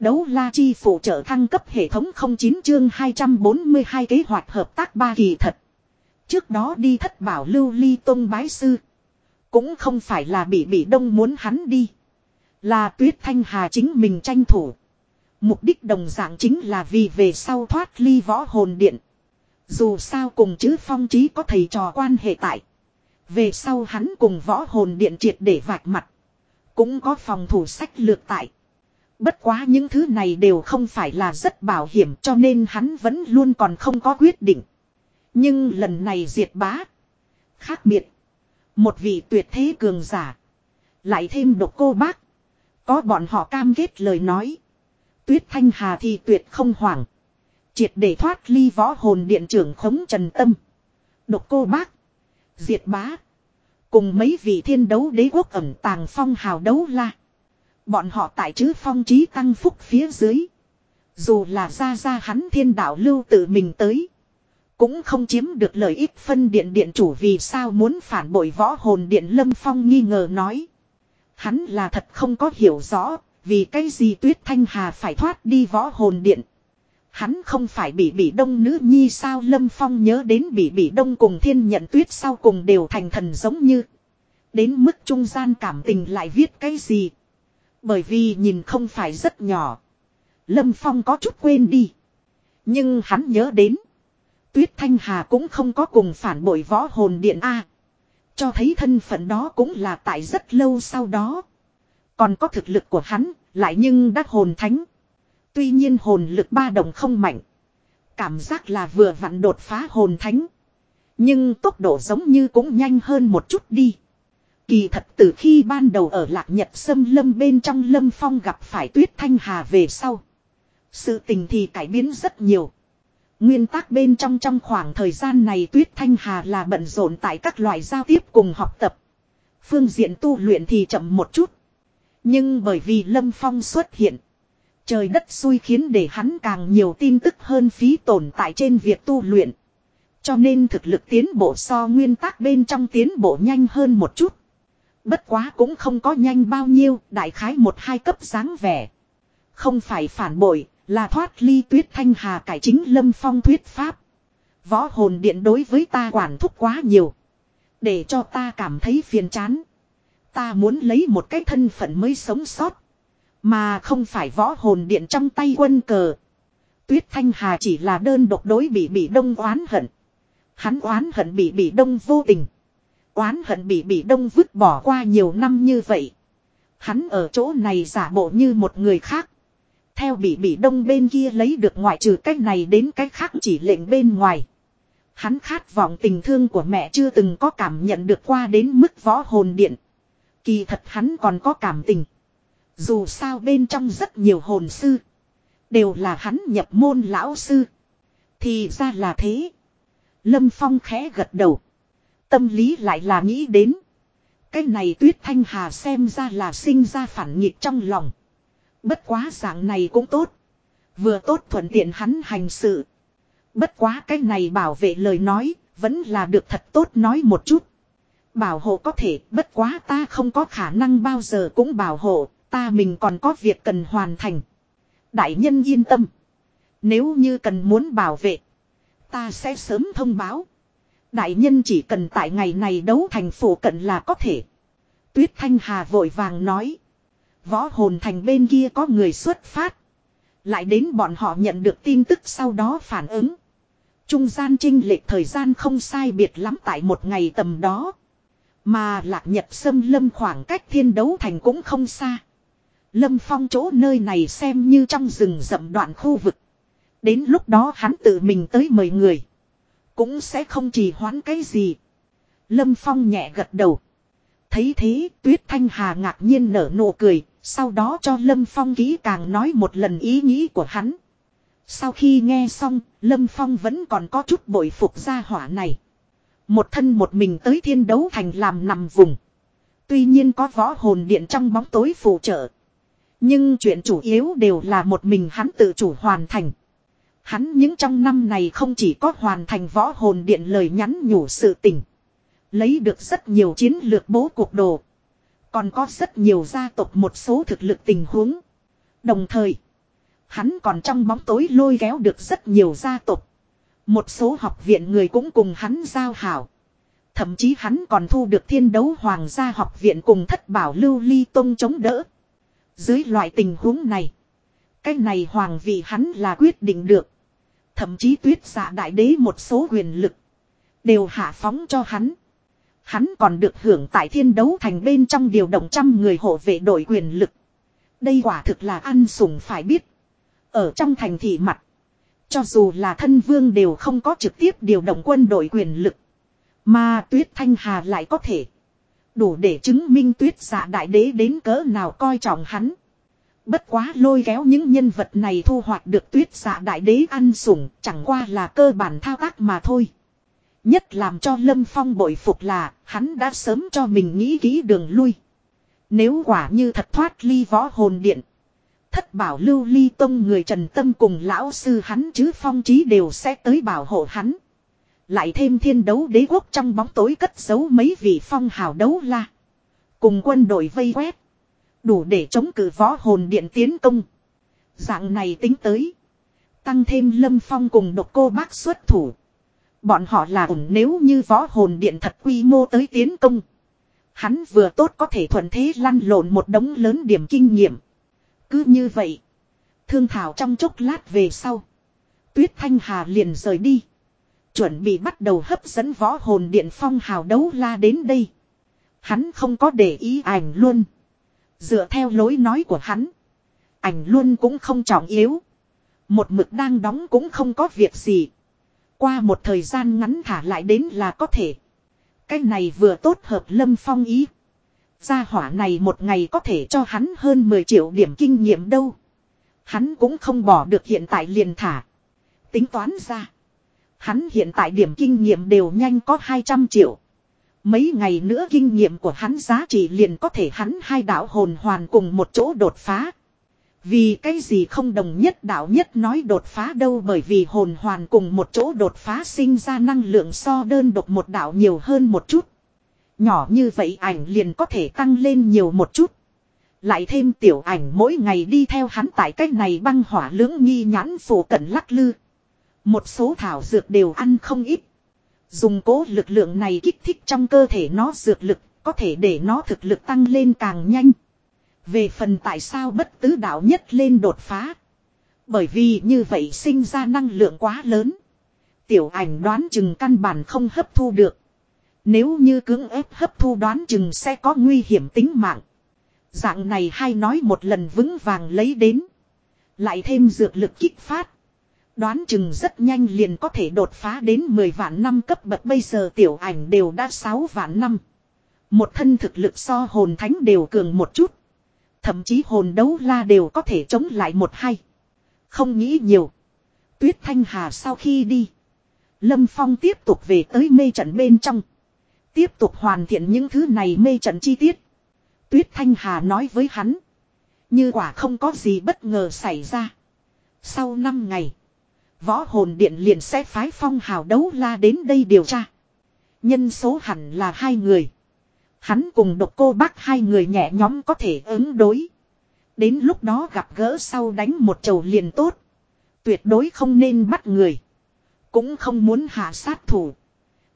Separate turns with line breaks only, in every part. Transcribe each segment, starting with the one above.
Đấu la chi phụ trợ thăng cấp hệ thống 09 chương 242 kế hoạch hợp tác ba kỳ thật. Trước đó đi thất bảo lưu ly tông bái sư. Cũng không phải là bị bị đông muốn hắn đi. Là tuyết thanh hà chính mình tranh thủ. Mục đích đồng dạng chính là vì về sau thoát ly võ hồn điện. Dù sao cùng chứ phong trí có thầy trò quan hệ tại. Về sau hắn cùng võ hồn điện triệt để vạch mặt. Cũng có phòng thủ sách lược tại. Bất quá những thứ này đều không phải là rất bảo hiểm cho nên hắn vẫn luôn còn không có quyết định. Nhưng lần này diệt bá. Khác biệt. Một vị tuyệt thế cường giả. Lại thêm độc cô bác. Có bọn họ cam kết lời nói. Tuyết Thanh Hà thì tuyệt không hoảng. Triệt để thoát ly võ hồn điện trưởng khống trần tâm. Độc cô bác. Diệt bá. Cùng mấy vị thiên đấu đế quốc ẩm tàng phong hào đấu la. Bọn họ tại chữ phong trí tăng phúc phía dưới. Dù là ra ra hắn thiên đạo lưu tự mình tới. Cũng không chiếm được lợi ích phân điện điện chủ vì sao muốn phản bội võ hồn điện lâm phong nghi ngờ nói. Hắn là thật không có hiểu rõ, vì cái gì tuyết thanh hà phải thoát đi võ hồn điện. Hắn không phải bị bị đông nữ nhi sao lâm phong nhớ đến bị bị đông cùng thiên nhận tuyết sau cùng đều thành thần giống như. Đến mức trung gian cảm tình lại viết cái gì. Bởi vì nhìn không phải rất nhỏ. Lâm Phong có chút quên đi. Nhưng hắn nhớ đến. Tuyết Thanh Hà cũng không có cùng phản bội võ hồn điện A. Cho thấy thân phận đó cũng là tại rất lâu sau đó. Còn có thực lực của hắn, lại nhưng đã hồn thánh. Tuy nhiên hồn lực ba đồng không mạnh. Cảm giác là vừa vặn đột phá hồn thánh. Nhưng tốc độ giống như cũng nhanh hơn một chút đi. Kỳ thật từ khi ban đầu ở lạc nhật sâm lâm bên trong lâm phong gặp phải tuyết thanh hà về sau. Sự tình thì cải biến rất nhiều. Nguyên tắc bên trong trong khoảng thời gian này tuyết thanh hà là bận rộn tại các loại giao tiếp cùng học tập. Phương diện tu luyện thì chậm một chút. Nhưng bởi vì lâm phong xuất hiện. Trời đất xui khiến để hắn càng nhiều tin tức hơn phí tồn tại trên việc tu luyện. Cho nên thực lực tiến bộ so nguyên tắc bên trong tiến bộ nhanh hơn một chút. Bất quá cũng không có nhanh bao nhiêu, đại khái một hai cấp dáng vẻ. Không phải phản bội, là thoát ly tuyết thanh hà cải chính lâm phong thuyết pháp. Võ hồn điện đối với ta quản thúc quá nhiều. Để cho ta cảm thấy phiền chán. Ta muốn lấy một cái thân phận mới sống sót. Mà không phải võ hồn điện trong tay quân cờ. Tuyết Thanh Hà chỉ là đơn độc đối bị bị đông oán hận. Hắn oán hận bị bị đông vô tình. Oán hận bị bị đông vứt bỏ qua nhiều năm như vậy. Hắn ở chỗ này giả bộ như một người khác. Theo bị bị đông bên kia lấy được ngoại trừ cách này đến cách khác chỉ lệnh bên ngoài. Hắn khát vọng tình thương của mẹ chưa từng có cảm nhận được qua đến mức võ hồn điện. Kỳ thật hắn còn có cảm tình. Dù sao bên trong rất nhiều hồn sư. Đều là hắn nhập môn lão sư. Thì ra là thế. Lâm Phong khẽ gật đầu. Tâm lý lại là nghĩ đến. Cái này tuyết thanh hà xem ra là sinh ra phản nghịch trong lòng. Bất quá dạng này cũng tốt. Vừa tốt thuận tiện hắn hành sự. Bất quá cái này bảo vệ lời nói, vẫn là được thật tốt nói một chút. Bảo hộ có thể, bất quá ta không có khả năng bao giờ cũng bảo hộ, ta mình còn có việc cần hoàn thành. Đại nhân yên tâm. Nếu như cần muốn bảo vệ, ta sẽ sớm thông báo. Đại nhân chỉ cần tại ngày này đấu thành phủ cận là có thể. Tuyết Thanh Hà vội vàng nói. Võ hồn thành bên kia có người xuất phát. Lại đến bọn họ nhận được tin tức sau đó phản ứng. Trung gian trinh lệch thời gian không sai biệt lắm tại một ngày tầm đó. Mà lạc nhật sâm lâm khoảng cách thiên đấu thành cũng không xa. Lâm phong chỗ nơi này xem như trong rừng rậm đoạn khu vực. Đến lúc đó hắn tự mình tới mời người. Cũng sẽ không trì hoãn cái gì. Lâm phong nhẹ gật đầu. Thấy thế tuyết thanh hà ngạc nhiên nở nụ cười. Sau đó cho Lâm Phong kỹ càng nói một lần ý nghĩ của hắn. Sau khi nghe xong, Lâm Phong vẫn còn có chút bội phục gia hỏa này. Một thân một mình tới thiên đấu thành làm nằm vùng. Tuy nhiên có võ hồn điện trong bóng tối phụ trợ. Nhưng chuyện chủ yếu đều là một mình hắn tự chủ hoàn thành. Hắn những trong năm này không chỉ có hoàn thành võ hồn điện lời nhắn nhủ sự tình. Lấy được rất nhiều chiến lược bố cuộc đồ. Còn có rất nhiều gia tộc một số thực lực tình huống. Đồng thời, Hắn còn trong bóng tối lôi kéo được rất nhiều gia tộc. Một số học viện người cũng cùng hắn giao hảo. Thậm chí hắn còn thu được thiên đấu hoàng gia học viện cùng thất bảo lưu ly tông chống đỡ. Dưới loại tình huống này. Cái này hoàng vị hắn là quyết định được. Thậm chí tuyết giả đại đế một số quyền lực. Đều hạ phóng cho hắn. Hắn còn được hưởng tại thiên đấu thành bên trong điều động trăm người hộ vệ đội quyền lực. Đây quả thực là ăn sủng phải biết. Ở trong thành thị mặt. Cho dù là thân vương đều không có trực tiếp điều động quân đội quyền lực. Mà tuyết thanh hà lại có thể. Đủ để chứng minh tuyết giả đại đế đến cỡ nào coi trọng hắn. Bất quá lôi kéo những nhân vật này thu hoạch được tuyết giả đại đế ăn sủng, chẳng qua là cơ bản thao tác mà thôi. Nhất làm cho Lâm Phong bội phục là, hắn đã sớm cho mình nghĩ kỹ đường lui. Nếu quả như thật thoát ly võ hồn điện. Thất bảo lưu ly tông người trần tâm cùng lão sư hắn chứ phong trí đều sẽ tới bảo hộ hắn. Lại thêm thiên đấu đế quốc trong bóng tối cất giấu mấy vị phong hào đấu la. Cùng quân đội vây quét. Đủ để chống cự võ hồn điện tiến công. Dạng này tính tới. Tăng thêm lâm phong cùng độc cô bác xuất thủ. Bọn họ là ổn nếu như võ hồn điện thật quy mô tới tiến công. Hắn vừa tốt có thể thuận thế lăn lộn một đống lớn điểm kinh nghiệm. Cứ như vậy. Thương thảo trong chốc lát về sau. Tuyết Thanh Hà liền rời đi. Chuẩn bị bắt đầu hấp dẫn võ hồn điện phong hào đấu la đến đây. Hắn không có để ý ảnh luôn. Dựa theo lối nói của hắn. Ảnh luôn cũng không trọng yếu. Một mực đang đóng cũng không có việc gì. Qua một thời gian ngắn thả lại đến là có thể. Cái này vừa tốt hợp lâm phong ý. Gia hỏa này một ngày có thể cho hắn hơn 10 triệu điểm kinh nghiệm đâu. Hắn cũng không bỏ được hiện tại liền thả. Tính toán ra. Hắn hiện tại điểm kinh nghiệm đều nhanh có 200 triệu. Mấy ngày nữa kinh nghiệm của hắn giá trị liền có thể hắn hai đạo hồn hoàn cùng một chỗ đột phá. Vì cái gì không đồng nhất đạo nhất nói đột phá đâu bởi vì hồn hoàn cùng một chỗ đột phá sinh ra năng lượng so đơn độc một đạo nhiều hơn một chút. Nhỏ như vậy ảnh liền có thể tăng lên nhiều một chút. Lại thêm tiểu ảnh mỗi ngày đi theo hắn tại cách này băng hỏa lưỡng nghi nhãn phổ cận lắc lư. Một số thảo dược đều ăn không ít. Dùng cố lực lượng này kích thích trong cơ thể nó dược lực, có thể để nó thực lực tăng lên càng nhanh. Về phần tại sao bất tứ đạo nhất lên đột phá. Bởi vì như vậy sinh ra năng lượng quá lớn. Tiểu ảnh đoán chừng căn bản không hấp thu được. Nếu như cưỡng ép hấp thu đoán chừng sẽ có nguy hiểm tính mạng. Dạng này hay nói một lần vững vàng lấy đến. Lại thêm dược lực kích phát. Đoán chừng rất nhanh liền có thể đột phá đến 10 vạn năm cấp bậc bây giờ tiểu ảnh đều đã 6 vạn năm. Một thân thực lực so hồn thánh đều cường một chút. Thậm chí hồn đấu la đều có thể chống lại một hai Không nghĩ nhiều. Tuyết Thanh Hà sau khi đi. Lâm Phong tiếp tục về tới mê trận bên trong. Tiếp tục hoàn thiện những thứ này mê trận chi tiết. Tuyết Thanh Hà nói với hắn. Như quả không có gì bất ngờ xảy ra. Sau 5 ngày. Võ hồn điện liền sẽ phái phong hào đấu la đến đây điều tra. Nhân số hẳn là hai người. Hắn cùng độc cô bác hai người nhẹ nhóm có thể ứng đối. Đến lúc đó gặp gỡ sau đánh một chầu liền tốt. Tuyệt đối không nên bắt người. Cũng không muốn hạ sát thủ.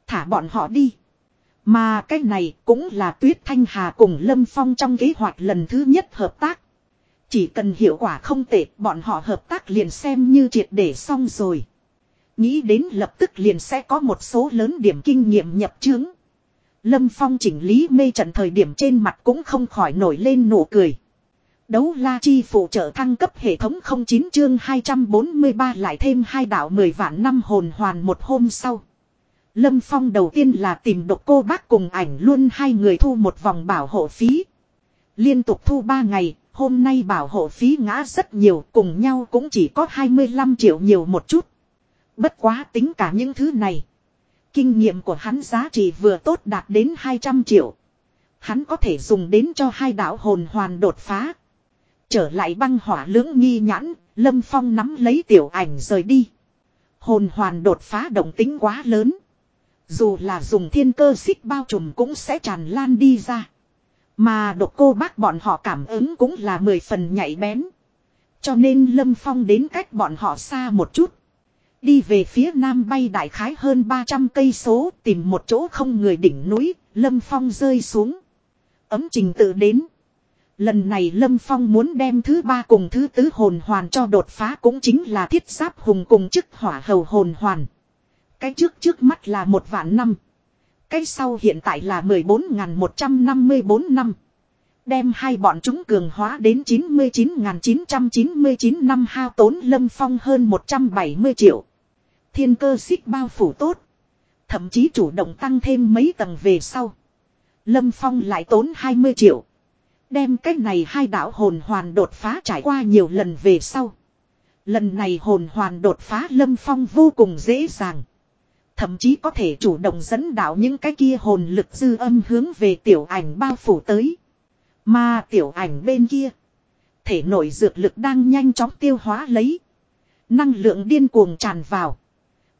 Thả bọn họ đi. Mà cái này cũng là Tuyết Thanh Hà cùng Lâm Phong trong kế hoạch lần thứ nhất hợp tác. Chỉ cần hiệu quả không tệ bọn họ hợp tác liền xem như triệt để xong rồi. Nghĩ đến lập tức liền sẽ có một số lớn điểm kinh nghiệm nhập chứng. Lâm Phong chỉnh lý mê trận thời điểm trên mặt cũng không khỏi nổi lên nụ cười. Đấu la chi phụ trợ thăng cấp hệ thống 09 chương 243 lại thêm hai đạo 10 vạn năm hồn hoàn một hôm sau. Lâm Phong đầu tiên là tìm độc cô bác cùng ảnh luôn hai người thu một vòng bảo hộ phí. Liên tục thu ba ngày, hôm nay bảo hộ phí ngã rất nhiều, cùng nhau cũng chỉ có 25 triệu nhiều một chút. Bất quá tính cả những thứ này. Kinh nghiệm của hắn giá trị vừa tốt đạt đến 200 triệu. Hắn có thể dùng đến cho hai đạo hồn hoàn đột phá. Trở lại băng hỏa lưỡng nghi nhãn, Lâm Phong nắm lấy tiểu ảnh rời đi. Hồn hoàn đột phá động tính quá lớn. Dù là dùng thiên cơ xích bao trùm cũng sẽ tràn lan đi ra. Mà độc cô bác bọn họ cảm ứng cũng là mười phần nhạy bén. Cho nên Lâm Phong đến cách bọn họ xa một chút. Đi về phía nam bay đại khái hơn 300 cây số tìm một chỗ không người đỉnh núi, Lâm Phong rơi xuống. Ấm trình tự đến. Lần này Lâm Phong muốn đem thứ ba cùng thứ tứ hồn hoàn cho đột phá cũng chính là thiết giáp hùng cùng chức hỏa hầu hồn hoàn. Cái trước trước mắt là một vạn năm. Cái sau hiện tại là 14.154 năm. Đem hai bọn chúng cường hóa đến 99.999 năm hao tốn Lâm Phong hơn 170 triệu. Thiên cơ xích bao phủ tốt. Thậm chí chủ động tăng thêm mấy tầng về sau. Lâm Phong lại tốn 20 triệu. Đem cách này hai đạo hồn hoàn đột phá trải qua nhiều lần về sau. Lần này hồn hoàn đột phá Lâm Phong vô cùng dễ dàng. Thậm chí có thể chủ động dẫn đạo những cái kia hồn lực dư âm hướng về tiểu ảnh bao phủ tới. Mà tiểu ảnh bên kia. Thể nội dược lực đang nhanh chóng tiêu hóa lấy. Năng lượng điên cuồng tràn vào.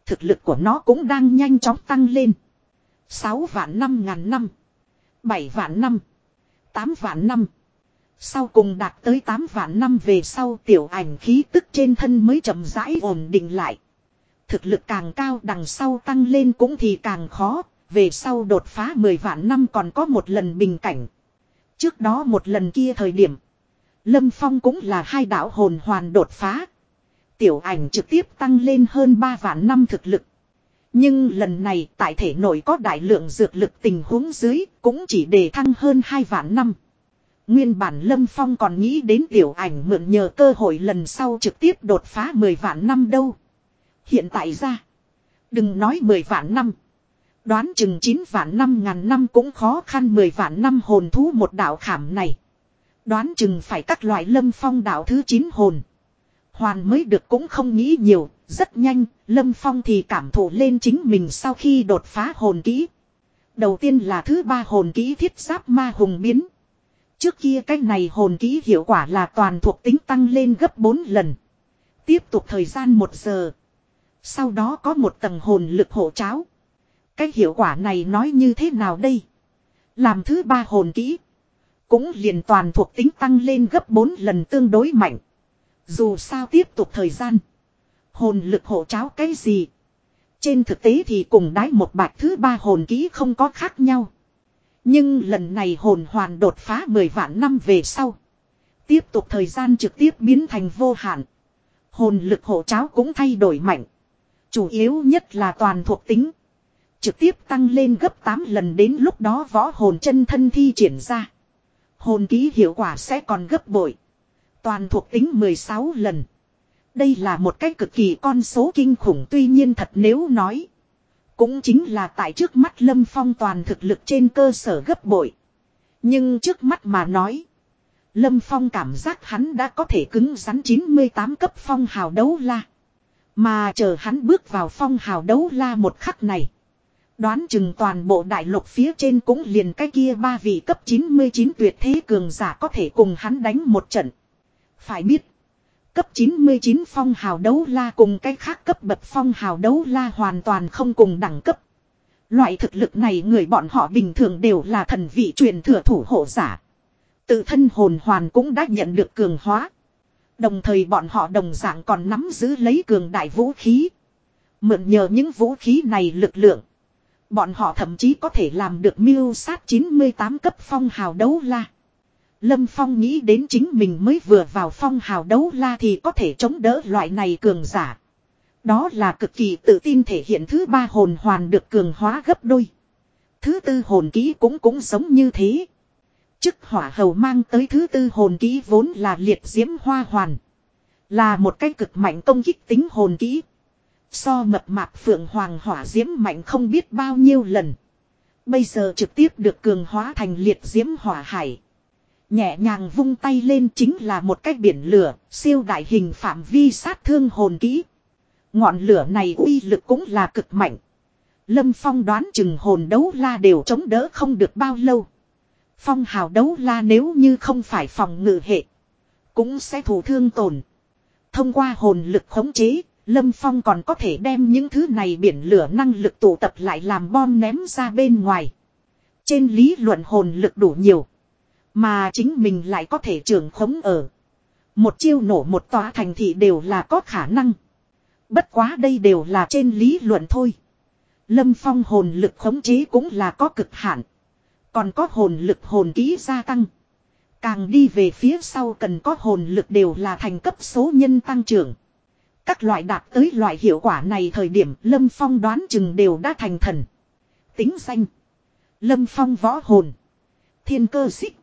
Thực lực của nó cũng đang nhanh chóng tăng lên. 6 vạn 5 ngàn năm. 7 vạn năm. 8 vạn năm. Sau cùng đạt tới 8 vạn năm về sau, tiểu ảnh khí tức trên thân mới chậm rãi ổn định lại. Thực lực càng cao đằng sau tăng lên cũng thì càng khó, về sau đột phá 10 vạn năm còn có một lần bình cảnh. Trước đó một lần kia thời điểm, Lâm Phong cũng là hai đạo hồn hoàn đột phá. Tiểu ảnh trực tiếp tăng lên hơn 3 vạn năm thực lực. Nhưng lần này tại thể nội có đại lượng dược lực tình huống dưới cũng chỉ đề thăng hơn 2 vạn năm. Nguyên bản Lâm Phong còn nghĩ đến tiểu ảnh mượn nhờ cơ hội lần sau trực tiếp đột phá 10 vạn năm đâu. Hiện tại ra. Đừng nói 10 vạn năm. Đoán chừng 9 vạn năm ngàn năm cũng khó khăn 10 vạn năm hồn thú một đạo khảm này. Đoán chừng phải các loại lâm phong đạo thứ 9 hồn. Hoàn mới được cũng không nghĩ nhiều, rất nhanh, lâm phong thì cảm thụ lên chính mình sau khi đột phá hồn kỹ. Đầu tiên là thứ ba hồn kỹ thiết giáp ma hùng biến. Trước kia cái này hồn kỹ hiệu quả là toàn thuộc tính tăng lên gấp 4 lần. Tiếp tục thời gian 1 giờ. Sau đó có một tầng hồn lực hộ cháo. Cái hiệu quả này nói như thế nào đây? Làm thứ ba hồn kỹ. Cũng liền toàn thuộc tính tăng lên gấp 4 lần tương đối mạnh. Dù sao tiếp tục thời gian. Hồn lực hộ cháo cái gì? Trên thực tế thì cùng đái một bạch thứ ba hồn kỹ không có khác nhau. Nhưng lần này hồn hoàn đột phá 10 vạn năm về sau. Tiếp tục thời gian trực tiếp biến thành vô hạn. Hồn lực hộ cháo cũng thay đổi mạnh. Chủ yếu nhất là toàn thuộc tính. Trực tiếp tăng lên gấp 8 lần đến lúc đó võ hồn chân thân thi triển ra. Hồn ký hiệu quả sẽ còn gấp bội. Toàn thuộc tính 16 lần. Đây là một cách cực kỳ con số kinh khủng tuy nhiên thật nếu nói. Cũng chính là tại trước mắt Lâm Phong toàn thực lực trên cơ sở gấp bội. Nhưng trước mắt mà nói. Lâm Phong cảm giác hắn đã có thể cứng rắn 98 cấp phong hào đấu la. Mà chờ hắn bước vào phong hào đấu la một khắc này. Đoán chừng toàn bộ đại lục phía trên cũng liền cái kia ba vị cấp 99 tuyệt thế cường giả có thể cùng hắn đánh một trận. Phải biết. Cấp 99 phong hào đấu la cùng cái khác cấp bậc phong hào đấu la hoàn toàn không cùng đẳng cấp. Loại thực lực này người bọn họ bình thường đều là thần vị truyền thừa thủ hộ giả. Tự thân hồn hoàn cũng đã nhận được cường hóa. Đồng thời bọn họ đồng dạng còn nắm giữ lấy cường đại vũ khí. Mượn nhờ những vũ khí này lực lượng. Bọn họ thậm chí có thể làm được miêu sát 98 cấp phong hào đấu la. Lâm Phong nghĩ đến chính mình mới vừa vào phong hào đấu la thì có thể chống đỡ loại này cường giả. Đó là cực kỳ tự tin thể hiện thứ ba hồn hoàn được cường hóa gấp đôi. Thứ tư hồn ký cũng cũng giống như thế. Chức hỏa hầu mang tới thứ tư hồn kỹ vốn là liệt diễm hoa hoàn. Là một cái cực mạnh công kích tính hồn kỹ. So mập mạp phượng hoàng hỏa diễm mạnh không biết bao nhiêu lần. Bây giờ trực tiếp được cường hóa thành liệt diễm hỏa hải. Nhẹ nhàng vung tay lên chính là một cái biển lửa, siêu đại hình phạm vi sát thương hồn kỹ. Ngọn lửa này uy lực cũng là cực mạnh. Lâm Phong đoán chừng hồn đấu la đều chống đỡ không được bao lâu. Phong hào đấu la nếu như không phải phòng ngự hệ. Cũng sẽ thủ thương tổn. Thông qua hồn lực khống chế, Lâm Phong còn có thể đem những thứ này biển lửa năng lực tụ tập lại làm bom ném ra bên ngoài. Trên lý luận hồn lực đủ nhiều. Mà chính mình lại có thể trưởng khống ở. Một chiêu nổ một tòa thành thị đều là có khả năng. Bất quá đây đều là trên lý luận thôi. Lâm Phong hồn lực khống chế cũng là có cực hạn. Còn có hồn lực hồn ký gia tăng. Càng đi về phía sau cần có hồn lực đều là thành cấp số nhân tăng trưởng. Các loại đạt tới loại hiệu quả này thời điểm Lâm Phong đoán chừng đều đã thành thần. Tính danh. Lâm Phong võ hồn. Thiên cơ xích.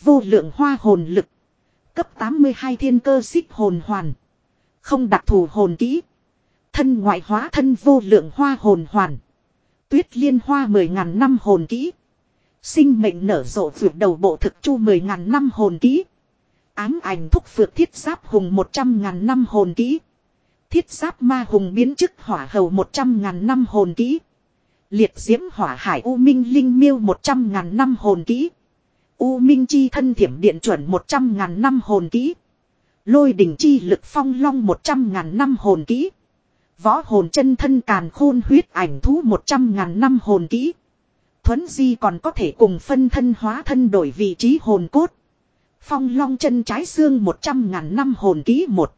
Vô lượng hoa hồn lực. Cấp 82 thiên cơ xích hồn hoàn. Không đặc thù hồn kỹ. Thân ngoại hóa thân vô lượng hoa hồn hoàn. Tuyết liên hoa mười ngàn năm hồn kỹ. Sinh mệnh nở rộ vượt đầu bộ thực chu mười ngàn năm hồn kỹ. Ám ảnh thúc vượt thiết giáp hùng một trăm ngàn năm hồn kỹ. Thiết giáp ma hùng biến chức hỏa hầu một trăm ngàn năm hồn kỹ. Liệt diễm hỏa hải u minh linh miêu một trăm ngàn năm hồn kỹ. U minh chi thân thiểm điện chuẩn một trăm ngàn năm hồn kỹ. Lôi đỉnh chi lực phong long một trăm ngàn năm hồn kỹ. Võ hồn chân thân càn khôn huyết ảnh thú một trăm ngàn năm hồn kỹ. Thuấn di còn có thể cùng phân thân hóa thân đổi vị trí hồn cốt. Phong long chân trái xương một trăm ngàn năm hồn ký 1.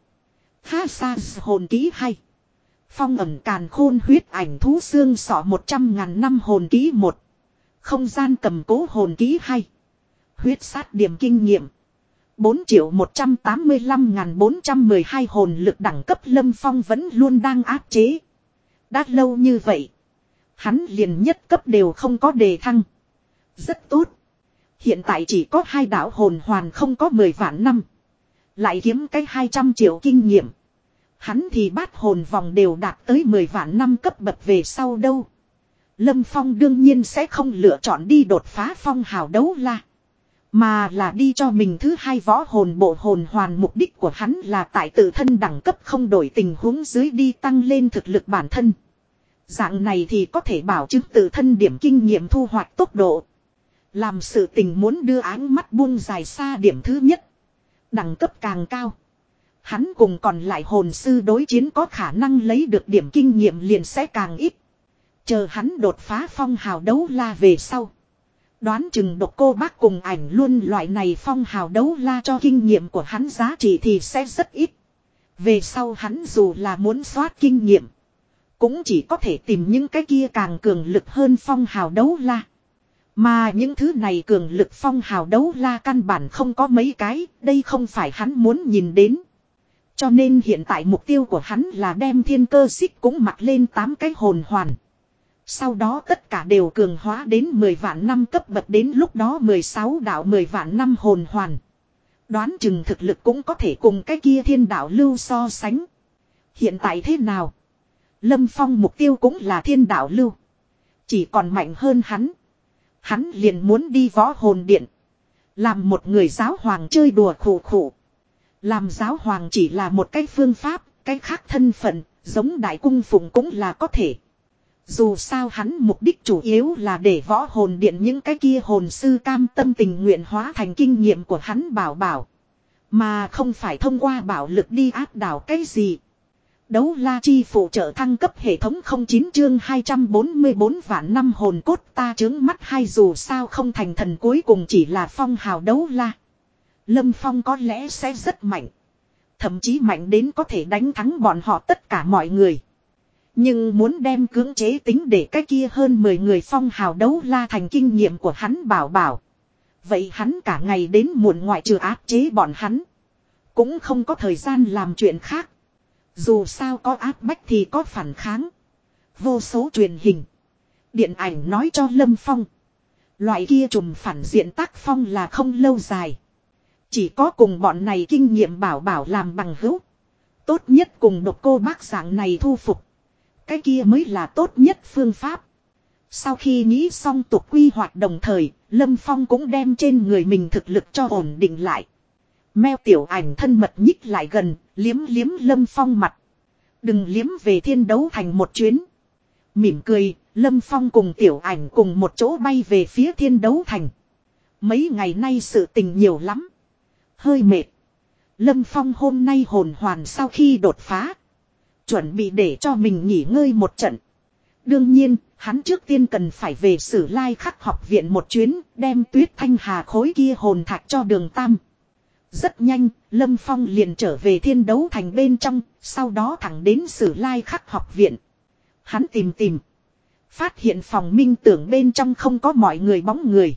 Ha sa hồn ký 2. Phong ẩm càn khôn huyết ảnh thú xương sọ một trăm ngàn năm hồn ký 1. Không gian cầm cố hồn ký 2. Huyết sát điểm kinh nghiệm. 4 triệu 185.412 hồn lực đẳng cấp lâm phong vẫn luôn đang áp chế. Đã lâu như vậy. Hắn liền nhất cấp đều không có đề thăng. Rất tốt. Hiện tại chỉ có hai đạo hồn hoàn không có 10 vạn năm. Lại kiếm cái 200 triệu kinh nghiệm. Hắn thì bát hồn vòng đều đạt tới 10 vạn năm cấp bậc về sau đâu. Lâm Phong đương nhiên sẽ không lựa chọn đi đột phá phong hào đấu la. Mà là đi cho mình thứ hai võ hồn bộ hồn hoàn mục đích của hắn là tại tự thân đẳng cấp không đổi tình huống dưới đi tăng lên thực lực bản thân. Dạng này thì có thể bảo chứng tự thân điểm kinh nghiệm thu hoạch tốc độ. Làm sự tình muốn đưa áng mắt buông dài xa điểm thứ nhất. Đẳng cấp càng cao. Hắn cùng còn lại hồn sư đối chiến có khả năng lấy được điểm kinh nghiệm liền sẽ càng ít. Chờ hắn đột phá phong hào đấu la về sau. Đoán chừng độc cô bác cùng ảnh luôn loại này phong hào đấu la cho kinh nghiệm của hắn giá trị thì sẽ rất ít. Về sau hắn dù là muốn soát kinh nghiệm. Cũng chỉ có thể tìm những cái kia càng cường lực hơn phong hào đấu la. Mà những thứ này cường lực phong hào đấu la căn bản không có mấy cái, đây không phải hắn muốn nhìn đến. Cho nên hiện tại mục tiêu của hắn là đem thiên cơ xích cũng mặc lên 8 cái hồn hoàn. Sau đó tất cả đều cường hóa đến 10 vạn năm cấp bậc đến lúc đó 16 đạo 10 vạn năm hồn hoàn. Đoán chừng thực lực cũng có thể cùng cái kia thiên đạo lưu so sánh. Hiện tại thế nào? Lâm Phong mục tiêu cũng là thiên đạo lưu. Chỉ còn mạnh hơn hắn. Hắn liền muốn đi võ hồn điện. Làm một người giáo hoàng chơi đùa khổ khổ. Làm giáo hoàng chỉ là một cái phương pháp, cái khác thân phận, giống đại cung phụng cũng là có thể. Dù sao hắn mục đích chủ yếu là để võ hồn điện những cái kia hồn sư cam tâm tình nguyện hóa thành kinh nghiệm của hắn bảo bảo. Mà không phải thông qua bảo lực đi áp đảo cái gì. Đấu la chi phụ trợ thăng cấp hệ thống 09 chương 244 vạn năm hồn cốt ta chứng mắt hay dù sao không thành thần cuối cùng chỉ là phong hào đấu la. Lâm Phong có lẽ sẽ rất mạnh. Thậm chí mạnh đến có thể đánh thắng bọn họ tất cả mọi người. Nhưng muốn đem cưỡng chế tính để cái kia hơn 10 người phong hào đấu la thành kinh nghiệm của hắn bảo bảo. Vậy hắn cả ngày đến muộn ngoại trừ áp chế bọn hắn. Cũng không có thời gian làm chuyện khác. Dù sao có áp bách thì có phản kháng. Vô số truyền hình. Điện ảnh nói cho Lâm Phong. Loại kia trùm phản diện tác phong là không lâu dài. Chỉ có cùng bọn này kinh nghiệm bảo bảo làm bằng hữu. Tốt nhất cùng độc cô bác dạng này thu phục. Cái kia mới là tốt nhất phương pháp. Sau khi nghĩ xong tục quy hoạch đồng thời, Lâm Phong cũng đem trên người mình thực lực cho ổn định lại. Meo tiểu ảnh thân mật nhích lại gần, liếm liếm Lâm Phong mặt. Đừng liếm về thiên đấu thành một chuyến. Mỉm cười, Lâm Phong cùng tiểu ảnh cùng một chỗ bay về phía thiên đấu thành. Mấy ngày nay sự tình nhiều lắm. Hơi mệt. Lâm Phong hôm nay hồn hoàn sau khi đột phá. Chuẩn bị để cho mình nghỉ ngơi một trận. Đương nhiên, hắn trước tiên cần phải về sử lai khắc học viện một chuyến, đem tuyết thanh hà khối kia hồn thạch cho đường tam. Rất nhanh, Lâm Phong liền trở về thiên đấu thành bên trong, sau đó thẳng đến sử lai khắc học viện. Hắn tìm tìm. Phát hiện phòng minh tưởng bên trong không có mọi người bóng người.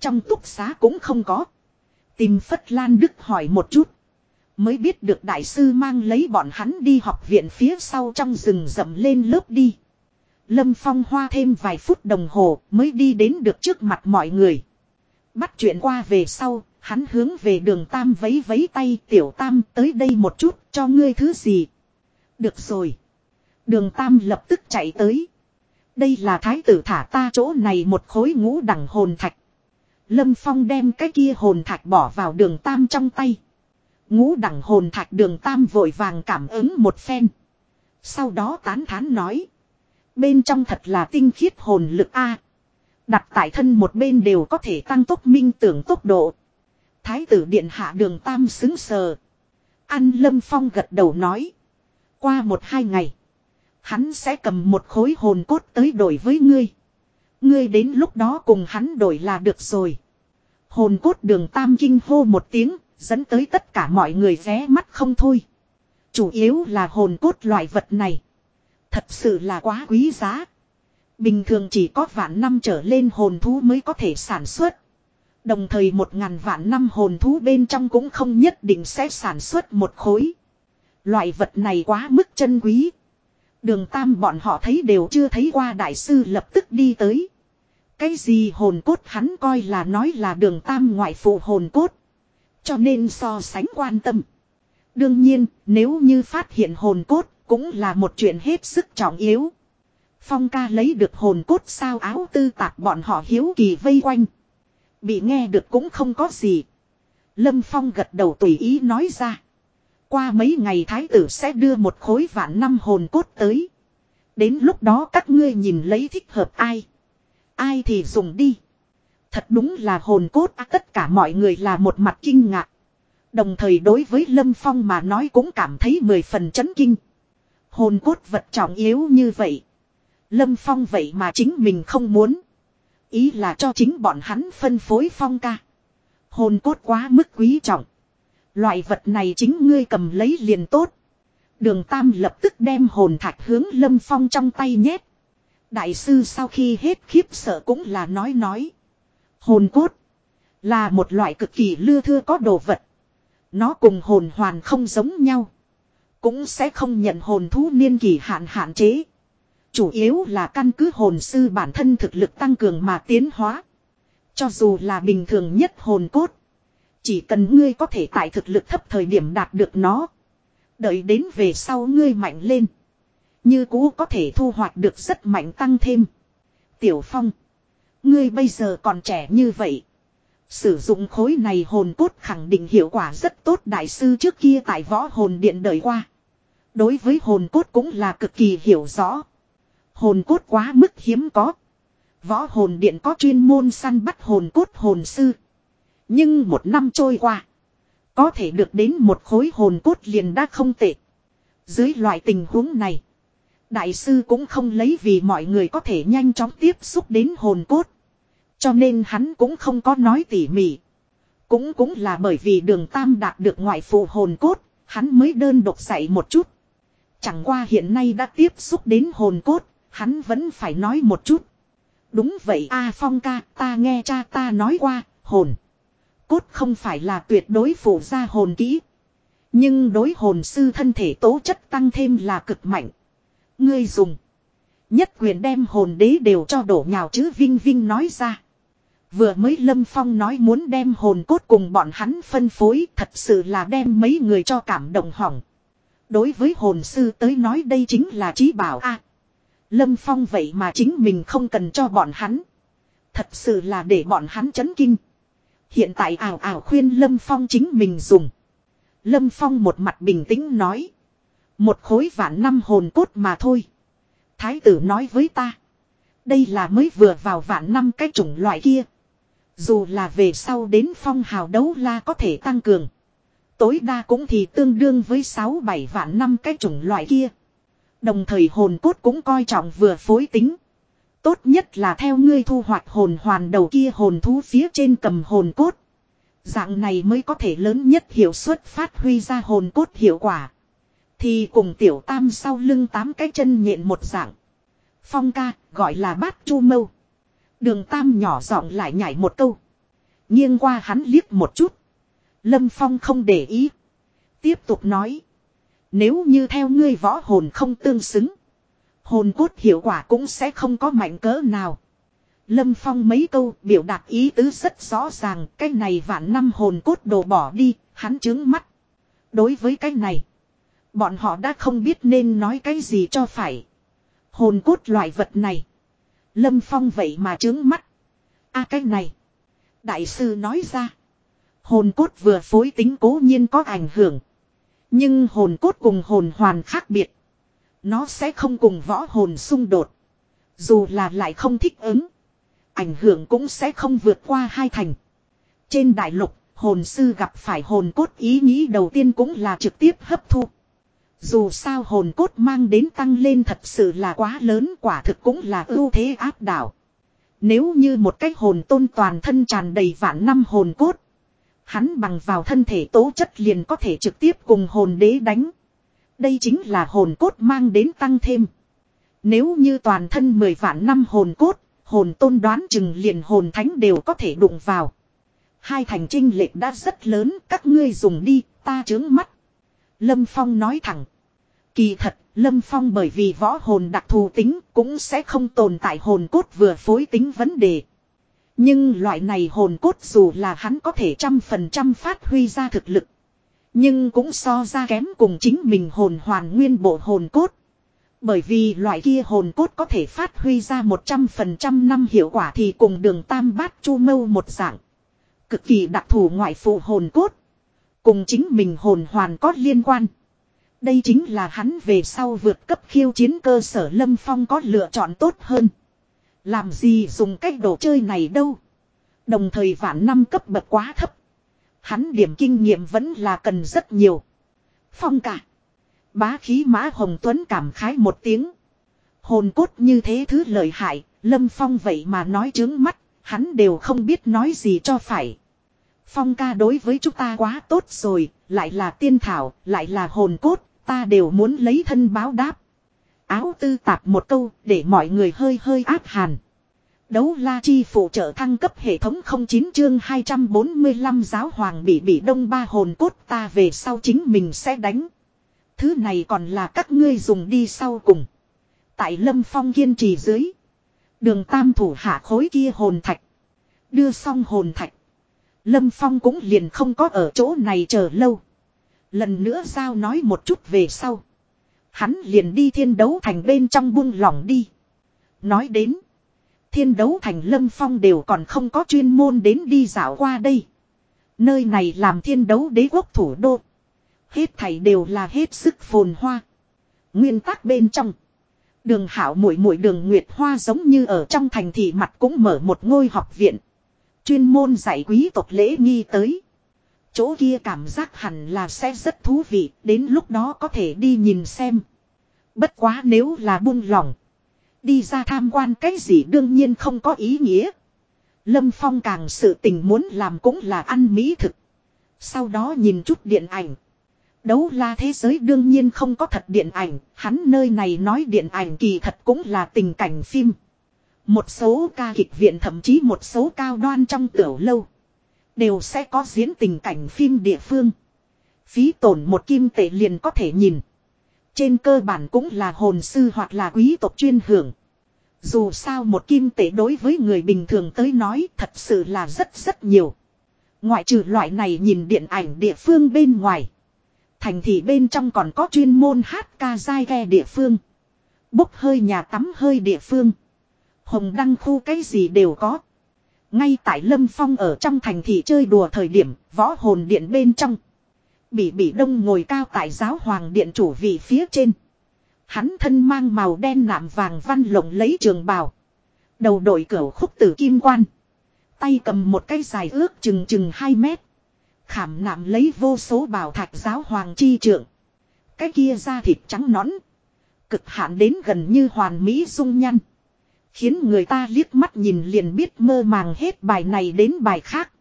Trong túc xá cũng không có. Tìm Phất Lan Đức hỏi một chút. Mới biết được đại sư mang lấy bọn hắn đi học viện phía sau trong rừng rậm lên lớp đi. Lâm Phong hoa thêm vài phút đồng hồ mới đi đến được trước mặt mọi người. Bắt chuyện qua về sau, hắn hướng về đường Tam vấy vấy tay, tiểu Tam, tới đây một chút, cho ngươi thứ gì. Được rồi. Đường Tam lập tức chạy tới. Đây là thái tử thả ta chỗ này một khối ngũ đẳng hồn thạch. Lâm Phong đem cái kia hồn thạch bỏ vào đường Tam trong tay. Ngũ đẳng hồn thạch đường Tam vội vàng cảm ứng một phen. Sau đó tán thán nói. Bên trong thật là tinh khiết hồn lực A. Đặt tại thân một bên đều có thể tăng tốc minh tưởng tốc độ. Thái tử điện hạ đường Tam xứng sờ. an Lâm Phong gật đầu nói. Qua một hai ngày. Hắn sẽ cầm một khối hồn cốt tới đổi với ngươi. Ngươi đến lúc đó cùng hắn đổi là được rồi. Hồn cốt đường tam kinh hô một tiếng, dẫn tới tất cả mọi người ghé mắt không thôi. Chủ yếu là hồn cốt loại vật này. Thật sự là quá quý giá. Bình thường chỉ có vạn năm trở lên hồn thú mới có thể sản xuất. Đồng thời một ngàn vạn năm hồn thú bên trong cũng không nhất định sẽ sản xuất một khối. Loại vật này quá mức chân quý. Đường tam bọn họ thấy đều chưa thấy qua đại sư lập tức đi tới. Cái gì hồn cốt hắn coi là nói là đường tam ngoại phụ hồn cốt. Cho nên so sánh quan tâm. Đương nhiên, nếu như phát hiện hồn cốt, cũng là một chuyện hết sức trọng yếu. Phong ca lấy được hồn cốt sao áo tư tạp bọn họ hiếu kỳ vây quanh. Bị nghe được cũng không có gì. Lâm Phong gật đầu tùy ý nói ra. Qua mấy ngày thái tử sẽ đưa một khối vạn năm hồn cốt tới. Đến lúc đó các ngươi nhìn lấy thích hợp ai. Ai thì dùng đi. Thật đúng là hồn cốt à, tất cả mọi người là một mặt kinh ngạc. Đồng thời đối với Lâm Phong mà nói cũng cảm thấy mười phần chấn kinh. Hồn cốt vật trọng yếu như vậy. Lâm Phong vậy mà chính mình không muốn. Ý là cho chính bọn hắn phân phối phong ca. Hồn cốt quá mức quý trọng. Loại vật này chính ngươi cầm lấy liền tốt. Đường Tam lập tức đem hồn thạch hướng Lâm Phong trong tay nhét. Đại sư sau khi hết khiếp sợ cũng là nói nói. Hồn cốt. Là một loại cực kỳ lưa thưa có đồ vật. Nó cùng hồn hoàn không giống nhau. Cũng sẽ không nhận hồn thú niên kỳ hạn hạn chế. Chủ yếu là căn cứ hồn sư bản thân thực lực tăng cường mà tiến hóa. Cho dù là bình thường nhất hồn cốt. Chỉ cần ngươi có thể tại thực lực thấp thời điểm đạt được nó. Đợi đến về sau ngươi mạnh lên. Như cũ có thể thu hoạch được rất mạnh tăng thêm. Tiểu Phong. Ngươi bây giờ còn trẻ như vậy. Sử dụng khối này hồn cốt khẳng định hiệu quả rất tốt đại sư trước kia tại võ hồn điện đời qua. Đối với hồn cốt cũng là cực kỳ hiểu rõ. Hồn cốt quá mức hiếm có. Võ hồn điện có chuyên môn săn bắt hồn cốt hồn sư. Nhưng một năm trôi qua. Có thể được đến một khối hồn cốt liền đã không tệ. Dưới loại tình huống này. Đại sư cũng không lấy vì mọi người có thể nhanh chóng tiếp xúc đến hồn cốt. Cho nên hắn cũng không có nói tỉ mỉ. Cũng cũng là bởi vì đường tam đạt được ngoại phụ hồn cốt, hắn mới đơn độc dạy một chút. Chẳng qua hiện nay đã tiếp xúc đến hồn cốt, hắn vẫn phải nói một chút. Đúng vậy a Phong ca, ta nghe cha ta nói qua, hồn. Cốt không phải là tuyệt đối phụ ra hồn kỹ. Nhưng đối hồn sư thân thể tố chất tăng thêm là cực mạnh. Ngươi dùng. Nhất quyền đem hồn đế đều cho đổ nhào chứ Vinh Vinh nói ra. Vừa mới Lâm Phong nói muốn đem hồn cốt cùng bọn hắn phân phối thật sự là đem mấy người cho cảm động hỏng. Đối với hồn sư tới nói đây chính là trí bảo a Lâm Phong vậy mà chính mình không cần cho bọn hắn. Thật sự là để bọn hắn chấn kinh. Hiện tại ảo ảo khuyên Lâm Phong chính mình dùng. Lâm Phong một mặt bình tĩnh nói. Một khối vạn năm hồn cốt mà thôi. Thái tử nói với ta. Đây là mới vừa vào vạn năm cái chủng loại kia. Dù là về sau đến phong hào đấu la có thể tăng cường. Tối đa cũng thì tương đương với 6-7 vạn năm cái chủng loại kia. Đồng thời hồn cốt cũng coi trọng vừa phối tính. Tốt nhất là theo ngươi thu hoạch hồn hoàn đầu kia hồn thú phía trên cầm hồn cốt. Dạng này mới có thể lớn nhất hiệu suất phát huy ra hồn cốt hiệu quả. Thì cùng tiểu tam sau lưng tám cái chân nhện một dạng. Phong ca, gọi là bát chu mâu. Đường tam nhỏ giọng lại nhảy một câu. Nghiêng qua hắn liếc một chút. Lâm Phong không để ý. Tiếp tục nói. Nếu như theo ngươi võ hồn không tương xứng. Hồn cốt hiệu quả cũng sẽ không có mạnh cỡ nào. Lâm Phong mấy câu biểu đạt ý tứ rất rõ ràng. Cái này vạn năm hồn cốt đổ bỏ đi. Hắn chứng mắt. Đối với cái này. Bọn họ đã không biết nên nói cái gì cho phải. Hồn cốt loại vật này. Lâm Phong vậy mà trướng mắt. a, cái này. Đại sư nói ra. Hồn cốt vừa phối tính cố nhiên có ảnh hưởng. Nhưng hồn cốt cùng hồn hoàn khác biệt. Nó sẽ không cùng võ hồn xung đột. Dù là lại không thích ứng. Ảnh hưởng cũng sẽ không vượt qua hai thành. Trên đại lục, hồn sư gặp phải hồn cốt ý nghĩ đầu tiên cũng là trực tiếp hấp thu. Dù sao hồn cốt mang đến tăng lên thật sự là quá lớn quả thực cũng là ưu thế áp đảo. Nếu như một cái hồn tôn toàn thân tràn đầy vạn năm hồn cốt. Hắn bằng vào thân thể tố chất liền có thể trực tiếp cùng hồn đế đánh. Đây chính là hồn cốt mang đến tăng thêm. Nếu như toàn thân mười vạn năm hồn cốt, hồn tôn đoán chừng liền hồn thánh đều có thể đụng vào. Hai thành trinh lệch đã rất lớn, các ngươi dùng đi, ta chướng mắt. Lâm Phong nói thẳng. Kỳ thật, Lâm Phong bởi vì võ hồn đặc thù tính cũng sẽ không tồn tại hồn cốt vừa phối tính vấn đề. Nhưng loại này hồn cốt dù là hắn có thể trăm phần trăm phát huy ra thực lực. Nhưng cũng so ra kém cùng chính mình hồn hoàn nguyên bộ hồn cốt. Bởi vì loại kia hồn cốt có thể phát huy ra 100% năm hiệu quả thì cùng đường tam bát chu mâu một dạng. Cực kỳ đặc thù ngoại phụ hồn cốt. Cùng chính mình hồn hoàn có liên quan. Đây chính là hắn về sau vượt cấp khiêu chiến cơ sở Lâm Phong có lựa chọn tốt hơn. Làm gì dùng cách đồ chơi này đâu. Đồng thời vạn năm cấp bậc quá thấp. Hắn điểm kinh nghiệm vẫn là cần rất nhiều. Phong cả. Bá khí mã Hồng Tuấn cảm khái một tiếng. Hồn cốt như thế thứ lợi hại, Lâm Phong vậy mà nói trướng mắt, hắn đều không biết nói gì cho phải. Phong ca đối với chúng ta quá tốt rồi, lại là tiên thảo, lại là hồn cốt, ta đều muốn lấy thân báo đáp. Áo tư tạp một câu, để mọi người hơi hơi áp hàn. Đấu la chi phụ trợ thăng cấp hệ thống 09 chương 245 giáo hoàng bị bị đông ba hồn cốt ta về sau chính mình sẽ đánh. Thứ này còn là các ngươi dùng đi sau cùng. Tại lâm phong kiên trì dưới. Đường tam thủ hạ khối kia hồn thạch. Đưa xong hồn thạch. Lâm phong cũng liền không có ở chỗ này chờ lâu. Lần nữa giao nói một chút về sau. Hắn liền đi thiên đấu thành bên trong buông lỏng đi. Nói đến. Thiên đấu thành lâm phong đều còn không có chuyên môn đến đi dạo qua đây. Nơi này làm thiên đấu đế quốc thủ đô. Hết thảy đều là hết sức phồn hoa. Nguyên tắc bên trong. Đường hảo mũi mũi đường Nguyệt Hoa giống như ở trong thành thị mặt cũng mở một ngôi học viện. Chuyên môn dạy quý tộc lễ nghi tới. Chỗ kia cảm giác hẳn là sẽ rất thú vị, đến lúc đó có thể đi nhìn xem. Bất quá nếu là buông lỏng. Đi ra tham quan cái gì đương nhiên không có ý nghĩa. Lâm Phong càng sự tình muốn làm cũng là ăn mỹ thực. Sau đó nhìn chút điện ảnh. Đấu la thế giới đương nhiên không có thật điện ảnh, hắn nơi này nói điện ảnh kỳ thật cũng là tình cảnh phim. Một số ca kịch viện thậm chí một số cao đoan trong tiểu lâu. Đều sẽ có diễn tình cảnh phim địa phương. Phí tổn một kim tệ liền có thể nhìn. Trên cơ bản cũng là hồn sư hoặc là quý tộc chuyên hưởng. Dù sao một kim tệ đối với người bình thường tới nói thật sự là rất rất nhiều. Ngoại trừ loại này nhìn điện ảnh địa phương bên ngoài. Thành thị bên trong còn có chuyên môn hát ca dai ghe địa phương. Bốc hơi nhà tắm hơi địa phương. Hồng đăng khu cái gì đều có. Ngay tại Lâm Phong ở trong thành thị chơi đùa thời điểm, võ hồn điện bên trong. Bỉ bỉ đông ngồi cao tại giáo hoàng điện chủ vị phía trên. Hắn thân mang màu đen nạm vàng văn lộng lấy trường bào. Đầu đội cửu khúc tử kim quan. Tay cầm một cây dài ước chừng chừng 2 mét. Khảm nạm lấy vô số bảo thạch giáo hoàng chi trượng. Cái kia da thịt trắng nõn. Cực hạn đến gần như hoàn mỹ dung nhăn. Khiến người ta liếc mắt nhìn liền biết mơ màng hết bài này đến bài khác.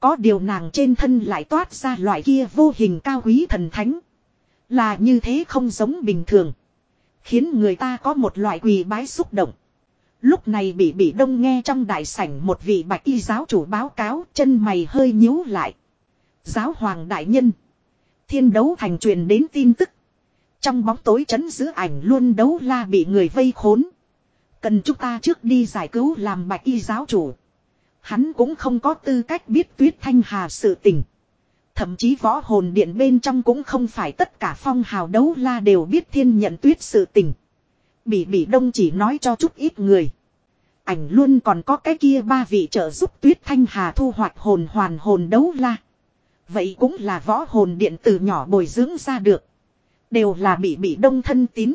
Có điều nàng trên thân lại toát ra loại kia vô hình cao quý thần thánh. Là như thế không giống bình thường. Khiến người ta có một loại quỳ bái xúc động. Lúc này bị bị đông nghe trong đại sảnh một vị bạch y giáo chủ báo cáo, chân mày hơi nhíu lại. Giáo hoàng đại nhân. Thiên đấu thành truyền đến tin tức. Trong bóng tối chấn giữ ảnh luôn đấu la bị người vây khốn. Cần chúng ta trước đi giải cứu làm bạch y giáo chủ. Hắn cũng không có tư cách biết tuyết thanh hà sự tình. Thậm chí võ hồn điện bên trong cũng không phải tất cả phong hào đấu la đều biết thiên nhận tuyết sự tình. Bỉ bỉ đông chỉ nói cho chút ít người. Ảnh luôn còn có cái kia ba vị trợ giúp tuyết thanh hà thu hoạch hồn hoàn hồn đấu la. Vậy cũng là võ hồn điện từ nhỏ bồi dưỡng ra được. Đều là bị bị đông thân tín.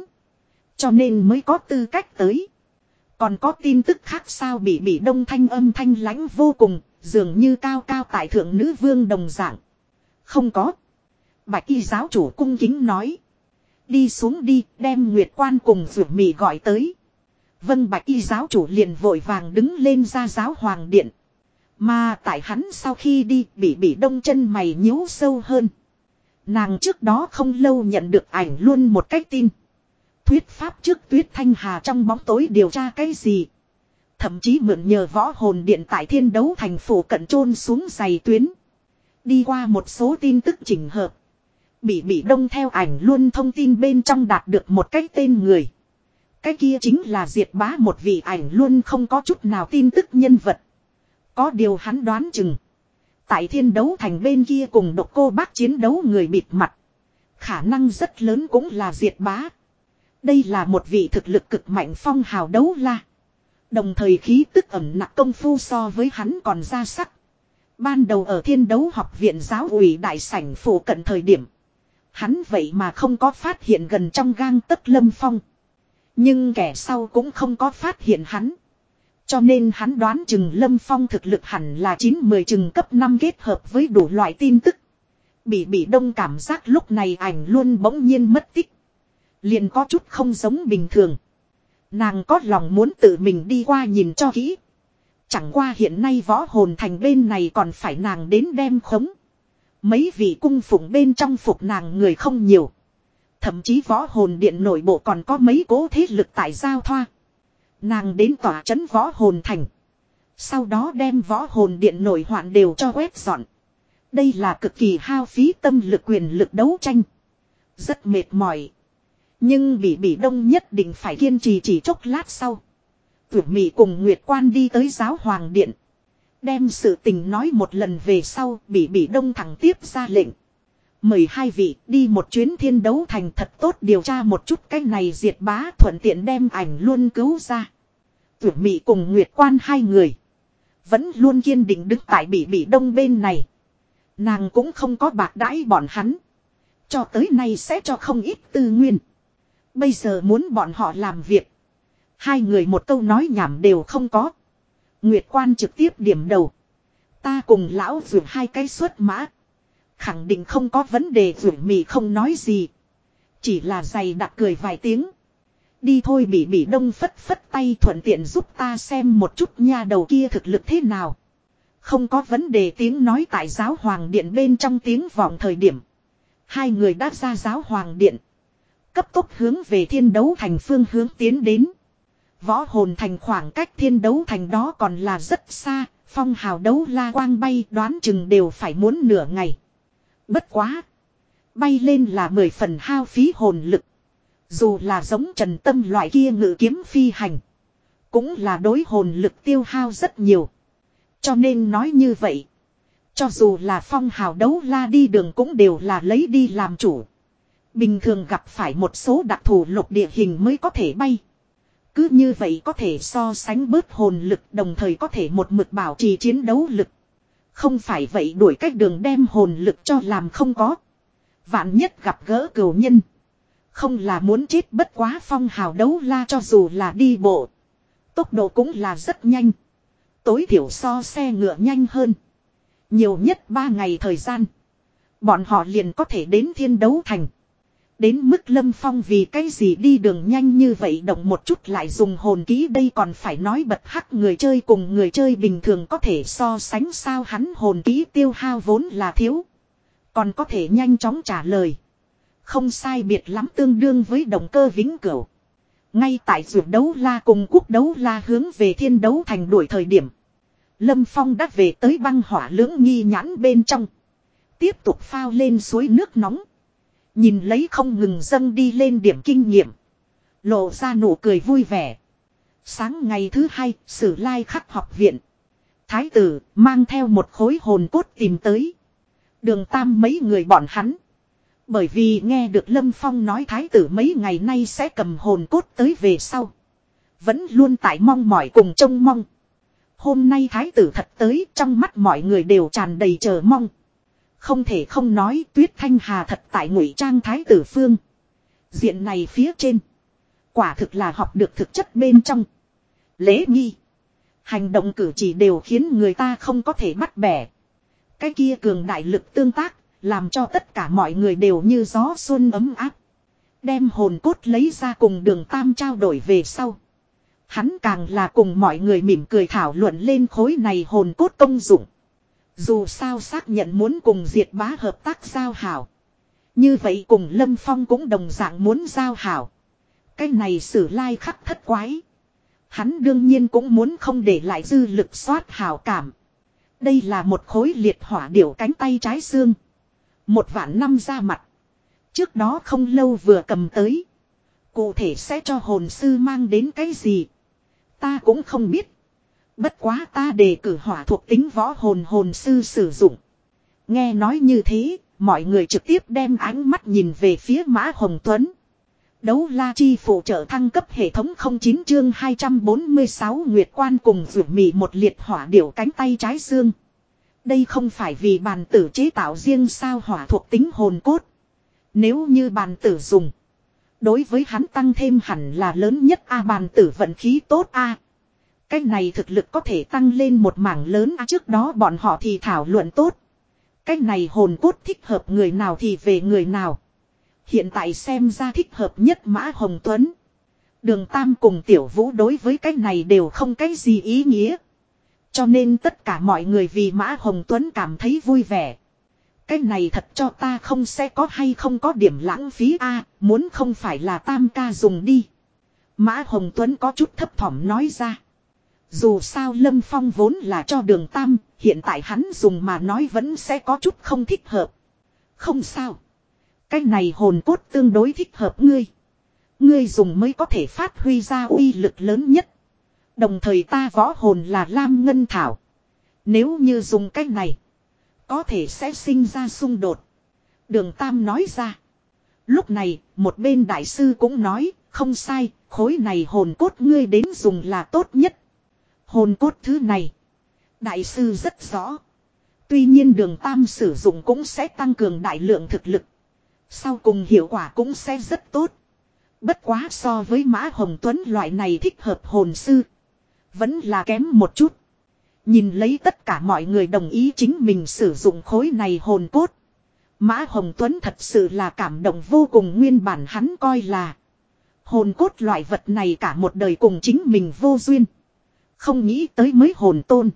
Cho nên mới có tư cách tới. Còn có tin tức khác sao bị bị đông thanh âm thanh lãnh vô cùng, dường như cao cao tại thượng nữ vương đồng dạng. Không có. Bạch y giáo chủ cung kính nói. Đi xuống đi, đem Nguyệt Quan cùng Dược mì gọi tới. Vân bạch y giáo chủ liền vội vàng đứng lên ra giáo hoàng điện. Mà tại hắn sau khi đi bị bị đông chân mày nhíu sâu hơn. Nàng trước đó không lâu nhận được ảnh luôn một cách tin. Thuyết pháp trước tuyết thanh hà trong bóng tối điều tra cái gì. Thậm chí mượn nhờ võ hồn điện tại thiên đấu thành phủ cận chôn xuống giày tuyến. Đi qua một số tin tức chỉnh hợp. Bị bị đông theo ảnh luôn thông tin bên trong đạt được một cái tên người. Cái kia chính là diệt bá, một vị ảnh luôn không có chút nào tin tức nhân vật. Có điều hắn đoán chừng. Tại thiên đấu thành bên kia cùng độc cô bác chiến đấu người bịt mặt. Khả năng rất lớn cũng là diệt bá. Đây là một vị thực lực cực mạnh phong hào đấu la. Đồng thời khí tức ẩm nặng công phu so với hắn còn ra sắc. Ban đầu ở thiên đấu học viện giáo ủy đại sảnh phủ cận thời điểm. Hắn vậy mà không có phát hiện gần trong gang tất lâm phong. Nhưng kẻ sau cũng không có phát hiện hắn. Cho nên hắn đoán chừng lâm phong thực lực hẳn là 9-10 chừng cấp 5 kết hợp với đủ loại tin tức. Bị bị đông cảm giác lúc này ảnh luôn bỗng nhiên mất tích. Liền có chút không giống bình thường. Nàng có lòng muốn tự mình đi qua nhìn cho kỹ. Chẳng qua hiện nay võ hồn thành bên này còn phải nàng đến đem khống. Mấy vị cung phụng bên trong phục nàng người không nhiều. Thậm chí võ hồn điện nội bộ còn có mấy cố thế lực tại giao thoa. Nàng đến tỏa trấn võ hồn thành. Sau đó đem võ hồn điện nội hoạn đều cho quét dọn. Đây là cực kỳ hao phí tâm lực quyền lực đấu tranh. Rất mệt mỏi. Nhưng bị bị đông nhất định phải kiên trì chỉ chốc lát sau. Tưởng Mỹ cùng Nguyệt Quan đi tới giáo hoàng điện. Đem sự tình nói một lần về sau, bị bị đông thẳng tiếp ra lệnh. Mời hai vị đi một chuyến thiên đấu thành thật tốt điều tra một chút cái này diệt bá thuận tiện đem ảnh luôn cứu ra. Tưởng Mỹ cùng Nguyệt Quan hai người. Vẫn luôn kiên định đứng tại bị bị đông bên này. Nàng cũng không có bạc đãi bọn hắn. Cho tới nay sẽ cho không ít tư nguyên. Bây giờ muốn bọn họ làm việc. Hai người một câu nói nhảm đều không có. Nguyệt quan trực tiếp điểm đầu. Ta cùng lão vượt hai cái xuất mã. Khẳng định không có vấn đề vượt mì không nói gì. Chỉ là giày đặc cười vài tiếng. Đi thôi bị bị đông phất phất tay thuận tiện giúp ta xem một chút nha đầu kia thực lực thế nào. Không có vấn đề tiếng nói tại giáo hoàng điện bên trong tiếng vọng thời điểm. Hai người đã ra giáo hoàng điện. Cấp tốc hướng về thiên đấu thành phương hướng tiến đến. Võ hồn thành khoảng cách thiên đấu thành đó còn là rất xa, phong hào đấu la quang bay đoán chừng đều phải muốn nửa ngày. Bất quá. Bay lên là mười phần hao phí hồn lực. Dù là giống trần tâm loại kia ngự kiếm phi hành. Cũng là đối hồn lực tiêu hao rất nhiều. Cho nên nói như vậy. Cho dù là phong hào đấu la đi đường cũng đều là lấy đi làm chủ. Bình thường gặp phải một số đặc thù lục địa hình mới có thể bay. Cứ như vậy có thể so sánh bớt hồn lực, đồng thời có thể một mực bảo trì chiến đấu lực. Không phải vậy đuổi cách đường đem hồn lực cho làm không có. Vạn nhất gặp gỡ cửu nhân. Không là muốn chết bất quá phong hào đấu la cho dù là đi bộ. Tốc độ cũng là rất nhanh. Tối thiểu so xe ngựa nhanh hơn. Nhiều nhất 3 ngày thời gian. Bọn họ liền có thể đến thiên đấu thành. Đến mức Lâm Phong vì cái gì đi đường nhanh như vậy động một chút lại dùng hồn ký đây còn phải nói bật hắc người chơi cùng người chơi bình thường có thể so sánh sao hắn hồn ký tiêu hao vốn là thiếu. Còn có thể nhanh chóng trả lời. Không sai biệt lắm tương đương với động cơ vĩnh cửu. Ngay tại ruột đấu la cùng quốc đấu la hướng về thiên đấu thành đuổi thời điểm. Lâm Phong đã về tới băng hỏa lưỡng nghi nhãn bên trong. Tiếp tục phao lên suối nước nóng. Nhìn lấy không ngừng dâng đi lên điểm kinh nghiệm. Lộ ra nụ cười vui vẻ. Sáng ngày thứ hai, sử lai khắc học viện. Thái tử mang theo một khối hồn cốt tìm tới. Đường tam mấy người bọn hắn. Bởi vì nghe được Lâm Phong nói thái tử mấy ngày nay sẽ cầm hồn cốt tới về sau. Vẫn luôn tại mong mỏi cùng trông mong. Hôm nay thái tử thật tới trong mắt mọi người đều tràn đầy chờ mong. Không thể không nói tuyết thanh hà thật tại ngụy trang thái tử phương. Diện này phía trên. Quả thực là học được thực chất bên trong. Lễ nghi. Hành động cử chỉ đều khiến người ta không có thể bắt bẻ. Cái kia cường đại lực tương tác, làm cho tất cả mọi người đều như gió xuân ấm áp. Đem hồn cốt lấy ra cùng đường tam trao đổi về sau. Hắn càng là cùng mọi người mỉm cười thảo luận lên khối này hồn cốt công dụng. Dù sao xác nhận muốn cùng diệt bá hợp tác giao hảo. Như vậy cùng Lâm Phong cũng đồng dạng muốn giao hảo. Cái này sử lai khắc thất quái. Hắn đương nhiên cũng muốn không để lại dư lực xoát hảo cảm. Đây là một khối liệt hỏa điểu cánh tay trái xương. Một vạn năm ra mặt. Trước đó không lâu vừa cầm tới. Cụ thể sẽ cho hồn sư mang đến cái gì. Ta cũng không biết. Bất quá ta đề cử hỏa thuộc tính võ hồn hồn sư sử dụng. Nghe nói như thế, mọi người trực tiếp đem ánh mắt nhìn về phía Mã Hồng Tuấn. Đấu la chi phụ trợ thăng cấp hệ thống 09 chương 246 Nguyệt Quan cùng rủ mì một liệt hỏa điểu cánh tay trái xương. Đây không phải vì bàn tử chế tạo riêng sao hỏa thuộc tính hồn cốt. Nếu như bàn tử dùng. Đối với hắn tăng thêm hẳn là lớn nhất A bàn tử vận khí tốt A. Cái này thực lực có thể tăng lên một mảng lớn A trước đó bọn họ thì thảo luận tốt. Cái này hồn cốt thích hợp người nào thì về người nào. Hiện tại xem ra thích hợp nhất Mã Hồng Tuấn. Đường Tam cùng Tiểu Vũ đối với cái này đều không cái gì ý nghĩa. Cho nên tất cả mọi người vì Mã Hồng Tuấn cảm thấy vui vẻ. Cái này thật cho ta không sẽ có hay không có điểm lãng phí a muốn không phải là tam ca dùng đi. Mã Hồng Tuấn có chút thấp thỏm nói ra. Dù sao Lâm Phong vốn là cho đường tam, hiện tại hắn dùng mà nói vẫn sẽ có chút không thích hợp. Không sao. Cái này hồn cốt tương đối thích hợp ngươi. Ngươi dùng mới có thể phát huy ra uy lực lớn nhất. Đồng thời ta võ hồn là Lam Ngân Thảo. Nếu như dùng cái này. Có thể sẽ sinh ra xung đột. Đường Tam nói ra. Lúc này, một bên đại sư cũng nói, không sai, khối này hồn cốt ngươi đến dùng là tốt nhất. Hồn cốt thứ này. Đại sư rất rõ. Tuy nhiên đường Tam sử dụng cũng sẽ tăng cường đại lượng thực lực. Sau cùng hiệu quả cũng sẽ rất tốt. Bất quá so với Mã Hồng Tuấn loại này thích hợp hồn sư. Vẫn là kém một chút. Nhìn lấy tất cả mọi người đồng ý chính mình sử dụng khối này hồn cốt. Mã Hồng Tuấn thật sự là cảm động vô cùng nguyên bản hắn coi là. Hồn cốt loại vật này cả một đời cùng chính mình vô duyên. Không nghĩ tới mới hồn tôn.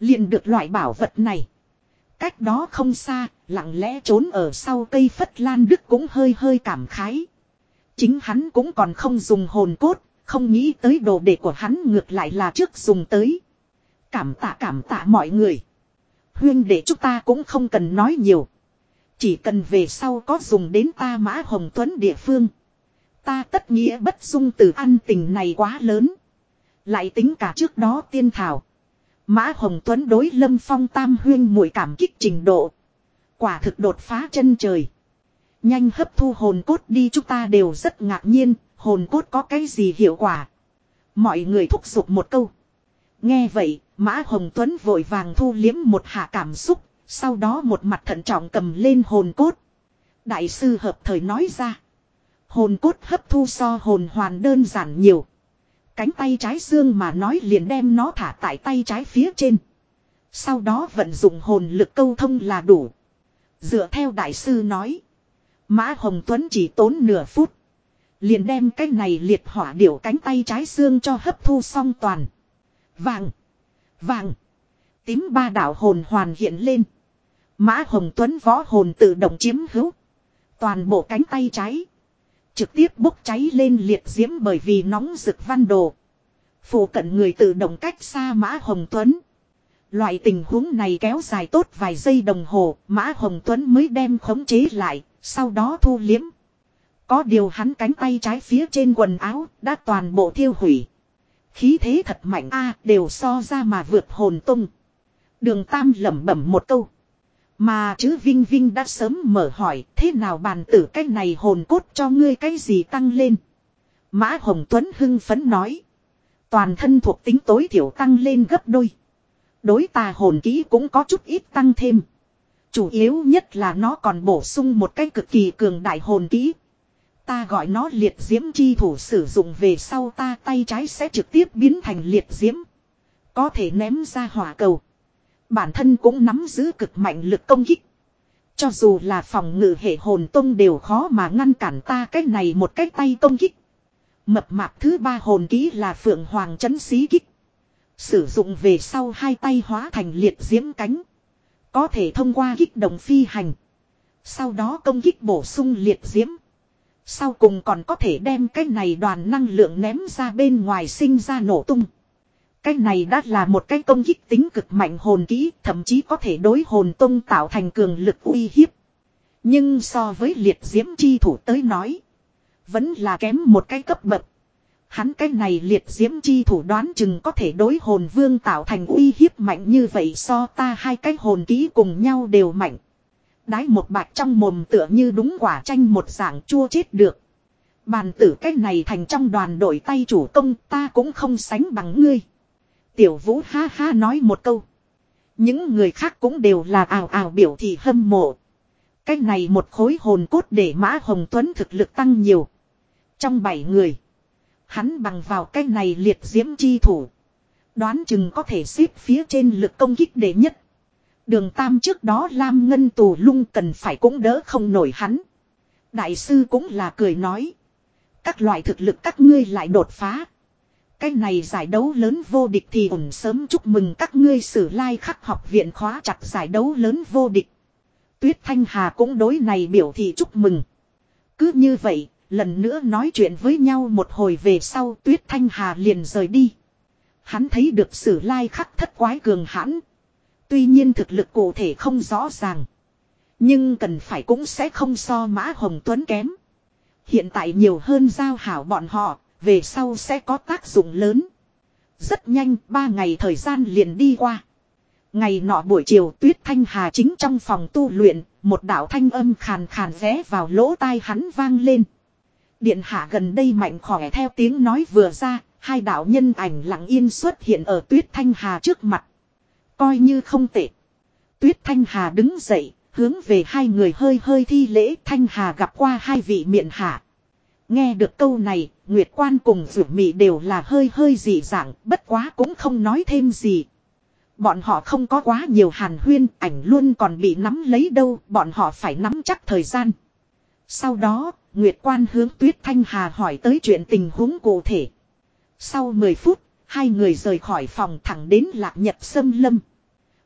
liền được loại bảo vật này. Cách đó không xa, lặng lẽ trốn ở sau cây phất lan đức cũng hơi hơi cảm khái. Chính hắn cũng còn không dùng hồn cốt, không nghĩ tới đồ đệ của hắn ngược lại là trước dùng tới. Cảm tạ cảm tạ mọi người. Huyên để chúng ta cũng không cần nói nhiều. Chỉ cần về sau có dùng đến ta mã hồng tuấn địa phương. Ta tất nghĩa bất dung từ ăn tình này quá lớn. Lại tính cả trước đó tiên thảo. Mã Hồng Tuấn đối Lâm Phong Tam Huyên mùi cảm kích trình độ. Quả thực đột phá chân trời. Nhanh hấp thu hồn cốt đi chúng ta đều rất ngạc nhiên, hồn cốt có cái gì hiệu quả. Mọi người thúc giục một câu. Nghe vậy, Mã Hồng Tuấn vội vàng thu liếm một hạ cảm xúc, sau đó một mặt thận trọng cầm lên hồn cốt. Đại sư hợp thời nói ra. Hồn cốt hấp thu so hồn hoàn đơn giản nhiều. Cánh tay trái xương mà nói liền đem nó thả tại tay trái phía trên. Sau đó vận dụng hồn lực câu thông là đủ. Dựa theo đại sư nói. Mã Hồng Tuấn chỉ tốn nửa phút. Liền đem cái này liệt hỏa điểu cánh tay trái xương cho hấp thu xong toàn. Vàng. Vàng. Tím ba đạo hồn hoàn hiện lên. Mã Hồng Tuấn võ hồn tự động chiếm hữu. Toàn bộ cánh tay trái. Trực tiếp bốc cháy lên liệt diễm bởi vì nóng rực văn đồ. Phủ cận người tự động cách xa Mã Hồng Tuấn. Loại tình huống này kéo dài tốt vài giây đồng hồ, Mã Hồng Tuấn mới đem khống chế lại, sau đó thu liếm. Có điều hắn cánh tay trái phía trên quần áo, đã toàn bộ thiêu hủy. Khí thế thật mạnh a đều so ra mà vượt hồn tung. Đường Tam lẩm bẩm một câu. Mà chứ Vinh Vinh đã sớm mở hỏi, thế nào bàn tử, cái này hồn cốt cho ngươi cái gì tăng lên. Mã Hồng Tuấn hưng phấn nói. Toàn thân thuộc tính tối thiểu tăng lên gấp đôi. Đối tà hồn ký cũng có chút ít tăng thêm. Chủ yếu nhất là nó còn bổ sung một cái cực kỳ cường đại hồn kỹ. Ta gọi nó liệt diễm chi thủ, sử dụng về sau ta tay trái sẽ trực tiếp biến thành liệt diễm. Có thể ném ra hỏa cầu. Bản thân cũng nắm giữ cực mạnh lực công kích. Cho dù là phòng ngự hệ hồn tông đều khó mà ngăn cản ta cái này một cái tay công kích. Mập mạp thứ ba hồn ký là phượng hoàng chấn xí kích. Sử dụng về sau hai tay hóa thành liệt diễm cánh. Có thể thông qua kích động phi hành. Sau đó công kích bổ sung liệt diễm. Sau cùng còn có thể đem cái này đoàn năng lượng ném ra bên ngoài sinh ra nổ tung. Cái này đã là một cái công kích tính cực mạnh hồn kỹ, thậm chí có thể đối hồn tông tạo thành cường lực uy hiếp. Nhưng so với liệt diễm chi thủ tới nói, vẫn là kém một cái cấp bậc. Hắn cái này liệt diễm chi thủ đoán chừng có thể đối hồn vương tạo thành uy hiếp mạnh như vậy so ta hai cái hồn kỹ cùng nhau đều mạnh. Đái một bạch trong mồm tựa như đúng quả chanh một dạng chua chết được. Bàn tử cái này thành trong đoàn đội tay chủ công ta cũng không sánh bằng ngươi. Tiểu vũ ha ha nói một câu. Những người khác cũng đều là ảo ảo biểu thị hâm mộ. Cái này một khối hồn cốt để Mã Hồng Tuấn thực lực tăng nhiều. Trong bảy người. Hắn bằng vào cái này liệt diễm chi thủ. Đoán chừng có thể xếp phía trên lực công kích đệ nhất. Đường Tam trước đó Lam Ngân tù lung cần phải cũng đỡ không nổi hắn. Đại sư cũng là cười nói. Các loại thực lực các ngươi lại đột phá. Cái này giải đấu lớn vô địch thì ổn sớm chúc mừng các ngươi sử lai khắc học viện khóa chặt giải đấu lớn vô địch. Tuyết Thanh Hà cũng đối này biểu thị chúc mừng. Cứ như vậy, lần nữa nói chuyện với nhau một hồi về sau Tuyết Thanh Hà liền rời đi. Hắn thấy được sử lai khắc thất quái cường hãn. Tuy nhiên thực lực cụ thể không rõ ràng. Nhưng cần phải cũng sẽ không so Mã Hồng Tuấn kém. Hiện tại nhiều hơn giao hảo bọn họ, về sau sẽ có tác dụng lớn. Rất nhanh, ba ngày thời gian liền đi qua. Ngày nọ buổi chiều tuyết thanh hà chính trong phòng tu luyện, một đạo thanh âm khàn khàn ré vào lỗ tai hắn vang lên. Điện hạ gần đây mạnh khỏe theo tiếng nói vừa ra, hai đạo nhân ảnh lặng yên xuất hiện ở tuyết thanh hà trước mặt. Coi như không tệ. Tuyết thanh hà đứng dậy, hướng về hai người hơi hơi thi lễ thanh hà gặp qua hai vị miệng hạ. Nghe được câu này, Nguyệt Quan cùng Vượt Mị đều là hơi hơi dị dạng, bất quá cũng không nói thêm gì. Bọn họ không có quá nhiều hàn huyên, ảnh luôn còn bị nắm lấy đâu, bọn họ phải nắm chắc thời gian. Sau đó, Nguyệt Quan hướng Tuyết Thanh Hà hỏi tới chuyện tình huống cụ thể. Sau 10 phút, hai người rời khỏi phòng thẳng đến lạc nhật sâm lâm.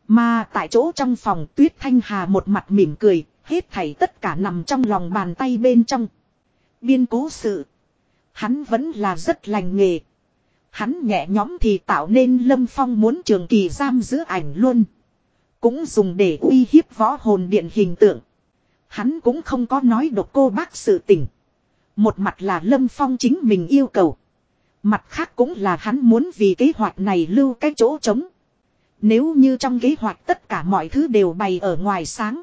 Mà tại chỗ trong phòng Tuyết Thanh Hà một mặt mỉm cười, hết thảy tất cả nằm trong lòng bàn tay bên trong. Biên cố sự. Hắn vẫn là rất lành nghề. Hắn nhẹ nhõm thì tạo nên Lâm Phong muốn trường kỳ giam giữ ảnh luôn. Cũng dùng để uy hiếp võ hồn điện hình tượng. Hắn cũng không có nói độc cô bác sự tình. Một mặt là Lâm Phong chính mình yêu cầu. Mặt khác cũng là hắn muốn vì kế hoạch này lưu cái chỗ trống. Nếu như trong kế hoạch tất cả mọi thứ đều bày ở ngoài sáng.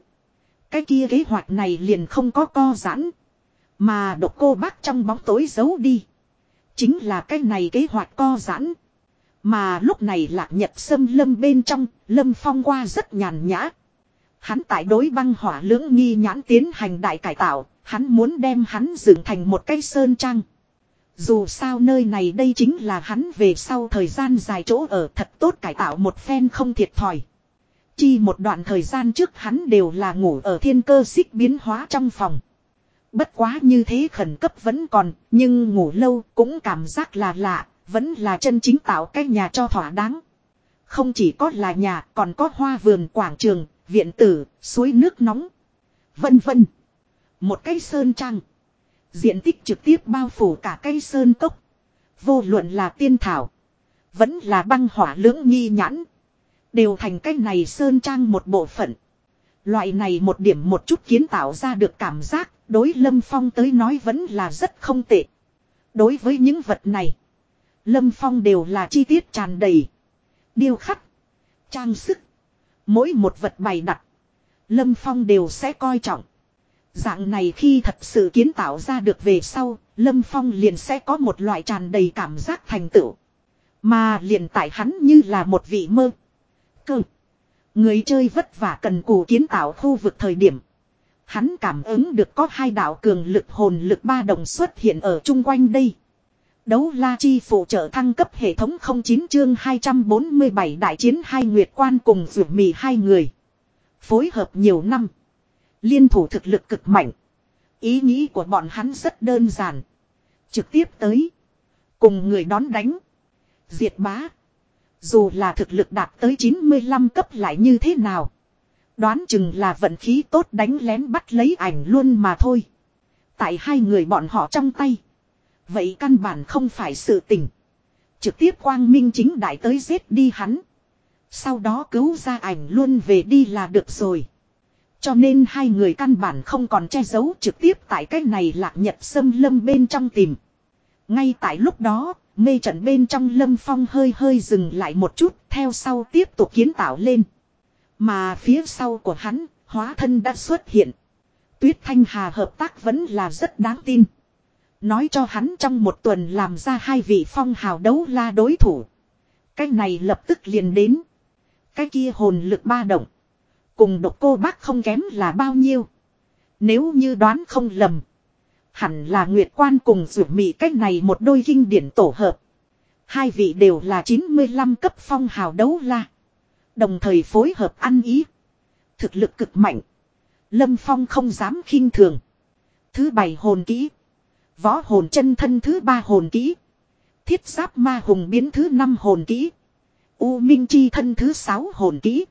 Cái kia kế hoạch này liền không có co giãn. Mà độc cô bác trong bóng tối giấu đi. Chính là cái này kế hoạch co giãn. Mà lúc này lạc nhật sâm lâm bên trong, lâm phong qua rất nhàn nhã. Hắn tại đối băng hỏa lưỡng nghi nhãn tiến hành đại cải tạo, hắn muốn đem hắn dựng thành một cái sơn trang. Dù sao nơi này đây chính là hắn về sau thời gian dài chỗ ở thật tốt cải tạo một phen không thiệt thòi. Chi một đoạn thời gian trước hắn đều là ngủ ở thiên cơ xích biến hóa trong phòng. Bất quá như thế khẩn cấp vẫn còn, nhưng ngủ lâu cũng cảm giác là lạ, vẫn là chân chính tạo cái nhà cho thỏa đáng. Không chỉ có là nhà, còn có hoa vườn quảng trường, viện tử, suối nước nóng. Vân vân. Một cây sơn trang. Diện tích trực tiếp bao phủ cả cây sơn cốc. Vô luận là tiên thảo. Vẫn là băng hỏa lưỡng nghi nhãn. Đều thành cái này sơn trang một bộ phận. Loại này một điểm một chút kiến tạo ra được cảm giác, đối Lâm Phong tới nói vẫn là rất không tệ. Đối với những vật này, Lâm Phong đều là chi tiết tràn đầy. Điêu khắc, trang sức, mỗi một vật bày đặt, Lâm Phong đều sẽ coi trọng. Dạng này khi thật sự kiến tạo ra được về sau, Lâm Phong liền sẽ có một loại tràn đầy cảm giác thành tựu. Mà liền tại hắn như là một vị mơ. Cơ. Người chơi vất vả cần cù kiến tạo khu vực thời điểm. Hắn cảm ứng được có hai đạo cường lực hồn lực ba đồng xuất hiện ở chung quanh đây. Đấu la chi phụ trợ thăng cấp hệ thống 09 chương 247 đại chiến hai nguyệt quan cùng rượu mì hai người. Phối hợp nhiều năm. Liên thủ thực lực cực mạnh. Ý nghĩ của bọn hắn rất đơn giản. Trực tiếp tới. Cùng người đón đánh. Diệt bá. Dù là thực lực đạt tới 95 cấp lại như thế nào. Đoán chừng là vận khí tốt đánh lén bắt lấy ảnh luôn mà thôi. Tại hai người bọn họ trong tay. Vậy căn bản không phải sự tình. Trực tiếp quang minh chính đại tới giết đi hắn. Sau đó cứu ra ảnh luôn về đi là được rồi. Cho nên hai người căn bản không còn che giấu trực tiếp tại cái này lạc nhật sâm lâm bên trong tìm. Ngay tại lúc đó, mê trận bên trong lâm phong hơi hơi dừng lại một chút, theo sau tiếp tục kiến tạo lên. Mà phía sau của hắn, hóa thân đã xuất hiện. Tuyết Thanh Hà hợp tác vẫn là rất đáng tin. Nói cho hắn trong một tuần làm ra hai vị phong hào đấu la đối thủ. Cái này lập tức liền đến. Cái kia hồn lực ba động. Cùng độc cô bác không kém là bao nhiêu. Nếu như đoán không lầm. Hẳn là Nguyệt Quan cùng rủ mị cách này một đôi kinh điển tổ hợp. Hai vị đều là 95 cấp phong hào đấu la. Đồng thời phối hợp ăn ý. Thực lực cực mạnh. Lâm Phong không dám khinh thường. Thứ bảy hồn kỹ. Võ hồn chân thân thứ ba hồn kỹ. Thiết giáp ma hùng biến thứ năm hồn kỹ. U minh chi thân thứ sáu hồn kỹ.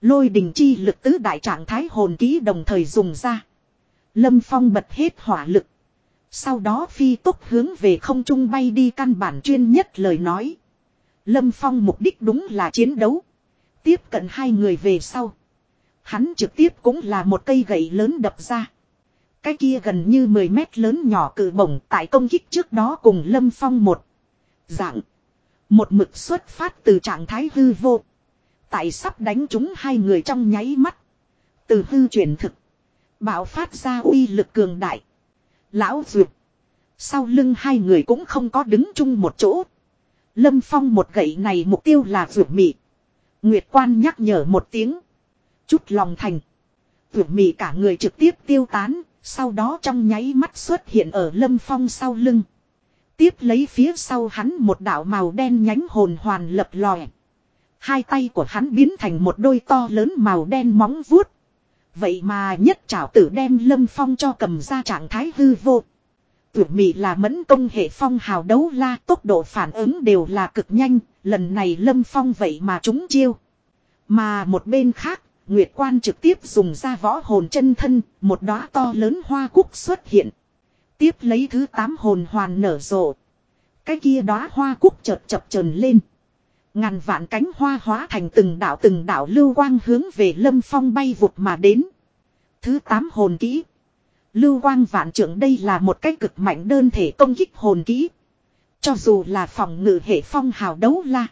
Lôi đình chi lực tứ đại trạng thái hồn kỹ đồng thời dùng ra. Lâm Phong bật hết hỏa lực. Sau đó phi tốc hướng về không trung bay đi căn bản chuyên nhất lời nói. Lâm Phong mục đích đúng là chiến đấu. Tiếp cận hai người về sau. Hắn trực tiếp cũng là một cây gậy lớn đập ra. Cái kia gần như 10 mét lớn nhỏ cử bổng tại công kích trước đó cùng Lâm Phong một. Dạng. Một mực xuất phát từ trạng thái hư vô. Tại sắp đánh chúng hai người trong nháy mắt. Từ hư chuyển thực. Bạo phát ra uy lực cường đại. Lão Duyệt. Sau lưng hai người cũng không có đứng chung một chỗ. Lâm Phong một gậy này mục tiêu là Duyệt Mị. Nguyệt Quan nhắc nhở một tiếng. Chút lòng thành. tuyệt Mị cả người trực tiếp tiêu tán. Sau đó trong nháy mắt xuất hiện ở Lâm Phong sau lưng. Tiếp lấy phía sau hắn một đạo màu đen nhánh hồn hoàn lập lòe. Hai tay của hắn biến thành một đôi to lớn màu đen móng vuốt. Vậy mà nhất trảo tử đem lâm phong cho cầm ra trạng thái hư vô. Tuyển mị là mẫn công hệ phong hào đấu la tốc độ phản ứng đều là cực nhanh, lần này lâm phong vậy mà chúng chiêu. Mà một bên khác, Nguyệt Quan trực tiếp dùng ra võ hồn chân thân, một đóa to lớn hoa cúc xuất hiện. Tiếp lấy thứ tám hồn hoàn nở rộ. Cái kia đóa hoa cúc chợt chập trần lên. Ngàn vạn cánh hoa hóa thành từng đảo từng đảo lưu quang hướng về lâm phong bay vụt mà đến. Thứ tám hồn kỹ. Lưu quang vạn trưởng đây là một cái cực mạnh đơn thể công kích hồn kỹ. Cho dù là phòng ngự hệ phong hào đấu la.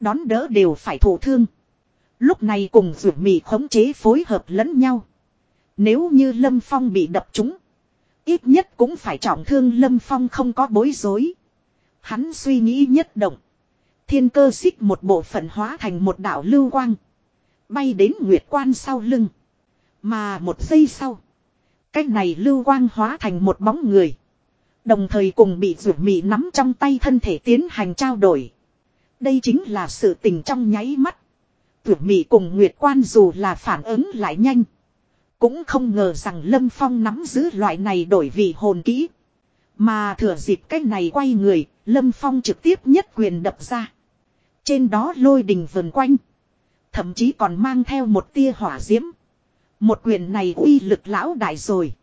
Đón đỡ đều phải thổ thương. Lúc này cùng rủ mì khống chế phối hợp lẫn nhau. Nếu như Lâm Phong bị đập trúng. Ít nhất cũng phải trọng thương Lâm Phong không có bối rối. Hắn suy nghĩ nhất động. Thiên cơ xích một bộ phận hóa thành một đảo lưu quang. Bay đến Nguyệt Quan sau lưng. Mà một giây sau. Cái này lưu quang hóa thành một bóng người. Đồng thời cùng bị rủ mị nắm trong tay thân thể tiến hành trao đổi. Đây chính là sự tình trong nháy mắt. Rủ mị cùng Nguyệt Quan dù là phản ứng lại nhanh. Cũng không ngờ rằng Lâm Phong nắm giữ loại này đổi vị hồn kỹ. Mà thừa dịp cách này quay người, Lâm Phong trực tiếp nhất quyền đập ra. Trên đó lôi đình vần quanh. Thậm chí còn mang theo một tia hỏa diễm. Một quyền này uy lực lão đại rồi.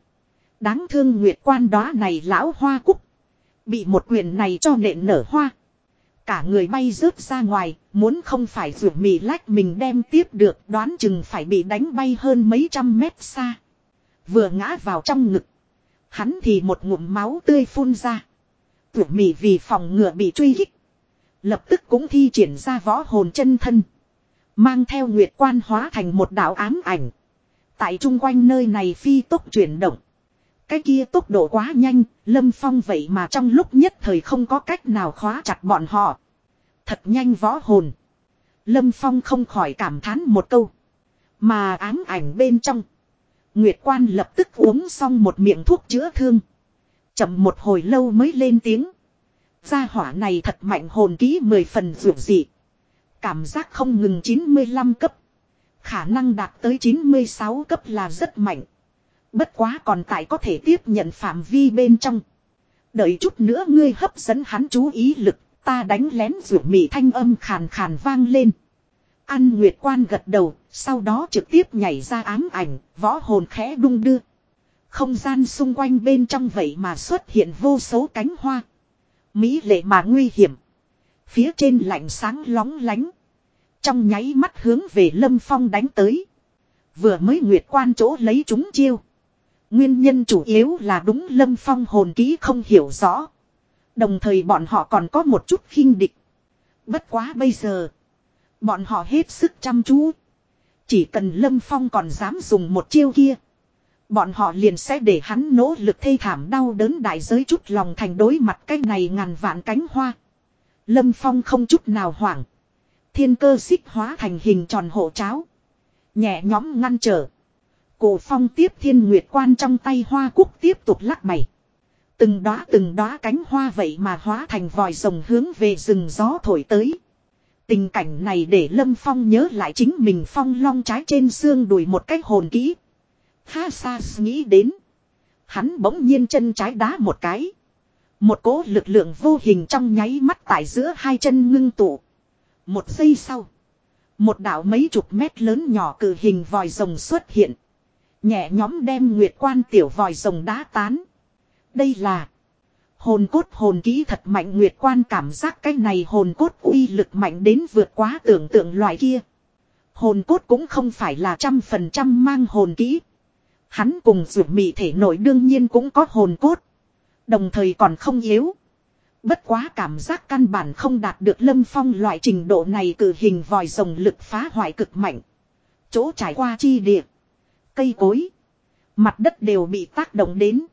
Đáng thương nguyệt quan đó này lão hoa cúc. Bị một quyền này cho nện nở hoa. Cả người bay rớt ra ngoài, muốn không phải rượu mì lách mình đem tiếp được đoán chừng phải bị đánh bay hơn mấy trăm mét xa. Vừa ngã vào trong ngực. Hắn thì một ngụm máu tươi phun ra. Rượu mì vì phòng ngừa bị truy hích. Lập tức cũng thi triển ra võ hồn chân thân. Mang theo nguyệt quan hóa thành một đạo ám ảnh. Tại chung quanh nơi này phi tốc chuyển động. Cái kia tốc độ quá nhanh, Lâm Phong vậy mà trong lúc nhất thời không có cách nào khóa chặt bọn họ. Thật nhanh võ hồn. Lâm Phong không khỏi cảm thán một câu. Mà ám ảnh bên trong. Nguyệt quan lập tức uống xong một miệng thuốc chữa thương. Chậm một hồi lâu mới lên tiếng. Gia hỏa này thật mạnh hồn ký mười phần rượu dị. Cảm giác không ngừng 95 cấp. Khả năng đạt tới 96 cấp là rất mạnh. Bất quá còn tại có thể tiếp nhận phạm vi bên trong. Đợi chút nữa ngươi hấp dẫn hắn chú ý lực, ta đánh lén rủ mị thanh âm khàn khàn vang lên. An Nguyệt Quan gật đầu, sau đó trực tiếp nhảy ra ám ảnh, võ hồn khẽ đung đưa. Không gian xung quanh bên trong vậy mà xuất hiện vô số cánh hoa. Mỹ lệ mà nguy hiểm. Phía trên lạnh sáng lóng lánh. Trong nháy mắt hướng về Lâm Phong đánh tới. Vừa mới Nguyệt Quan chỗ lấy chúng chiêu. Nguyên nhân chủ yếu là đúng Lâm Phong hồn ký không hiểu rõ. Đồng thời bọn họ còn có một chút khinh địch. Bất quá bây giờ. Bọn họ hết sức chăm chú. Chỉ cần Lâm Phong còn dám dùng một chiêu kia. Bọn họ liền sẽ để hắn nỗ lực thê thảm đau đớn đại giới chút lòng thành đối mặt cái này ngàn vạn cánh hoa. Lâm Phong không chút nào hoảng. Thiên cơ xích hóa thành hình tròn hộ cháo. Nhẹ nhóm ngăn trở. Cổ phong tiếp thiên nguyệt quan trong tay hoa cúc tiếp tục lắc bày. Từng đóa từng đóa cánh hoa vậy mà hóa thành vòi rồng hướng về rừng gió thổi tới. Tình cảnh này để Lâm Phong nhớ lại chính mình phong long trái trên xương đùi một cái hồn kỹ. Ha sa nghĩ đến. Hắn bỗng nhiên chân trái đá một cái. Một cỗ lực lượng vô hình trong nháy mắt tại giữa hai chân ngưng tụ. Một giây sau. Một đạo mấy chục mét lớn nhỏ cử hình vòi rồng xuất hiện. Nhẹ nhóm đem nguyệt quan tiểu vòi rồng đá tán. Đây là. Hồn cốt hồn kỹ thật mạnh nguyệt quan cảm giác cái này hồn cốt uy lực mạnh đến vượt quá tưởng tượng loại kia. Hồn cốt cũng không phải là trăm phần trăm mang hồn kỹ. Hắn cùng ruột mị thể nội đương nhiên cũng có hồn cốt. Đồng thời còn không yếu. Bất quá cảm giác căn bản không đạt được lâm phong loại trình độ này cử hình vòi rồng lực phá hoại cực mạnh. Chỗ trải qua chi địa. Cây cối. Mặt đất đều bị tác động đến.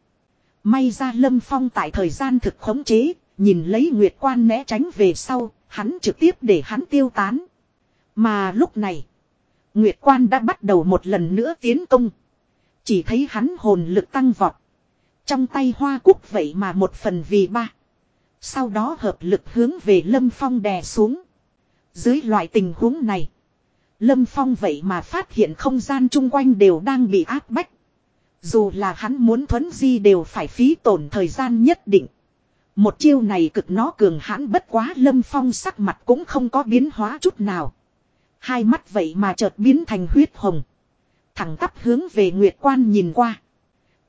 May ra lâm phong tại thời gian thực khống chế. Nhìn lấy nguyệt quan né tránh về sau. Hắn trực tiếp để hắn tiêu tán. Mà lúc này. Nguyệt quan đã bắt đầu một lần nữa tiến công. Chỉ thấy hắn hồn lực tăng vọt. Trong tay hoa cúc vậy mà một phần vì ba. Sau đó hợp lực hướng về Lâm Phong đè xuống. Dưới loại tình huống này. Lâm Phong vậy mà phát hiện không gian chung quanh đều đang bị áp bách. Dù là hắn muốn thuấn di đều phải phí tổn thời gian nhất định. Một chiêu này cực nó cường hãn bất quá Lâm Phong sắc mặt cũng không có biến hóa chút nào. Hai mắt vậy mà chợt biến thành huyết hồng. Thẳng tắp hướng về Nguyệt Quan nhìn qua.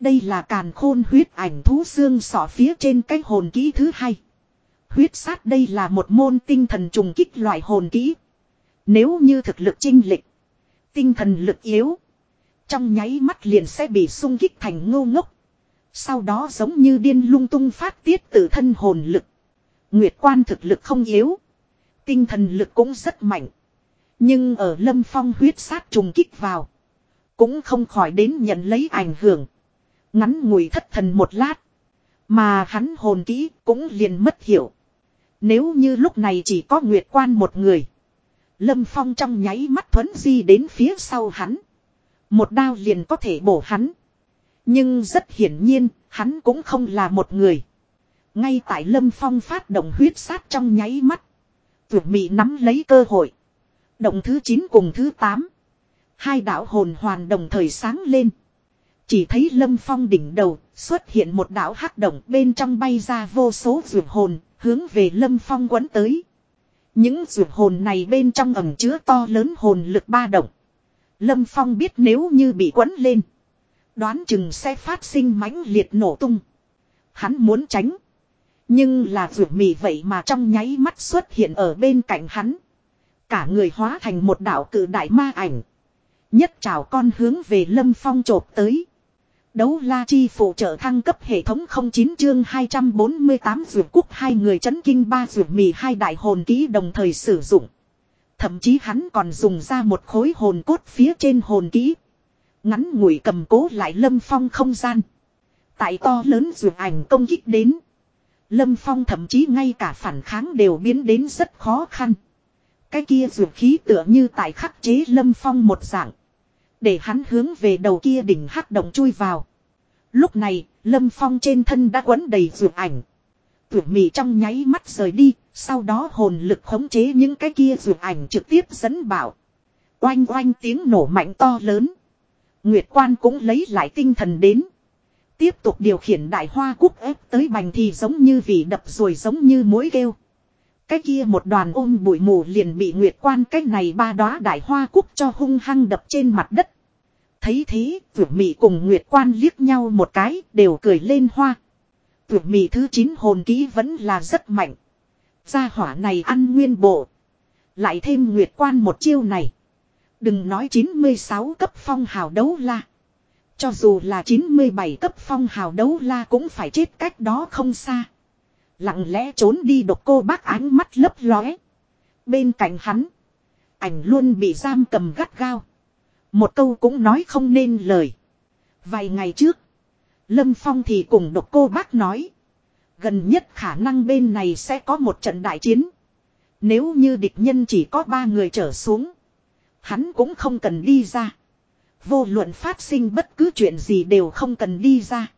Đây là càn khôn huyết ảnh thú xương sọ phía trên cái hồn kỹ thứ hai. Huyết sát đây là một môn tinh thần trùng kích loại hồn kỹ. Nếu như thực lực chinh lịch, tinh thần lực yếu, trong nháy mắt liền sẽ bị sung kích thành ngô ngốc. Sau đó giống như điên lung tung phát tiết từ thân hồn lực. Nguyệt quan thực lực không yếu. Tinh thần lực cũng rất mạnh. Nhưng ở lâm phong huyết sát trùng kích vào. Cũng không khỏi đến nhận lấy ảnh hưởng. Ngắn ngủi thất thần một lát. Mà hắn hồn kỹ cũng liền mất hiểu. Nếu như lúc này chỉ có Nguyệt Quan một người. Lâm Phong trong nháy mắt thuấn di đến phía sau hắn. Một đao liền có thể bổ hắn. Nhưng rất hiển nhiên, hắn cũng không là một người. Ngay tại Lâm Phong phát động huyết sát trong nháy mắt. Tuyệt mị nắm lấy cơ hội. Động thứ 9 cùng thứ 8. Hai đạo hồn hoàn đồng thời sáng lên. Chỉ thấy Lâm Phong đỉnh đầu xuất hiện một đảo hắc động bên trong bay ra vô số ruột hồn, hướng về Lâm Phong quấn tới. Những ruột hồn này bên trong ẩm chứa to lớn hồn lực ba động. Lâm Phong biết nếu như bị quấn lên. Đoán chừng sẽ phát sinh mãnh liệt nổ tung. Hắn muốn tránh. Nhưng là ruột mì vậy mà trong nháy mắt xuất hiện ở bên cạnh hắn. Cả người hóa thành một đạo cử đại ma ảnh. Nhất trào con hướng về Lâm Phong chộp tới. Đấu la chi phụ trợ thăng cấp hệ thống 09 chương 248 dược quốc hai người chấn kinh ba dược mì hai đại hồn ký đồng thời sử dụng. Thậm chí hắn còn dùng ra một khối hồn cốt phía trên hồn ký. Ngắn ngủi cầm cố lại lâm phong không gian. Tại to lớn dược ảnh công kích đến. Lâm phong thậm chí ngay cả phản kháng đều biến đến rất khó khăn. Cái kia dược khí tựa như tại khắc chế lâm phong một dạng. Để hắn hướng về đầu kia đỉnh hắc động chui vào. Lúc này, Lâm Phong trên thân đã quấn đầy dược ảnh. Tuyển mì trong nháy mắt rời đi, sau đó hồn lực khống chế những cái kia dược ảnh trực tiếp dẫn bảo. Oanh oanh tiếng nổ mạnh to lớn. Nguyệt quan cũng lấy lại tinh thần đến. Tiếp tục điều khiển đại hoa quốc ép tới bành thì giống như vị đập rồi giống như mối kêu. Cái kia một đoàn ôm bụi mù liền bị nguyệt quan cái này ba đóa đại hoa cúc cho hung hăng đập trên mặt đất. Thấy thế, vượt mị cùng nguyệt quan liếc nhau một cái, đều cười lên hoa. Vượt mị thứ 9 hồn ký vẫn là rất mạnh. Gia hỏa này ăn nguyên bộ. Lại thêm nguyệt quan một chiêu này. Đừng nói 96 cấp phong hào đấu la. Cho dù là 97 cấp phong hào đấu la cũng phải chết cách đó không xa. Lặng lẽ trốn đi độc cô bác ánh mắt lấp lóe. Bên cạnh hắn. Ảnh luôn bị giam cầm gắt gao. Một câu cũng nói không nên lời. Vài ngày trước. Lâm Phong thì cùng độc cô bác nói. Gần nhất khả năng bên này sẽ có một trận đại chiến. Nếu như địch nhân chỉ có ba người trở xuống. Hắn cũng không cần đi ra. Vô luận phát sinh bất cứ chuyện gì đều không cần đi ra.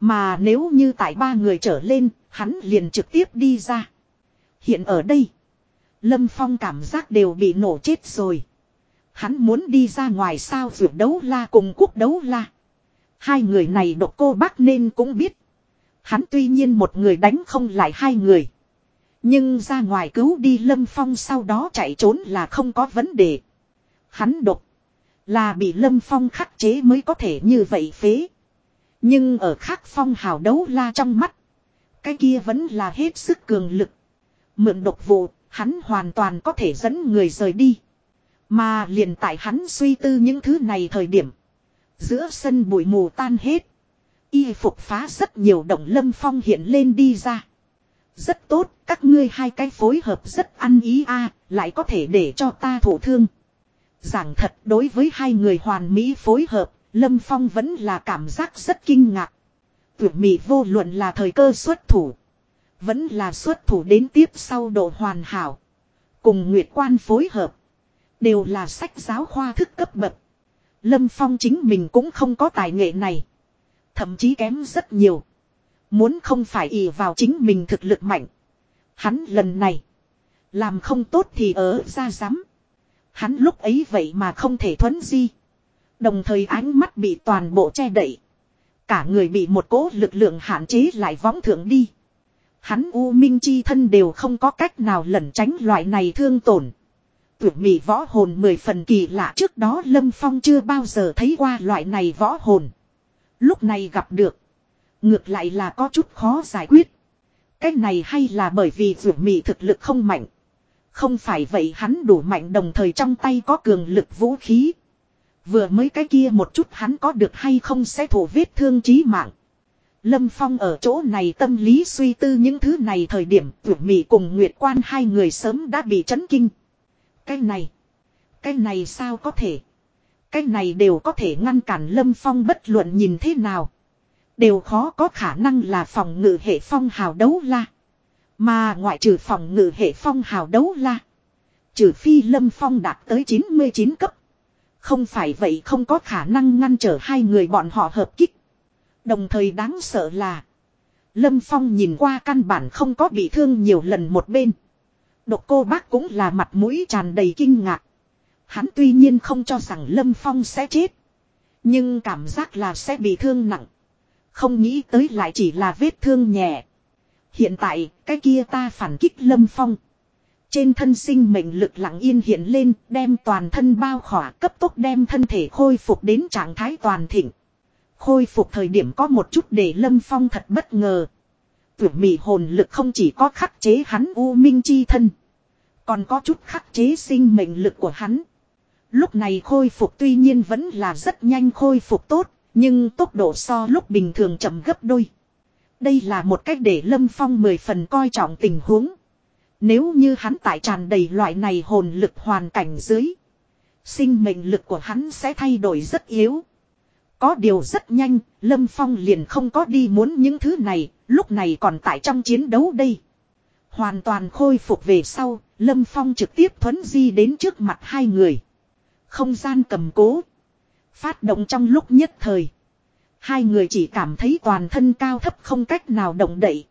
Mà nếu như tại ba người trở lên, hắn liền trực tiếp đi ra. Hiện ở đây, Lâm Phong cảm giác đều bị nổ chết rồi. Hắn muốn đi ra ngoài sao vượt đấu la cùng quốc đấu la. Hai người này độc cô bác nên cũng biết. Hắn tuy nhiên một người đánh không lại hai người. Nhưng ra ngoài cứu đi Lâm Phong sau đó chạy trốn là không có vấn đề. Hắn độc. Là bị Lâm Phong khắc chế mới có thể như vậy phế. Nhưng ở khắc phong hào đấu la trong mắt. Cái kia vẫn là hết sức cường lực. Mượn độc vụ, hắn hoàn toàn có thể dẫn người rời đi. Mà liền tại hắn suy tư những thứ này thời điểm. Giữa sân bụi mù tan hết. Y phục phá rất nhiều động lâm phong hiện lên đi ra. Rất tốt, các ngươi hai cái phối hợp rất ăn ý a lại có thể để cho ta thổ thương. Giảng thật đối với hai người hoàn mỹ phối hợp, Lâm Phong vẫn là cảm giác rất kinh ngạc. Tuyệt mị vô luận là thời cơ xuất thủ. Vẫn là xuất thủ đến tiếp sau độ hoàn hảo. Cùng Nguyệt Quan phối hợp. Đều là sách giáo khoa thức cấp bậc. Lâm Phong chính mình cũng không có tài nghệ này. Thậm chí kém rất nhiều. Muốn không phải ỷ vào chính mình thực lực mạnh. Hắn lần này. Làm không tốt thì ở ra dám. Hắn lúc ấy vậy mà không thể thuấn di. Đồng thời ánh mắt bị toàn bộ che đậy. Cả người bị một cố lực lượng hạn chế lại võng thượng đi. Hắn U Minh Chi thân đều không có cách nào lẩn tránh loại này thương tổn. tuyệt mị võ hồn mười phần kỳ lạ trước đó Lâm Phong chưa bao giờ thấy qua loại này võ hồn. Lúc này gặp được. Ngược lại là có chút khó giải quyết. Cái này hay là bởi vì tuyệt mị thực lực không mạnh. Không phải vậy hắn đủ mạnh đồng thời trong tay có cường lực vũ khí. Vừa mới cái kia một chút hắn có được hay không sẽ thổ vết thương chí mạng. Lâm Phong ở chỗ này tâm lý suy tư những thứ này thời điểm tuyển mị cùng Nguyệt Quan hai người sớm đã bị chấn kinh. Cái này. Cái này sao có thể. Cái này đều có thể ngăn cản Lâm Phong bất luận nhìn thế nào. Đều khó có khả năng là phòng ngự hệ phong hào đấu la. Mà ngoại trừ phòng ngự hệ phong hào đấu la. Trừ phi Lâm Phong đạt tới 99 cấp. Không phải vậy không có khả năng ngăn trở hai người bọn họ hợp kích. Đồng thời đáng sợ là. Lâm Phong nhìn qua căn bản không có bị thương nhiều lần một bên. Độc cô bác cũng là mặt mũi tràn đầy kinh ngạc. Hắn tuy nhiên không cho rằng Lâm Phong sẽ chết. Nhưng cảm giác là sẽ bị thương nặng. Không nghĩ tới lại chỉ là vết thương nhẹ. Hiện tại, cái kia ta phản kích lâm phong. Trên thân sinh mệnh lực lặng yên hiện lên, đem toàn thân bao khỏa cấp tốc đem thân thể khôi phục đến trạng thái toàn thịnh. Khôi phục thời điểm có một chút để lâm phong thật bất ngờ. Tưởng mị hồn lực không chỉ có khắc chế hắn u minh chi thân. Còn có chút khắc chế sinh mệnh lực của hắn. Lúc này khôi phục tuy nhiên vẫn là rất nhanh khôi phục tốt, nhưng tốc độ so lúc bình thường chậm gấp đôi. Đây là một cách để Lâm Phong mười phần coi trọng tình huống. Nếu như hắn tại tràn đầy loại này hồn lực hoàn cảnh dưới. Sinh mệnh lực của hắn sẽ thay đổi rất yếu. Có điều rất nhanh, Lâm Phong liền không có đi muốn những thứ này, lúc này còn tại trong chiến đấu đây. Hoàn toàn khôi phục về sau, Lâm Phong trực tiếp thuấn di đến trước mặt hai người. Không gian cầm cố. Phát động trong lúc nhất thời. Hai người chỉ cảm thấy toàn thân cao thấp không cách nào động đậy.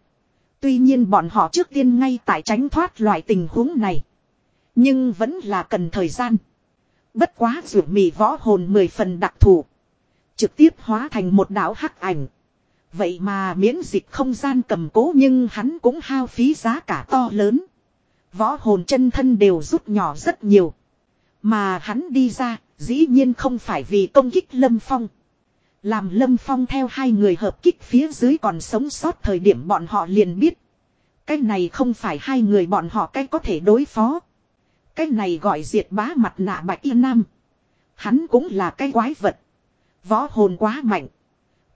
Tuy nhiên bọn họ trước tiên ngay tại tránh thoát loại tình huống này. Nhưng vẫn là cần thời gian. Bất quá rượu mì võ hồn mười phần đặc thù. Trực tiếp hóa thành một đảo hắc ảnh. Vậy mà miễn dịch không gian cầm cố nhưng hắn cũng hao phí giá cả to lớn. Võ hồn chân thân đều rút nhỏ rất nhiều. Mà hắn đi ra, dĩ nhiên không phải vì công kích Lâm Phong. Làm Lâm Phong theo hai người hợp kích phía dưới còn sống sót thời điểm bọn họ liền biết. Cái này không phải hai người bọn họ cái có thể đối phó. Cái này gọi diệt bá mặt nạ bạch y nam. Hắn cũng là cái quái vật. Võ hồn quá mạnh.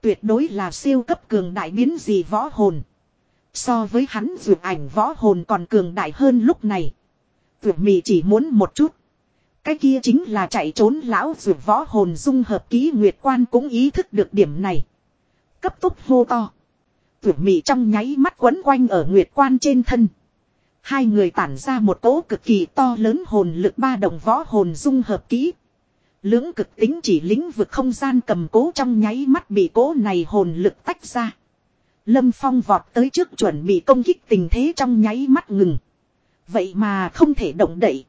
Tuyệt đối là siêu cấp cường đại biến gì võ hồn. So với hắn dược ảnh võ hồn còn cường đại hơn lúc này. tuyệt mì chỉ muốn một chút. Cái kia chính là chạy trốn lão dược võ hồn dung hợp ký nguyệt quan cũng ý thức được điểm này. Cấp tốc hô to. Vượt mị trong nháy mắt quấn quanh ở nguyệt quan trên thân. Hai người tản ra một cỗ cực kỳ to lớn hồn lực ba đồng võ hồn dung hợp ký. Lưỡng cực tính chỉ lĩnh vực không gian cầm cố trong nháy mắt bị cố này hồn lực tách ra. Lâm Phong vọt tới trước chuẩn bị công kích tình thế trong nháy mắt ngừng. Vậy mà không thể động đậy.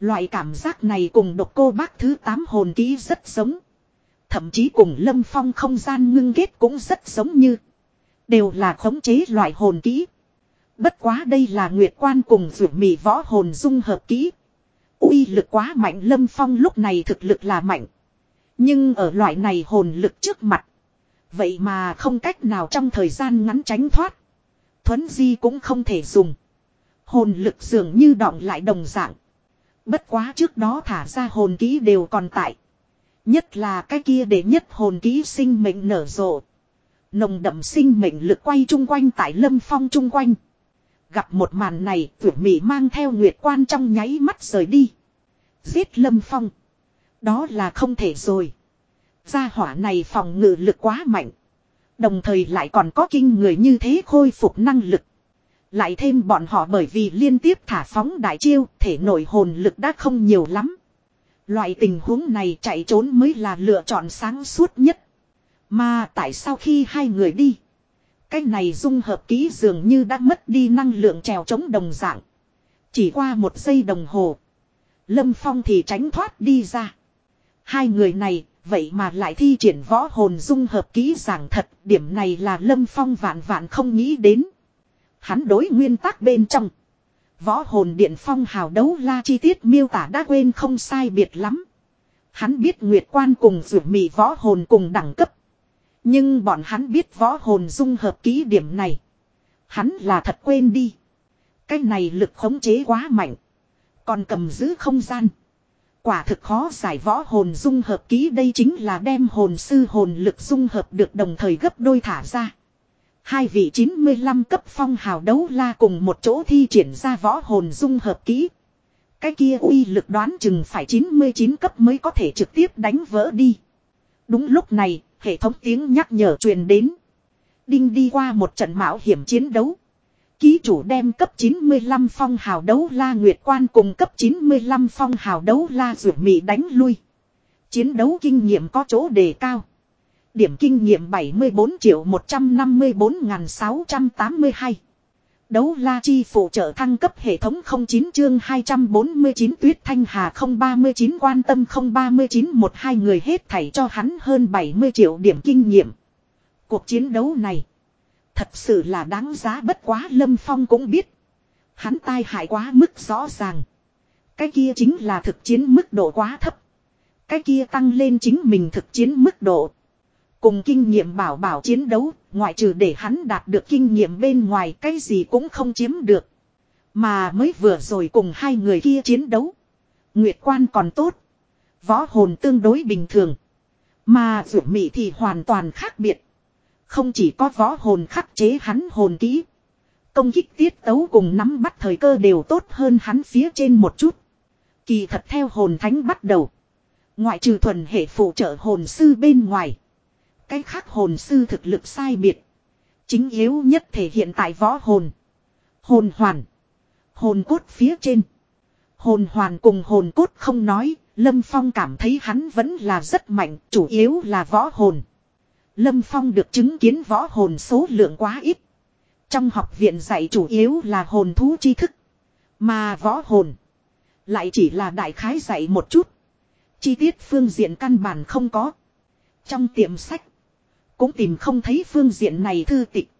Loại cảm giác này cùng độc cô bác thứ 8 hồn ký rất giống. Thậm chí cùng Lâm Phong không gian ngưng kết cũng rất giống như. Đều là khống chế loại hồn ký. Bất quá đây là nguyệt quan cùng rượu mì võ hồn dung hợp ký uy lực quá mạnh lâm phong lúc này thực lực là mạnh nhưng ở loại này hồn lực trước mặt vậy mà không cách nào trong thời gian ngắn tránh thoát thuấn di cũng không thể dùng hồn lực dường như đọng lại đồng dạng bất quá trước đó thả ra hồn ký đều còn tại nhất là cái kia để nhất hồn ký sinh mệnh nở rộ nồng đậm sinh mệnh lực quay chung quanh tại lâm phong chung quanh Gặp một màn này, tuyển mỹ mang theo nguyệt quan trong nháy mắt rời đi. Giết lâm phong. Đó là không thể rồi. Gia hỏa này phòng ngự lực quá mạnh. Đồng thời lại còn có kinh người như thế khôi phục năng lực. Lại thêm bọn họ bởi vì liên tiếp thả phóng đại chiêu, thể nội hồn lực đã không nhiều lắm. Loại tình huống này chạy trốn mới là lựa chọn sáng suốt nhất. Mà tại sao khi hai người đi? Cái này dung hợp ký dường như đã mất đi năng lượng trèo chống đồng dạng. Chỉ qua một giây đồng hồ. Lâm Phong thì tránh thoát đi ra. Hai người này, vậy mà lại thi triển võ hồn dung hợp ký giảng thật, điểm này là Lâm Phong vạn vạn không nghĩ đến. Hắn đối nguyên tắc bên trong. Võ hồn điện phong hào đấu la chi tiết miêu tả đã quên không sai biệt lắm. Hắn biết Nguyệt Quan cùng rủ mị võ hồn cùng đẳng cấp. Nhưng bọn hắn biết võ hồn dung hợp ký điểm này. Hắn là thật quên đi. Cái này lực khống chế quá mạnh. Còn cầm giữ không gian. Quả thực khó giải võ hồn dung hợp ký đây chính là đem hồn sư hồn lực dung hợp được đồng thời gấp đôi thả ra. Hai vị 95 cấp phong hào đấu la cùng một chỗ thi triển ra võ hồn dung hợp ký. Cái kia uy lực đoán chừng phải 99 cấp mới có thể trực tiếp đánh vỡ đi. Đúng lúc này, hệ thống tiếng nhắc nhở truyền đến. Đinh đi qua một trận mạo hiểm chiến đấu. Ký chủ đem cấp 95 phong hào đấu la nguyệt quan cùng cấp 95 phong hào đấu la rượu mị đánh lui. Chiến đấu kinh nghiệm có chỗ đề cao. Điểm kinh nghiệm 74 triệu 154 682. Đấu la chi phụ trợ thăng cấp hệ thống 09 chương 249 tuyết thanh hà 039 quan tâm 039 một hai người hết thảy cho hắn hơn 70 triệu điểm kinh nghiệm. Cuộc chiến đấu này, thật sự là đáng giá bất quá Lâm Phong cũng biết. Hắn tai hại quá mức rõ ràng. Cái kia chính là thực chiến mức độ quá thấp. Cái kia tăng lên chính mình thực chiến mức độ. Cùng kinh nghiệm bảo bảo chiến đấu, ngoại trừ để hắn đạt được kinh nghiệm bên ngoài cái gì cũng không chiếm được. Mà mới vừa rồi cùng hai người kia chiến đấu. Nguyệt quan còn tốt. Võ hồn tương đối bình thường. Mà rượu mị thì hoàn toàn khác biệt. Không chỉ có võ hồn khắc chế hắn hồn kỹ. Công kích tiết tấu cùng nắm bắt thời cơ đều tốt hơn hắn phía trên một chút. Kỳ thật theo hồn thánh bắt đầu. Ngoại trừ thuần hệ phụ trợ hồn sư bên ngoài. Cái khác hồn sư thực lực sai biệt. Chính yếu nhất thể hiện tại võ hồn. Hồn hoàn. Hồn cốt phía trên. Hồn hoàn cùng hồn cốt không nói. Lâm Phong cảm thấy hắn vẫn là rất mạnh. Chủ yếu là võ hồn. Lâm Phong được chứng kiến võ hồn số lượng quá ít. Trong học viện dạy chủ yếu là hồn thú tri thức. Mà võ hồn. Lại chỉ là đại khái dạy một chút. Chi tiết phương diện căn bản không có. Trong tiệm sách. Cũng tìm không thấy phương diện này thư tịch.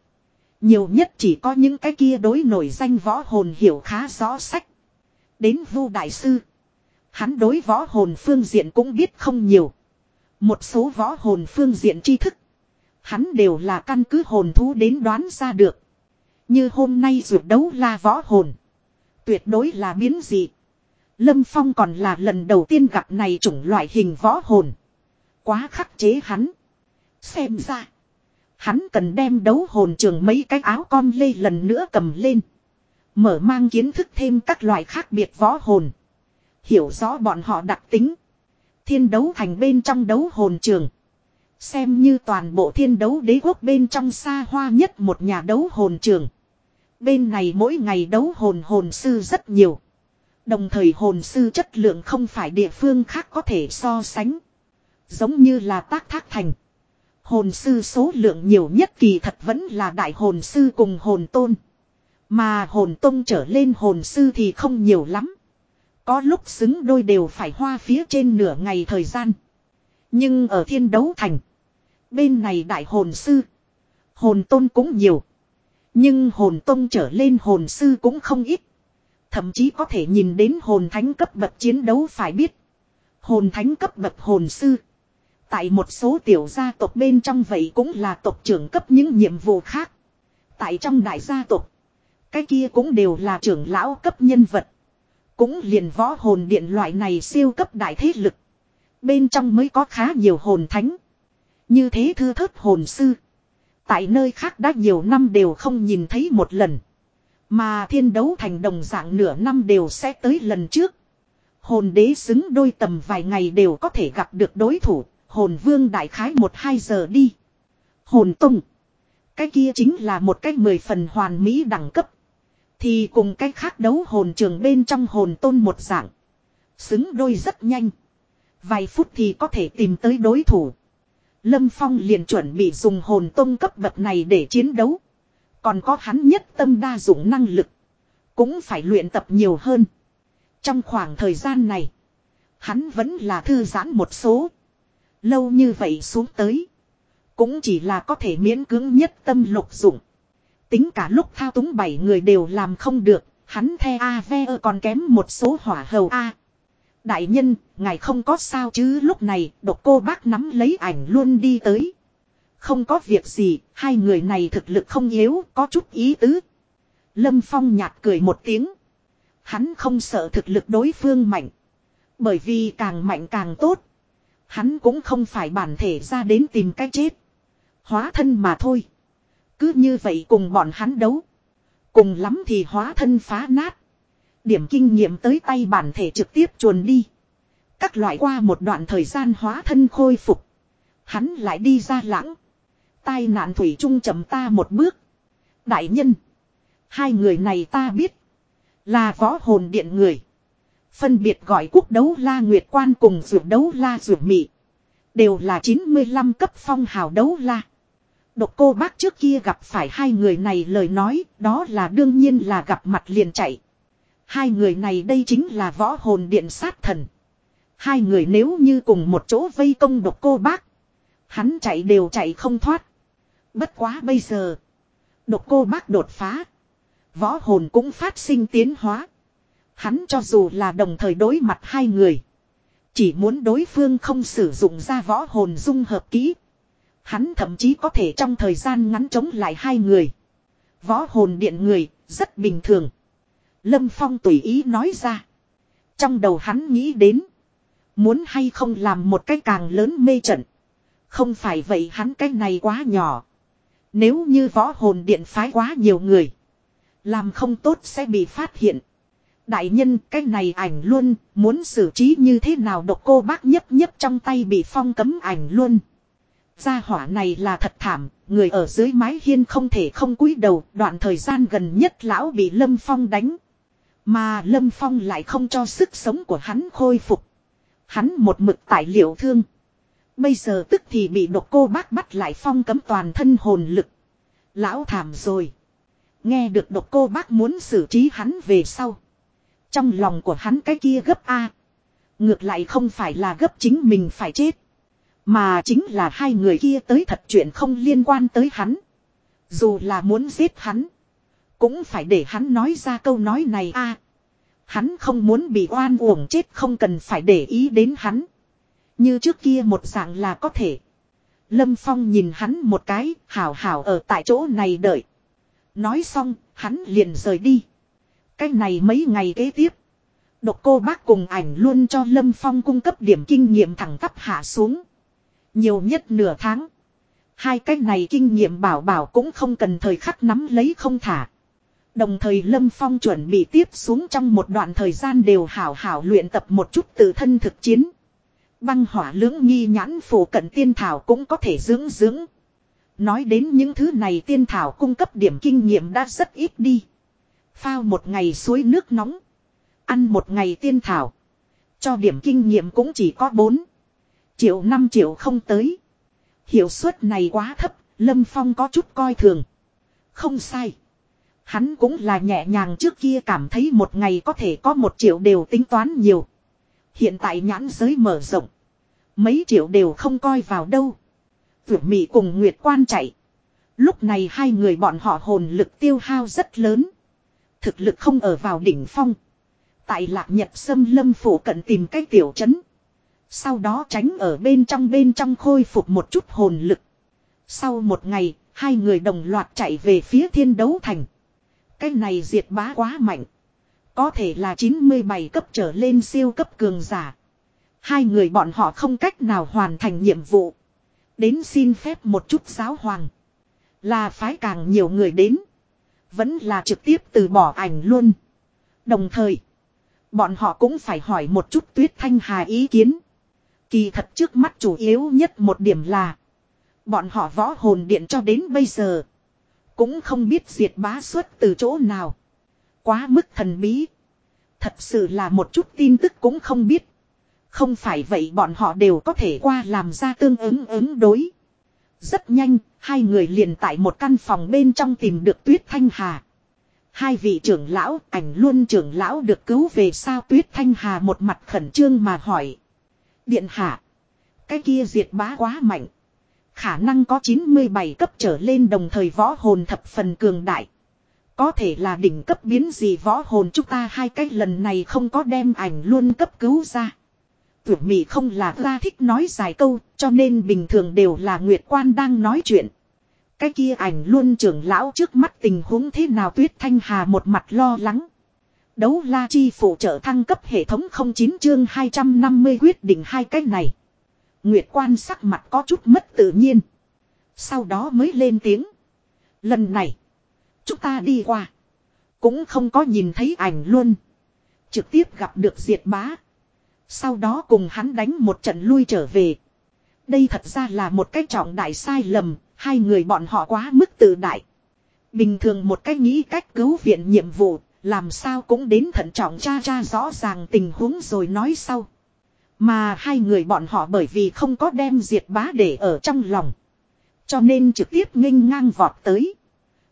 Nhiều nhất chỉ có những cái kia đối nổi danh võ hồn hiểu khá rõ sách. Đến vu đại sư. Hắn đối võ hồn phương diện cũng biết không nhiều. Một số võ hồn phương diện tri thức. Hắn đều là căn cứ hồn thú đến đoán ra được. Như hôm nay ruột đấu là võ hồn. Tuyệt đối là biến dị. Lâm Phong còn là lần đầu tiên gặp này chủng loại hình võ hồn. Quá khắc chế hắn. Xem ra. Hắn cần đem đấu hồn trường mấy cái áo con lê lần nữa cầm lên. Mở mang kiến thức thêm các loại khác biệt võ hồn. Hiểu rõ bọn họ đặc tính. Thiên đấu thành bên trong đấu hồn trường. Xem như toàn bộ thiên đấu đế quốc bên trong xa hoa nhất một nhà đấu hồn trường. Bên này mỗi ngày đấu hồn hồn sư rất nhiều. Đồng thời hồn sư chất lượng không phải địa phương khác có thể so sánh. Giống như là tác thác thành. Hồn sư số lượng nhiều nhất kỳ thật vẫn là đại hồn sư cùng hồn tôn. Mà hồn tôn trở lên hồn sư thì không nhiều lắm. Có lúc xứng đôi đều phải hoa phía trên nửa ngày thời gian. Nhưng ở thiên đấu thành. Bên này đại hồn sư. Hồn tôn cũng nhiều. Nhưng hồn tôn trở lên hồn sư cũng không ít. Thậm chí có thể nhìn đến hồn thánh cấp bậc chiến đấu phải biết. Hồn thánh cấp bậc hồn sư. Tại một số tiểu gia tộc bên trong vậy cũng là tộc trưởng cấp những nhiệm vụ khác. Tại trong đại gia tộc. Cái kia cũng đều là trưởng lão cấp nhân vật. Cũng liền võ hồn điện loại này siêu cấp đại thế lực. Bên trong mới có khá nhiều hồn thánh. Như thế thư thớt hồn sư. Tại nơi khác đã nhiều năm đều không nhìn thấy một lần. Mà thiên đấu thành đồng dạng nửa năm đều sẽ tới lần trước. Hồn đế xứng đôi tầm vài ngày đều có thể gặp được đối thủ, hồn vương đại khái một hai giờ đi. Hồn tung. Cái kia chính là một cái mười phần hoàn mỹ đẳng cấp. Thì cùng cái khác đấu hồn trường bên trong hồn tôn một dạng. Xứng đôi rất nhanh. Vài phút thì có thể tìm tới đối thủ. Lâm Phong liền chuẩn bị dùng hồn tông cấp bậc này để chiến đấu. Còn có hắn nhất tâm đa dụng năng lực. Cũng phải luyện tập nhiều hơn. Trong khoảng thời gian này. Hắn vẫn là thư giãn một số. Lâu như vậy xuống tới. Cũng chỉ là có thể miễn cưỡng nhất tâm lục dụng. Tính cả lúc thao túng bảy người đều làm không được. Hắn the A ve còn kém một số hỏa hầu A. Đại nhân, ngài không có sao chứ lúc này độc cô bác nắm lấy ảnh luôn đi tới. Không có việc gì, hai người này thực lực không yếu, có chút ý tứ. Lâm Phong nhạt cười một tiếng. Hắn không sợ thực lực đối phương mạnh. Bởi vì càng mạnh càng tốt. Hắn cũng không phải bản thể ra đến tìm cách chết. Hóa thân mà thôi. Cứ như vậy cùng bọn hắn đấu. Cùng lắm thì hóa thân phá nát. Điểm kinh nghiệm tới tay bản thể trực tiếp chuồn đi. Các loại qua một đoạn thời gian hóa thân khôi phục. Hắn lại đi ra lãng. Tai nạn thủy trung chậm ta một bước. Đại nhân. Hai người này ta biết. Là võ hồn điện người. Phân biệt gọi quốc đấu la nguyệt quan cùng ruột đấu la ruột mị. Đều là 95 cấp phong hào đấu la. Độc cô bác trước kia gặp phải hai người này lời nói, đó là đương nhiên là gặp mặt liền chạy. Hai người này đây chính là võ hồn điện sát thần. Hai người nếu như cùng một chỗ vây công độc cô bác. Hắn chạy đều chạy không thoát. Bất quá bây giờ. Độc cô bác đột phá. Võ hồn cũng phát sinh tiến hóa. Hắn cho dù là đồng thời đối mặt hai người. Chỉ muốn đối phương không sử dụng ra võ hồn dung hợp kỹ. Hắn thậm chí có thể trong thời gian ngắn chống lại hai người. Võ hồn điện người, rất bình thường. Lâm Phong tùy ý nói ra. Trong đầu hắn nghĩ đến. Muốn hay không làm một cái càng lớn mê trận. Không phải vậy hắn cái này quá nhỏ. Nếu như võ hồn điện phái quá nhiều người. Làm không tốt sẽ bị phát hiện. Đại nhân cái này ảnh luôn, muốn xử trí như thế nào độc cô bác nhấp nhấp trong tay bị phong cấm ảnh luôn. Gia hỏa này là thật thảm, người ở dưới mái hiên không thể không cúi đầu, đoạn thời gian gần nhất lão bị Lâm Phong đánh. Mà Lâm Phong lại không cho sức sống của hắn khôi phục. Hắn một mực tại liệu thương. Bây giờ tức thì bị độc cô bác bắt lại phong cấm toàn thân hồn lực. Lão thảm rồi. Nghe được độc cô bác muốn xử trí hắn về sau. Trong lòng của hắn cái kia gấp A. Ngược lại không phải là gấp chính mình phải chết. Mà chính là hai người kia tới thật chuyện không liên quan tới hắn. Dù là muốn giết hắn. Cũng phải để hắn nói ra câu nói này a. hắn không muốn bị oan uổng chết không cần phải để ý đến hắn. Như trước kia một dạng là có thể. Lâm Phong nhìn hắn một cái, hảo hảo ở tại chỗ này đợi. Nói xong, hắn liền rời đi. Cái này mấy ngày kế tiếp. Độc cô bác cùng ảnh luôn cho Lâm Phong cung cấp điểm kinh nghiệm thẳng tắp hạ xuống. Nhiều nhất nửa tháng. Hai cái này kinh nghiệm bảo bảo cũng không cần thời khắc nắm lấy không thả. Đồng thời Lâm Phong chuẩn bị tiếp xuống trong một đoạn thời gian đều hảo hảo luyện tập một chút tự thân thực chiến. Băng hỏa lưỡng nghi nhãn phổ cận tiên thảo cũng có thể dưỡng dưỡng. Nói đến những thứ này tiên thảo cung cấp điểm kinh nghiệm đã rất ít đi. Phao một ngày suối nước nóng. Ăn một ngày tiên thảo. Cho điểm kinh nghiệm cũng chỉ có 4 triệu 5 triệu không tới. Hiệu suất này quá thấp, Lâm Phong có chút coi thường. Không sai. Hắn cũng là nhẹ nhàng trước kia cảm thấy một ngày có thể có một triệu đều tính toán nhiều. Hiện tại nhãn giới mở rộng. Mấy triệu đều không coi vào đâu. Vượt Mỹ cùng Nguyệt Quan chạy. Lúc này hai người bọn họ hồn lực tiêu hao rất lớn. Thực lực không ở vào đỉnh phong. Tại lạc nhật sâm lâm phủ cận tìm cách tiểu trấn. Sau đó tránh ở bên trong bên trong khôi phục một chút hồn lực. Sau một ngày, hai người đồng loạt chạy về phía thiên đấu thành. Cái này diệt bá quá mạnh. Có thể là 97 cấp trở lên siêu cấp cường giả. Hai người bọn họ không cách nào hoàn thành nhiệm vụ. Đến xin phép một chút giáo hoàng. Là phái càng nhiều người đến. Vẫn là trực tiếp từ bỏ ảnh luôn. Đồng thời. Bọn họ cũng phải hỏi một chút tuyết thanh hà ý kiến. Kỳ thật trước mắt chủ yếu nhất một điểm là. Bọn họ võ hồn điện cho đến bây giờ. Cũng không biết diệt bá xuất từ chỗ nào. Quá mức thần bí. Thật sự là một chút tin tức cũng không biết. Không phải vậy bọn họ đều có thể qua làm ra tương ứng ứng đối. Rất nhanh, hai người liền tại một căn phòng bên trong tìm được Tuyết Thanh Hà. Hai vị trưởng lão, ảnh luôn trưởng lão được cứu về sao Tuyết Thanh Hà một mặt khẩn trương mà hỏi. Điện hạ. Cái kia diệt bá quá mạnh. Khả năng có 97 cấp trở lên đồng thời võ hồn thập phần cường đại. Có thể là đỉnh cấp biến gì võ hồn chúng ta hai cái lần này không có đem ảnh luôn cấp cứu ra. Tưởng mị không là ra thích nói dài câu, cho nên bình thường đều là Nguyệt Quan đang nói chuyện. Cái kia ảnh luôn trưởng lão trước mắt tình huống thế nào Tuyết Thanh Hà một mặt lo lắng. Đấu la chi phụ trợ thăng cấp hệ thống 09 chương 250 quyết định hai cách này. Nguyệt quan sắc mặt có chút mất tự nhiên. Sau đó mới lên tiếng. Lần này. Chúng ta đi qua. Cũng không có nhìn thấy ảnh luôn. Trực tiếp gặp được diệt bá. Sau đó cùng hắn đánh một trận lui trở về. Đây thật ra là một cái trọng đại sai lầm. Hai người bọn họ quá mức tự đại. Bình thường một cách nghĩ cách cứu viện nhiệm vụ, làm sao cũng đến thận trọng cha cha rõ ràng tình huống rồi nói sau. Mà hai người bọn họ bởi vì không có đem diệt bá để ở trong lòng. Cho nên trực tiếp nghênh ngang vọt tới.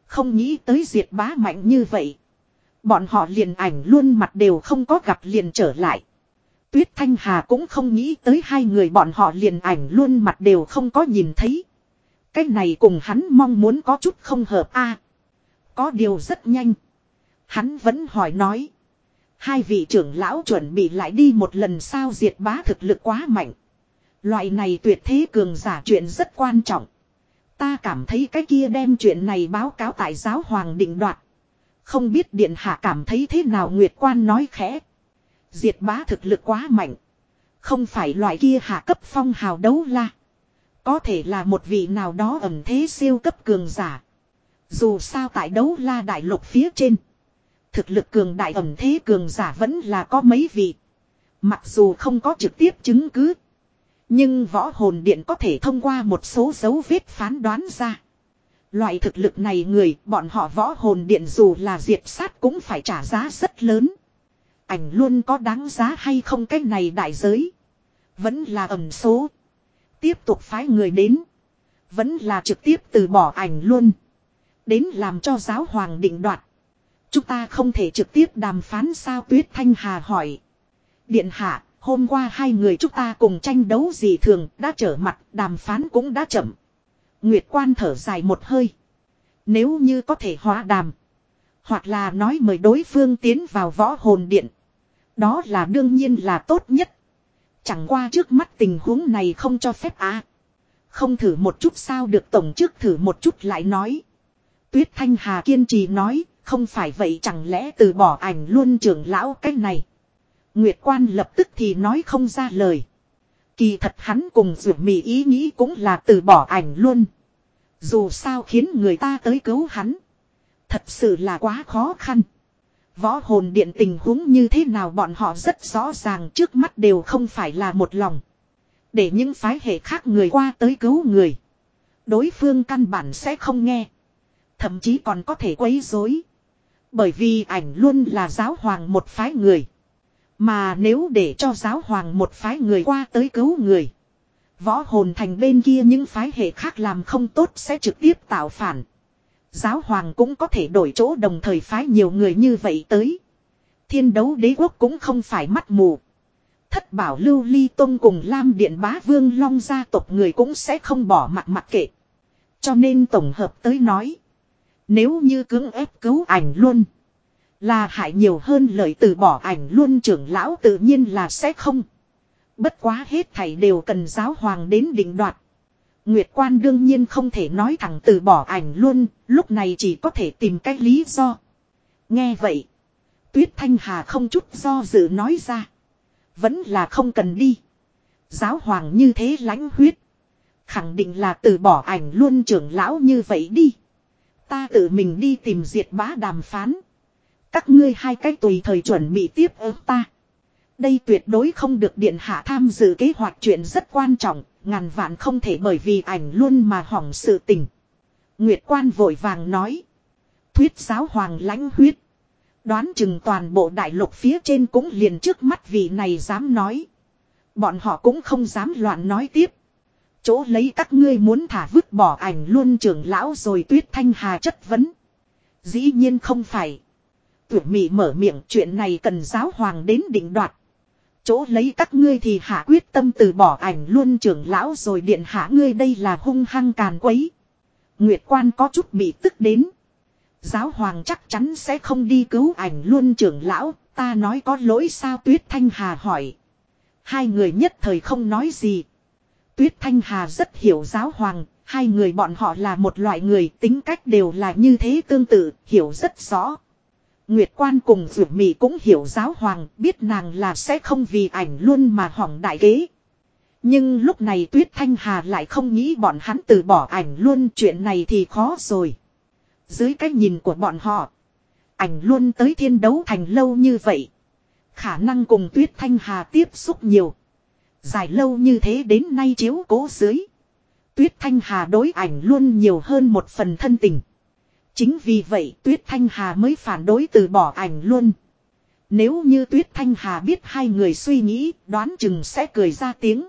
Không nghĩ tới diệt bá mạnh như vậy. Bọn họ liền ảnh luôn mặt đều không có gặp liền trở lại. Tuyết Thanh Hà cũng không nghĩ tới hai người bọn họ liền ảnh luôn mặt đều không có nhìn thấy. Cái này cùng hắn mong muốn có chút không hợp a. có điều rất nhanh. Hắn vẫn hỏi nói. Hai vị trưởng lão chuẩn bị lại đi một lần sao diệt bá thực lực quá mạnh. Loại này tuyệt thế cường giả chuyện rất quan trọng. Ta cảm thấy cái kia đem chuyện này báo cáo tại giáo hoàng định đoạt. Không biết điện hạ cảm thấy thế nào Nguyệt Quan nói khẽ. Diệt bá thực lực quá mạnh. Không phải loại kia hạ cấp phong hào đấu la. Có thể là một vị nào đó ẩm thế siêu cấp cường giả. Dù sao tại đấu la đại lục phía trên. Thực lực cường đại ẩm thế cường giả vẫn là có mấy vị. Mặc dù không có trực tiếp chứng cứ. Nhưng võ hồn điện có thể thông qua một số dấu vết phán đoán ra. Loại thực lực này người, bọn họ võ hồn điện dù là diệt sát cũng phải trả giá rất lớn. Ảnh luôn có đáng giá hay không cái này đại giới. Vẫn là ẩn số. Tiếp tục phái người đến. Vẫn là trực tiếp từ bỏ ảnh luôn. Đến làm cho giáo hoàng định đoạt. Chúng ta không thể trực tiếp đàm phán sao Tuyết Thanh Hà hỏi. Điện hạ, hôm qua hai người chúng ta cùng tranh đấu gì thường đã trở mặt đàm phán cũng đã chậm. Nguyệt quan thở dài một hơi. Nếu như có thể hóa đàm. Hoặc là nói mời đối phương tiến vào võ hồn điện. Đó là đương nhiên là tốt nhất. Chẳng qua trước mắt tình huống này không cho phép à. Không thử một chút sao được tổng trước thử một chút lại nói. Tuyết Thanh Hà kiên trì nói, không phải vậy chẳng lẽ từ bỏ ảnh luôn trưởng lão cách này. Nguyệt quan lập tức thì nói không ra lời. Kỳ thật hắn cùng rủ mì ý nghĩ cũng là từ bỏ ảnh luôn. Dù sao khiến người ta tới cứu hắn. Thật sự là quá khó khăn. Võ hồn điện tình huống như thế nào bọn họ rất rõ ràng trước mắt đều không phải là một lòng. Để những phái hệ khác người qua tới cứu người. Đối phương căn bản sẽ không nghe. Thậm chí còn có thể quấy rối. Bởi vì ảnh luôn là giáo hoàng một phái người. Mà nếu để cho giáo hoàng một phái người qua tới cứu người. Võ hồn thành bên kia những phái hệ khác làm không tốt sẽ trực tiếp tạo phản. Giáo hoàng cũng có thể đổi chỗ đồng thời phái nhiều người như vậy tới. Thiên đấu đế quốc cũng không phải mắt mù. Thất bảo lưu ly tông cùng Lam Điện Bá Vương Long gia tộc người cũng sẽ không bỏ mặt mặc kệ. Cho nên tổng hợp tới nói. Nếu như cưỡng ép cứu ảnh luôn. Là hại nhiều hơn lời từ bỏ ảnh luôn trưởng lão tự nhiên là sẽ không. Bất quá hết thảy đều cần giáo hoàng đến định đoạt. Nguyệt quan đương nhiên không thể nói thẳng từ bỏ ảnh luôn, lúc này chỉ có thể tìm cách lý do. Nghe vậy. Tuyết Thanh Hà không chút do dự nói ra. Vẫn là không cần đi. Giáo hoàng như thế lãnh huyết. Khẳng định là từ bỏ ảnh luôn trưởng lão như vậy đi. Ta tự mình đi tìm diệt bá đàm phán. Các ngươi hai cách tùy thời chuẩn bị tiếp ứng ta. Đây tuyệt đối không được điện hạ tham dự kế hoạch chuyện rất quan trọng, ngàn vạn không thể bởi vì ảnh luôn mà hỏng sự tình. Nguyệt quan vội vàng nói. Thuyết giáo hoàng lãnh huyết. Đoán chừng toàn bộ đại lục phía trên cũng liền trước mắt vị này dám nói. Bọn họ cũng không dám loạn nói tiếp. Chỗ lấy các ngươi muốn thả vứt bỏ ảnh luôn trưởng lão rồi tuyết thanh hà chất vấn. Dĩ nhiên không phải. Tuyệt mị mở miệng, chuyện này cần giáo hoàng đến định đoạt. Chỗ lấy các ngươi thì hạ quyết tâm từ bỏ ảnh luôn trưởng lão rồi điện hạ ngươi đây là hung hăng càn quấy. Nguyệt quan có chút bị tức đến. Giáo hoàng chắc chắn sẽ không đi cứu ảnh luôn trưởng lão, ta nói có lỗi sao Tuyết Thanh Hà hỏi. Hai người nhất thời không nói gì. Tuyết Thanh Hà rất hiểu giáo hoàng, hai người bọn họ là một loại người tính cách đều là như thế tương tự, hiểu rất rõ. Nguyệt quan cùng Dược Mị cũng hiểu giáo hoàng, biết nàng là sẽ không vì ảnh luôn mà hỏng đại kế. Nhưng lúc này Tuyết Thanh Hà lại không nghĩ bọn hắn từ bỏ ảnh luôn chuyện này thì khó rồi. Dưới cái nhìn của bọn họ, ảnh luôn tới thiên đấu thành lâu như vậy. Khả năng cùng Tuyết Thanh Hà tiếp xúc nhiều. Dài lâu như thế đến nay chiếu cố dưới. Tuyết Thanh Hà đối ảnh luôn nhiều hơn một phần thân tình. Chính vì vậy Tuyết Thanh Hà mới phản đối từ bỏ ảnh luôn. Nếu như Tuyết Thanh Hà biết hai người suy nghĩ, đoán chừng sẽ cười ra tiếng.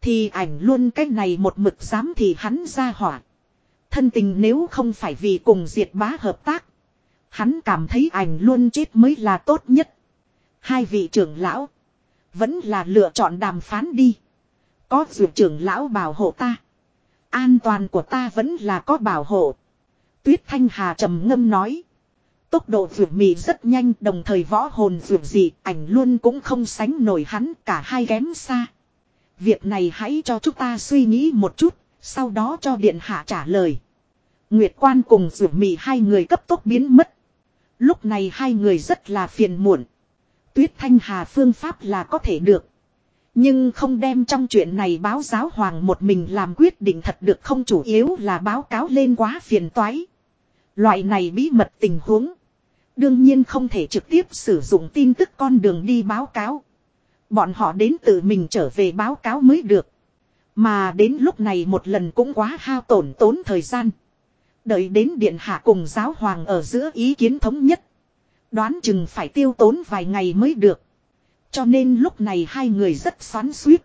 Thì ảnh luôn cái này một mực dám thì hắn ra hỏa. Thân tình nếu không phải vì cùng diệt bá hợp tác. Hắn cảm thấy ảnh luôn chết mới là tốt nhất. Hai vị trưởng lão. Vẫn là lựa chọn đàm phán đi. Có dù trưởng lão bảo hộ ta. An toàn của ta vẫn là có bảo hộ. Tuyết Thanh Hà trầm ngâm nói. Tốc độ vượt mì rất nhanh đồng thời võ hồn vượt gì ảnh luôn cũng không sánh nổi hắn cả hai kém xa. Việc này hãy cho chúng ta suy nghĩ một chút, sau đó cho điện hạ trả lời. Nguyệt quan cùng vượt mì hai người cấp tốc biến mất. Lúc này hai người rất là phiền muộn. Tuyết Thanh Hà phương pháp là có thể được. Nhưng không đem trong chuyện này báo giáo hoàng một mình làm quyết định thật được không chủ yếu là báo cáo lên quá phiền toái. Loại này bí mật tình huống. Đương nhiên không thể trực tiếp sử dụng tin tức con đường đi báo cáo. Bọn họ đến tự mình trở về báo cáo mới được. Mà đến lúc này một lần cũng quá hao tổn tốn thời gian. Đợi đến điện hạ cùng giáo hoàng ở giữa ý kiến thống nhất. Đoán chừng phải tiêu tốn vài ngày mới được. Cho nên lúc này hai người rất xoắn suýt.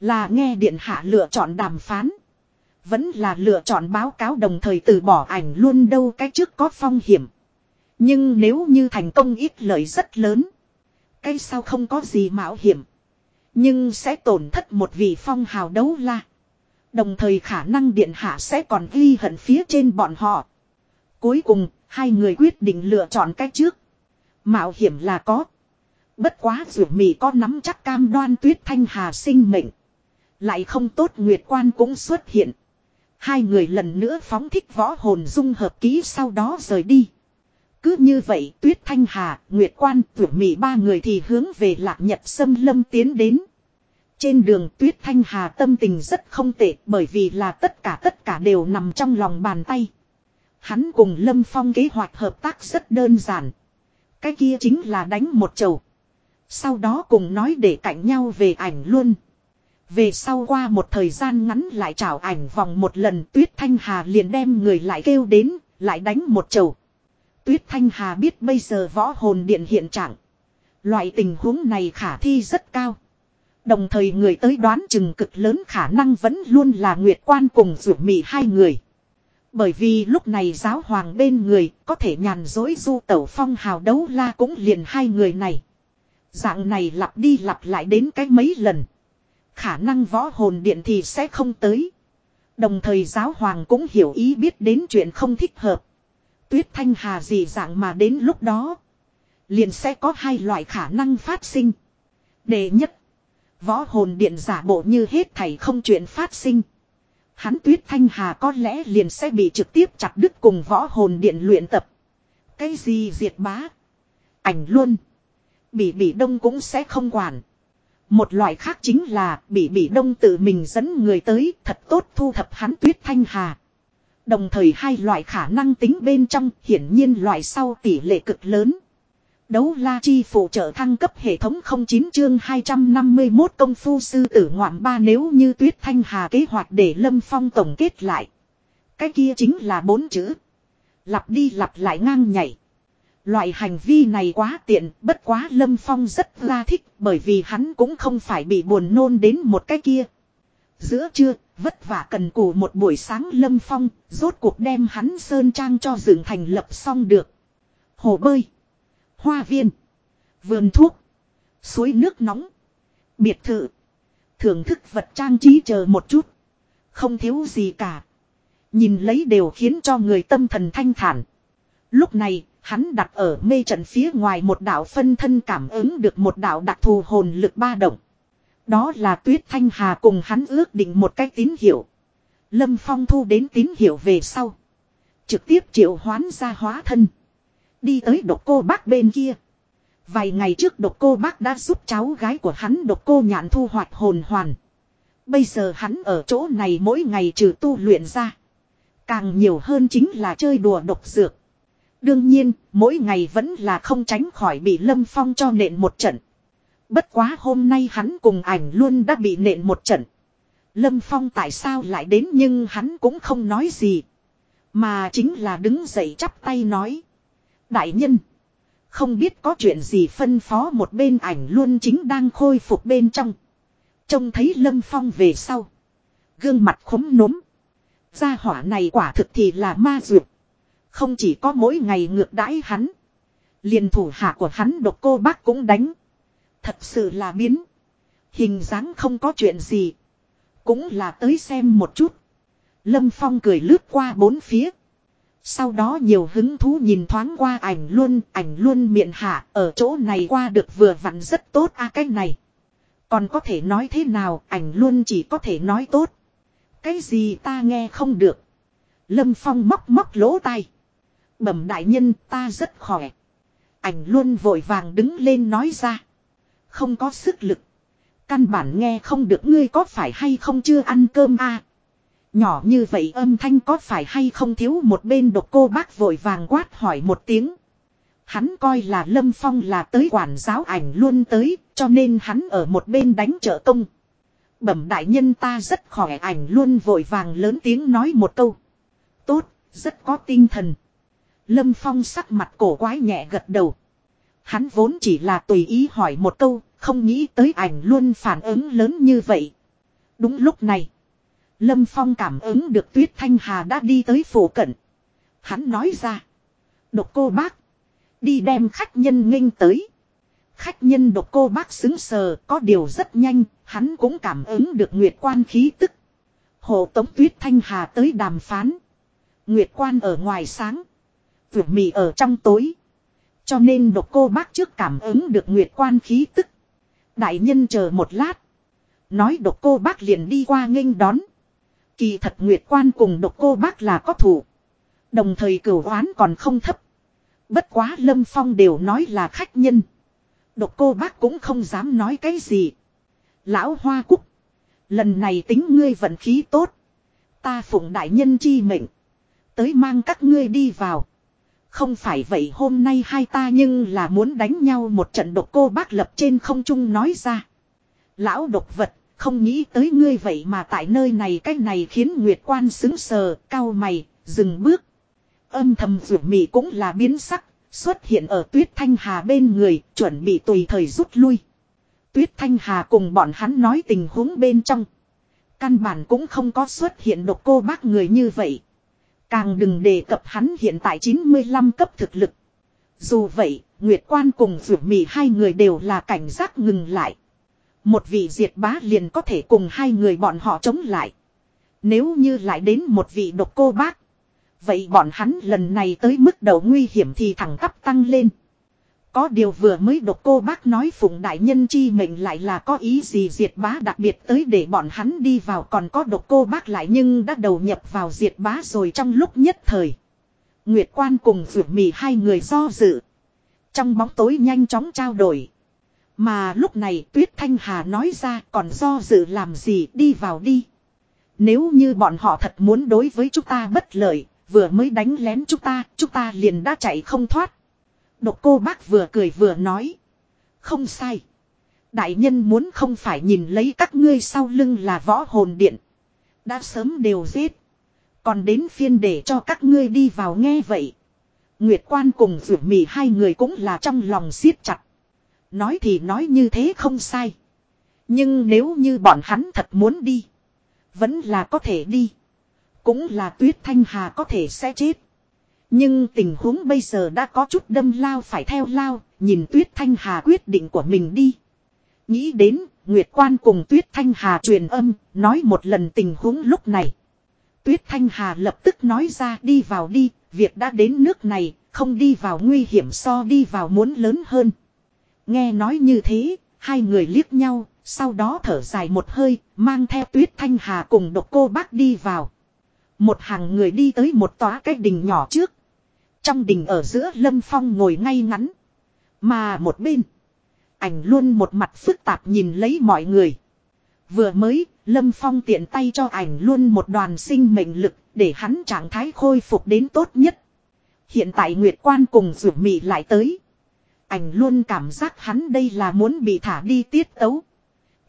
Là nghe điện hạ lựa chọn đàm phán. Vẫn là lựa chọn báo cáo đồng thời từ bỏ ảnh luôn đâu cái trước có phong hiểm. Nhưng nếu như thành công ít lợi rất lớn. Cái sau không có gì mạo hiểm. Nhưng sẽ tổn thất một vị phong hào đấu la. Đồng thời khả năng điện hạ sẽ còn ghi hận phía trên bọn họ. Cuối cùng, hai người quyết định lựa chọn cách trước. Mạo hiểm là có. Bất quá dù mì có nắm chắc cam đoan tuyết thanh hà sinh mệnh. Lại không tốt nguyệt quan cũng xuất hiện. Hai người lần nữa phóng thích võ hồn dung hợp ký sau đó rời đi. Cứ như vậy tuyết thanh hà, nguyệt quan, tuyển mị ba người thì hướng về lạc nhật sâm lâm tiến đến. Trên đường tuyết thanh hà tâm tình rất không tệ bởi vì là tất cả tất cả đều nằm trong lòng bàn tay. Hắn cùng Lâm Phong kế hoạch hợp tác rất đơn giản. Cái kia chính là đánh một chầu. Sau đó cùng nói để cạnh nhau về ảnh luôn. Về sau qua một thời gian ngắn lại trảo ảnh vòng một lần Tuyết Thanh Hà liền đem người lại kêu đến, lại đánh một chầu. Tuyết Thanh Hà biết bây giờ võ hồn điện hiện trạng. Loại tình huống này khả thi rất cao. Đồng thời người tới đoán chừng cực lớn khả năng vẫn luôn là Nguyệt Quan cùng rủ mị hai người. Bởi vì lúc này giáo hoàng bên người có thể nhàn dối du tẩu phong hào đấu la cũng liền hai người này. Dạng này lặp đi lặp lại đến cái mấy lần. Khả năng võ hồn điện thì sẽ không tới. Đồng thời giáo hoàng cũng hiểu ý biết đến chuyện không thích hợp. Tuyết thanh hà gì dạng mà đến lúc đó. Liền sẽ có hai loại khả năng phát sinh. Đệ nhất. Võ hồn điện giả bộ như hết thảy không chuyện phát sinh. Hắn tuyết thanh hà có lẽ liền sẽ bị trực tiếp chặt đứt cùng võ hồn điện luyện tập. Cái gì diệt bá. Ảnh luôn. Bỉ bỉ đông cũng sẽ không quản. Một loại khác chính là bị bị đông tự mình dẫn người tới thật tốt thu thập hắn tuyết thanh hà. Đồng thời hai loại khả năng tính bên trong hiển nhiên loại sau tỷ lệ cực lớn. Đấu la chi phụ trợ thăng cấp hệ thống 09 chương 251 công phu sư tử ngoạn ba nếu như tuyết thanh hà kế hoạch để lâm phong tổng kết lại. Cái kia chính là bốn chữ. Lặp đi lặp lại ngang nhảy. Loại hành vi này quá tiện, bất quá Lâm Phong rất la thích bởi vì hắn cũng không phải bị buồn nôn đến một cái kia. Giữa trưa, vất vả cần cù một buổi sáng Lâm Phong, rốt cuộc đem hắn sơn trang cho dựng thành lập xong được. Hồ bơi, hoa viên, vườn thuốc, suối nước nóng, biệt thự, thưởng thức vật trang trí chờ một chút. Không thiếu gì cả. Nhìn lấy đều khiến cho người tâm thần thanh thản. Lúc này, Hắn đặt ở mê trận phía ngoài một đạo phân thân cảm ứng được một đạo đặc thù hồn lực ba động. Đó là Tuyết Thanh Hà cùng hắn ước định một cách tín hiệu. Lâm Phong thu đến tín hiệu về sau. Trực tiếp triệu hoán ra hóa thân. Đi tới độc cô bác bên kia. Vài ngày trước độc cô bác đã giúp cháu gái của hắn độc cô nhạn thu hoạch hồn hoàn. Bây giờ hắn ở chỗ này mỗi ngày trừ tu luyện ra. Càng nhiều hơn chính là chơi đùa độc dược. Đương nhiên, mỗi ngày vẫn là không tránh khỏi bị Lâm Phong cho nện một trận. Bất quá hôm nay hắn cùng ảnh luôn đã bị nện một trận. Lâm Phong tại sao lại đến nhưng hắn cũng không nói gì. Mà chính là đứng dậy chắp tay nói. Đại nhân. Không biết có chuyện gì phân phó một bên ảnh luôn chính đang khôi phục bên trong. Trông thấy Lâm Phong về sau. Gương mặt khống núm. Gia hỏa này quả thực thì là ma dược. Không chỉ có mỗi ngày ngược đãi hắn. liền thủ hạ của hắn độc cô bác cũng đánh. Thật sự là biến. Hình dáng không có chuyện gì. Cũng là tới xem một chút. Lâm Phong cười lướt qua bốn phía. Sau đó nhiều hứng thú nhìn thoáng qua ảnh luôn, ảnh luôn miệng hạ, ở chỗ này qua được vừa vặn rất tốt a à, cái này. Còn có thể nói thế nào, ảnh luôn chỉ có thể nói tốt. Cái gì ta nghe không được. Lâm Phong móc móc lỗ tai. Bẩm đại nhân ta rất khỏe. Ảnh luôn vội vàng đứng lên nói ra. Không có sức lực. Căn bản nghe không được ngươi có phải hay không chưa ăn cơm a Nhỏ như vậy âm thanh có phải hay không thiếu một bên độc cô bác vội vàng quát hỏi một tiếng. Hắn coi là Lâm Phong là tới quản giáo ảnh luôn tới, cho nên hắn ở một bên đánh trợ công. Bẩm đại nhân ta rất khỏe ảnh luôn vội vàng lớn tiếng nói một câu. Tốt, rất có tinh thần. Lâm Phong sắc mặt cổ quái nhẹ gật đầu. Hắn vốn chỉ là tùy ý hỏi một câu, không nghĩ tới ảnh luôn phản ứng lớn như vậy. Đúng lúc này. Lâm Phong cảm ứng được Tuyết Thanh Hà đã đi tới phủ cận. Hắn nói ra. Độc cô bác. Đi đem khách nhân nghênh tới. Khách nhân độc cô bác xứng sờ có điều rất nhanh. Hắn cũng cảm ứng được nguyệt quan khí tức. Hộ tống Tuyết Thanh Hà tới đàm phán. Nguyệt quan ở ngoài sáng tuyệt mì ở trong tối. Cho nên độc cô bác trước cảm ứng được nguyệt quan khí tức. Đại nhân chờ một lát. Nói độc cô bác liền đi qua nghênh đón. Kỳ thật Nguyệt Quan cùng độc cô bác là có thủ. Đồng thời cửu oán còn không thấp. Bất quá Lâm Phong đều nói là khách nhân. Độc cô bác cũng không dám nói cái gì. Lão Hoa Cúc. Lần này tính ngươi vận khí tốt. Ta phụng đại nhân chi mệnh. Tới mang các ngươi đi vào. Không phải vậy hôm nay hai ta nhưng là muốn đánh nhau một trận độc cô bác lập trên không trung nói ra. Lão độc vật không nghĩ tới ngươi vậy mà tại nơi này cái này khiến Nguyệt Quan xứng sờ, cao mày, dừng bước. Âm thầm rủ mị cũng là biến sắc, xuất hiện ở Tuyết Thanh Hà bên người, chuẩn bị tùy thời rút lui. Tuyết Thanh Hà cùng bọn hắn nói tình huống bên trong. Căn bản cũng không có xuất hiện độc cô bác người như vậy. Càng đừng đề cập hắn hiện tại 95 cấp thực lực. Dù vậy, Nguyệt Quan cùng Vượt Mị hai người đều là cảnh giác ngừng lại. Một vị diệt bá liền có thể cùng hai người bọn họ chống lại. Nếu như lại đến một vị độc cô bác. Vậy bọn hắn lần này tới mức đầu nguy hiểm thì thẳng tắp tăng lên. Có điều vừa mới độc cô bác nói phụng đại nhân chi mệnh lại là có ý gì diệt bá đặc biệt tới để bọn hắn đi vào còn có độc cô bác lại nhưng đã đầu nhập vào diệt bá rồi trong lúc nhất thời. Nguyệt quan cùng vượt mì hai người do dự. Trong bóng tối nhanh chóng trao đổi. Mà lúc này Tuyết Thanh Hà nói ra còn do dự làm gì đi vào đi. Nếu như bọn họ thật muốn đối với chúng ta bất lợi, vừa mới đánh lén chúng ta, chúng ta liền đã chạy không thoát. Độc cô bác vừa cười vừa nói. Không sai. Đại nhân muốn không phải nhìn lấy các ngươi sau lưng là võ hồn điện. Đã sớm đều giết. Còn đến phiên để cho các ngươi đi vào nghe vậy. Nguyệt quan cùng vượt mì hai người cũng là trong lòng siết chặt. Nói thì nói như thế không sai. Nhưng nếu như bọn hắn thật muốn đi. Vẫn là có thể đi. Cũng là tuyết thanh hà có thể sẽ chết. Nhưng tình huống bây giờ đã có chút đâm lao phải theo lao. Nhìn tuyết thanh hà quyết định của mình đi. Nghĩ đến Nguyệt Quan cùng Tuyết Thanh Hà truyền âm, nói một lần tình huống lúc này. Tuyết Thanh Hà lập tức nói ra đi vào đi, việc đã đến nước này, không đi vào nguy hiểm so đi vào muốn lớn hơn. Nghe nói như thế, hai người liếc nhau, sau đó thở dài một hơi, mang theo tuyết thanh hà cùng độc cô bác đi vào. Một hàng người đi tới một tòa cách đình nhỏ trước. Trong đình ở giữa Lâm Phong ngồi ngay ngắn. Mà một bên, ảnh luôn một mặt phức tạp nhìn lấy mọi người. Vừa mới, Lâm Phong tiện tay cho ảnh luôn một đoàn sinh mệnh lực, để hắn trạng thái khôi phục đến tốt nhất. Hiện tại Nguyệt Quan cùng rủ mị lại tới. Ảnh luôn cảm giác hắn đây là muốn bị thả đi tiết tấu.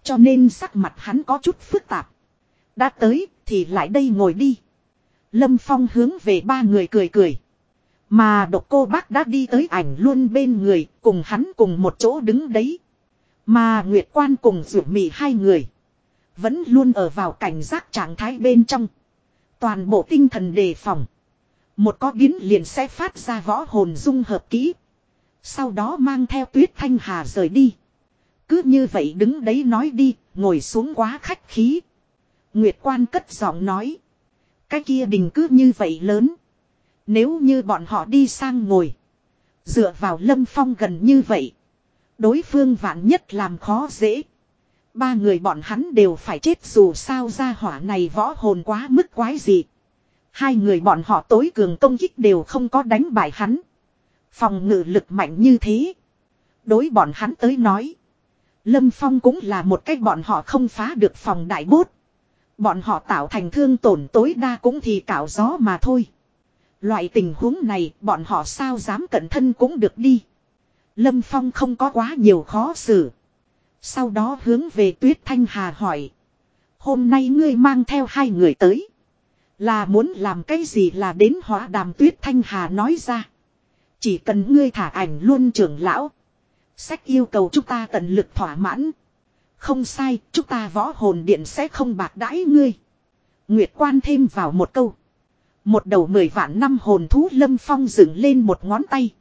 Cho nên sắc mặt hắn có chút phức tạp. Đã tới thì lại đây ngồi đi. Lâm Phong hướng về ba người cười cười. Mà độc cô bác đã đi tới ảnh luôn bên người cùng hắn cùng một chỗ đứng đấy. Mà Nguyệt Quan cùng rủ mị hai người. Vẫn luôn ở vào cảnh giác trạng thái bên trong. Toàn bộ tinh thần đề phòng. Một có biến liền sẽ phát ra võ hồn dung hợp kỹ. Sau đó mang theo tuyết thanh hà rời đi. Cứ như vậy đứng đấy nói đi, ngồi xuống quá khách khí. Nguyệt quan cất giọng nói. Cái kia đình cứ như vậy lớn. Nếu như bọn họ đi sang ngồi. Dựa vào lâm phong gần như vậy. Đối phương vạn nhất làm khó dễ. Ba người bọn hắn đều phải chết dù sao ra hỏa này võ hồn quá mức quái gì. Hai người bọn họ tối cường công kích đều không có đánh bại hắn. Phòng ngự lực mạnh như thế. Đối bọn hắn tới nói. Lâm Phong cũng là một cách bọn họ không phá được phòng đại bốt. Bọn họ tạo thành thương tổn tối đa cũng thì cạo gió mà thôi. Loại tình huống này bọn họ sao dám cẩn thân cũng được đi. Lâm Phong không có quá nhiều khó xử. Sau đó hướng về Tuyết Thanh Hà hỏi. Hôm nay ngươi mang theo hai người tới. Là muốn làm cái gì là đến hóa đàm Tuyết Thanh Hà nói ra. Chỉ cần ngươi thả ảnh luôn trưởng lão. Sách yêu cầu chúng ta tận lực thỏa mãn. Không sai, chúng ta võ hồn điện sẽ không bạc đãi ngươi. Nguyệt quan thêm vào một câu. Một đầu mười vạn năm hồn thú lâm phong dựng lên một ngón tay.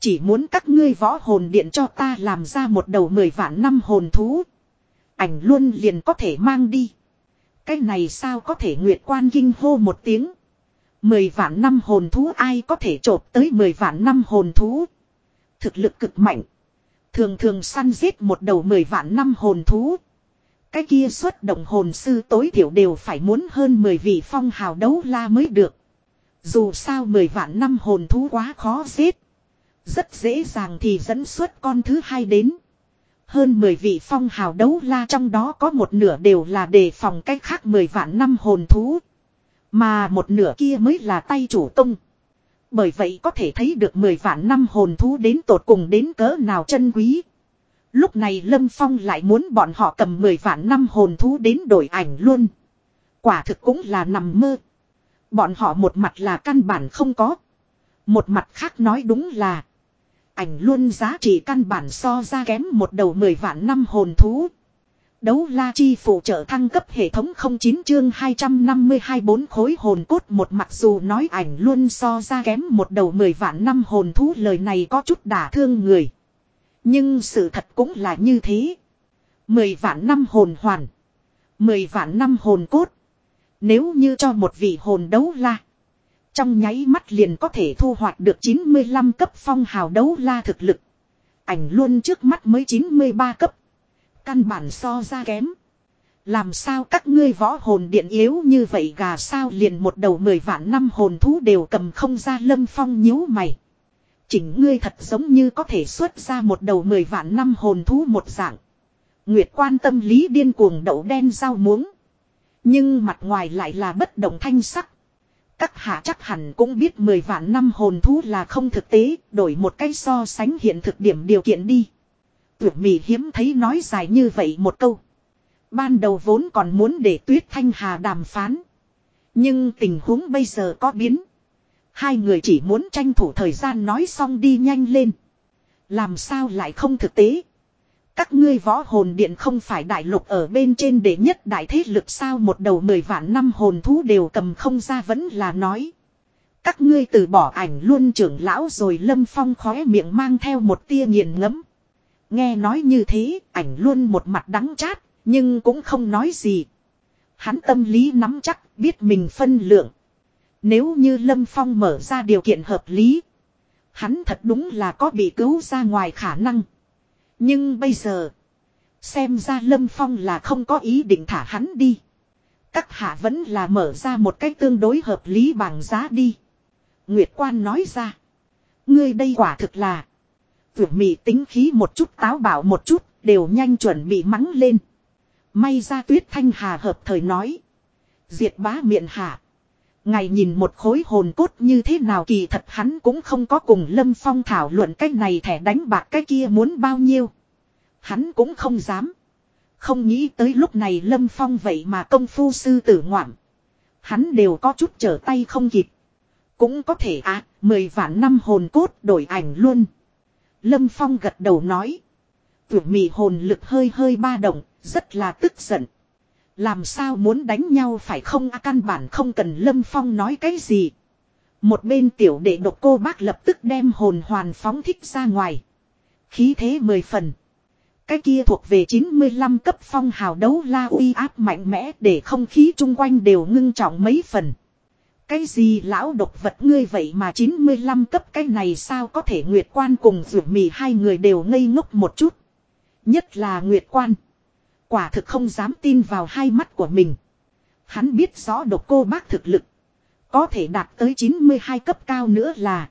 Chỉ muốn các ngươi võ hồn điện cho ta làm ra một đầu mười vạn năm hồn thú. Ảnh luôn liền có thể mang đi. Cái này sao có thể nguyệt quan kinh hô một tiếng. Mười vạn năm hồn thú ai có thể trộp tới mười vạn năm hồn thú. Thực lực cực mạnh. Thường thường săn giết một đầu mười vạn năm hồn thú. Cái kia xuất động hồn sư tối thiểu đều phải muốn hơn 10 vị phong hào đấu la mới được. Dù sao 10 vạn năm hồn thú quá khó giết. Rất dễ dàng thì dẫn xuất con thứ hai đến. Hơn 10 vị phong hào đấu la trong đó có một nửa đều là đề phòng cách khác 10 vạn năm hồn thú. Mà một nửa kia mới là tay chủ tung. Bởi vậy có thể thấy được 10 vạn năm hồn thú đến tột cùng đến cỡ nào chân quý. Lúc này Lâm Phong lại muốn bọn họ cầm 10 vạn năm hồn thú đến đổi ảnh luôn. Quả thực cũng là nằm mơ. Bọn họ một mặt là căn bản không có. Một mặt khác nói đúng là. Ảnh luôn giá trị căn bản so ra kém một đầu 10 vạn năm hồn thú. Đấu la chi phụ trợ thăng cấp hệ thống 09 chương 252 bốn khối hồn cốt một mặc dù nói ảnh luôn so ra kém một đầu 10 vạn năm hồn thú lời này có chút đả thương người. Nhưng sự thật cũng là như thế. 10 vạn năm hồn hoàn. 10 vạn năm hồn cốt. Nếu như cho một vị hồn đấu la. Trong nháy mắt liền có thể thu hoạch được 95 cấp phong hào đấu la thực lực. Ảnh luôn trước mắt mới 93 cấp. Căn bản so ra kém. Làm sao các ngươi võ hồn điện yếu như vậy gà sao liền một đầu mười vạn năm hồn thú đều cầm không ra lâm phong nhíu mày. Chỉnh ngươi thật giống như có thể xuất ra một đầu mười vạn năm hồn thú một dạng. Nguyệt quan tâm lý điên cuồng đậu đen rau muống. Nhưng mặt ngoài lại là bất động thanh sắc. Các hạ chắc hẳn cũng biết mười vạn năm hồn thú là không thực tế, đổi một cái so sánh hiện thực điểm điều kiện đi. Tuyệt mì hiếm thấy nói dài như vậy một câu. Ban đầu vốn còn muốn để Tuyết Thanh Hà đàm phán. Nhưng tình huống bây giờ có biến. Hai người chỉ muốn tranh thủ thời gian nói xong đi nhanh lên. Làm sao lại không thực tế. Các ngươi võ hồn điện không phải đại lục ở bên trên để nhất đại thế lực sao một đầu mười vạn năm hồn thú đều cầm không ra vẫn là nói. Các ngươi từ bỏ ảnh luôn trưởng lão rồi lâm phong khóe miệng mang theo một tia nghiền ngẫm Nghe nói như thế, ảnh luôn một mặt đắng chát, nhưng cũng không nói gì. Hắn tâm lý nắm chắc, biết mình phân lượng. Nếu như Lâm Phong mở ra điều kiện hợp lý, hắn thật đúng là có bị cứu ra ngoài khả năng. Nhưng bây giờ, xem ra Lâm Phong là không có ý định thả hắn đi. Các hạ vẫn là mở ra một cách tương đối hợp lý bằng giá đi. Nguyệt Quan nói ra. Ngươi đây quả thực là Vượt mị tính khí một chút táo bảo một chút, đều nhanh chuẩn bị mắng lên. May ra tuyết thanh hà hợp thời nói. Diệt bá miệng hạ. Ngày nhìn một khối hồn cốt như thế nào kỳ thật hắn cũng không có cùng Lâm Phong thảo luận cái này thẻ đánh bạc cái kia muốn bao nhiêu. Hắn cũng không dám. Không nghĩ tới lúc này Lâm Phong vậy mà công phu sư tử ngoạm. Hắn đều có chút trở tay không kịp. Cũng có thể à, mười vạn năm hồn cốt đổi ảnh luôn. Lâm Phong gật đầu nói. Tưởng mị hồn lực hơi hơi ba động, rất là tức giận. Làm sao muốn đánh nhau phải không à, căn bản không cần Lâm Phong nói cái gì. Một bên tiểu đệ độc cô bác lập tức đem hồn hoàn phóng thích ra ngoài. Khí thế mười phần. Cái kia thuộc về 95 cấp phong hào đấu la uy áp mạnh mẽ để không khí chung quanh đều ngưng trọng mấy phần. Cái gì lão độc vật ngươi vậy mà 95 cấp cái này sao có thể Nguyệt Quan cùng rủ mì hai người đều ngây ngốc một chút. Nhất là Nguyệt Quan. Quả thực không dám tin vào hai mắt của mình. Hắn biết rõ độc cô bác thực lực. Có thể đạt tới 92 cấp cao nữa là.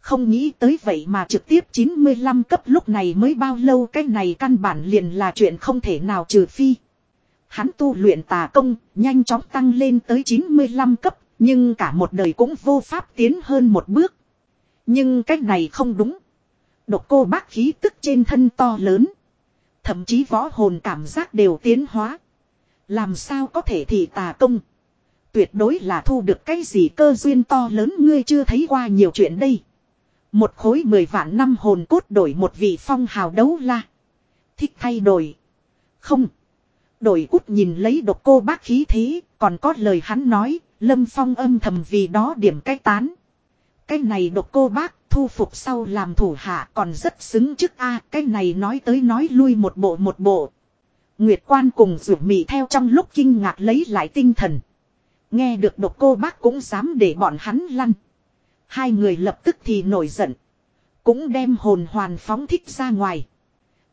Không nghĩ tới vậy mà trực tiếp 95 cấp lúc này mới bao lâu cái này căn bản liền là chuyện không thể nào trừ phi. Hắn tu luyện tà công, nhanh chóng tăng lên tới 95 cấp, nhưng cả một đời cũng vô pháp tiến hơn một bước. Nhưng cách này không đúng. Độc cô bác khí tức trên thân to lớn. Thậm chí võ hồn cảm giác đều tiến hóa. Làm sao có thể thì tà công. Tuyệt đối là thu được cái gì cơ duyên to lớn ngươi chưa thấy qua nhiều chuyện đây. Một khối mười vạn năm hồn cốt đổi một vị phong hào đấu la. Thích thay đổi. Không. Đổi cút nhìn lấy độc cô bác khí thế, còn có lời hắn nói, lâm phong âm thầm vì đó điểm cái tán. Cái này độc cô bác thu phục sau làm thủ hạ còn rất xứng chức a, cái này nói tới nói lui một bộ một bộ. Nguyệt quan cùng rủ mị theo trong lúc kinh ngạc lấy lại tinh thần. Nghe được độc cô bác cũng dám để bọn hắn lăn. Hai người lập tức thì nổi giận. Cũng đem hồn hoàn phóng thích ra ngoài.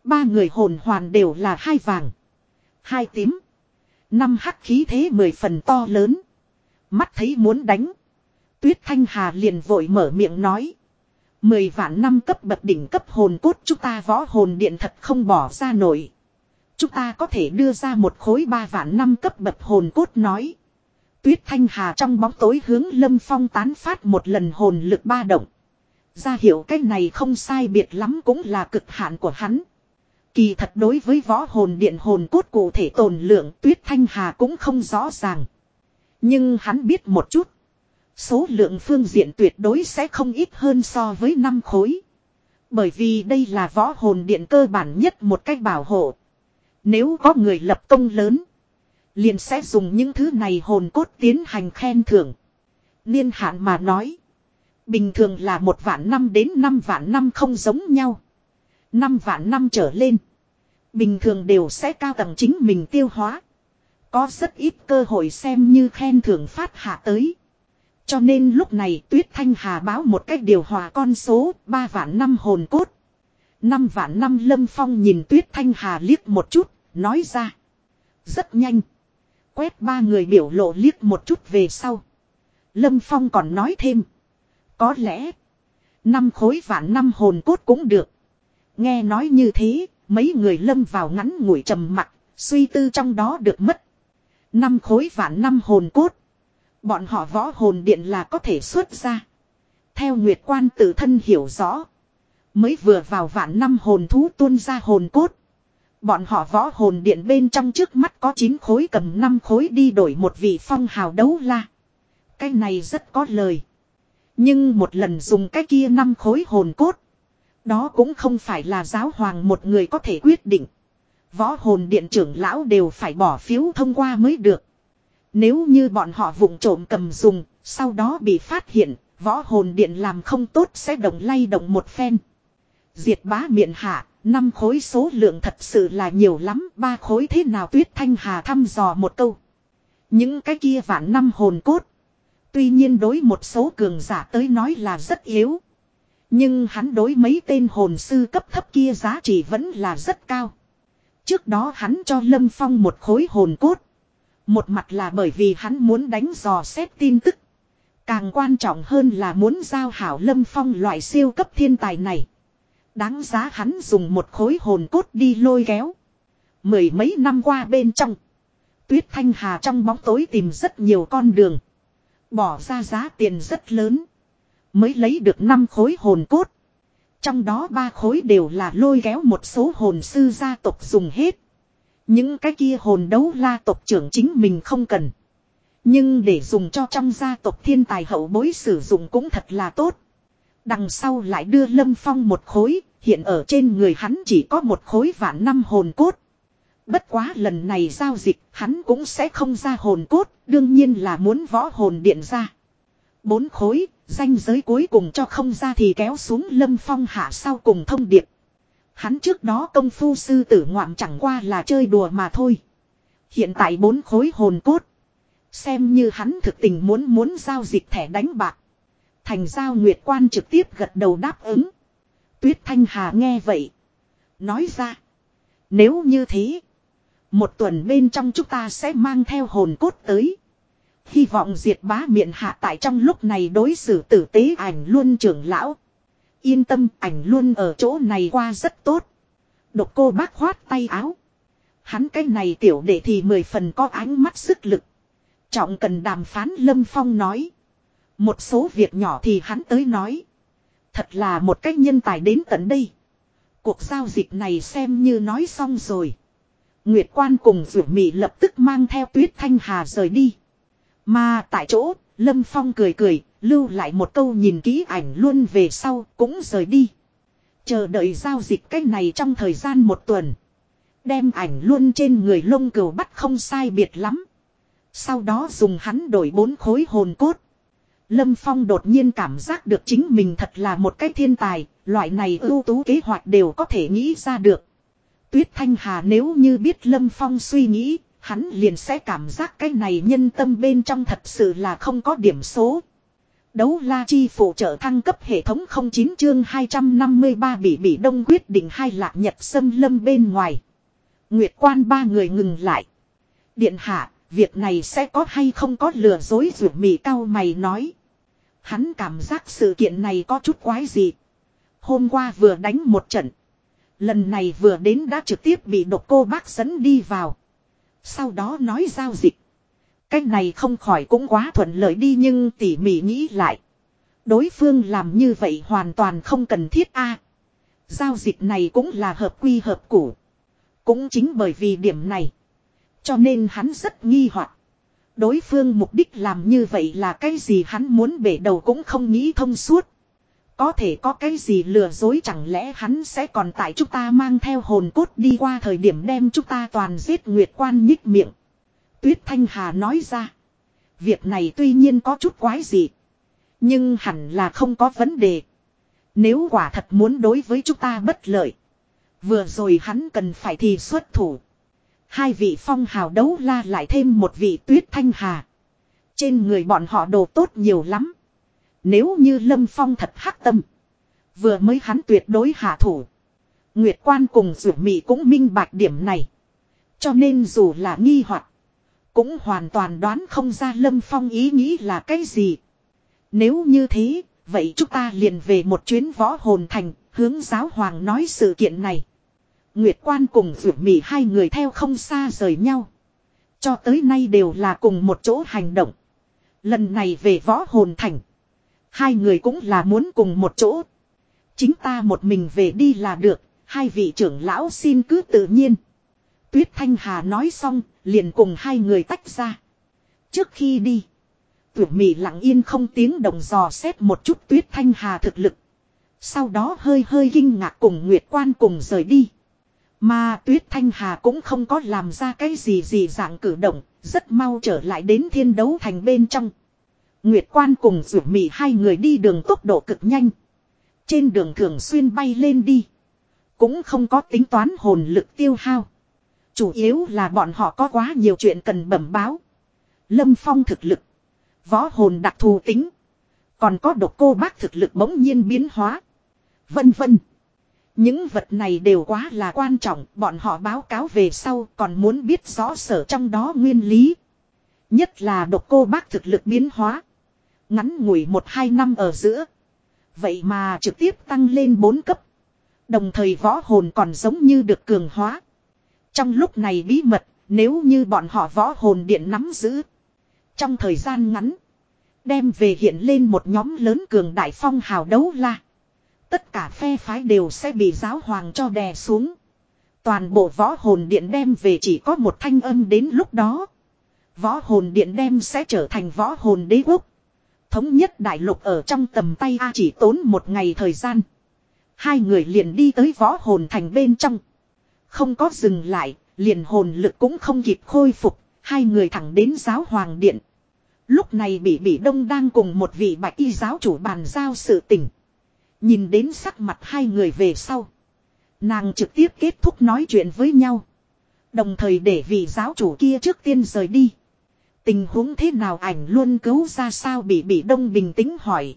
Ba người hồn hoàn đều là hai vàng. Hai tím. Năm hắc khí thế mười phần to lớn. Mắt thấy muốn đánh. Tuyết Thanh Hà liền vội mở miệng nói. Mười vạn năm cấp bậc đỉnh cấp hồn cốt chúng ta võ hồn điện thật không bỏ ra nổi. Chúng ta có thể đưa ra một khối ba vạn năm cấp bậc hồn cốt nói. Tuyết Thanh Hà trong bóng tối hướng Lâm Phong tán phát một lần hồn lực ba động. Ra hiểu cái này không sai biệt lắm cũng là cực hạn của hắn. Kỳ thật đối với võ hồn điện hồn cốt cụ thể tồn lượng Tuyết Thanh Hà cũng không rõ ràng. Nhưng hắn biết một chút. Số lượng phương diện tuyệt đối sẽ không ít hơn so với năm khối. Bởi vì đây là võ hồn điện cơ bản nhất một cách bảo hộ. Nếu có người lập công lớn. Liền sẽ dùng những thứ này hồn cốt tiến hành khen thưởng. Niên hạn mà nói. Bình thường là một vạn năm đến năm vạn năm không giống nhau. Năm vạn năm trở lên. Bình thường đều sẽ cao tầng chính mình tiêu hóa. Có rất ít cơ hội xem như khen thưởng phát hạ tới. Cho nên lúc này Tuyết Thanh Hà báo một cách điều hòa con số ba vạn năm hồn cốt. năm vạn năm Lâm Phong nhìn Tuyết Thanh Hà liếc một chút, nói ra. Rất nhanh. Quét ba người biểu lộ liếc một chút về sau. Lâm Phong còn nói thêm. Có lẽ. Năm khối vạn năm hồn cốt cũng được. Nghe nói như thế, mấy người lâm vào ngắn ngủi trầm mặc, suy tư trong đó được mất. Năm khối vạn năm hồn cốt. Bọn họ võ hồn điện là có thể xuất ra. Theo Nguyệt Quan tự thân hiểu rõ. Mới vừa vào vạn năm hồn thú tuôn ra hồn cốt. Bọn họ võ hồn điện bên trong trước mắt có 9 khối cầm 5 khối đi đổi một vị phong hào đấu la. Cái này rất có lời. Nhưng một lần dùng cái kia 5 khối hồn cốt. Đó cũng không phải là giáo hoàng một người có thể quyết định. Võ hồn điện trưởng lão đều phải bỏ phiếu thông qua mới được. Nếu như bọn họ vụng trộm cầm dùng, sau đó bị phát hiện, võ hồn điện làm không tốt sẽ động lay động một phen. Diệt bá miệng hạ, năm khối số lượng thật sự là nhiều lắm, ba khối thế nào tuyết thanh hà thăm dò một câu. Những cái kia vạn năm hồn cốt. Tuy nhiên đối một số cường giả tới nói là rất yếu. Nhưng hắn đối mấy tên hồn sư cấp thấp kia giá trị vẫn là rất cao. Trước đó hắn cho Lâm Phong một khối hồn cốt. Một mặt là bởi vì hắn muốn đánh dò xét tin tức. Càng quan trọng hơn là muốn giao hảo Lâm Phong loại siêu cấp thiên tài này. Đáng giá hắn dùng một khối hồn cốt đi lôi kéo. Mười mấy năm qua bên trong. Tuyết Thanh Hà trong bóng tối tìm rất nhiều con đường. Bỏ ra giá tiền rất lớn. Mới lấy được năm khối hồn cốt. Trong đó ba khối đều là lôi kéo một số hồn sư gia tộc dùng hết. Những cái kia hồn đấu la tộc trưởng chính mình không cần. Nhưng để dùng cho trong gia tộc thiên tài hậu bối sử dụng cũng thật là tốt. Đằng sau lại đưa Lâm Phong một khối, hiện ở trên người hắn chỉ có một khối vạn năm hồn cốt. Bất quá lần này giao dịch hắn cũng sẽ không ra hồn cốt, đương nhiên là muốn võ hồn điện ra. Bốn khối, danh giới cuối cùng cho không ra thì kéo xuống lâm phong hạ sau cùng thông điệp. Hắn trước đó công phu sư tử ngoạm chẳng qua là chơi đùa mà thôi. Hiện tại bốn khối hồn cốt. Xem như hắn thực tình muốn muốn giao dịch thẻ đánh bạc. Thành giao nguyệt quan trực tiếp gật đầu đáp ứng. Tuyết Thanh Hà nghe vậy. Nói ra. Nếu như thế. Một tuần bên trong chúng ta sẽ mang theo hồn cốt tới. Hy vọng diệt bá miệng hạ tại trong lúc này đối xử tử tế ảnh luôn trưởng lão. Yên tâm ảnh luôn ở chỗ này qua rất tốt. Độc cô bác khoát tay áo. Hắn cái này tiểu đệ thì mười phần có ánh mắt sức lực. Trọng cần đàm phán Lâm Phong nói. Một số việc nhỏ thì hắn tới nói. Thật là một cách nhân tài đến tận đây. Cuộc giao dịch này xem như nói xong rồi. Nguyệt quan cùng rủ mị lập tức mang theo tuyết thanh hà rời đi. Mà tại chỗ, Lâm Phong cười cười, lưu lại một câu nhìn kỹ ảnh luôn về sau, cũng rời đi. Chờ đợi giao dịch cái này trong thời gian một tuần. Đem ảnh luôn trên người lông cừu bắt không sai biệt lắm. Sau đó dùng hắn đổi bốn khối hồn cốt. Lâm Phong đột nhiên cảm giác được chính mình thật là một cái thiên tài, loại này ưu tú kế hoạch đều có thể nghĩ ra được. Tuyết Thanh Hà nếu như biết Lâm Phong suy nghĩ, hắn liền sẽ cảm giác cái này nhân tâm bên trong thật sự là không có điểm số. Đấu la chi phụ trợ thăng cấp hệ thống 09 chương 253 bị bị đông quyết định hai lạc nhật xâm lâm bên ngoài. Nguyệt quan ba người ngừng lại. Điện hạ, việc này sẽ có hay không có lừa dối rủ mì cao mày nói. Hắn cảm giác sự kiện này có chút quái gì. Hôm qua vừa đánh một trận. Lần này vừa đến đã trực tiếp bị độc cô bác dẫn đi vào. Sau đó nói giao dịch. Cái này không khỏi cũng quá thuận lợi đi nhưng tỉ mỉ nghĩ lại. Đối phương làm như vậy hoàn toàn không cần thiết a. giao dịch này cũng là hợp quy hợp củ. Cũng chính bởi vì điểm này. Cho nên hắn rất nghi hoặc. Đối phương mục đích làm như vậy là cái gì hắn muốn bể đầu cũng không nghĩ thông suốt. Có thể có cái gì lừa dối chẳng lẽ hắn sẽ còn tại chúng ta mang theo hồn cốt đi qua thời điểm đem chúng ta toàn giết nguyệt quan nhích miệng. Tuyết Thanh Hà nói ra. Việc này tuy nhiên có chút quái gì. Nhưng hẳn là không có vấn đề. Nếu quả thật muốn đối với chúng ta bất lợi. Vừa rồi hắn cần phải thì xuất thủ. Hai vị phong hào đấu la lại thêm một vị tuyết thanh hà. Trên người bọn họ đồ tốt nhiều lắm. Nếu như lâm phong thật hắc tâm. Vừa mới hắn tuyệt đối hạ thủ. Nguyệt quan cùng rượu mị cũng minh bạch điểm này. Cho nên dù là nghi hoặc cũng hoàn toàn đoán không ra lâm phong ý nghĩ là cái gì. Nếu như thế, vậy chúng ta liền về một chuyến võ hồn thành, hướng giáo hoàng nói sự kiện này. Nguyệt quan cùng vượt mỉ hai người theo không xa rời nhau. Cho tới nay đều là cùng một chỗ hành động. Lần này về võ hồn thành. Hai người cũng là muốn cùng một chỗ. Chính ta một mình về đi là được. Hai vị trưởng lão xin cứ tự nhiên. Tuyết Thanh Hà nói xong, liền cùng hai người tách ra. Trước khi đi, tuyển mị lặng yên không tiếng đồng dò xét một chút Tuyết Thanh Hà thực lực. Sau đó hơi hơi kinh ngạc cùng Nguyệt Quan cùng rời đi. Mà Tuyết Thanh Hà cũng không có làm ra cái gì gì dạng cử động, rất mau trở lại đến thiên đấu thành bên trong. Nguyệt Quan cùng rủ mị hai người đi đường tốc độ cực nhanh. Trên đường thường xuyên bay lên đi. Cũng không có tính toán hồn lực tiêu hao. Chủ yếu là bọn họ có quá nhiều chuyện cần bẩm báo. Lâm Phong thực lực. Võ hồn đặc thù tính. Còn có độc cô bác thực lực bỗng nhiên biến hóa. Vân vân. Những vật này đều quá là quan trọng, bọn họ báo cáo về sau còn muốn biết rõ sở trong đó nguyên lý. Nhất là độc cô bác thực lực biến hóa. Ngắn ngủi một hai năm ở giữa. Vậy mà trực tiếp tăng lên 4 cấp. Đồng thời võ hồn còn giống như được cường hóa. Trong lúc này bí mật, nếu như bọn họ võ hồn điện nắm giữ. Trong thời gian ngắn, đem về hiện lên một nhóm lớn cường đại phong hào đấu la. Tất cả phe phái đều sẽ bị giáo hoàng cho đè xuống. Toàn bộ võ hồn điện đem về chỉ có một thanh âm đến lúc đó. Võ hồn điện đem sẽ trở thành võ hồn đế quốc. Thống nhất đại lục ở trong tầm tay A chỉ tốn một ngày thời gian. Hai người liền đi tới võ hồn thành bên trong. Không có dừng lại, Liền hồn lực cũng không kịp khôi phục, hai người thẳng đến giáo hoàng điện. Lúc này bị bị đông đang cùng một vị bạch y giáo chủ bàn giao sự tình. Nhìn đến sắc mặt hai người về sau. Nàng trực tiếp kết thúc nói chuyện với nhau. Đồng thời để vị giáo chủ kia trước tiên rời đi. Tình huống thế nào ảnh luôn cứu ra sao bị bị đông bình tĩnh hỏi.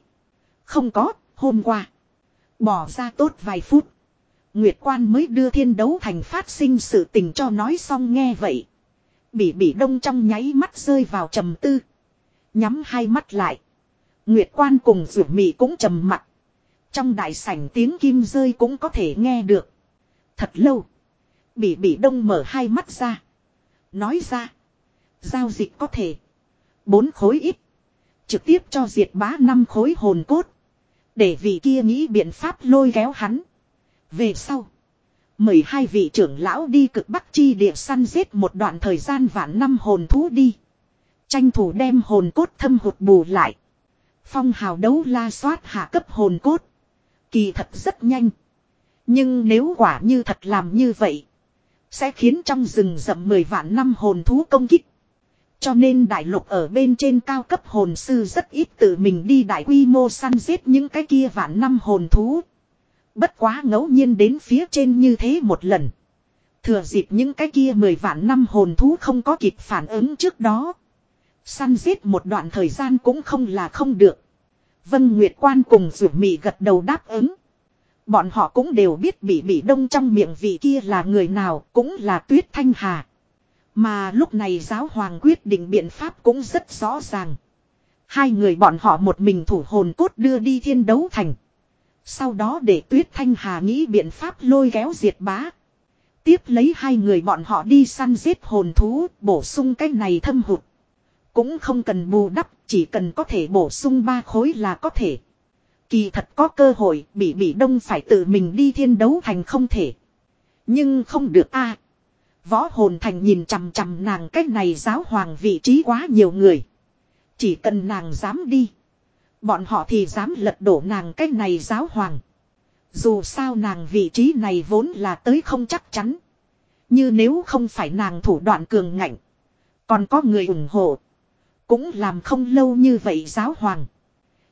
Không có, hôm qua. Bỏ ra tốt vài phút. Nguyệt quan mới đưa thiên đấu thành phát sinh sự tình cho nói xong nghe vậy. Bỉ Bỉ đông trong nháy mắt rơi vào trầm tư. Nhắm hai mắt lại. Nguyệt quan cùng Rượu mị cũng trầm mặt. Trong đại sảnh tiếng kim rơi cũng có thể nghe được. Thật lâu. Bỉ Bỉ đông mở hai mắt ra. Nói ra. Giao dịch có thể. Bốn khối ít. Trực tiếp cho diệt bá năm khối hồn cốt. Để vị kia nghĩ biện pháp lôi kéo hắn. Về sau. Mời hai vị trưởng lão đi cực bắc chi địa săn giết một đoạn thời gian vạn năm hồn thú đi. Tranh thủ đem hồn cốt thâm hụt bù lại. Phong hào đấu la soát hạ cấp hồn cốt. Kỳ thật rất nhanh. Nhưng nếu quả như thật làm như vậy. Sẽ khiến trong rừng rậm 10 vạn năm hồn thú công kích. Cho nên đại lục ở bên trên cao cấp hồn sư rất ít tự mình đi đại quy mô săn giết những cái kia vạn năm hồn thú. Bất quá ngẫu nhiên đến phía trên như thế một lần. Thừa dịp những cái kia mười vạn năm hồn thú không có kịp phản ứng trước đó. Săn giết một đoạn thời gian cũng không là không được. Vân Nguyệt Quan cùng rủ mị gật đầu đáp ứng. Bọn họ cũng đều biết bị bị đông trong miệng vị kia là người nào cũng là tuyết thanh hà. Mà lúc này giáo hoàng quyết định biện pháp cũng rất rõ ràng. Hai người bọn họ một mình thủ hồn cốt đưa đi thiên đấu thành. Sau đó để tuyết thanh hà nghĩ biện pháp lôi kéo diệt bá. Tiếp lấy hai người bọn họ đi săn giết hồn thú, bổ sung cái này thâm hụt. Cũng không cần bù đắp, chỉ cần có thể bổ sung ba khối là có thể. Kỳ thật có cơ hội, bị bị đông phải tự mình đi thiên đấu thành không thể. Nhưng không được a Võ hồn thành nhìn chằm chằm nàng cách này giáo hoàng vị trí quá nhiều người. Chỉ cần nàng dám đi. Bọn họ thì dám lật đổ nàng cách này giáo hoàng. Dù sao nàng vị trí này vốn là tới không chắc chắn. Như nếu không phải nàng thủ đoạn cường ngạnh. Còn có người ủng hộ. Cũng làm không lâu như vậy giáo hoàng.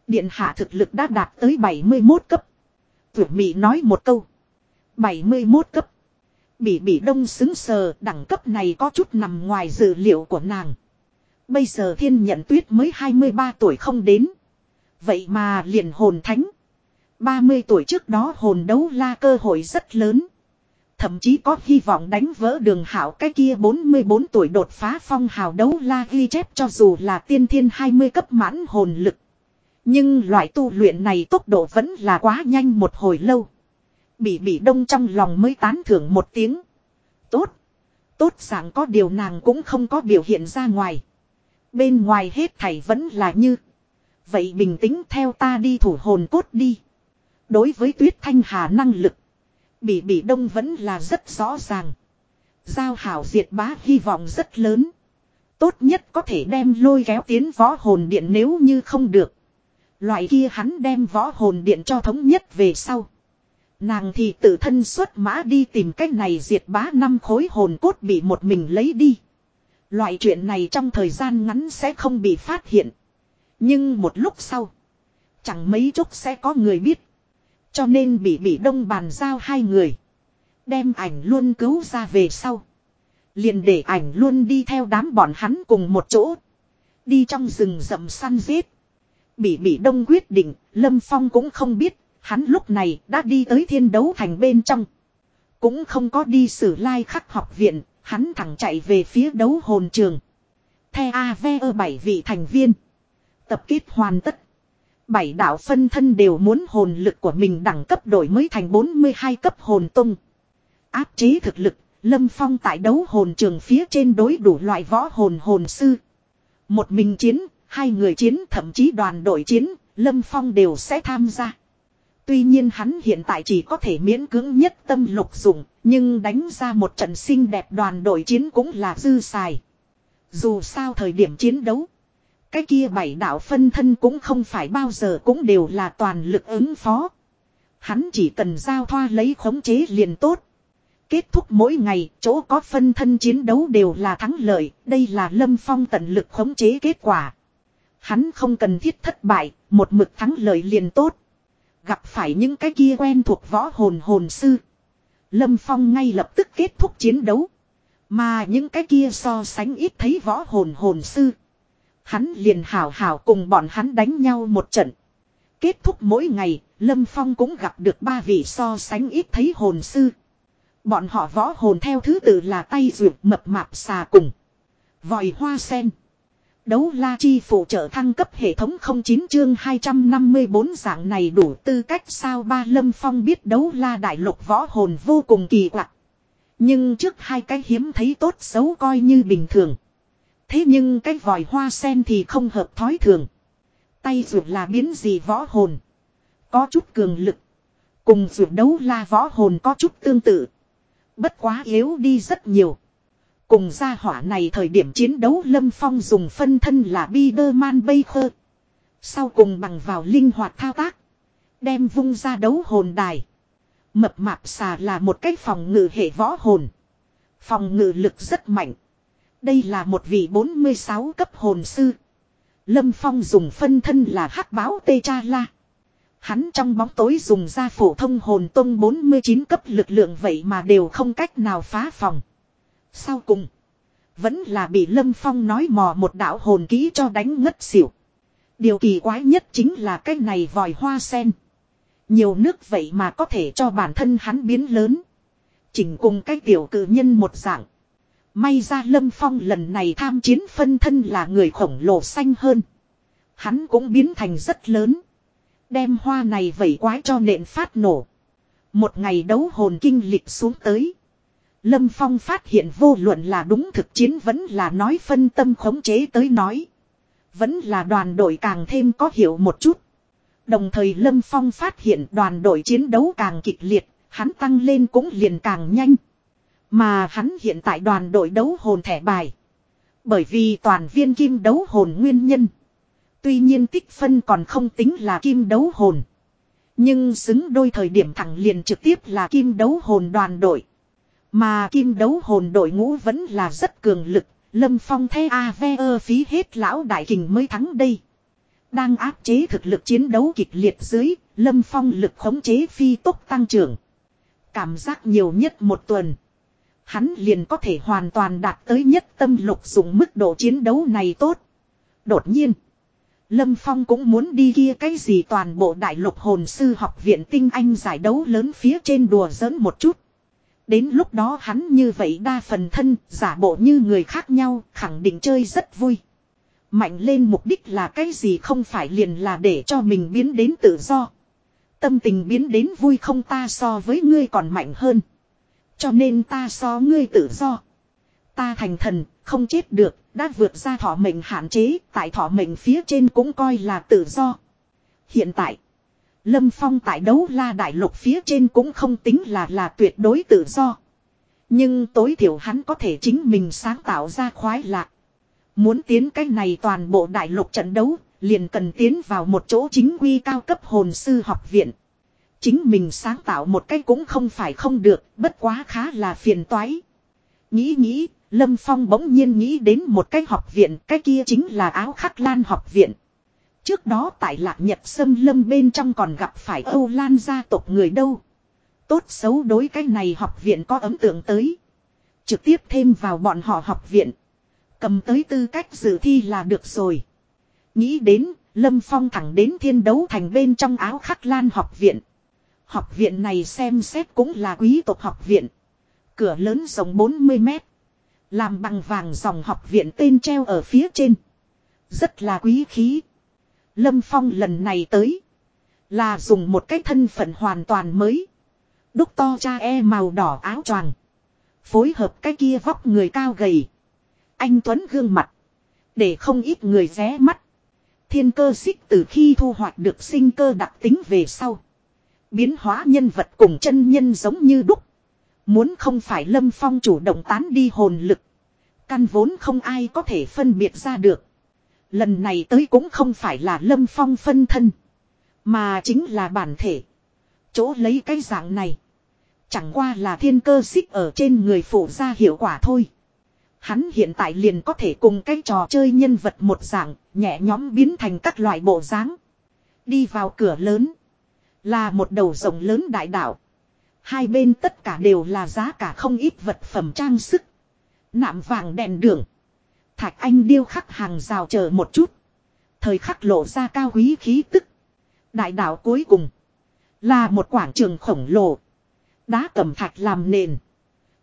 Điện hạ thực lực đã đạt tới 71 cấp. Tuyển Mỹ nói một câu. 71 cấp. Bỉ bỉ đông xứng sờ, đẳng cấp này có chút nằm ngoài dự liệu của nàng. Bây giờ thiên nhận tuyết mới 23 tuổi không đến. Vậy mà liền hồn thánh. 30 tuổi trước đó hồn đấu la cơ hội rất lớn. Thậm chí có hy vọng đánh vỡ đường hảo cái kia 44 tuổi đột phá phong hào đấu la ghi chép cho dù là tiên thiên 20 cấp mãn hồn lực. Nhưng loại tu luyện này tốc độ vẫn là quá nhanh một hồi lâu. Bị bị đông trong lòng mới tán thưởng một tiếng. Tốt. Tốt dạng có điều nàng cũng không có biểu hiện ra ngoài. Bên ngoài hết thảy vẫn là như. Vậy bình tĩnh theo ta đi thủ hồn cốt đi. Đối với tuyết thanh hà năng lực. Bị bị đông vẫn là rất rõ ràng. Giao hảo diệt bá hy vọng rất lớn. Tốt nhất có thể đem lôi kéo tiến võ hồn điện nếu như không được. Loại kia hắn đem võ hồn điện cho thống nhất về sau. Nàng thì tự thân xuất mã đi tìm cách này diệt bá năm khối hồn cốt bị một mình lấy đi. Loại chuyện này trong thời gian ngắn sẽ không bị phát hiện. Nhưng một lúc sau. Chẳng mấy chốc sẽ có người biết. Cho nên bị bị đông bàn giao hai người. Đem ảnh luôn cứu ra về sau. Liền để ảnh luôn đi theo đám bọn hắn cùng một chỗ. Đi trong rừng rậm săn giết. Bị bị đông quyết định, Lâm Phong cũng không biết, hắn lúc này đã đi tới thiên đấu thành bên trong. Cũng không có đi sử lai khắc học viện, hắn thẳng chạy về phía đấu hồn trường. The AVE bảy vị thành viên. Tập kết hoàn tất. Bảy đạo phân thân đều muốn hồn lực của mình đẳng cấp đổi mới thành 42 cấp hồn tung. Áp chế thực lực, Lâm Phong tại đấu hồn trường phía trên đối đủ loại võ hồn hồn sư. Một mình chiến, hai người chiến thậm chí đoàn đội chiến, Lâm Phong đều sẽ tham gia. Tuy nhiên hắn hiện tại chỉ có thể miễn cưỡng nhất tâm lục dụng, nhưng đánh ra một trận xinh đẹp đoàn đội chiến cũng là dư xài. Dù sao thời điểm chiến đấu, cái kia bảy đạo phân thân cũng không phải bao giờ cũng đều là toàn lực ứng phó. Hắn chỉ cần giao thoa lấy khống chế liền tốt. Kết thúc mỗi ngày, chỗ có phân thân chiến đấu đều là thắng lợi, đây là Lâm Phong tận lực khống chế kết quả. Hắn không cần thiết thất bại, một mực thắng lợi liền tốt. Gặp phải những cái kia quen thuộc võ hồn hồn sư. Lâm Phong ngay lập tức kết thúc chiến đấu. Mà những cái kia so sánh ít thấy võ hồn hồn sư. Hắn liền hảo hảo cùng bọn hắn đánh nhau một trận. Kết thúc mỗi ngày, Lâm Phong cũng gặp được ba vị so sánh ít thấy hồn sư. Bọn họ võ hồn theo thứ tự là tay ruột mập mạp xà cùng. Vòi hoa sen. Đấu la chi phụ trợ thăng cấp hệ thống 09 chương 254 dạng này đủ tư cách sao ba lâm phong biết đấu la đại lục võ hồn vô cùng kỳ quặc. Nhưng trước hai cái hiếm thấy tốt xấu coi như bình thường. Thế nhưng cái vòi hoa sen thì không hợp thói thường. Tay ruột là biến gì võ hồn. Có chút cường lực. Cùng ruột đấu la võ hồn có chút tương tự. Bất quá yếu đi rất nhiều. Cùng gia hỏa này thời điểm chiến đấu Lâm Phong dùng phân thân là Biderman Baker. Sau cùng bằng vào linh hoạt thao tác. Đem vung ra đấu hồn đài. Mập mạp xà là một cái phòng ngự hệ võ hồn. Phòng ngự lực rất mạnh. Đây là một vị 46 cấp hồn sư. Lâm Phong dùng phân thân là hắc báo tê cha la. Hắn trong bóng tối dùng ra phổ thông hồn tông 49 cấp lực lượng vậy mà đều không cách nào phá phòng. Sau cùng. Vẫn là bị Lâm Phong nói mò một đạo hồn ký cho đánh ngất xỉu. Điều kỳ quái nhất chính là cái này vòi hoa sen. Nhiều nước vậy mà có thể cho bản thân hắn biến lớn. Chỉnh cùng cái tiểu cử nhân một dạng. May ra Lâm Phong lần này tham chiến phân thân là người khổng lồ xanh hơn. Hắn cũng biến thành rất lớn. Đem hoa này vẩy quái cho nện phát nổ. Một ngày đấu hồn kinh lịch xuống tới. Lâm Phong phát hiện vô luận là đúng thực chiến vẫn là nói phân tâm khống chế tới nói. Vẫn là đoàn đội càng thêm có hiểu một chút. Đồng thời Lâm Phong phát hiện đoàn đội chiến đấu càng kịch liệt, hắn tăng lên cũng liền càng nhanh. Mà hắn hiện tại đoàn đội đấu hồn thẻ bài. Bởi vì toàn viên kim đấu hồn nguyên nhân. Tuy nhiên tích phân còn không tính là kim đấu hồn. Nhưng xứng đôi thời điểm thẳng liền trực tiếp là kim đấu hồn đoàn đội. Mà kim đấu hồn đội ngũ vẫn là rất cường lực, Lâm Phong the AVE phí hết lão đại kình mới thắng đây. Đang áp chế thực lực chiến đấu kịch liệt dưới, Lâm Phong lực khống chế phi tốc tăng trưởng. Cảm giác nhiều nhất một tuần. Hắn liền có thể hoàn toàn đạt tới nhất tâm lục dùng mức độ chiến đấu này tốt. Đột nhiên. Lâm Phong cũng muốn đi kia cái gì toàn bộ đại lục hồn sư học viện tinh anh giải đấu lớn phía trên đùa giỡn một chút. Đến lúc đó hắn như vậy đa phần thân, giả bộ như người khác nhau, khẳng định chơi rất vui. Mạnh lên mục đích là cái gì không phải liền là để cho mình biến đến tự do. Tâm tình biến đến vui không ta so với ngươi còn mạnh hơn. Cho nên ta so ngươi tự do. Ta thành thần, không chết được, đã vượt ra thọ mệnh hạn chế, tại thọ mệnh phía trên cũng coi là tự do. Hiện tại, Lâm Phong tại đấu la đại lục phía trên cũng không tính là là tuyệt đối tự do. Nhưng tối thiểu hắn có thể chính mình sáng tạo ra khoái lạc. Muốn tiến cách này toàn bộ đại lục trận đấu, liền cần tiến vào một chỗ chính quy cao cấp hồn sư học viện. Chính mình sáng tạo một cách cũng không phải không được, bất quá khá là phiền toái. Nghĩ nghĩ, Lâm Phong bỗng nhiên nghĩ đến một cái học viện, cái kia chính là áo khắc lan học viện. Trước đó tại lạc nhật sâm lâm bên trong còn gặp phải Âu Lan gia tộc người đâu. Tốt xấu đối cái này học viện có ấn tượng tới. Trực tiếp thêm vào bọn họ học viện. Cầm tới tư cách dự thi là được rồi. Nghĩ đến, Lâm Phong thẳng đến thiên đấu thành bên trong áo khắc lan học viện. Học viện này xem xét cũng là quý tộc học viện. Cửa lớn rộng 40 mét. Làm bằng vàng dòng học viện tên treo ở phía trên. Rất là quý khí. Lâm Phong lần này tới. Là dùng một cái thân phận hoàn toàn mới. Đúc to cha e màu đỏ áo choàng. Phối hợp cái kia vóc người cao gầy. Anh Tuấn gương mặt. Để không ít người ré mắt. Thiên cơ xích từ khi thu hoạch được sinh cơ đặc tính về sau. Biến hóa nhân vật cùng chân nhân giống như đúc. Muốn không phải Lâm Phong chủ động tán đi hồn lực. Căn vốn không ai có thể phân biệt ra được. Lần này tới cũng không phải là Lâm Phong phân thân. Mà chính là bản thể. Chỗ lấy cái dạng này. Chẳng qua là thiên cơ xích ở trên người phụ ra hiệu quả thôi. Hắn hiện tại liền có thể cùng cái trò chơi nhân vật một dạng, nhẹ nhóm biến thành các loại bộ dáng. Đi vào cửa lớn. Là một đầu rộng lớn đại đảo. Hai bên tất cả đều là giá cả không ít vật phẩm trang sức. Nạm vàng đèn đường. Thạch anh điêu khắc hàng rào chờ một chút. Thời khắc lộ ra cao quý khí tức. Đại đảo cuối cùng. Là một quảng trường khổng lồ. Đá cẩm thạch làm nền.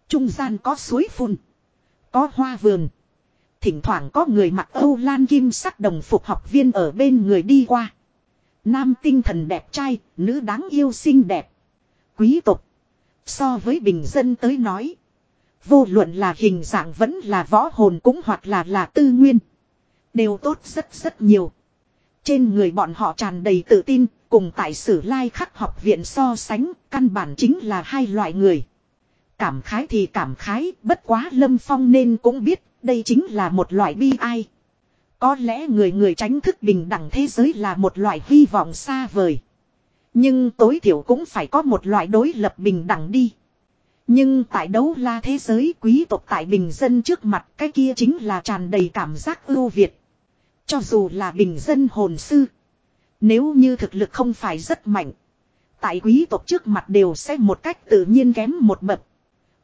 Trung gian có suối phun. Có hoa vườn. Thỉnh thoảng có người mặc Âu Lan Kim sắc đồng phục học viên ở bên người đi qua. Nam tinh thần đẹp trai, nữ đáng yêu xinh đẹp. Quý tộc. So với bình dân tới nói. Vô luận là hình dạng vẫn là võ hồn cũng hoặc là là tư nguyên. Đều tốt rất rất nhiều. Trên người bọn họ tràn đầy tự tin, cùng tại sử lai khắc học viện so sánh, căn bản chính là hai loại người. Cảm khái thì cảm khái, bất quá Lâm Phong nên cũng biết, đây chính là một loại bi ai. Có lẽ người người tránh thức bình đẳng thế giới là một loại hy vọng xa vời. Nhưng tối thiểu cũng phải có một loại đối lập bình đẳng đi. Nhưng tại đấu la thế giới quý tộc tại bình dân trước mặt, cái kia chính là tràn đầy cảm giác ưu việt. Cho dù là bình dân hồn sư. Nếu như thực lực không phải rất mạnh. Tại quý tộc trước mặt đều sẽ một cách tự nhiên kém một bậc.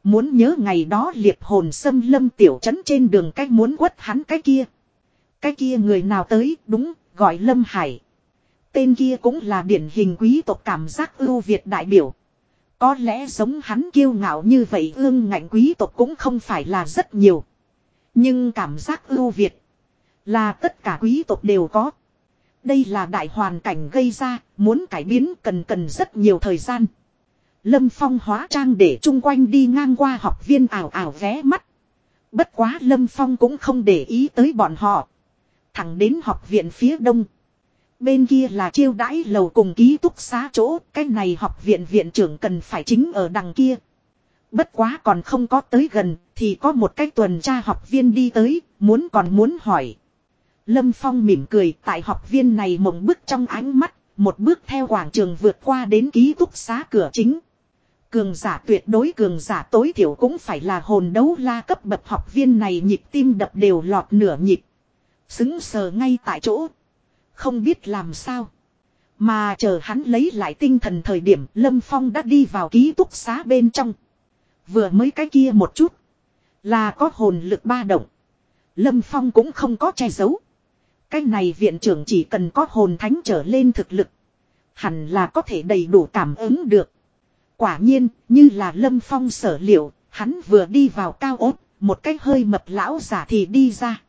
Muốn nhớ ngày đó liệt hồn xâm lâm tiểu trấn trên đường cách muốn quất hắn cái kia. Cái kia người nào tới đúng gọi Lâm Hải. Tên kia cũng là điển hình quý tộc cảm giác ưu việt đại biểu. Có lẽ giống hắn kiêu ngạo như vậy ương ngạnh quý tộc cũng không phải là rất nhiều. Nhưng cảm giác ưu việt là tất cả quý tộc đều có. Đây là đại hoàn cảnh gây ra, muốn cải biến cần cần rất nhiều thời gian. Lâm Phong hóa trang để chung quanh đi ngang qua học viên ảo ảo vé mắt. Bất quá Lâm Phong cũng không để ý tới bọn họ. Thẳng đến học viện phía đông. Bên kia là chiêu đãi lầu cùng ký túc xá chỗ, cái này học viện viện trưởng cần phải chính ở đằng kia. Bất quá còn không có tới gần, thì có một cái tuần tra học viên đi tới, muốn còn muốn hỏi. Lâm Phong mỉm cười tại học viên này mộng bước trong ánh mắt, một bước theo quảng trường vượt qua đến ký túc xá cửa chính. Cường giả tuyệt đối cường giả tối thiểu cũng phải là hồn đấu la cấp bậc học viên này nhịp tim đập đều lọt nửa nhịp. Xứng sờ ngay tại chỗ. Không biết làm sao. Mà chờ hắn lấy lại tinh thần thời điểm Lâm Phong đã đi vào ký túc xá bên trong. Vừa mới cái kia một chút. Là có hồn lực ba động. Lâm Phong cũng không có che giấu. Cái này viện trưởng chỉ cần có hồn thánh trở lên thực lực. Hẳn là có thể đầy đủ cảm ứng được. Quả nhiên, như là Lâm Phong sở liệu, hắn vừa đi vào cao ốt, một cái hơi mập lão giả thì đi ra.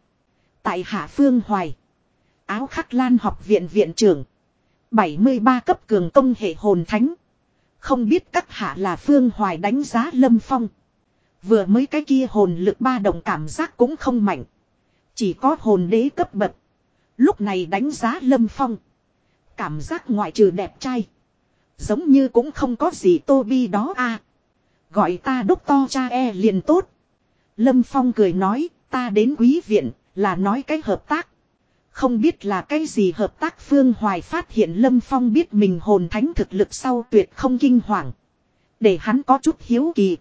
Tại Hạ Phương Hoài, áo khắc lan học viện viện trưởng, 73 cấp cường công hệ hồn thánh. Không biết các hạ là Phương Hoài đánh giá Lâm Phong. Vừa mới cái kia hồn lực ba đồng cảm giác cũng không mạnh. Chỉ có hồn đế cấp bậc. Lúc này đánh giá Lâm Phong. Cảm giác ngoại trừ đẹp trai. Giống như cũng không có gì tô bi đó à. Gọi ta đốc to cha e liền tốt. Lâm Phong cười nói, ta đến quý viện, là nói cái hợp tác. Không biết là cái gì hợp tác Phương Hoài phát hiện Lâm Phong biết mình hồn thánh thực lực sau tuyệt không kinh hoàng. Để hắn có chút hiếu kỳ.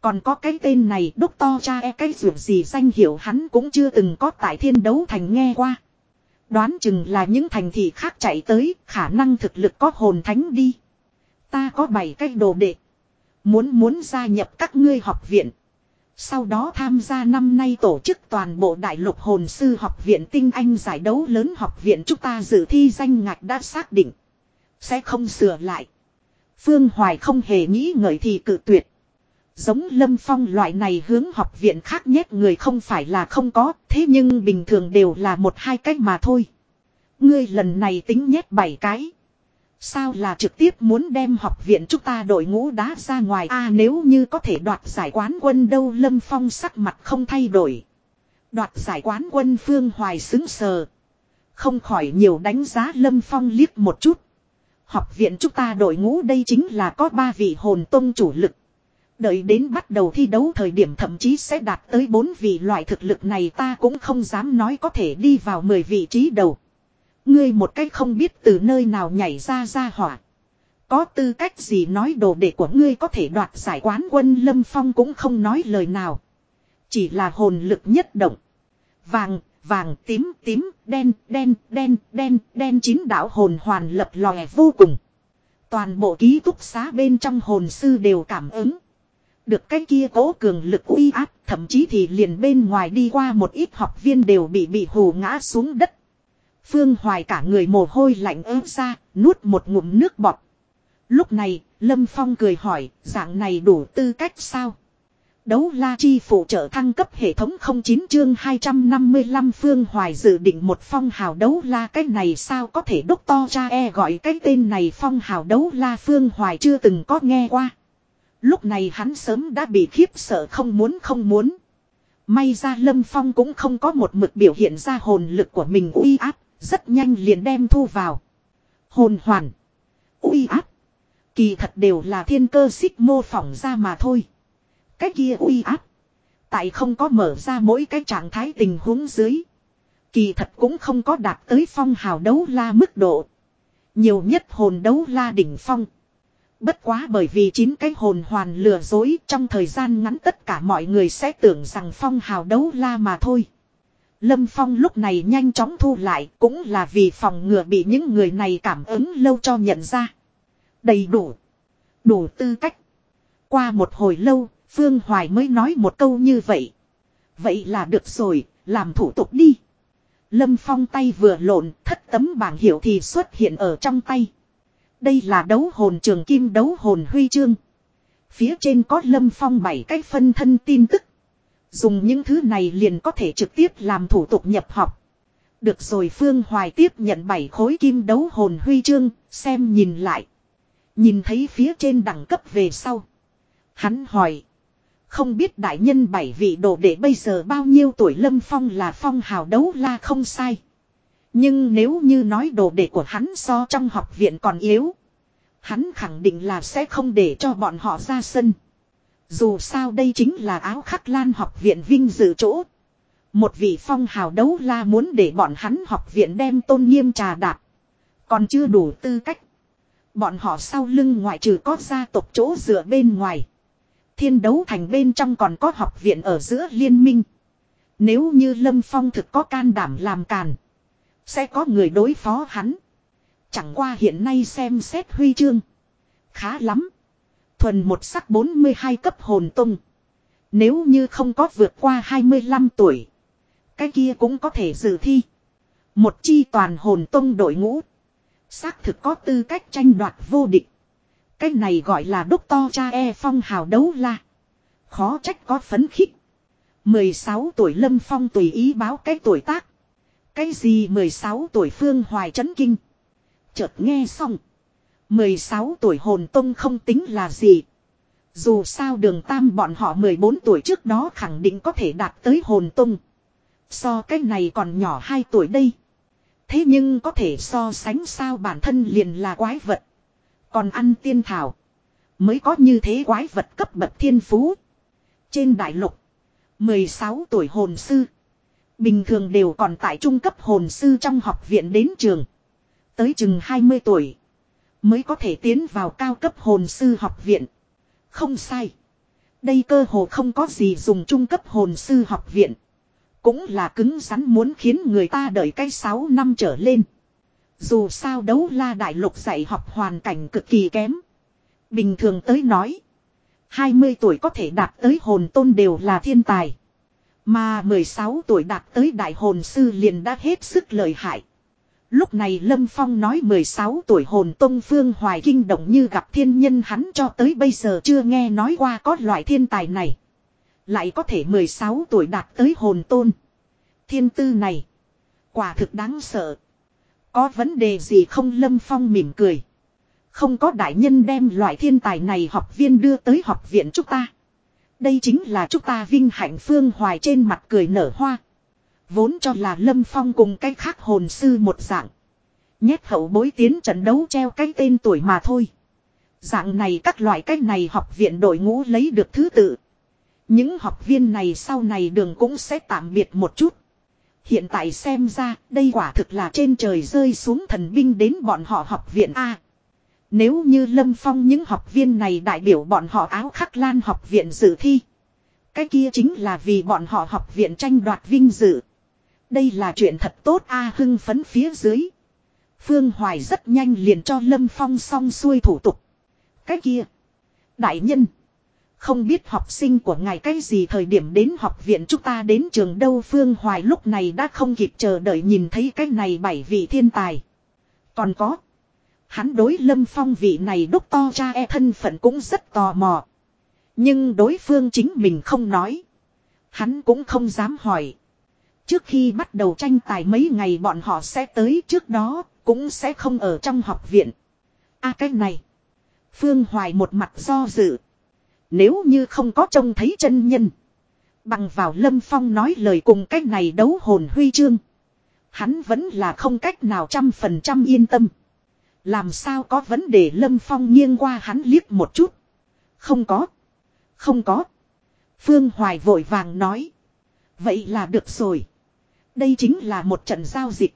Còn có cái tên này đúc to cha e cái ruột gì danh hiệu hắn cũng chưa từng có tại thiên đấu thành nghe qua. Đoán chừng là những thành thị khác chạy tới, khả năng thực lực có hồn thánh đi. Ta có bảy cái đồ đệ. Muốn muốn gia nhập các ngươi học viện. Sau đó tham gia năm nay tổ chức toàn bộ đại lục hồn sư học viện tinh anh giải đấu lớn học viện chúng ta dự thi danh ngạch đã xác định. Sẽ không sửa lại. Phương Hoài không hề nghĩ ngợi thì cự tuyệt. Giống Lâm Phong loại này hướng học viện khác nhất người không phải là không có, thế nhưng bình thường đều là một hai cách mà thôi. Ngươi lần này tính nhét bảy cái. Sao là trực tiếp muốn đem học viện chúng ta đội ngũ đá ra ngoài a à, nếu như có thể đoạt giải quán quân đâu Lâm Phong sắc mặt không thay đổi. Đoạt giải quán quân Phương Hoài xứng sờ. Không khỏi nhiều đánh giá Lâm Phong liếc một chút. Học viện chúng ta đội ngũ đây chính là có ba vị hồn tông chủ lực. Đợi đến bắt đầu thi đấu thời điểm thậm chí sẽ đạt tới bốn vị loại thực lực này ta cũng không dám nói có thể đi vào 10 vị trí đầu. Ngươi một cách không biết từ nơi nào nhảy ra ra hỏa. Có tư cách gì nói đồ đệ của ngươi có thể đoạt giải quán quân Lâm Phong cũng không nói lời nào. Chỉ là hồn lực nhất động. Vàng, vàng, tím, tím, đen, đen, đen, đen, đen chín đạo hồn hoàn lập lòe vô cùng. Toàn bộ ký túc xá bên trong hồn sư đều cảm ứng. Được cái kia cố cường lực uy áp, thậm chí thì liền bên ngoài đi qua một ít học viên đều bị bị hù ngã xuống đất. Phương Hoài cả người mồ hôi lạnh ớt ra, nuốt một ngụm nước bọt. Lúc này, Lâm Phong cười hỏi, dạng này đủ tư cách sao? Đấu la chi phụ trợ thăng cấp hệ thống 09 chương 255 Phương Hoài dự định một phong hào đấu la cái này sao có thể đốc to cha e gọi cái tên này phong hào đấu la Phương Hoài chưa từng có nghe qua. Lúc này hắn sớm đã bị khiếp sợ không muốn không muốn. May ra Lâm Phong cũng không có một mực biểu hiện ra hồn lực của mình uy áp, rất nhanh liền đem thu vào. Hồn hoàn, uy áp, kỳ thật đều là thiên cơ xích mô phỏng ra mà thôi. Cái kia uy áp, tại không có mở ra mỗi cái trạng thái tình huống dưới. Kỳ thật cũng không có đạt tới phong hào đấu la mức độ. Nhiều nhất hồn đấu la đỉnh phong. Bất quá bởi vì chín cái hồn hoàn lừa dối trong thời gian ngắn tất cả mọi người sẽ tưởng rằng phong hào đấu la mà thôi. Lâm Phong lúc này nhanh chóng thu lại cũng là vì phòng ngừa bị những người này cảm ứng lâu cho nhận ra. Đầy đủ. Đủ tư cách. Qua một hồi lâu, Phương Hoài mới nói một câu như vậy. Vậy là được rồi, làm thủ tục đi. Lâm Phong tay vừa lộn, thất tấm bảng hiệu thì xuất hiện ở trong tay. Đây là đấu hồn trường kim đấu hồn huy chương. Phía trên có lâm phong bảy cái phân thân tin tức. Dùng những thứ này liền có thể trực tiếp làm thủ tục nhập học. Được rồi Phương Hoài tiếp nhận bảy khối kim đấu hồn huy chương, xem nhìn lại. Nhìn thấy phía trên đẳng cấp về sau. Hắn hỏi. Không biết đại nhân bảy vị đồ đệ bây giờ bao nhiêu tuổi Lâm Phong là phong hào đấu la không sai. Nhưng nếu như nói đồ đệ của hắn so trong học viện còn yếu. Hắn khẳng định là sẽ không để cho bọn họ ra sân. Dù sao đây chính là áo khắc lan học viện vinh dự chỗ. Một vị phong hào đấu la muốn để bọn hắn học viện đem tôn nghiêm trà đạp. Còn chưa đủ tư cách. Bọn họ sau lưng ngoại trừ có gia tộc chỗ dựa bên ngoài. Thiên đấu thành bên trong còn có học viện ở giữa liên minh. Nếu như Lâm Phong thực có can đảm làm càn. Sẽ có người đối phó hắn. Chẳng qua hiện nay xem xét huy chương. Khá lắm. Thuần một sắc 42 cấp hồn tung. Nếu như không có vượt qua 25 tuổi. Cái kia cũng có thể dự thi. Một chi toàn hồn tông đội ngũ. Xác thực có tư cách tranh đoạt vô địch. Cái này gọi là đúc to cha e phong hào đấu la. Khó trách có phấn khích. 16 tuổi Lâm Phong tùy ý báo cái tuổi tác. Cái gì 16 tuổi Phương Hoài chấn kinh. Chợt nghe xong. 16 tuổi hồn tông không tính là gì. Dù sao đường tam bọn họ 14 tuổi trước đó khẳng định có thể đạt tới hồn tông. So cái này còn nhỏ 2 tuổi đây. Thế nhưng có thể so sánh sao bản thân liền là quái vật. Còn ăn tiên thảo. Mới có như thế quái vật cấp bậc thiên phú. Trên đại lục. 16 tuổi hồn sư. Bình thường đều còn tại trung cấp hồn sư trong học viện đến trường. Tới chừng 20 tuổi. Mới có thể tiến vào cao cấp hồn sư học viện. Không sai. Đây cơ hồ không có gì dùng trung cấp hồn sư học viện. Cũng là cứng rắn muốn khiến người ta đợi cái 6 năm trở lên. Dù sao đấu la đại lục dạy học hoàn cảnh cực kỳ kém. Bình thường tới nói. 20 tuổi có thể đạt tới hồn tôn đều là thiên tài. Mà 16 tuổi đạt tới đại hồn sư liền đã hết sức lợi hại. Lúc này Lâm Phong nói 16 tuổi hồn tông phương hoài kinh động như gặp thiên nhân hắn cho tới bây giờ chưa nghe nói qua có loại thiên tài này. Lại có thể 16 tuổi đạt tới hồn tôn. Thiên tư này. Quả thực đáng sợ. Có vấn đề gì không Lâm Phong mỉm cười. Không có đại nhân đem loại thiên tài này học viên đưa tới học viện chúng ta. Đây chính là chúng ta vinh hạnh phương hoài trên mặt cười nở hoa. Vốn cho là Lâm Phong cùng cái khác hồn sư một dạng. Nhét hậu bối tiến trận đấu treo cái tên tuổi mà thôi. Dạng này các loại cái này học viện đội ngũ lấy được thứ tự. Những học viên này sau này đường cũng sẽ tạm biệt một chút. Hiện tại xem ra, đây quả thực là trên trời rơi xuống thần binh đến bọn họ học viện A. Nếu như Lâm Phong những học viên này đại biểu bọn họ áo khắc lan học viện dự thi. Cái kia chính là vì bọn họ học viện tranh đoạt vinh dự. Đây là chuyện thật tốt a hưng phấn phía dưới. Phương Hoài rất nhanh liền cho Lâm Phong xong xuôi thủ tục. Cái kia. Đại nhân. Không biết học sinh của ngài cái gì thời điểm đến học viện chúng ta đến trường đâu Phương Hoài lúc này đã không kịp chờ đợi nhìn thấy cái này bảy vị thiên tài. Còn có. Hắn đối lâm phong vị này đúc to cha e thân phận cũng rất tò mò. Nhưng đối phương chính mình không nói. Hắn cũng không dám hỏi. Trước khi bắt đầu tranh tài mấy ngày bọn họ sẽ tới trước đó, cũng sẽ không ở trong học viện. a cái này. Phương Hoài một mặt do dự. Nếu như không có trông thấy chân nhân. Bằng vào Lâm Phong nói lời cùng cách này đấu hồn huy chương. Hắn vẫn là không cách nào trăm phần trăm yên tâm. Làm sao có vấn đề Lâm Phong nghiêng qua hắn liếc một chút. Không có. Không có. Phương Hoài vội vàng nói. Vậy là được rồi. Đây chính là một trận giao dịch.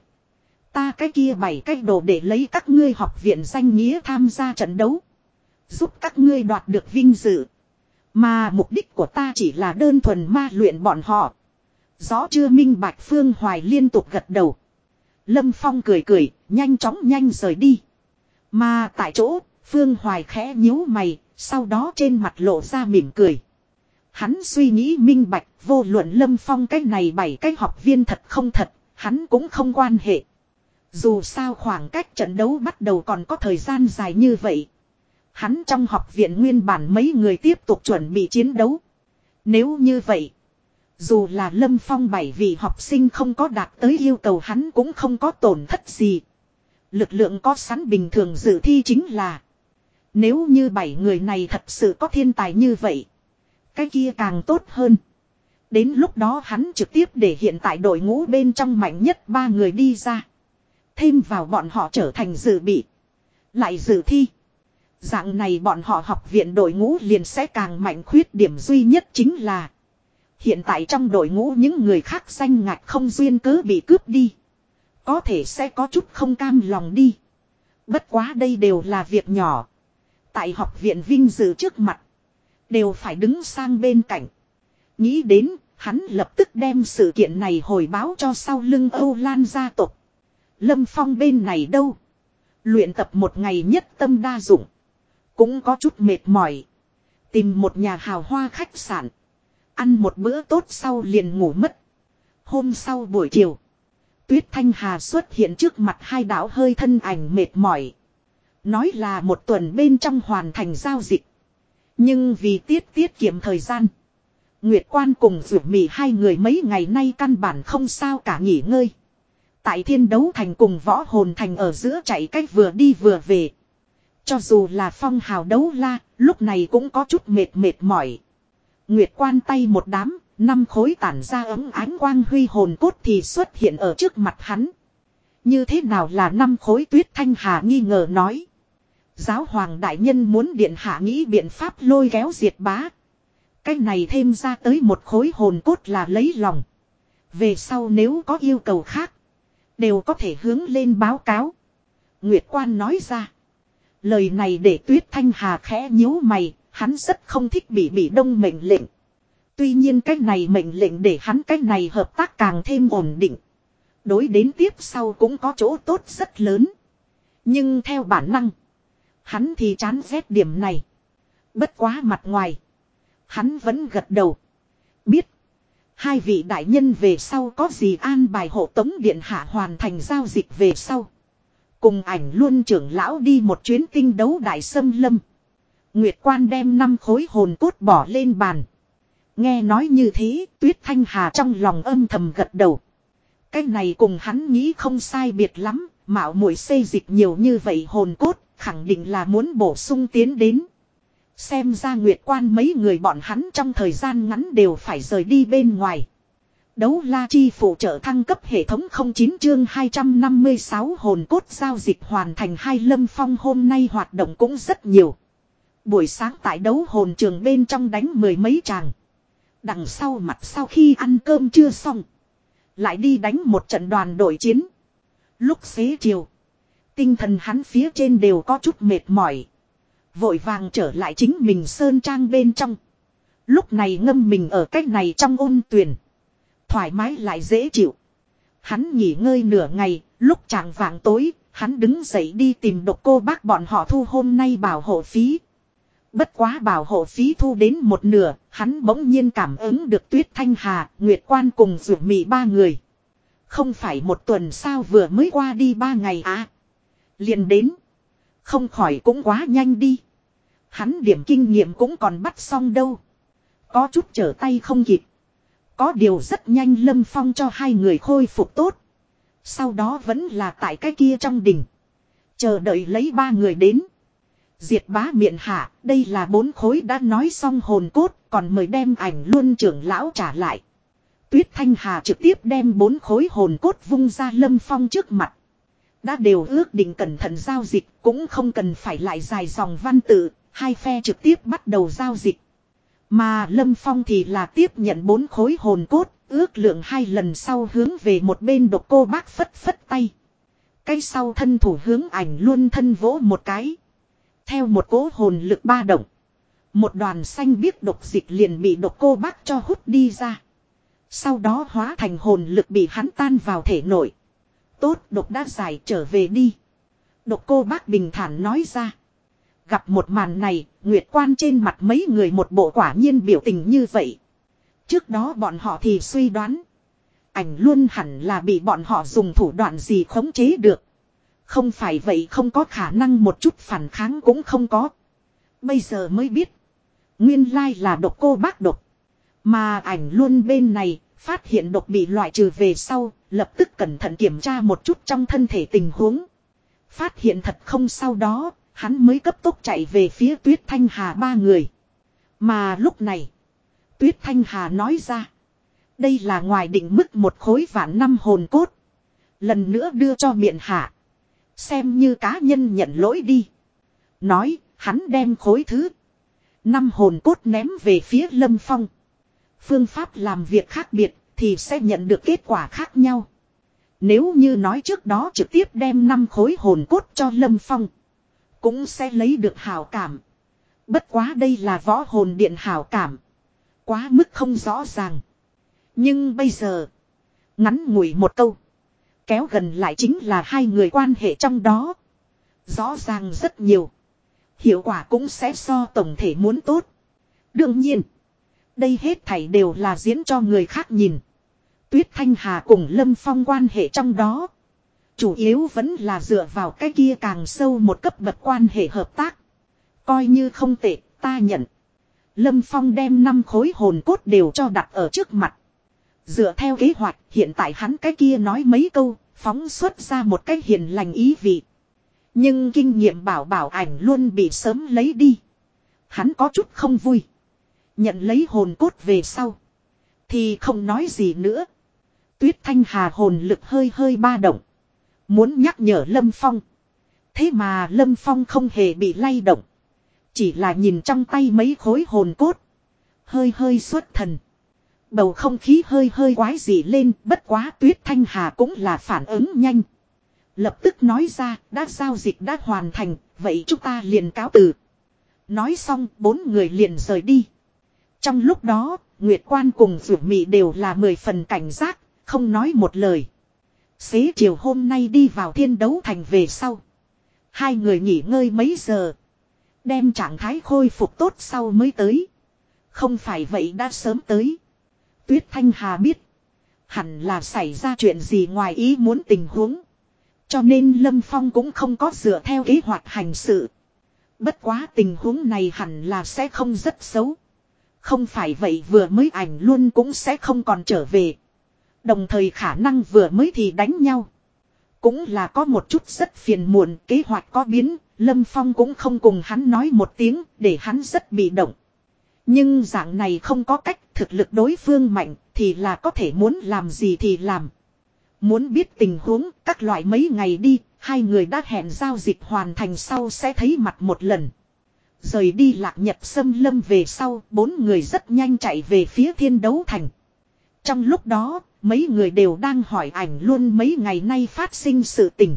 Ta cái kia bảy cái đồ để lấy các ngươi học viện danh nghĩa tham gia trận đấu. Giúp các ngươi đoạt được vinh dự. Mà mục đích của ta chỉ là đơn thuần ma luyện bọn họ. Rõ chưa minh bạch Phương Hoài liên tục gật đầu. Lâm Phong cười cười, nhanh chóng nhanh rời đi. Mà tại chỗ, Phương Hoài khẽ nhíu mày, sau đó trên mặt lộ ra mỉm cười. Hắn suy nghĩ minh bạch, vô luận Lâm Phong cái này bảy cái học viên thật không thật, hắn cũng không quan hệ. Dù sao khoảng cách trận đấu bắt đầu còn có thời gian dài như vậy. Hắn trong học viện nguyên bản mấy người tiếp tục chuẩn bị chiến đấu. Nếu như vậy, dù là Lâm Phong bảy vị học sinh không có đạt tới yêu cầu hắn cũng không có tổn thất gì. Lực lượng có sẵn bình thường dự thi chính là Nếu như bảy người này thật sự có thiên tài như vậy cái kia càng tốt hơn Đến lúc đó hắn trực tiếp để hiện tại đội ngũ bên trong mạnh nhất ba người đi ra Thêm vào bọn họ trở thành dự bị Lại dự thi Dạng này bọn họ học viện đội ngũ liền sẽ càng mạnh khuyết điểm duy nhất chính là Hiện tại trong đội ngũ những người khác danh ngạch không duyên cớ bị cướp đi có thể sẽ có chút không cam lòng đi. Bất quá đây đều là việc nhỏ. Tại học viện vinh dự trước mặt. Đều phải đứng sang bên cạnh. Nghĩ đến, hắn lập tức đem sự kiện này hồi báo cho sau lưng Âu Lan gia tộc. Lâm Phong bên này đâu? Luyện tập một ngày nhất tâm đa dụng. Cũng có chút mệt mỏi. Tìm một nhà hào hoa khách sạn. Ăn một bữa tốt sau liền ngủ mất. Hôm sau buổi chiều. Tuyết Thanh Hà xuất hiện trước mặt hai đạo hơi thân ảnh mệt mỏi. Nói là một tuần bên trong hoàn thành giao dịch. Nhưng vì tiết tiết kiệm thời gian. Nguyệt Quan cùng Dược Mị hai người mấy ngày nay căn bản không sao cả nghỉ ngơi. Tại thiên đấu thành cùng võ hồn thành ở giữa chạy cách vừa đi vừa về. Cho dù là phong hào đấu la, lúc này cũng có chút mệt mệt mỏi. Nguyệt Quan tay một đám, Năm khối tản ra ấm ánh quang huy hồn cốt thì xuất hiện ở trước mặt hắn. Như thế nào là năm khối tuyết thanh hà nghi ngờ nói. Giáo hoàng đại nhân muốn điện hạ nghĩ biện pháp lôi kéo diệt bá. Cái này thêm ra tới một khối hồn cốt là lấy lòng. Về sau nếu có yêu cầu khác. Đều có thể hướng lên báo cáo. Nguyệt quan nói ra. Lời này để tuyết thanh hà khẽ nhíu mày. Hắn rất không thích bị bị đông mệnh lệnh. Tuy nhiên cách này mệnh lệnh để hắn cách này hợp tác càng thêm ổn định. Đối đến tiếp sau cũng có chỗ tốt rất lớn. Nhưng theo bản năng. Hắn thì chán ghét điểm này. Bất quá mặt ngoài. Hắn vẫn gật đầu. Biết. Hai vị đại nhân về sau có gì an bài hộ tống điện hạ hoàn thành giao dịch về sau. Cùng ảnh luôn trưởng lão đi một chuyến tinh đấu đại sâm lâm. Nguyệt quan đem năm khối hồn cốt bỏ lên bàn. Nghe nói như thế, Tuyết Thanh Hà trong lòng âm thầm gật đầu. Cái này cùng hắn nghĩ không sai biệt lắm, mạo muội xây dịch nhiều như vậy hồn cốt, khẳng định là muốn bổ sung tiến đến. Xem ra nguyệt quan mấy người bọn hắn trong thời gian ngắn đều phải rời đi bên ngoài. Đấu la chi phụ trợ thăng cấp hệ thống 09 chương 256 hồn cốt giao dịch hoàn thành hai lâm phong hôm nay hoạt động cũng rất nhiều. Buổi sáng tại đấu hồn trường bên trong đánh mười mấy tràng. Đằng sau mặt sau khi ăn cơm chưa xong. Lại đi đánh một trận đoàn đội chiến. Lúc xế chiều. Tinh thần hắn phía trên đều có chút mệt mỏi. Vội vàng trở lại chính mình sơn trang bên trong. Lúc này ngâm mình ở cách này trong ôn tuyển. Thoải mái lại dễ chịu. Hắn nghỉ ngơi nửa ngày, lúc chàng vàng tối, hắn đứng dậy đi tìm độc cô bác bọn họ thu hôm nay bảo hộ phí. Bất quá bảo hộ phí thu đến một nửa, hắn bỗng nhiên cảm ứng được Tuyết Thanh Hà, Nguyệt Quan cùng rủ mị ba người. Không phải một tuần sao vừa mới qua đi ba ngày à liền đến. Không khỏi cũng quá nhanh đi. Hắn điểm kinh nghiệm cũng còn bắt xong đâu. Có chút trở tay không kịp. Có điều rất nhanh Lâm Phong cho hai người khôi phục tốt. Sau đó vẫn là tại cái kia trong đỉnh. Chờ đợi lấy ba người đến. Diệt bá miệng hạ, đây là bốn khối đã nói xong hồn cốt, còn mời đem ảnh luôn trưởng lão trả lại. Tuyết Thanh Hà trực tiếp đem bốn khối hồn cốt vung ra Lâm Phong trước mặt. Đã đều ước định cẩn thận giao dịch, cũng không cần phải lại dài dòng văn tự, hai phe trực tiếp bắt đầu giao dịch. Mà Lâm Phong thì là tiếp nhận bốn khối hồn cốt, ước lượng hai lần sau hướng về một bên độc cô bác phất phất tay. Cái sau thân thủ hướng ảnh luôn thân vỗ một cái. Theo một cố hồn lực ba động. Một đoàn xanh biếc độc dịch liền bị độc cô bác cho hút đi ra. Sau đó hóa thành hồn lực bị hắn tan vào thể nội. Tốt độc đã giải trở về đi. Độc cô bác bình thản nói ra. Gặp một màn này, Nguyệt Quan trên mặt mấy người một bộ quả nhiên biểu tình như vậy. Trước đó bọn họ thì suy đoán. Ảnh luôn hẳn là bị bọn họ dùng thủ đoạn gì khống chế được. Không phải vậy không có khả năng một chút phản kháng cũng không có. Bây giờ mới biết. Nguyên lai là độc cô bác độc. Mà ảnh luôn bên này, phát hiện độc bị loại trừ về sau, lập tức cẩn thận kiểm tra một chút trong thân thể tình huống. Phát hiện thật không sau đó, hắn mới cấp tốc chạy về phía tuyết thanh hà ba người. Mà lúc này, tuyết thanh hà nói ra. Đây là ngoài định mức một khối vạn năm hồn cốt. Lần nữa đưa cho miệng hạ. Xem như cá nhân nhận lỗi đi. Nói, hắn đem khối thứ. Năm hồn cốt ném về phía lâm phong. Phương pháp làm việc khác biệt thì sẽ nhận được kết quả khác nhau. Nếu như nói trước đó trực tiếp đem năm khối hồn cốt cho lâm phong. Cũng sẽ lấy được hào cảm. Bất quá đây là võ hồn điện hào cảm. Quá mức không rõ ràng. Nhưng bây giờ. Ngắn ngủi một câu. Kéo gần lại chính là hai người quan hệ trong đó. Rõ ràng rất nhiều. Hiệu quả cũng sẽ so tổng thể muốn tốt. Đương nhiên. Đây hết thảy đều là diễn cho người khác nhìn. Tuyết Thanh Hà cùng Lâm Phong quan hệ trong đó. Chủ yếu vẫn là dựa vào cái kia càng sâu một cấp bậc quan hệ hợp tác. Coi như không tệ, ta nhận. Lâm Phong đem năm khối hồn cốt đều cho đặt ở trước mặt. Dựa theo kế hoạch, hiện tại hắn cái kia nói mấy câu, phóng xuất ra một cái hiền lành ý vị. Nhưng kinh nghiệm bảo bảo ảnh luôn bị sớm lấy đi. Hắn có chút không vui. Nhận lấy hồn cốt về sau. Thì không nói gì nữa. Tuyết thanh hà hồn lực hơi hơi ba động. Muốn nhắc nhở Lâm Phong. Thế mà Lâm Phong không hề bị lay động. Chỉ là nhìn trong tay mấy khối hồn cốt. Hơi hơi xuất thần. Bầu không khí hơi hơi quái dị lên, bất quá tuyết thanh hà cũng là phản ứng nhanh. Lập tức nói ra, đã giao dịch đã hoàn thành, vậy chúng ta liền cáo từ. Nói xong, bốn người liền rời đi. Trong lúc đó, Nguyệt Quan cùng Vũ Mị đều là mười phần cảnh giác, không nói một lời. Xế chiều hôm nay đi vào thiên đấu thành về sau. Hai người nghỉ ngơi mấy giờ. Đem trạng thái khôi phục tốt sau mới tới. Không phải vậy đã sớm tới. Tuyết Thanh Hà biết. Hẳn là xảy ra chuyện gì ngoài ý muốn tình huống. Cho nên Lâm Phong cũng không có dựa theo kế hoạch hành sự. Bất quá tình huống này hẳn là sẽ không rất xấu. Không phải vậy vừa mới ảnh luôn cũng sẽ không còn trở về. Đồng thời khả năng vừa mới thì đánh nhau. Cũng là có một chút rất phiền muộn kế hoạch có biến. Lâm Phong cũng không cùng hắn nói một tiếng để hắn rất bị động. Nhưng dạng này không có cách thực lực đối phương mạnh thì là có thể muốn làm gì thì làm. Muốn biết tình huống các loại mấy ngày đi, hai người đã hẹn giao dịch hoàn thành sau sẽ thấy mặt một lần. Rời đi lạc nhật xâm lâm về sau, bốn người rất nhanh chạy về phía thiên đấu thành. Trong lúc đó, mấy người đều đang hỏi ảnh luôn mấy ngày nay phát sinh sự tình.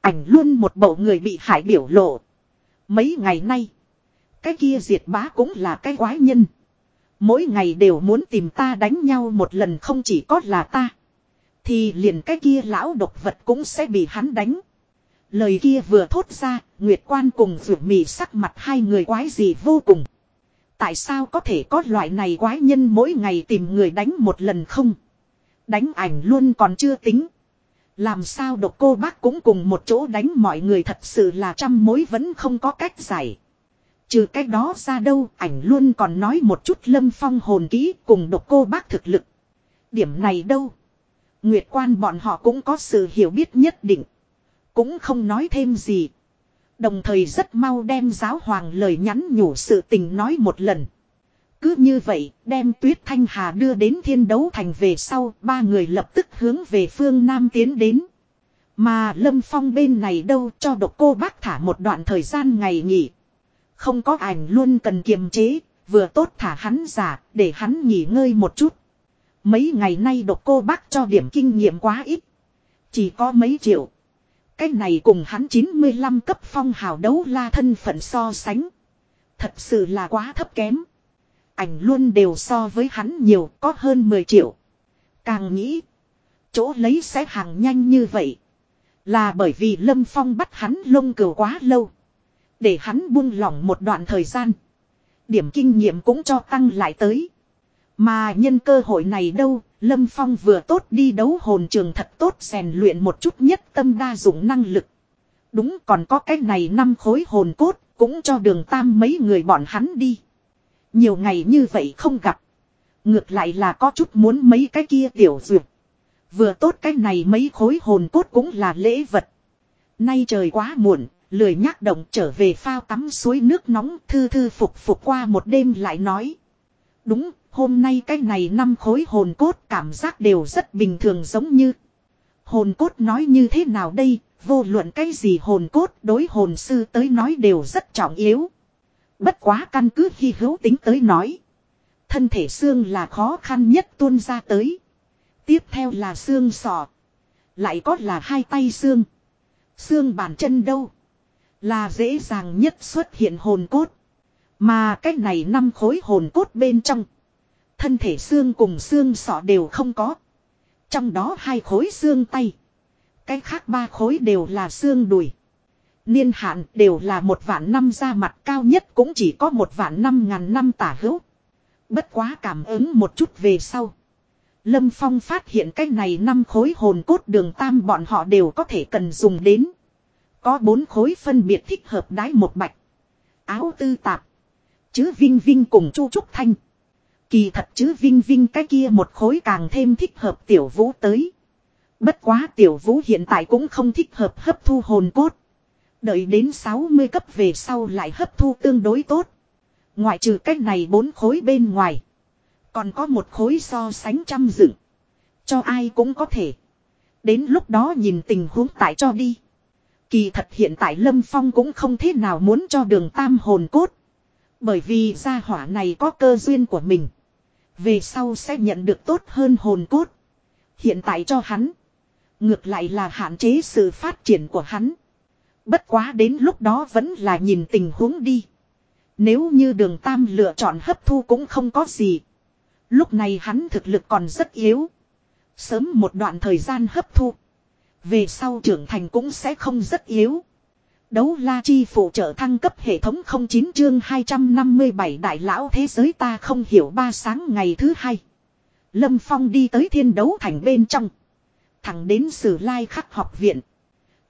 Ảnh luôn một bộ người bị hại biểu lộ. Mấy ngày nay. Cái kia diệt bá cũng là cái quái nhân. Mỗi ngày đều muốn tìm ta đánh nhau một lần không chỉ có là ta. Thì liền cái kia lão độc vật cũng sẽ bị hắn đánh. Lời kia vừa thốt ra, Nguyệt Quan cùng Dược mì sắc mặt hai người quái gì vô cùng. Tại sao có thể có loại này quái nhân mỗi ngày tìm người đánh một lần không? Đánh ảnh luôn còn chưa tính. Làm sao độc cô bác cũng cùng một chỗ đánh mọi người thật sự là trăm mối vẫn không có cách giải. Trừ cách đó ra đâu ảnh luôn còn nói một chút lâm phong hồn ký cùng độc cô bác thực lực. Điểm này đâu. Nguyệt quan bọn họ cũng có sự hiểu biết nhất định. Cũng không nói thêm gì. Đồng thời rất mau đem giáo hoàng lời nhắn nhủ sự tình nói một lần. Cứ như vậy, đem Tuyết Thanh Hà đưa đến thiên đấu thành về sau, ba người lập tức hướng về phương Nam tiến đến. Mà Lâm Phong bên này đâu cho độc cô bác thả một đoạn thời gian ngày nghỉ. Không có ảnh luôn cần kiềm chế, vừa tốt thả hắn giả, để hắn nghỉ ngơi một chút. Mấy ngày nay độc cô bác cho điểm kinh nghiệm quá ít. Chỉ có mấy triệu. Cái này cùng hắn 95 cấp phong hào đấu la thân phận so sánh. Thật sự là quá thấp kém. Ảnh luôn đều so với hắn nhiều, có hơn 10 triệu. Càng nghĩ. Chỗ lấy sẽ hàng nhanh như vậy. Là bởi vì Lâm Phong bắt hắn lông cừu quá lâu. Để hắn buông lỏng một đoạn thời gian. Điểm kinh nghiệm cũng cho tăng lại tới. Mà nhân cơ hội này đâu, Lâm Phong vừa tốt đi đấu hồn trường thật tốt rèn luyện một chút nhất tâm đa dụng năng lực. Đúng còn có cái này năm khối hồn cốt, cũng cho đường tam mấy người bọn hắn đi. Nhiều ngày như vậy không gặp. Ngược lại là có chút muốn mấy cái kia tiểu duyệt. Vừa tốt cái này mấy khối hồn cốt cũng là lễ vật. Nay trời quá muộn, lười nhác động trở về phao tắm suối nước nóng thư thư phục phục qua một đêm lại nói. Đúng, hôm nay cái này năm khối hồn cốt cảm giác đều rất bình thường giống như. Hồn cốt nói như thế nào đây, vô luận cái gì hồn cốt đối hồn sư tới nói đều rất trọng yếu. Bất quá căn cứ khi hữu tính tới nói. Thân thể xương là khó khăn nhất tuôn ra tới. Tiếp theo là xương sọ. Lại có là hai tay xương. Xương bàn chân đâu. Là dễ dàng nhất xuất hiện hồn cốt. Mà cái này năm khối hồn cốt bên trong. Thân thể xương cùng xương sọ đều không có. Trong đó hai khối xương tay. Cái khác ba khối đều là xương đùi. Niên hạn đều là một vạn năm ra mặt cao nhất cũng chỉ có một vạn năm ngàn năm tả hữu. Bất quá cảm ứng một chút về sau. Lâm Phong phát hiện cái này năm khối hồn cốt đường tam bọn họ đều có thể cần dùng đến. Có bốn khối phân biệt thích hợp đái một bạch. Áo tư tạp. Chứ Vinh Vinh cùng Chu Trúc Thanh. Kỳ thật chứ Vinh Vinh cái kia một khối càng thêm thích hợp tiểu vũ tới. Bất quá tiểu vũ hiện tại cũng không thích hợp hấp thu hồn cốt. Đợi đến 60 cấp về sau lại hấp thu tương đối tốt. Ngoại trừ cách này bốn khối bên ngoài. Còn có một khối so sánh trăm dựng. Cho ai cũng có thể. Đến lúc đó nhìn tình huống tại cho đi. Kỳ thật hiện tại Lâm Phong cũng không thế nào muốn cho đường tam hồn cốt. Bởi vì gia hỏa này có cơ duyên của mình. Về sau sẽ nhận được tốt hơn hồn cốt. Hiện tại cho hắn. Ngược lại là hạn chế sự phát triển của hắn. Bất quá đến lúc đó vẫn là nhìn tình huống đi. Nếu như đường tam lựa chọn hấp thu cũng không có gì. Lúc này hắn thực lực còn rất yếu. Sớm một đoạn thời gian hấp thu. Về sau trưởng thành cũng sẽ không rất yếu. Đấu la chi phụ trợ thăng cấp hệ thống 09 chương 257 đại lão thế giới ta không hiểu ba sáng ngày thứ hai. Lâm Phong đi tới thiên đấu thành bên trong. Thẳng đến sử lai khắc học viện.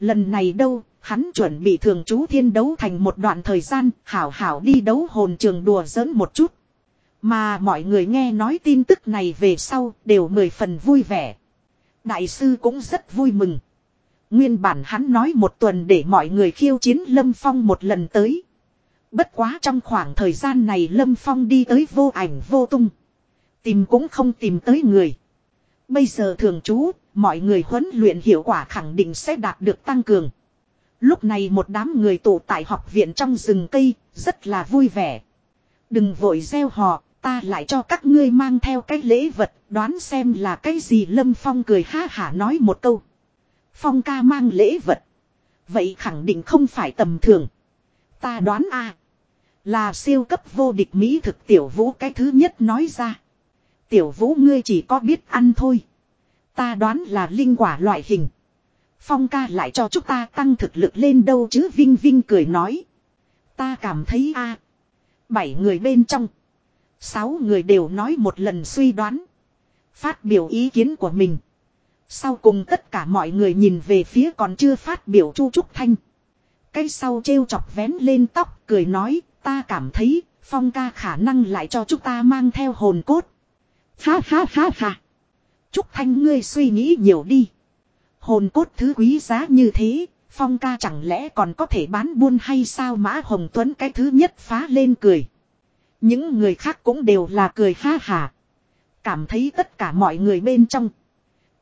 Lần này đâu, hắn chuẩn bị thường trú thiên đấu thành một đoạn thời gian, hảo hảo đi đấu hồn trường đùa giỡn một chút. Mà mọi người nghe nói tin tức này về sau, đều mười phần vui vẻ. Đại sư cũng rất vui mừng. Nguyên bản hắn nói một tuần để mọi người khiêu chiến Lâm Phong một lần tới. Bất quá trong khoảng thời gian này Lâm Phong đi tới vô ảnh vô tung. Tìm cũng không tìm tới người. Bây giờ thường trú, mọi người huấn luyện hiệu quả khẳng định sẽ đạt được tăng cường. Lúc này một đám người tụ tại học viện trong rừng cây, rất là vui vẻ. Đừng vội gieo họ, ta lại cho các ngươi mang theo cái lễ vật, đoán xem là cái gì Lâm Phong cười ha hả nói một câu. Phong ca mang lễ vật. Vậy khẳng định không phải tầm thường. Ta đoán a Là siêu cấp vô địch Mỹ thực tiểu vũ cái thứ nhất nói ra. Tiểu vũ ngươi chỉ có biết ăn thôi. Ta đoán là linh quả loại hình. Phong ca lại cho chúng ta tăng thực lực lên đâu chứ Vinh Vinh cười nói. Ta cảm thấy a Bảy người bên trong. Sáu người đều nói một lần suy đoán. Phát biểu ý kiến của mình. Sau cùng tất cả mọi người nhìn về phía còn chưa phát biểu Chu Trúc Thanh. Cái sau trêu chọc vén lên tóc cười nói ta cảm thấy phong ca khả năng lại cho chúng ta mang theo hồn cốt. Ha ha ha ha. Trúc Thanh ngươi suy nghĩ nhiều đi. Hồn cốt thứ quý giá như thế, phong ca chẳng lẽ còn có thể bán buôn hay sao Mã Hồng Tuấn cái thứ nhất phá lên cười. Những người khác cũng đều là cười ha hà. Cảm thấy tất cả mọi người bên trong.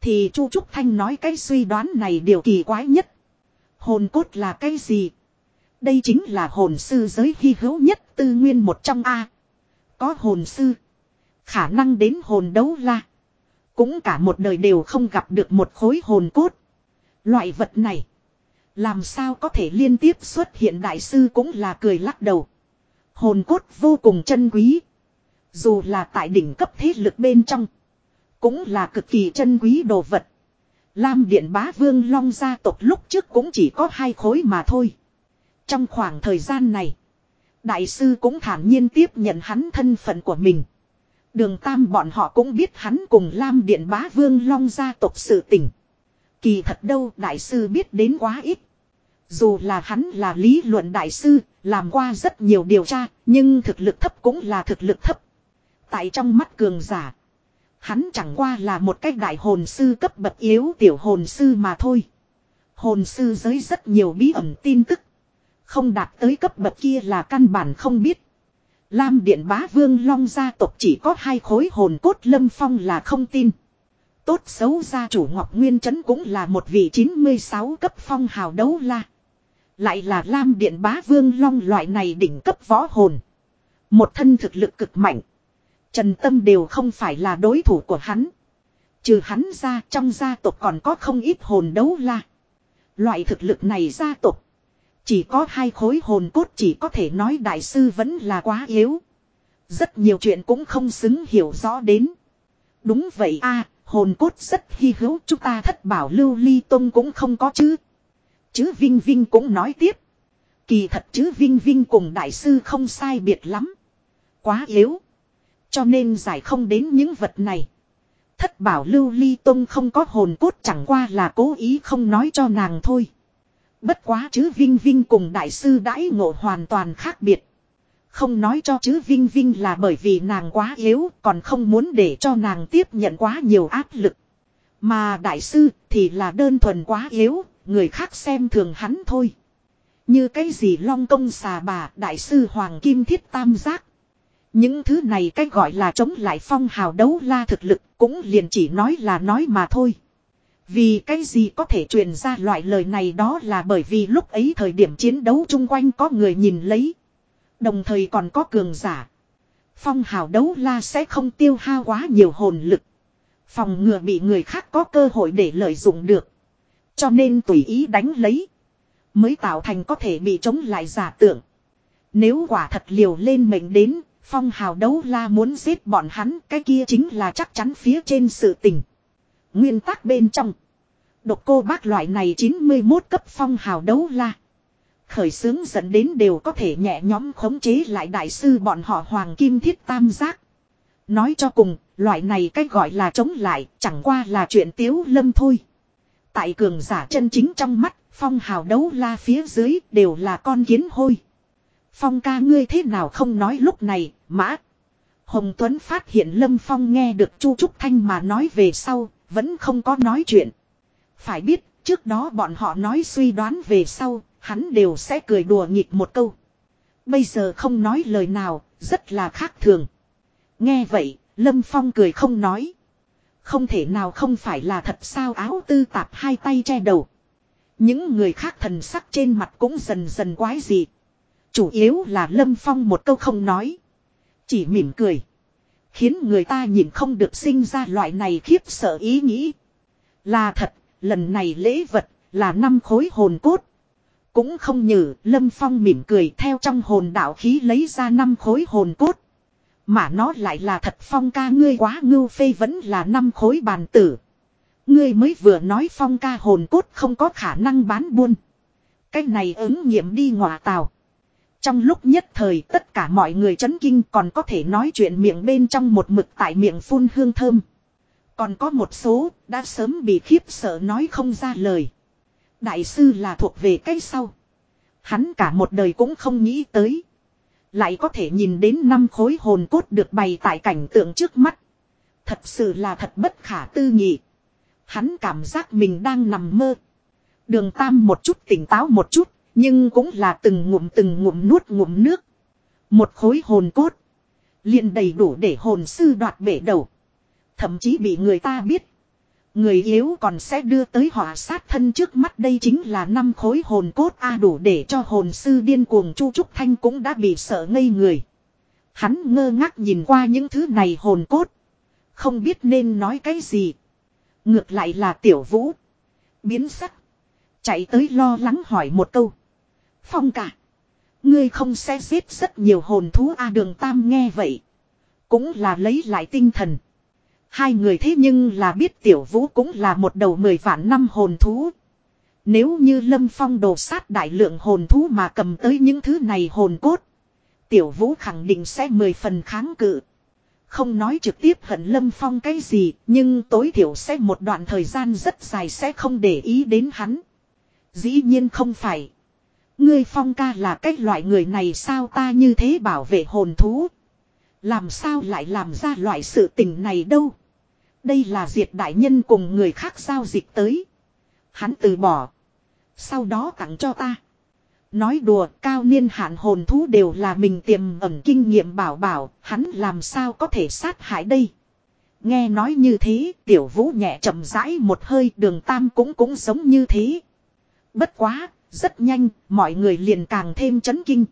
Thì Chu Trúc Thanh nói cái suy đoán này điều kỳ quái nhất. Hồn cốt là cái gì? Đây chính là hồn sư giới hy hữu nhất tư nguyên một trong A. Có hồn sư. Khả năng đến hồn đấu la. Cũng cả một đời đều không gặp được một khối hồn cốt. Loại vật này. Làm sao có thể liên tiếp xuất hiện đại sư cũng là cười lắc đầu. Hồn cốt vô cùng chân quý. Dù là tại đỉnh cấp thế lực bên trong. Cũng là cực kỳ chân quý đồ vật. Lam Điện Bá Vương Long gia tộc lúc trước cũng chỉ có hai khối mà thôi. Trong khoảng thời gian này. Đại sư cũng thản nhiên tiếp nhận hắn thân phận của mình. Đường Tam bọn họ cũng biết hắn cùng Lam Điện Bá Vương Long gia tộc sự tình. Kỳ thật đâu đại sư biết đến quá ít. Dù là hắn là lý luận đại sư, làm qua rất nhiều điều tra, nhưng thực lực thấp cũng là thực lực thấp. Tại trong mắt cường giả, hắn chẳng qua là một cách đại hồn sư cấp bậc yếu tiểu hồn sư mà thôi. Hồn sư giới rất nhiều bí ẩn tin tức. Không đạt tới cấp bậc kia là căn bản không biết. Lam Điện Bá Vương Long gia tộc chỉ có hai khối hồn cốt lâm phong là không tin. Tốt xấu gia chủ Ngọc Nguyên Trấn cũng là một vị 96 cấp phong hào đấu la. Lại là Lam Điện Bá Vương Long loại này đỉnh cấp võ hồn. Một thân thực lực cực mạnh. Trần Tâm đều không phải là đối thủ của hắn. Trừ hắn ra trong gia tộc còn có không ít hồn đấu la. Loại thực lực này gia tộc. Chỉ có hai khối hồn cốt chỉ có thể nói đại sư vẫn là quá yếu. Rất nhiều chuyện cũng không xứng hiểu rõ đến. Đúng vậy a, hồn cốt rất hy hữu, chúng ta thất bảo lưu ly tông cũng không có chứ. Chứ Vinh Vinh cũng nói tiếp. Kỳ thật chứ Vinh Vinh cùng đại sư không sai biệt lắm. Quá yếu. Cho nên giải không đến những vật này. Thất bảo lưu ly tông không có hồn cốt chẳng qua là cố ý không nói cho nàng thôi. Bất quá chứ Vinh Vinh cùng đại sư đãi ngộ hoàn toàn khác biệt. Không nói cho chứ Vinh Vinh là bởi vì nàng quá yếu còn không muốn để cho nàng tiếp nhận quá nhiều áp lực. Mà đại sư thì là đơn thuần quá yếu, người khác xem thường hắn thôi. Như cái gì long công xà bà, đại sư Hoàng Kim Thiết Tam Giác. Những thứ này cách gọi là chống lại phong hào đấu la thực lực cũng liền chỉ nói là nói mà thôi. Vì cái gì có thể truyền ra loại lời này đó là bởi vì lúc ấy thời điểm chiến đấu chung quanh có người nhìn lấy. Đồng thời còn có cường giả. Phong hào đấu la sẽ không tiêu hao quá nhiều hồn lực. Phòng ngừa bị người khác có cơ hội để lợi dụng được. Cho nên tùy ý đánh lấy. Mới tạo thành có thể bị chống lại giả tưởng. Nếu quả thật liều lên mệnh đến, phong hào đấu la muốn giết bọn hắn, cái kia chính là chắc chắn phía trên sự tình. Nguyên tắc bên trong. Độc cô bác loại này 91 cấp phong hào đấu la. Khởi xướng dẫn đến đều có thể nhẹ nhóm khống chế lại đại sư bọn họ hoàng kim thiết tam giác. Nói cho cùng, loại này cách gọi là chống lại, chẳng qua là chuyện tiếu lâm thôi. Tại cường giả chân chính trong mắt, phong hào đấu la phía dưới đều là con kiến hôi. Phong ca ngươi thế nào không nói lúc này, mã. Hồng Tuấn phát hiện Lâm Phong nghe được Chu Trúc Thanh mà nói về sau, vẫn không có nói chuyện. Phải biết, trước đó bọn họ nói suy đoán về sau, hắn đều sẽ cười đùa nghịch một câu. Bây giờ không nói lời nào, rất là khác thường. Nghe vậy, Lâm Phong cười không nói. Không thể nào không phải là thật sao áo tư tạp hai tay che đầu. Những người khác thần sắc trên mặt cũng dần dần quái dị. Chủ yếu là Lâm Phong một câu không nói. Chỉ mỉm cười. Khiến người ta nhìn không được sinh ra loại này khiếp sợ ý nghĩ. Là thật, lần này lễ vật là năm khối hồn cốt. Cũng không nhử, Lâm Phong mỉm cười theo trong hồn đạo khí lấy ra năm khối hồn cốt. Mà nó lại là thật Phong ca ngươi quá ngưu phê vẫn là năm khối bàn tử. Ngươi mới vừa nói Phong ca hồn cốt không có khả năng bán buôn. Cái này ứng nghiệm đi ngọa tàu. Trong lúc nhất thời tất cả mọi người chấn kinh còn có thể nói chuyện miệng bên trong một mực tại miệng phun hương thơm. Còn có một số đã sớm bị khiếp sợ nói không ra lời. Đại sư là thuộc về cái sau. Hắn cả một đời cũng không nghĩ tới. Lại có thể nhìn đến năm khối hồn cốt được bày tại cảnh tượng trước mắt. Thật sự là thật bất khả tư nghị. Hắn cảm giác mình đang nằm mơ. Đường Tam một chút tỉnh táo một chút, nhưng cũng là từng ngụm từng ngụm nuốt ngụm nước. Một khối hồn cốt. liền đầy đủ để hồn sư đoạt bể đầu. Thậm chí bị người ta biết. Người yếu còn sẽ đưa tới họa sát thân trước mắt đây chính là năm khối hồn cốt a đủ để cho hồn sư điên cuồng Chu Trúc Thanh cũng đã bị sợ ngây người. Hắn ngơ ngác nhìn qua những thứ này hồn cốt. Không biết nên nói cái gì. Ngược lại là tiểu vũ. Biến sắc. Chạy tới lo lắng hỏi một câu. Phong cả. Ngươi không sẽ giết rất nhiều hồn thú a đường tam nghe vậy. Cũng là lấy lại tinh thần. Hai người thế nhưng là biết tiểu vũ cũng là một đầu mười vạn năm hồn thú. Nếu như lâm phong đồ sát đại lượng hồn thú mà cầm tới những thứ này hồn cốt. Tiểu vũ khẳng định sẽ mười phần kháng cự. Không nói trực tiếp hận lâm phong cái gì, nhưng tối thiểu sẽ một đoạn thời gian rất dài sẽ không để ý đến hắn. Dĩ nhiên không phải. Ngươi phong ca là cái loại người này sao ta như thế bảo vệ hồn thú. Làm sao lại làm ra loại sự tình này đâu. Đây là diệt đại nhân cùng người khác giao dịch tới. Hắn từ bỏ. Sau đó tặng cho ta. Nói đùa cao niên hạn hồn thú đều là mình tiềm ẩn kinh nghiệm bảo bảo. Hắn làm sao có thể sát hại đây. Nghe nói như thế tiểu vũ nhẹ chậm rãi một hơi đường tam cũng cũng giống như thế. Bất quá, rất nhanh, mọi người liền càng thêm chấn kinh.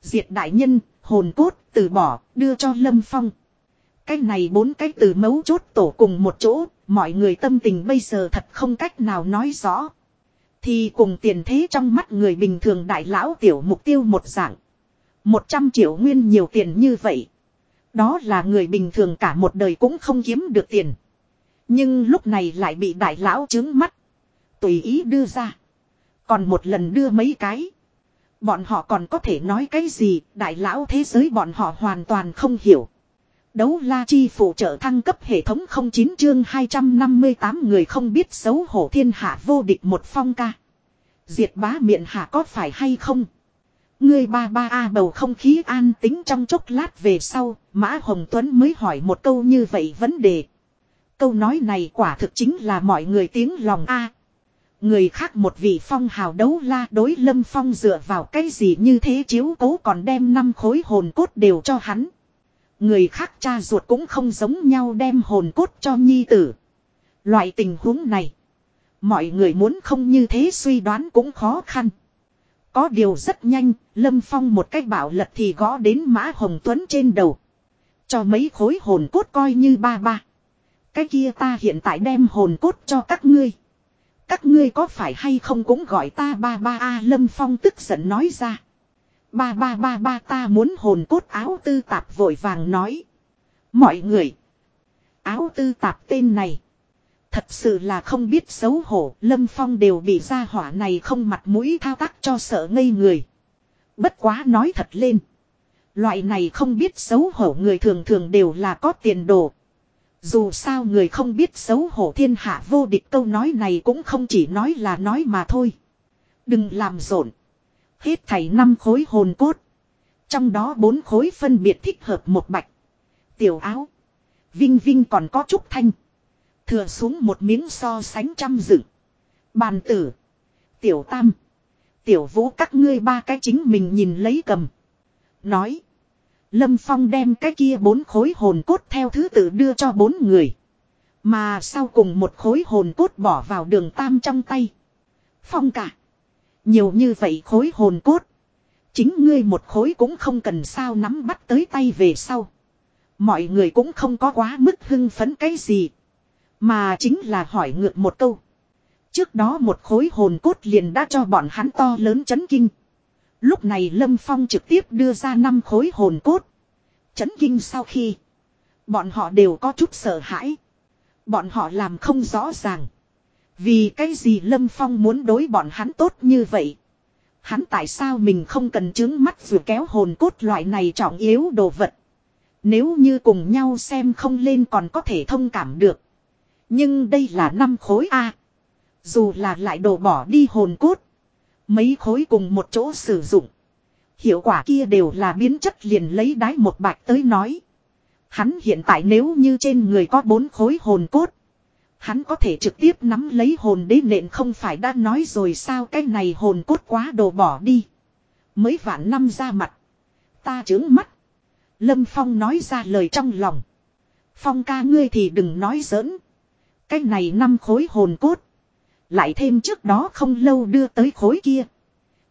Diệt đại nhân, hồn cốt, từ bỏ, đưa cho Lâm Phong. Cái này bốn cái từ mấu chốt tổ cùng một chỗ, mọi người tâm tình bây giờ thật không cách nào nói rõ. Thì cùng tiền thế trong mắt người bình thường đại lão tiểu mục tiêu một dạng. một trăm triệu nguyên nhiều tiền như vậy. Đó là người bình thường cả một đời cũng không kiếm được tiền. Nhưng lúc này lại bị đại lão chứng mắt. Tùy ý đưa ra. Còn một lần đưa mấy cái. Bọn họ còn có thể nói cái gì, đại lão thế giới bọn họ hoàn toàn không hiểu. Đấu la chi phụ trợ thăng cấp hệ thống 09 chương 258 người không biết xấu hổ thiên hạ vô địch một phong ca. Diệt bá miệng hạ có phải hay không? Người ba ba a bầu không khí an tính trong chốc lát về sau, Mã Hồng Tuấn mới hỏi một câu như vậy vấn đề. Câu nói này quả thực chính là mọi người tiếng lòng a. Người khác một vị phong hào đấu la đối lâm phong dựa vào cái gì như thế chiếu cố còn đem năm khối hồn cốt đều cho hắn. Người khác cha ruột cũng không giống nhau đem hồn cốt cho nhi tử. Loại tình huống này. Mọi người muốn không như thế suy đoán cũng khó khăn. Có điều rất nhanh, Lâm Phong một cách bảo lật thì gõ đến Mã Hồng Tuấn trên đầu. Cho mấy khối hồn cốt coi như ba ba. Cái kia ta hiện tại đem hồn cốt cho các ngươi. Các ngươi có phải hay không cũng gọi ta ba ba a Lâm Phong tức giận nói ra. Ba ba ba ba ta muốn hồn cốt áo tư tạp vội vàng nói. Mọi người. Áo tư tạp tên này. Thật sự là không biết xấu hổ. Lâm Phong đều bị ra hỏa này không mặt mũi thao tác cho sợ ngây người. Bất quá nói thật lên. Loại này không biết xấu hổ người thường thường đều là có tiền đồ. Dù sao người không biết xấu hổ thiên hạ vô địch câu nói này cũng không chỉ nói là nói mà thôi. Đừng làm rộn. Hết thảy năm khối hồn cốt. Trong đó bốn khối phân biệt thích hợp một bạch. Tiểu áo. Vinh Vinh còn có chút thanh. Thừa xuống một miếng so sánh trăm dựng. Bàn tử. Tiểu tam. Tiểu vũ các ngươi ba cái chính mình nhìn lấy cầm. Nói. Lâm Phong đem cái kia bốn khối hồn cốt theo thứ tự đưa cho bốn người. Mà sau cùng một khối hồn cốt bỏ vào đường tam trong tay. Phong cả. Nhiều như vậy khối hồn cốt. Chính ngươi một khối cũng không cần sao nắm bắt tới tay về sau. Mọi người cũng không có quá mức hưng phấn cái gì. Mà chính là hỏi ngược một câu. Trước đó một khối hồn cốt liền đã cho bọn hắn to lớn chấn kinh. Lúc này Lâm Phong trực tiếp đưa ra năm khối hồn cốt. Chấn kinh sau khi. Bọn họ đều có chút sợ hãi. Bọn họ làm không rõ ràng. Vì cái gì Lâm Phong muốn đối bọn hắn tốt như vậy. Hắn tại sao mình không cần chứng mắt vừa kéo hồn cốt loại này trọng yếu đồ vật. Nếu như cùng nhau xem không lên còn có thể thông cảm được. Nhưng đây là năm khối A. Dù là lại đổ bỏ đi hồn cốt. Mấy khối cùng một chỗ sử dụng. Hiệu quả kia đều là biến chất liền lấy đái một bạch tới nói. Hắn hiện tại nếu như trên người có bốn khối hồn cốt. Hắn có thể trực tiếp nắm lấy hồn đế nện không phải đã nói rồi sao cái này hồn cốt quá đồ bỏ đi. Mới vạn năm ra mặt. Ta trướng mắt. Lâm Phong nói ra lời trong lòng. Phong ca ngươi thì đừng nói giỡn. Cái này năm khối hồn cốt. Lại thêm trước đó không lâu đưa tới khối kia.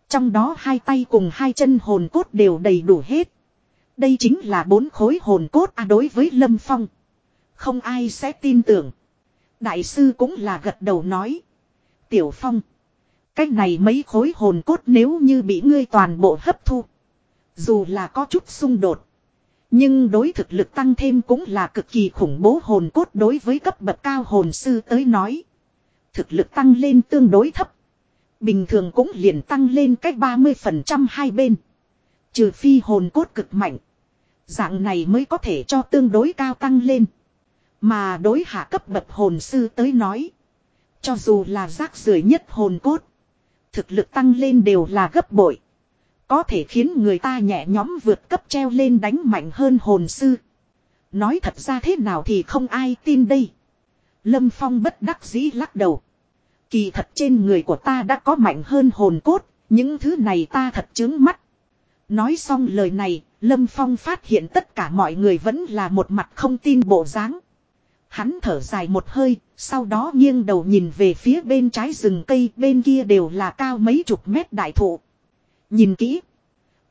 Trong đó hai tay cùng hai chân hồn cốt đều đầy đủ hết. Đây chính là bốn khối hồn cốt à đối với Lâm Phong. Không ai sẽ tin tưởng. Đại sư cũng là gật đầu nói. Tiểu Phong. Cách này mấy khối hồn cốt nếu như bị ngươi toàn bộ hấp thu. Dù là có chút xung đột. Nhưng đối thực lực tăng thêm cũng là cực kỳ khủng bố hồn cốt đối với cấp bậc cao hồn sư tới nói. Thực lực tăng lên tương đối thấp. Bình thường cũng liền tăng lên cách 30% hai bên. Trừ phi hồn cốt cực mạnh. Dạng này mới có thể cho tương đối cao tăng lên. Mà đối hạ cấp bậc hồn sư tới nói. Cho dù là rác rưởi nhất hồn cốt. Thực lực tăng lên đều là gấp bội. Có thể khiến người ta nhẹ nhõm vượt cấp treo lên đánh mạnh hơn hồn sư. Nói thật ra thế nào thì không ai tin đây. Lâm Phong bất đắc dĩ lắc đầu. Kỳ thật trên người của ta đã có mạnh hơn hồn cốt, những thứ này ta thật chứng mắt. Nói xong lời này, Lâm Phong phát hiện tất cả mọi người vẫn là một mặt không tin bộ dáng. Hắn thở dài một hơi, sau đó nghiêng đầu nhìn về phía bên trái rừng cây bên kia đều là cao mấy chục mét đại thụ. Nhìn kỹ,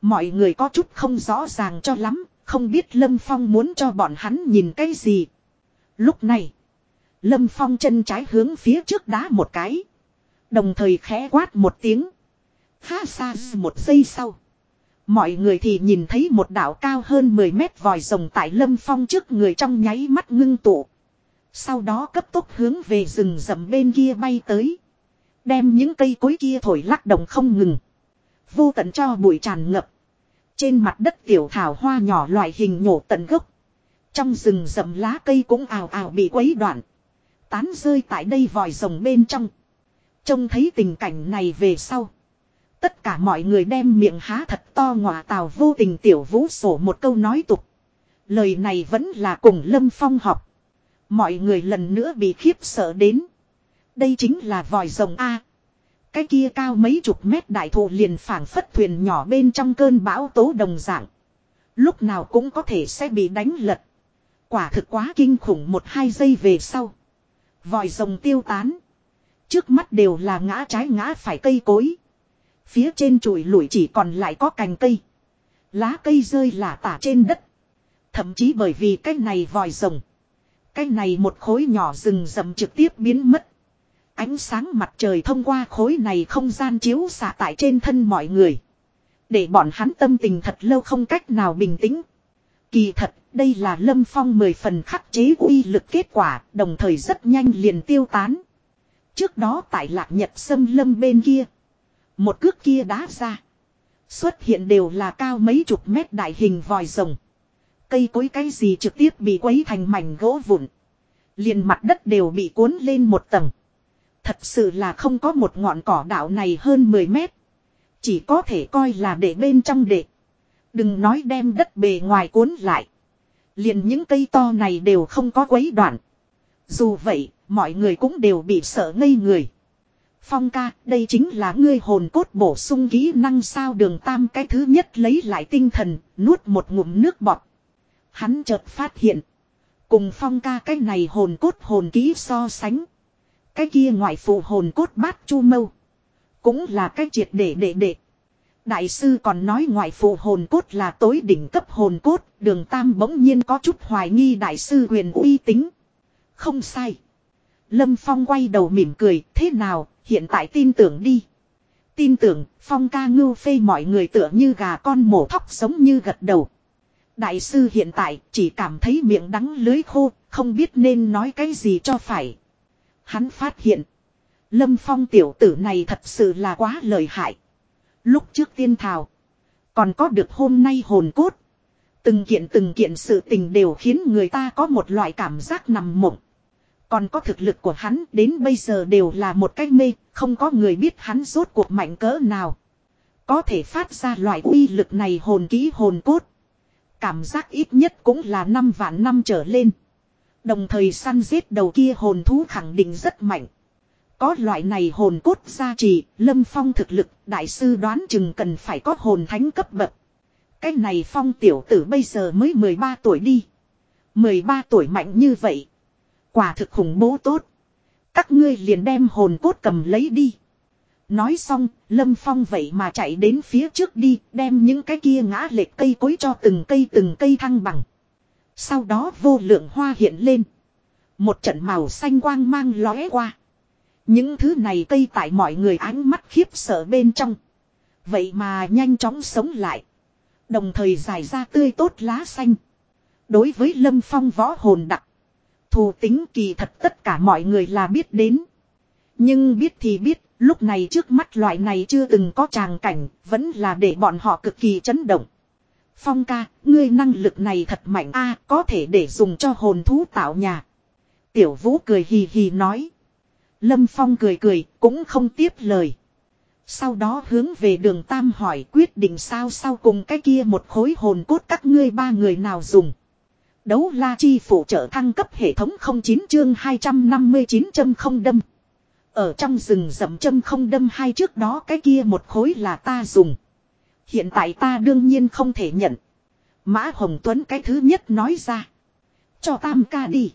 mọi người có chút không rõ ràng cho lắm, không biết Lâm Phong muốn cho bọn hắn nhìn cái gì. Lúc này, Lâm Phong chân trái hướng phía trước đá một cái. Đồng thời khẽ quát một tiếng. Ha xa một giây sau. Mọi người thì nhìn thấy một đảo cao hơn 10 mét vòi rồng tại Lâm Phong trước người trong nháy mắt ngưng tụ. Sau đó cấp tốc hướng về rừng rậm bên kia bay tới. Đem những cây cối kia thổi lắc động không ngừng. Vô tận cho bụi tràn ngập. Trên mặt đất tiểu thảo hoa nhỏ loại hình nhổ tận gốc. Trong rừng rậm lá cây cũng ào ào bị quấy đoạn. Tán rơi tại đây vòi rồng bên trong. Trông thấy tình cảnh này về sau. Tất cả mọi người đem miệng há thật to ngọa tào vô tình tiểu vũ sổ một câu nói tục. Lời này vẫn là cùng Lâm Phong học. Mọi người lần nữa bị khiếp sợ đến. Đây chính là vòi rồng A. Cái kia cao mấy chục mét đại thụ liền phảng phất thuyền nhỏ bên trong cơn bão tố đồng dạng. Lúc nào cũng có thể sẽ bị đánh lật. Quả thực quá kinh khủng một hai giây về sau. Vòi rồng tiêu tán. Trước mắt đều là ngã trái ngã phải cây cối. Phía trên chùi lủi chỉ còn lại có cành cây. Lá cây rơi là tả trên đất. Thậm chí bởi vì cái này vòi rồng. Cái này một khối nhỏ rừng rậm trực tiếp biến mất. Ánh sáng mặt trời thông qua khối này không gian chiếu xạ tại trên thân mọi người. Để bọn hắn tâm tình thật lâu không cách nào bình tĩnh. Kỳ thật, đây là lâm phong mười phần khắc chế uy lực kết quả, đồng thời rất nhanh liền tiêu tán. Trước đó tại lạc nhật sâm lâm bên kia. Một cước kia đá ra. Xuất hiện đều là cao mấy chục mét đại hình vòi rồng. Cây cối cái gì trực tiếp bị quấy thành mảnh gỗ vụn. liền mặt đất đều bị cuốn lên một tầng. Thật sự là không có một ngọn cỏ đạo này hơn 10 mét. Chỉ có thể coi là để bên trong để. Đừng nói đem đất bề ngoài cuốn lại. liền những cây to này đều không có quấy đoạn. Dù vậy, mọi người cũng đều bị sợ ngây người. Phong ca, đây chính là ngươi hồn cốt bổ sung kỹ năng sao đường tam cái thứ nhất lấy lại tinh thần, nuốt một ngụm nước bọt. Hắn chợt phát hiện. Cùng phong ca cái này hồn cốt hồn kỹ so sánh. Cái kia ngoại phụ hồn cốt bát chu mâu. Cũng là cái triệt để để để. Đại sư còn nói ngoại phụ hồn cốt là tối đỉnh cấp hồn cốt, đường tam bỗng nhiên có chút hoài nghi đại sư quyền uy tín. Không sai. Lâm Phong quay đầu mỉm cười, thế nào, hiện tại tin tưởng đi. Tin tưởng, Phong ca ngưu phê mọi người tựa như gà con mổ thóc giống như gật đầu. Đại sư hiện tại chỉ cảm thấy miệng đắng lưới khô, không biết nên nói cái gì cho phải. Hắn phát hiện, Lâm Phong tiểu tử này thật sự là quá lợi hại. Lúc trước tiên thảo, còn có được hôm nay hồn cốt. Từng kiện từng kiện sự tình đều khiến người ta có một loại cảm giác nằm mộng. Còn có thực lực của hắn đến bây giờ đều là một cái mê, không có người biết hắn rốt cuộc mạnh cỡ nào. Có thể phát ra loại uy lực này hồn ký hồn cốt. Cảm giác ít nhất cũng là năm vạn năm trở lên. Đồng thời săn giết đầu kia hồn thú khẳng định rất mạnh. Có loại này hồn cốt gia trì, lâm phong thực lực, đại sư đoán chừng cần phải có hồn thánh cấp bậc. Cái này phong tiểu tử bây giờ mới 13 tuổi đi. 13 tuổi mạnh như vậy. Quả thực khủng bố tốt. Các ngươi liền đem hồn cốt cầm lấy đi. Nói xong, Lâm Phong vậy mà chạy đến phía trước đi, đem những cái kia ngã lệch cây cối cho từng cây từng cây thăng bằng. Sau đó vô lượng hoa hiện lên. Một trận màu xanh quang mang lóe qua. Những thứ này cây tại mọi người ánh mắt khiếp sợ bên trong. Vậy mà nhanh chóng sống lại. Đồng thời giải ra tươi tốt lá xanh. Đối với Lâm Phong võ hồn đặc. Thù tính kỳ thật tất cả mọi người là biết đến. Nhưng biết thì biết, lúc này trước mắt loại này chưa từng có tràng cảnh, vẫn là để bọn họ cực kỳ chấn động. Phong ca, ngươi năng lực này thật mạnh a có thể để dùng cho hồn thú tạo nhà. Tiểu vũ cười hì hì nói. Lâm Phong cười cười, cũng không tiếp lời. Sau đó hướng về đường Tam hỏi quyết định sao sau cùng cái kia một khối hồn cốt các ngươi ba người nào dùng. Đấu la chi phụ trợ thăng cấp hệ thống 09 chương 259 châm không đâm. Ở trong rừng rậm châm không đâm hai trước đó cái kia một khối là ta dùng. Hiện tại ta đương nhiên không thể nhận. Mã Hồng Tuấn cái thứ nhất nói ra. Cho tam ca đi.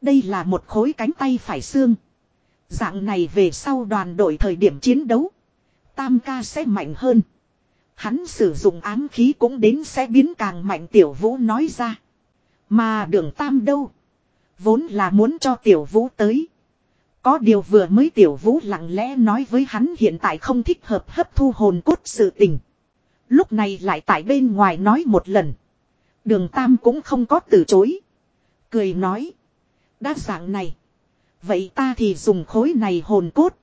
Đây là một khối cánh tay phải xương. Dạng này về sau đoàn đội thời điểm chiến đấu. Tam ca sẽ mạnh hơn. Hắn sử dụng ám khí cũng đến sẽ biến càng mạnh, tiểu vũ nói ra. Mà đường tam đâu? Vốn là muốn cho tiểu vũ tới. Có điều vừa mới tiểu vũ lặng lẽ nói với hắn hiện tại không thích hợp hấp thu hồn cốt sự tình. Lúc này lại tại bên ngoài nói một lần. Đường tam cũng không có từ chối. Cười nói. Đa dạng này. Vậy ta thì dùng khối này hồn cốt.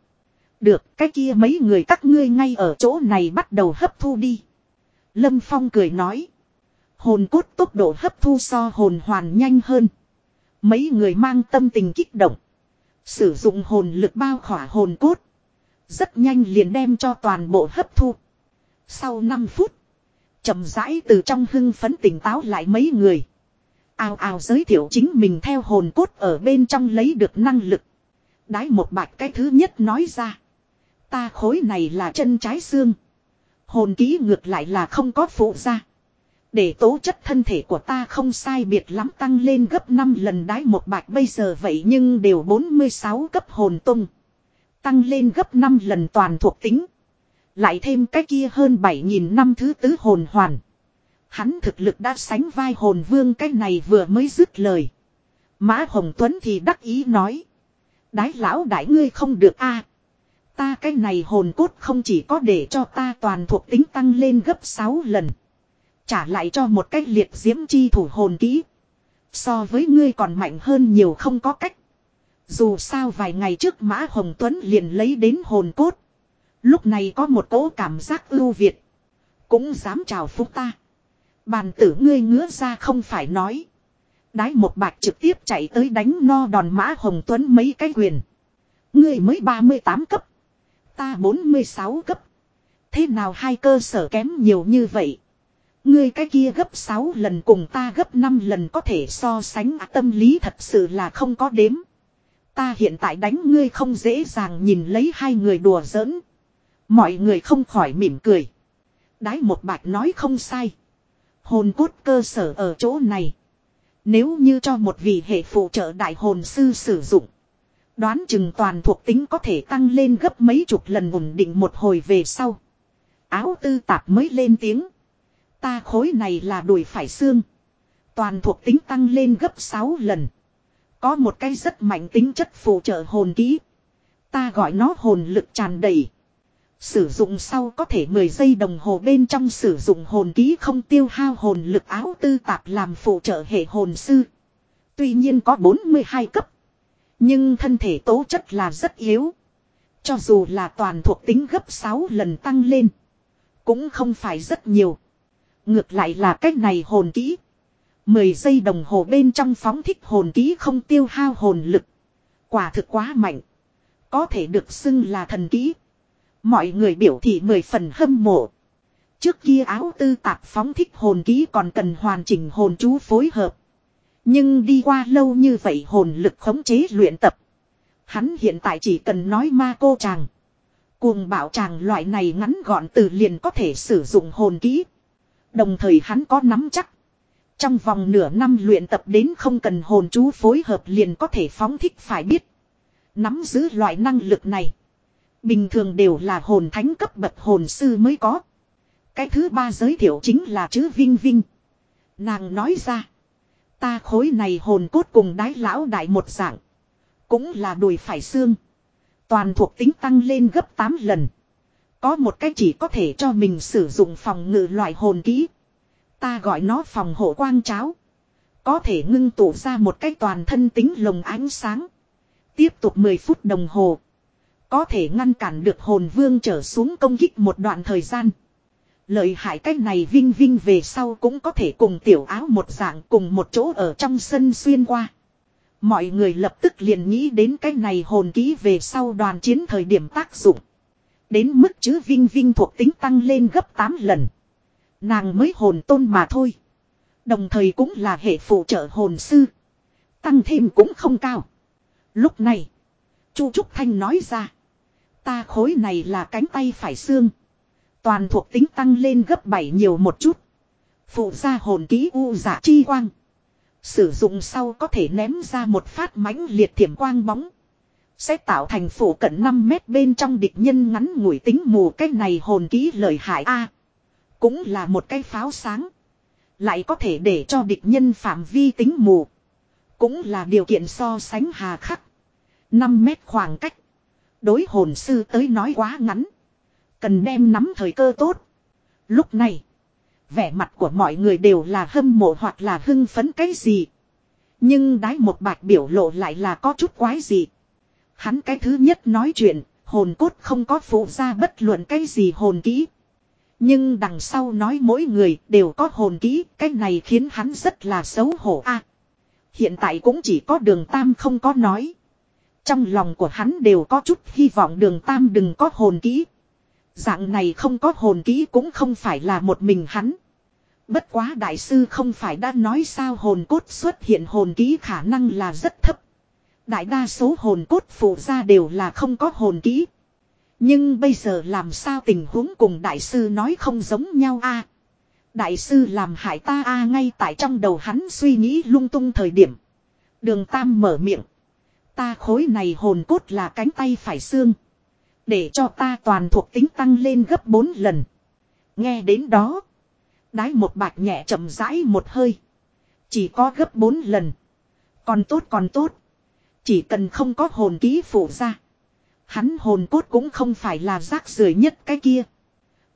Được, cái kia mấy người các ngươi ngay ở chỗ này bắt đầu hấp thu đi. Lâm Phong cười nói. Hồn cốt tốc độ hấp thu so hồn hoàn nhanh hơn. Mấy người mang tâm tình kích động. Sử dụng hồn lực bao khỏa hồn cốt. Rất nhanh liền đem cho toàn bộ hấp thu. Sau 5 phút. chậm rãi từ trong hưng phấn tỉnh táo lại mấy người. Ào ào giới thiệu chính mình theo hồn cốt ở bên trong lấy được năng lực. Đái một bạch cái thứ nhất nói ra. Ta khối này là chân trái xương. Hồn ký ngược lại là không có phụ ra. Để tố chất thân thể của ta không sai biệt lắm tăng lên gấp 5 lần đái một bạch bây giờ vậy nhưng đều 46 cấp hồn tung. Tăng lên gấp 5 lần toàn thuộc tính. Lại thêm cái kia hơn 7.000 năm thứ tứ hồn hoàn. Hắn thực lực đã sánh vai hồn vương cái này vừa mới dứt lời. Mã Hồng Tuấn thì đắc ý nói. Đái lão đại ngươi không được a Ta cái này hồn cốt không chỉ có để cho ta toàn thuộc tính tăng lên gấp 6 lần. Trả lại cho một cách liệt diễm chi thủ hồn kỹ. So với ngươi còn mạnh hơn nhiều không có cách. Dù sao vài ngày trước Mã Hồng Tuấn liền lấy đến hồn cốt. Lúc này có một cỗ cảm giác ưu việt. Cũng dám chào phúc ta. Bàn tử ngươi ngứa ra không phải nói. Đái một bạch trực tiếp chạy tới đánh no đòn Mã Hồng Tuấn mấy cái quyền. Ngươi mới 38 cấp. Ta 46 cấp. Thế nào hai cơ sở kém nhiều như vậy? Ngươi cái kia gấp 6 lần cùng ta gấp 5 lần có thể so sánh à, tâm lý thật sự là không có đếm. Ta hiện tại đánh ngươi không dễ dàng nhìn lấy hai người đùa giỡn. Mọi người không khỏi mỉm cười. Đái một bạch nói không sai. Hồn cốt cơ sở ở chỗ này. Nếu như cho một vị hệ phụ trợ đại hồn sư sử dụng. Đoán chừng toàn thuộc tính có thể tăng lên gấp mấy chục lần ổn định một hồi về sau. Áo tư tạp mới lên tiếng. Ta khối này là đùi phải xương. Toàn thuộc tính tăng lên gấp 6 lần. Có một cái rất mạnh tính chất phụ trợ hồn kỹ. Ta gọi nó hồn lực tràn đầy. Sử dụng sau có thể 10 giây đồng hồ bên trong sử dụng hồn ký không tiêu hao hồn lực áo tư tạp làm phụ trợ hệ hồn sư. Tuy nhiên có 42 cấp. Nhưng thân thể tố chất là rất yếu. Cho dù là toàn thuộc tính gấp 6 lần tăng lên. Cũng không phải rất nhiều. Ngược lại là cách này hồn kỹ. 10 giây đồng hồ bên trong phóng thích hồn ký không tiêu hao hồn lực. Quả thực quá mạnh. Có thể được xưng là thần kỹ. Mọi người biểu thị mười phần hâm mộ. Trước kia áo tư tạp phóng thích hồn ký còn cần hoàn chỉnh hồn chú phối hợp. Nhưng đi qua lâu như vậy hồn lực khống chế luyện tập. Hắn hiện tại chỉ cần nói ma cô chàng. Cuồng bảo chàng loại này ngắn gọn từ liền có thể sử dụng hồn kỹ. Đồng thời hắn có nắm chắc. Trong vòng nửa năm luyện tập đến không cần hồn chú phối hợp liền có thể phóng thích phải biết. Nắm giữ loại năng lực này. Bình thường đều là hồn thánh cấp bậc hồn sư mới có. Cái thứ ba giới thiệu chính là chữ Vinh Vinh. Nàng nói ra. Ta khối này hồn cốt cùng đái lão đại một dạng. Cũng là đùi phải xương. Toàn thuộc tính tăng lên gấp 8 lần. Có một cái chỉ có thể cho mình sử dụng phòng ngự loại hồn kỹ. Ta gọi nó phòng hộ quang cháo. Có thể ngưng tụ ra một cái toàn thân tính lồng ánh sáng. Tiếp tục 10 phút đồng hồ. Có thể ngăn cản được hồn vương trở xuống công kích một đoạn thời gian. Lợi hại cách này vinh vinh về sau cũng có thể cùng tiểu áo một dạng cùng một chỗ ở trong sân xuyên qua. Mọi người lập tức liền nghĩ đến cái này hồn ký về sau đoàn chiến thời điểm tác dụng. Đến mức chữ vinh vinh thuộc tính tăng lên gấp 8 lần. Nàng mới hồn tôn mà thôi. Đồng thời cũng là hệ phụ trợ hồn sư. Tăng thêm cũng không cao. Lúc này, Chu Trúc Thanh nói ra. Ta khối này là cánh tay phải xương. Toàn thuộc tính tăng lên gấp 7 nhiều một chút. Phụ ra hồn ký u giả chi quang. Sử dụng sau có thể ném ra một phát mãnh liệt thiểm quang bóng. Sẽ tạo thành phủ cận 5 mét bên trong địch nhân ngắn ngủi tính mù cái này hồn ký lợi hại A. cũng là một cái pháo sáng. Lại có thể để cho địch nhân phạm vi tính mù. Cũng là điều kiện so sánh hà khắc. 5 mét khoảng cách. Đối hồn sư tới nói quá ngắn. Cần đem nắm thời cơ tốt. Lúc này. Vẻ mặt của mọi người đều là hâm mộ hoặc là hưng phấn cái gì. Nhưng đái một bạch biểu lộ lại là có chút quái gì. Hắn cái thứ nhất nói chuyện, hồn cốt không có phụ ra bất luận cái gì hồn kỹ. Nhưng đằng sau nói mỗi người đều có hồn kỹ, cái này khiến hắn rất là xấu hổ a. hiện tại cũng chỉ có đường tam không có nói. Trong lòng của hắn đều có chút hy vọng đường tam đừng có hồn kỹ. Dạng này không có hồn kỹ cũng không phải là một mình hắn. Bất quá đại sư không phải đã nói sao hồn cốt xuất hiện hồn kỹ khả năng là rất thấp. Đại đa số hồn cốt phụ ra đều là không có hồn kỹ. Nhưng bây giờ làm sao tình huống cùng đại sư nói không giống nhau a? đại sư làm hại ta a, ngay tại trong đầu hắn suy nghĩ lung tung thời điểm. Đường Tam mở miệng. Ta khối này hồn cốt là cánh tay phải xương. Để cho ta toàn thuộc tính tăng lên gấp 4 lần. Nghe đến đó. Đái một bạch nhẹ chậm rãi một hơi. Chỉ có gấp 4 lần. Còn tốt còn tốt. Chỉ cần không có hồn ký phụ ra. Hắn hồn cốt cũng không phải là rác rưởi nhất cái kia.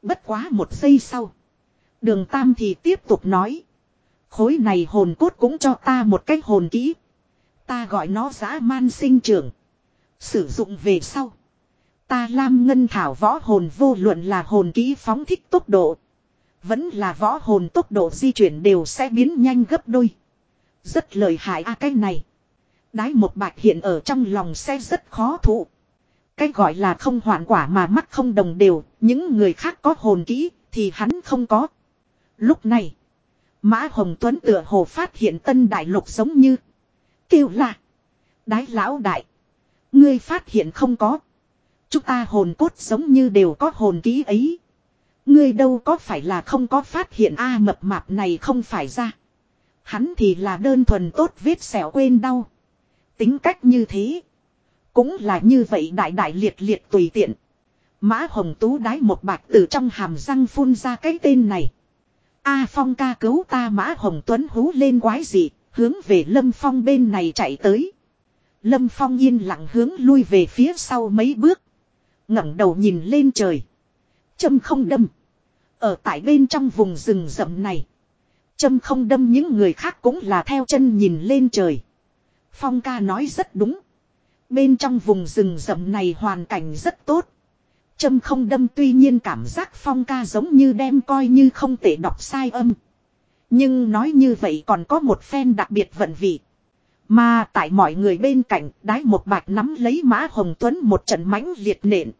Bất quá một giây sau. Đường Tam thì tiếp tục nói. Khối này hồn cốt cũng cho ta một cái hồn kỹ. Ta gọi nó giã man sinh trưởng. Sử dụng về sau. Ta lam ngân thảo võ hồn vô luận là hồn kỹ phóng thích tốc độ. Vẫn là võ hồn tốc độ di chuyển đều sẽ biến nhanh gấp đôi. Rất lợi hại a cái này. Đái một bạch hiện ở trong lòng sẽ rất khó thụ. Cái gọi là không hoạn quả mà mắt không đồng đều, những người khác có hồn kỹ, thì hắn không có. Lúc này, Mã Hồng Tuấn tựa hồ phát hiện tân đại lục giống như kêu là. Đái lão đại. Ngươi phát hiện không có. Chúng ta hồn cốt giống như đều có hồn ký ấy. Ngươi đâu có phải là không có phát hiện a mập mạp này không phải ra. Hắn thì là đơn thuần tốt vết sẹo quên đau. Tính cách như thế. Cũng là như vậy đại đại liệt liệt tùy tiện. Mã Hồng Tú đái một bạc từ trong hàm răng phun ra cái tên này. A Phong ca cứu ta Mã Hồng Tuấn hú lên quái gì. Hướng về lâm phong bên này chạy tới. Lâm Phong yên lặng hướng lui về phía sau mấy bước. ngẩng đầu nhìn lên trời. Châm không đâm. Ở tại bên trong vùng rừng rậm này. Châm không đâm những người khác cũng là theo chân nhìn lên trời. Phong ca nói rất đúng. Bên trong vùng rừng rậm này hoàn cảnh rất tốt. Châm không đâm tuy nhiên cảm giác phong ca giống như đem coi như không thể đọc sai âm. Nhưng nói như vậy còn có một phen đặc biệt vận vị. Mà tại mọi người bên cạnh, đái một bạch nắm lấy mã hồng tuấn một trận mãnh liệt nện.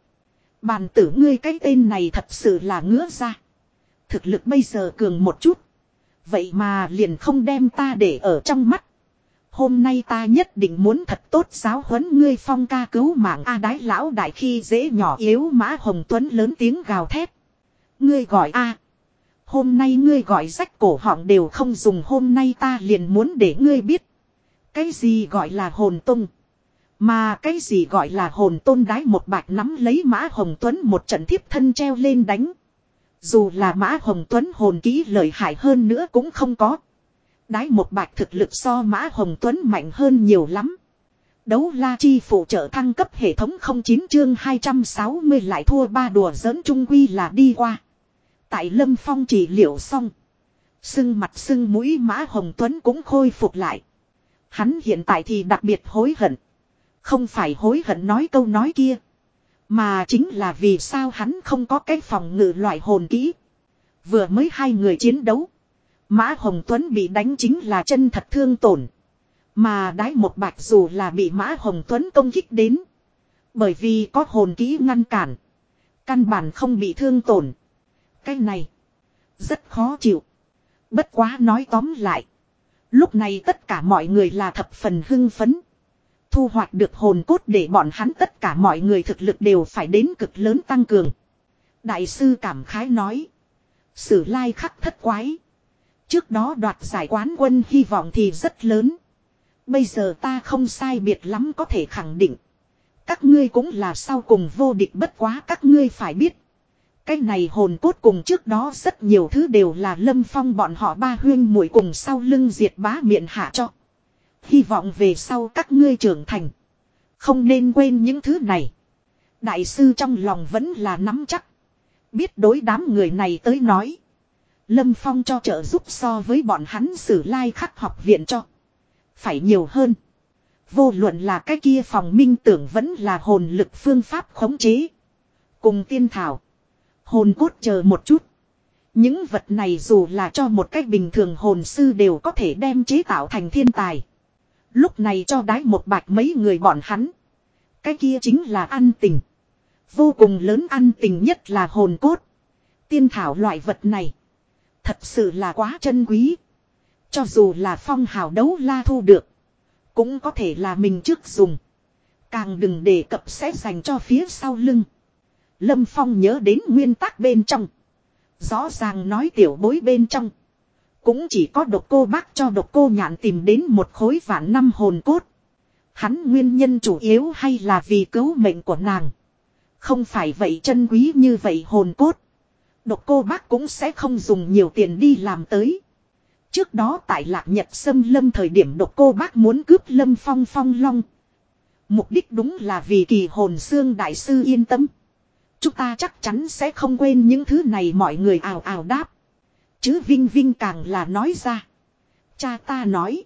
Bàn tử ngươi cái tên này thật sự là ngứa ra. Thực lực bây giờ cường một chút. Vậy mà liền không đem ta để ở trong mắt. Hôm nay ta nhất định muốn thật tốt giáo huấn ngươi phong ca cứu mạng A đái lão đại khi dễ nhỏ yếu mã hồng tuấn lớn tiếng gào thét. Ngươi gọi A. Hôm nay ngươi gọi rách cổ họng đều không dùng, hôm nay ta liền muốn để ngươi biết. Cái gì gọi là hồn tung. Mà cái gì gọi là hồn tôn đái một bạch nắm lấy mã hồng tuấn một trận thiếp thân treo lên đánh. Dù là mã hồng tuấn hồn kỹ lợi hại hơn nữa cũng không có. Đái một bạch thực lực so mã hồng tuấn mạnh hơn nhiều lắm. Đấu la chi phụ trợ thăng cấp hệ thống 09 chương 260 lại thua ba đùa giỡn trung quy là đi qua. Tại lâm phong chỉ liệu xong. Sưng mặt sưng mũi mã hồng tuấn cũng khôi phục lại. Hắn hiện tại thì đặc biệt hối hận. Không phải hối hận nói câu nói kia. Mà chính là vì sao hắn không có cái phòng ngự loại hồn kỹ. Vừa mới hai người chiến đấu. Mã Hồng Tuấn bị đánh chính là chân thật thương tổn. Mà đái một bạch dù là bị Mã Hồng Tuấn công kích đến. Bởi vì có hồn kỹ ngăn cản. Căn bản không bị thương tổn. Cái này. Rất khó chịu. Bất quá nói tóm lại. Lúc này tất cả mọi người là thập phần hưng phấn. Thu hoạch được hồn cốt để bọn hắn tất cả mọi người thực lực đều phải đến cực lớn tăng cường. Đại sư cảm khái nói. Sử lai khắc thất quái. Trước đó đoạt giải quán quân hy vọng thì rất lớn. Bây giờ ta không sai biệt lắm có thể khẳng định. Các ngươi cũng là sau cùng vô địch bất quá các ngươi phải biết. Cái này hồn cốt cùng trước đó rất nhiều thứ đều là lâm phong bọn họ ba huyên muội cùng sau lưng diệt bá miệng hạ cho. Hy vọng về sau các ngươi trưởng thành. Không nên quên những thứ này. Đại sư trong lòng vẫn là nắm chắc. Biết đối đám người này tới nói. Lâm Phong cho trợ giúp so với bọn hắn sử lai like khắc học viện cho. Phải nhiều hơn. Vô luận là cái kia phòng minh tưởng vẫn là hồn lực phương pháp khống chế. Cùng tiên thảo. Hồn cốt chờ một chút. Những vật này dù là cho một cách bình thường hồn sư đều có thể đem chế tạo thành thiên tài. Lúc này cho đái một bạch mấy người bọn hắn. Cái kia chính là ăn tình. Vô cùng lớn ăn tình nhất là hồn cốt. Tiên thảo loại vật này. Thật sự là quá chân quý. Cho dù là phong hào đấu la thu được. Cũng có thể là mình trước dùng. Càng đừng đề cập sẽ dành cho phía sau lưng. Lâm Phong nhớ đến nguyên tắc bên trong. Rõ ràng nói tiểu bối bên trong. Cũng chỉ có độc cô bác cho độc cô nhạn tìm đến một khối vạn năm hồn cốt. Hắn nguyên nhân chủ yếu hay là vì cứu mệnh của nàng. Không phải vậy chân quý như vậy hồn cốt. Độc cô bác cũng sẽ không dùng nhiều tiền đi làm tới. Trước đó tại lạc nhật sâm lâm thời điểm độc cô bác muốn cướp lâm phong phong long. Mục đích đúng là vì kỳ hồn xương đại sư yên tâm. Chúng ta chắc chắn sẽ không quên những thứ này, mọi người ào ào đáp. Chứ Vinh Vinh càng là nói ra. Cha ta nói.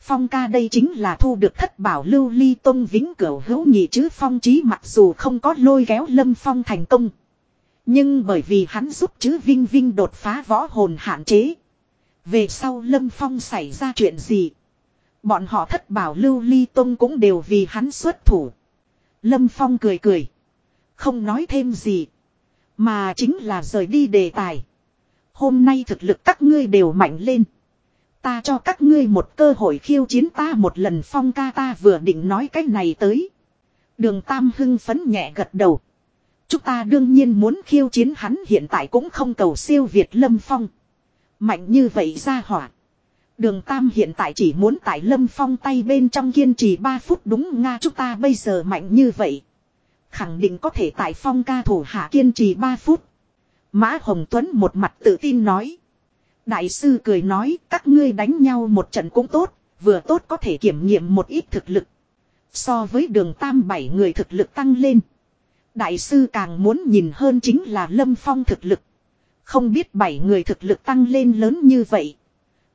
Phong ca đây chính là thu được thất bảo lưu ly tông vĩnh cửu hữu nhị chứ phong trí mặc dù không có lôi kéo lâm phong thành công. Nhưng bởi vì hắn giúp chứ Vinh Vinh đột phá võ hồn hạn chế. Về sau lâm phong xảy ra chuyện gì. Bọn họ thất bảo lưu ly tông cũng đều vì hắn xuất thủ. Lâm phong cười cười. Không nói thêm gì. Mà chính là rời đi đề tài. Hôm nay thực lực các ngươi đều mạnh lên. Ta cho các ngươi một cơ hội khiêu chiến ta một lần phong ca ta vừa định nói cái này tới. Đường Tam hưng phấn nhẹ gật đầu. Chúng ta đương nhiên muốn khiêu chiến hắn hiện tại cũng không cầu siêu Việt Lâm Phong. Mạnh như vậy ra hỏa. Đường Tam hiện tại chỉ muốn tại Lâm Phong tay bên trong kiên trì 3 phút đúng Nga chúng ta bây giờ mạnh như vậy. Khẳng định có thể tại Phong ca thủ hạ kiên trì 3 phút. Mã Hồng Tuấn một mặt tự tin nói. Đại sư cười nói các ngươi đánh nhau một trận cũng tốt, vừa tốt có thể kiểm nghiệm một ít thực lực. So với đường tam bảy người thực lực tăng lên. Đại sư càng muốn nhìn hơn chính là Lâm Phong thực lực. Không biết bảy người thực lực tăng lên lớn như vậy.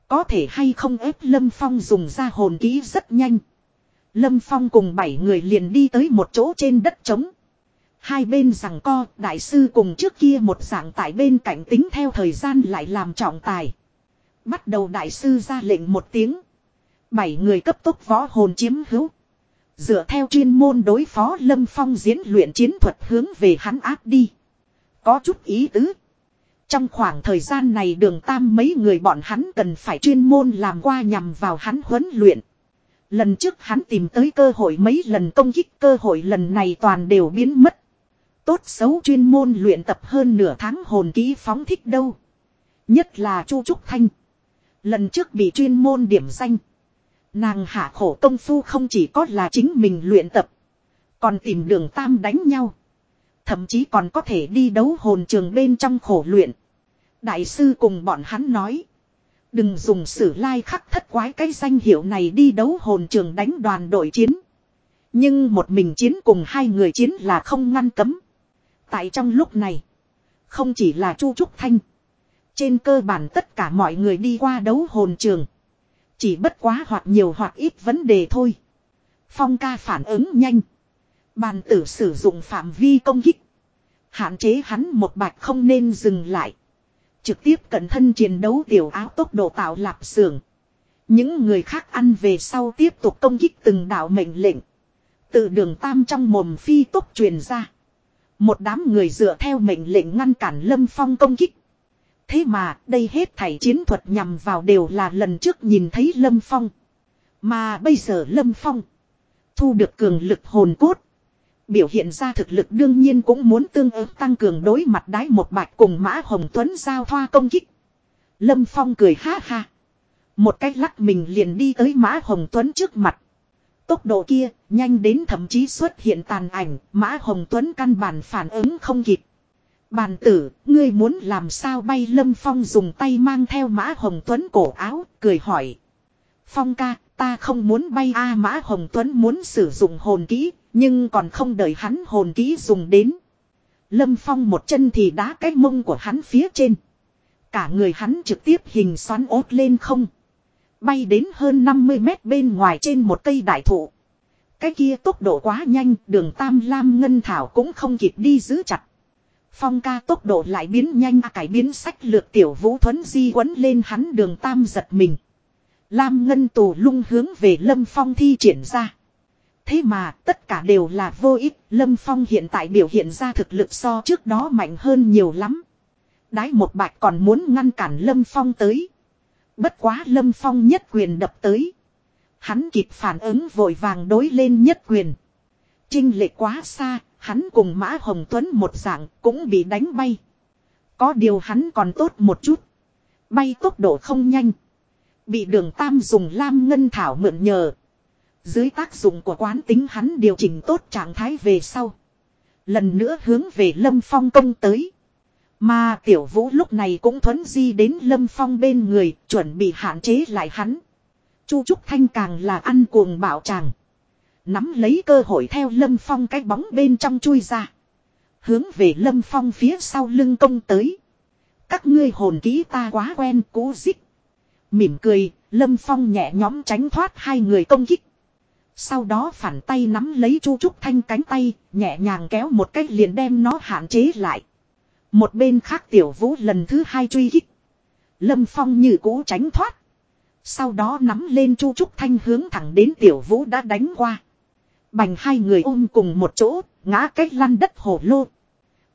Có thể hay không ép Lâm Phong dùng ra hồn ký rất nhanh. Lâm Phong cùng bảy người liền đi tới một chỗ trên đất trống. Hai bên rằng co, đại sư cùng trước kia một dạng tại bên cạnh tính theo thời gian lại làm trọng tài. Bắt đầu đại sư ra lệnh một tiếng. Bảy người cấp tốc võ hồn chiếm hữu. Dựa theo chuyên môn đối phó Lâm Phong diễn luyện chiến thuật hướng về hắn áp đi. Có chút ý tứ. Trong khoảng thời gian này đường tam mấy người bọn hắn cần phải chuyên môn làm qua nhằm vào hắn huấn luyện. Lần trước hắn tìm tới cơ hội mấy lần công kích cơ hội lần này toàn đều biến mất. Tốt xấu chuyên môn luyện tập hơn nửa tháng hồn ký phóng thích đâu. Nhất là Chu Trúc Thanh. Lần trước bị chuyên môn điểm danh. Nàng hạ khổ công phu không chỉ có là chính mình luyện tập. Còn tìm đường tam đánh nhau. Thậm chí còn có thể đi đấu hồn trường bên trong khổ luyện. Đại sư cùng bọn hắn nói. Đừng dùng sử lai khắc thất quái cái danh hiệu này đi đấu hồn trường đánh đoàn đội chiến. Nhưng một mình chiến cùng hai người chiến là không ngăn cấm. Tại trong lúc này. Không chỉ là Chu Trúc Thanh. Trên cơ bản tất cả mọi người đi qua đấu hồn trường. Chỉ bất quá hoặc nhiều hoặc ít vấn đề thôi. Phong ca phản ứng nhanh. Bàn tử sử dụng phạm vi công kích. Hạn chế hắn một bạch không nên dừng lại. Trực tiếp cận thân chiến đấu tiểu áo tốc độ tạo lạp xưởng. Những người khác ăn về sau tiếp tục công kích từng đạo mệnh lệnh. Từ đường tam trong mồm phi tốc truyền ra. Một đám người dựa theo mệnh lệnh ngăn cản lâm phong công kích. Thế mà, đây hết thảy chiến thuật nhằm vào đều là lần trước nhìn thấy lâm phong. Mà bây giờ lâm phong. Thu được cường lực hồn cốt. Biểu hiện ra thực lực đương nhiên cũng muốn tương ứng tăng cường đối mặt đái một bạch cùng Mã Hồng Tuấn giao thoa công kích. Lâm Phong cười ha ha. Một cách lắc mình liền đi tới Mã Hồng Tuấn trước mặt. Tốc độ kia, nhanh đến thậm chí xuất hiện tàn ảnh, Mã Hồng Tuấn căn bản phản ứng không kịp. Bàn tử, ngươi muốn làm sao bay Lâm Phong dùng tay mang theo Mã Hồng Tuấn cổ áo, cười hỏi. Phong ca, ta không muốn bay a Mã Hồng Tuấn muốn sử dụng hồn kỹ, nhưng còn không đợi hắn hồn kỹ dùng đến. Lâm Phong một chân thì đá cái mông của hắn phía trên. Cả người hắn trực tiếp hình xoắn ốt lên không. Bay đến hơn 50 mét bên ngoài trên một cây đại thụ. Cái kia tốc độ quá nhanh, đường Tam Lam Ngân Thảo cũng không kịp đi giữ chặt. Phong ca tốc độ lại biến nhanh à, cải biến sách lược tiểu vũ thuấn di quấn lên hắn đường Tam giật mình. Lam Ngân tù lung hướng về Lâm Phong thi triển ra. Thế mà tất cả đều là vô ích, Lâm Phong hiện tại biểu hiện ra thực lực so trước đó mạnh hơn nhiều lắm. Đái một bạch còn muốn ngăn cản Lâm Phong tới. Bất quá Lâm Phong nhất quyền đập tới. Hắn kịp phản ứng vội vàng đối lên nhất quyền. Trinh lệ quá xa, hắn cùng Mã Hồng Tuấn một dạng cũng bị đánh bay. Có điều hắn còn tốt một chút. Bay tốc độ không nhanh. Bị đường Tam dùng lam ngân thảo mượn nhờ. Dưới tác dụng của quán tính hắn điều chỉnh tốt trạng thái về sau. Lần nữa hướng về Lâm Phong công tới. Mà tiểu vũ lúc này cũng thuấn di đến Lâm Phong bên người, chuẩn bị hạn chế lại hắn. Chu Trúc Thanh càng là ăn cuồng bảo tràng. Nắm lấy cơ hội theo Lâm Phong cái bóng bên trong chui ra. Hướng về Lâm Phong phía sau lưng công tới. Các ngươi hồn ký ta quá quen cú dích. Mỉm cười, Lâm Phong nhẹ nhõm tránh thoát hai người công kích. Sau đó phản tay nắm lấy Chu Trúc Thanh cánh tay, nhẹ nhàng kéo một cách liền đem nó hạn chế lại. Một bên khác tiểu vũ lần thứ hai truy kích. Lâm Phong như cũ tránh thoát. Sau đó nắm lên Chu Trúc Thanh hướng thẳng đến tiểu vũ đã đánh qua. Bành hai người ôm cùng một chỗ, ngã cách lăn đất hồ lô.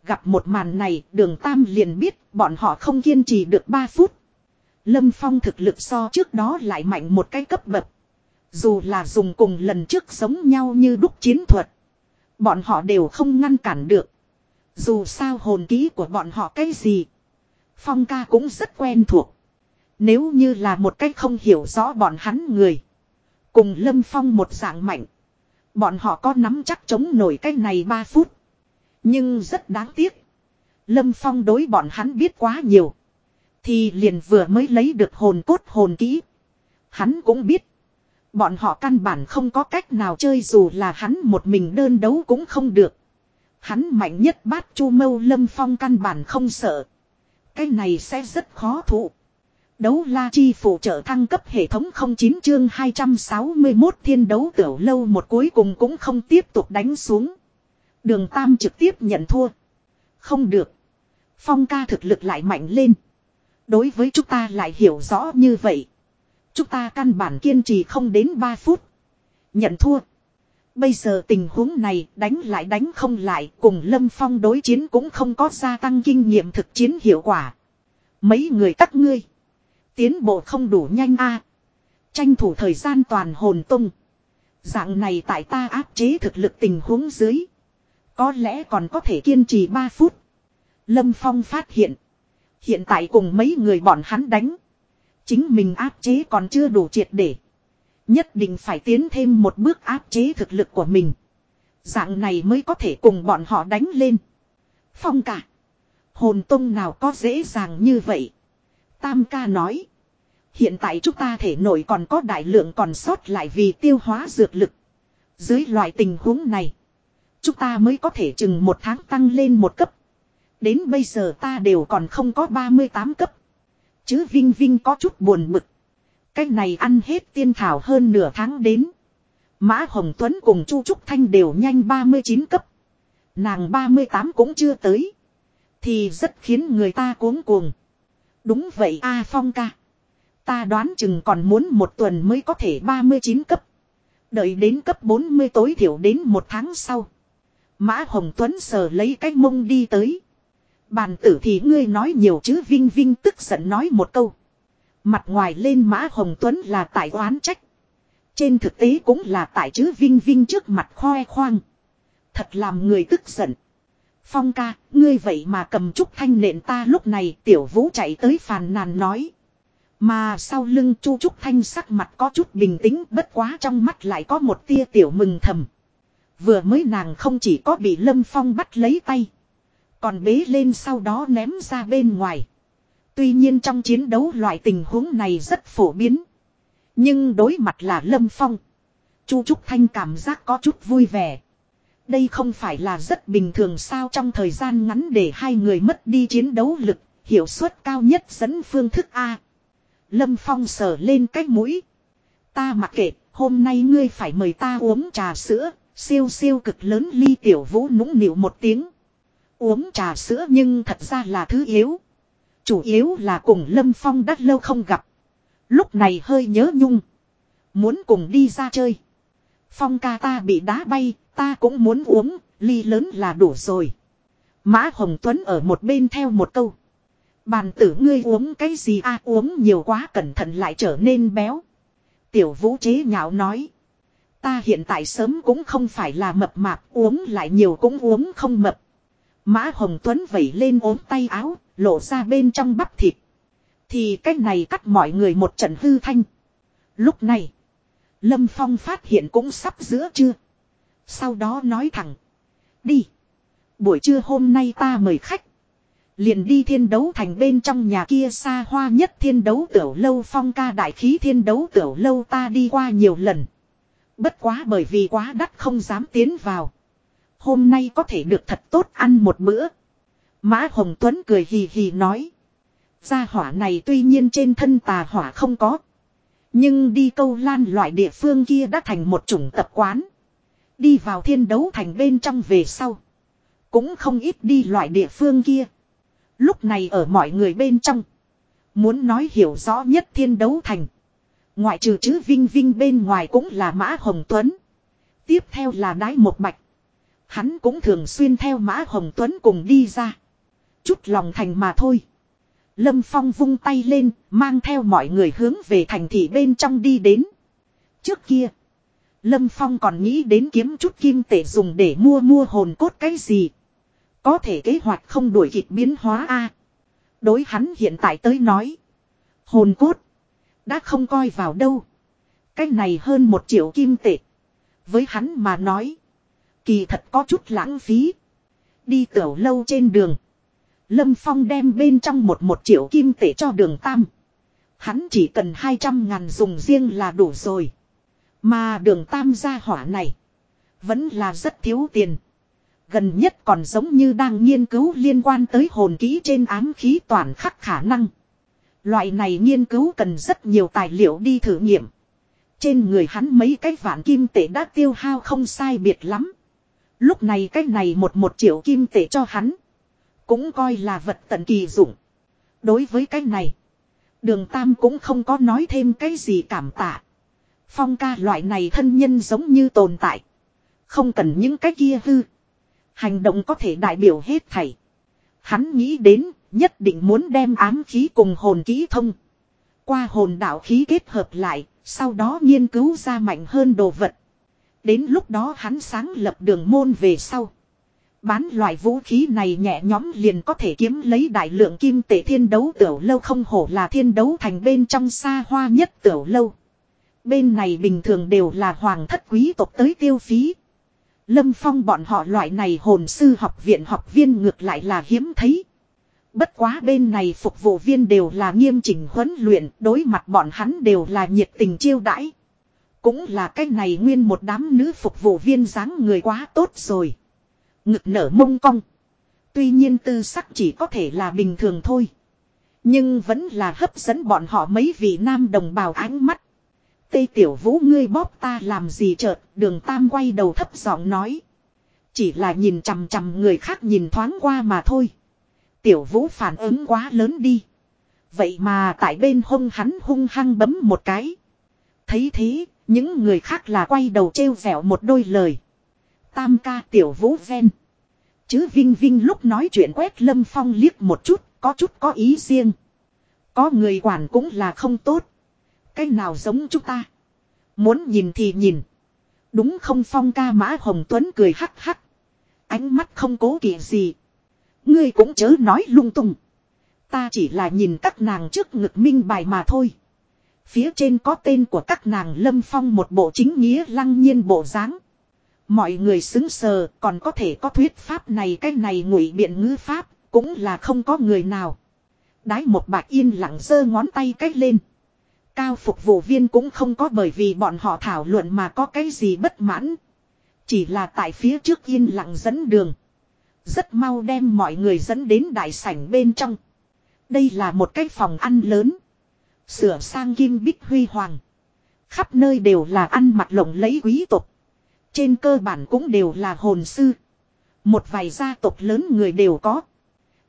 Gặp một màn này, đường Tam liền biết bọn họ không kiên trì được 3 phút. Lâm Phong thực lực so trước đó lại mạnh một cái cấp bậc. Dù là dùng cùng lần trước giống nhau như đúc chiến thuật. Bọn họ đều không ngăn cản được. Dù sao hồn ký của bọn họ cái gì. Phong ca cũng rất quen thuộc. Nếu như là một cách không hiểu rõ bọn hắn người. Cùng Lâm Phong một dạng mạnh. Bọn họ có nắm chắc chống nổi cái này 3 phút. Nhưng rất đáng tiếc. Lâm Phong đối bọn hắn biết quá nhiều. Thì liền vừa mới lấy được hồn cốt hồn kỹ. Hắn cũng biết. Bọn họ căn bản không có cách nào chơi dù là hắn một mình đơn đấu cũng không được. Hắn mạnh nhất bát chu mâu lâm phong căn bản không sợ. Cái này sẽ rất khó thụ. Đấu la chi phụ trợ thăng cấp hệ thống 09 chương 261 thiên đấu tiểu lâu một cuối cùng cũng không tiếp tục đánh xuống. Đường Tam trực tiếp nhận thua. Không được. Phong ca thực lực lại mạnh lên. Đối với chúng ta lại hiểu rõ như vậy. Chúng ta căn bản kiên trì không đến 3 phút. Nhận thua. Bây giờ tình huống này đánh lại đánh không lại, cùng Lâm Phong đối chiến cũng không có gia tăng kinh nghiệm thực chiến hiệu quả. Mấy người các ngươi. Tiến bộ không đủ nhanh a Tranh thủ thời gian toàn hồn tung. Dạng này tại ta áp chế thực lực tình huống dưới. Có lẽ còn có thể kiên trì 3 phút. Lâm Phong phát hiện. Hiện tại cùng mấy người bọn hắn đánh. Chính mình áp chế còn chưa đủ triệt để. Nhất định phải tiến thêm một bước áp chế thực lực của mình. Dạng này mới có thể cùng bọn họ đánh lên. Phong cả. Hồn tông nào có dễ dàng như vậy. Tam ca nói. Hiện tại chúng ta thể nội còn có đại lượng còn sót lại vì tiêu hóa dược lực. Dưới loại tình huống này. Chúng ta mới có thể chừng một tháng tăng lên một cấp. Đến bây giờ ta đều còn không có 38 cấp. Chứ Vinh Vinh có chút buồn bực. Cái này ăn hết tiên thảo hơn nửa tháng đến. Mã Hồng Tuấn cùng Chu Trúc Thanh đều nhanh 39 cấp. Nàng 38 cũng chưa tới. Thì rất khiến người ta cuống cuồng. Đúng vậy A Phong ca. Ta đoán chừng còn muốn một tuần mới có thể 39 cấp. Đợi đến cấp 40 tối thiểu đến một tháng sau. Mã Hồng Tuấn sờ lấy cái mông đi tới. Bàn tử thì ngươi nói nhiều chứ Vinh Vinh tức giận nói một câu. Mặt ngoài lên Mã Hồng Tuấn là tại oán trách. Trên thực tế cũng là tại chữ Vinh Vinh trước mặt khoe khoang. Thật làm người tức giận. Phong ca, ngươi vậy mà cầm trúc thanh nện ta lúc này tiểu vũ chạy tới phàn nàn nói. Mà sau lưng chu trúc thanh sắc mặt có chút bình tĩnh bất quá trong mắt lại có một tia tiểu mừng thầm. Vừa mới nàng không chỉ có bị lâm phong bắt lấy tay. Còn bế lên sau đó ném ra bên ngoài. Tuy nhiên trong chiến đấu loại tình huống này rất phổ biến. Nhưng đối mặt là lâm phong. Chu Trúc Thanh cảm giác có chút vui vẻ. Đây không phải là rất bình thường sao trong thời gian ngắn để hai người mất đi chiến đấu lực, hiệu suất cao nhất dẫn phương thức A. Lâm Phong sờ lên cái mũi. Ta mặc kệ, hôm nay ngươi phải mời ta uống trà sữa, siêu siêu cực lớn ly tiểu vũ nũng nịu một tiếng. Uống trà sữa nhưng thật ra là thứ yếu. Chủ yếu là cùng Lâm Phong đã lâu không gặp. Lúc này hơi nhớ nhung. Muốn cùng đi ra chơi. Phong ca ta bị đá bay, ta cũng muốn uống, ly lớn là đủ rồi. Mã Hồng Tuấn ở một bên theo một câu. Bàn tử ngươi uống cái gì a uống nhiều quá cẩn thận lại trở nên béo. Tiểu vũ chế nhạo nói. Ta hiện tại sớm cũng không phải là mập mạp uống lại nhiều cũng uống không mập. Mã Hồng Tuấn vẩy lên ốm tay áo, lộ ra bên trong bắp thịt. Thì cách này cắt mọi người một trận hư thanh. Lúc này, Lâm Phong phát hiện cũng sắp giữa chưa. Sau đó nói thẳng. Đi. Buổi trưa hôm nay ta mời khách. Liền đi thiên đấu thành bên trong nhà kia xa hoa nhất thiên đấu tiểu lâu phong ca đại khí thiên đấu tiểu lâu ta đi qua nhiều lần. Bất quá bởi vì quá đắt không dám tiến vào. Hôm nay có thể được thật tốt ăn một bữa. Mã Hồng Tuấn cười hì hì nói. Gia hỏa này tuy nhiên trên thân tà hỏa không có. Nhưng đi câu lan loại địa phương kia đã thành một chủng tập quán. Đi vào thiên đấu thành bên trong về sau. Cũng không ít đi loại địa phương kia. Lúc này ở mọi người bên trong. Muốn nói hiểu rõ nhất thiên đấu thành. Ngoại trừ chữ Vinh Vinh bên ngoài cũng là Mã Hồng Tuấn. Tiếp theo là Đái Một Bạch. Hắn cũng thường xuyên theo Mã Hồng Tuấn cùng đi ra. Chút lòng thành mà thôi. Lâm Phong vung tay lên, mang theo mọi người hướng về thành thị bên trong đi đến. Trước kia, Lâm Phong còn nghĩ đến kiếm chút kim tệ dùng để mua mua hồn cốt cái gì. Có thể kế hoạch không đuổi kịp biến hóa a. Đối hắn hiện tại tới nói. Hồn cốt. Đã không coi vào đâu. Cái này hơn một triệu kim tệ. Với hắn mà nói. Kỳ thật có chút lãng phí. Đi tiểu lâu trên đường. Lâm Phong đem bên trong một một triệu kim tệ cho đường Tam. Hắn chỉ cần 200 ngàn dùng riêng là đủ rồi. Mà đường tam gia hỏa này. Vẫn là rất thiếu tiền. Gần nhất còn giống như đang nghiên cứu liên quan tới hồn kỹ trên ám khí toàn khắc khả năng. Loại này nghiên cứu cần rất nhiều tài liệu đi thử nghiệm. Trên người hắn mấy cái vạn kim tệ đã tiêu hao không sai biệt lắm. Lúc này cái này một một triệu kim tệ cho hắn. Cũng coi là vật tận kỳ dụng. Đối với cái này. Đường Tam cũng không có nói thêm cái gì cảm tạ. Phong ca loại này thân nhân giống như tồn tại. Không cần những cái kia hư. Hành động có thể đại biểu hết thảy. Hắn nghĩ đến nhất định muốn đem ám khí cùng hồn kỹ thông. Qua hồn đạo khí kết hợp lại, sau đó nghiên cứu ra mạnh hơn đồ vật. Đến lúc đó hắn sáng lập đường môn về sau. Bán loại vũ khí này nhẹ nhóm liền có thể kiếm lấy đại lượng kim tệ thiên đấu tiểu lâu không hổ là thiên đấu thành bên trong xa hoa nhất tiểu lâu. Bên này bình thường đều là hoàng thất quý tộc tới tiêu phí. Lâm Phong bọn họ loại này hồn sư học viện học viên ngược lại là hiếm thấy. Bất quá bên này phục vụ viên đều là nghiêm chỉnh huấn luyện, đối mặt bọn hắn đều là nhiệt tình chiêu đãi. Cũng là cái này nguyên một đám nữ phục vụ viên dáng người quá tốt rồi. Ngực nở mông cong. Tuy nhiên tư sắc chỉ có thể là bình thường thôi. Nhưng vẫn là hấp dẫn bọn họ mấy vị nam đồng bào ánh mắt. Tây tiểu vũ ngươi bóp ta làm gì chợt, đường tam quay đầu thấp giọng nói. Chỉ là nhìn chằm chằm người khác nhìn thoáng qua mà thôi. Tiểu vũ phản ứng quá lớn đi. Vậy mà tại bên hông hắn hung hăng bấm một cái. Thấy thế, những người khác là quay đầu trêu vẻo một đôi lời. Tam ca tiểu vũ ven. Chứ Vinh Vinh lúc nói chuyện quét Lâm Phong liếc một chút, có chút có ý riêng. Có người quản cũng là không tốt. Cái nào giống chúng ta. Muốn nhìn thì nhìn. Đúng không Phong ca Mã Hồng Tuấn cười hắc hắc. Ánh mắt không cố kỵ gì. Ngươi cũng chớ nói lung tung. Ta chỉ là nhìn các nàng trước ngực minh bài mà thôi. Phía trên có tên của các nàng Lâm Phong một bộ chính nghĩa lăng nhiên bộ dáng. Mọi người xứng sờ, còn có thể có thuyết pháp này, cái này ngụy biện ngữ pháp, cũng là không có người nào. Đái một bạc yên lặng giơ ngón tay cách lên. Cao phục vụ viên cũng không có bởi vì bọn họ thảo luận mà có cái gì bất mãn. Chỉ là tại phía trước yên lặng dẫn đường. Rất mau đem mọi người dẫn đến đại sảnh bên trong. Đây là một cái phòng ăn lớn. Sửa sang kim bích huy hoàng. Khắp nơi đều là ăn mặc lộng lấy quý tộc. Trên cơ bản cũng đều là hồn sư. Một vài gia tộc lớn người đều có.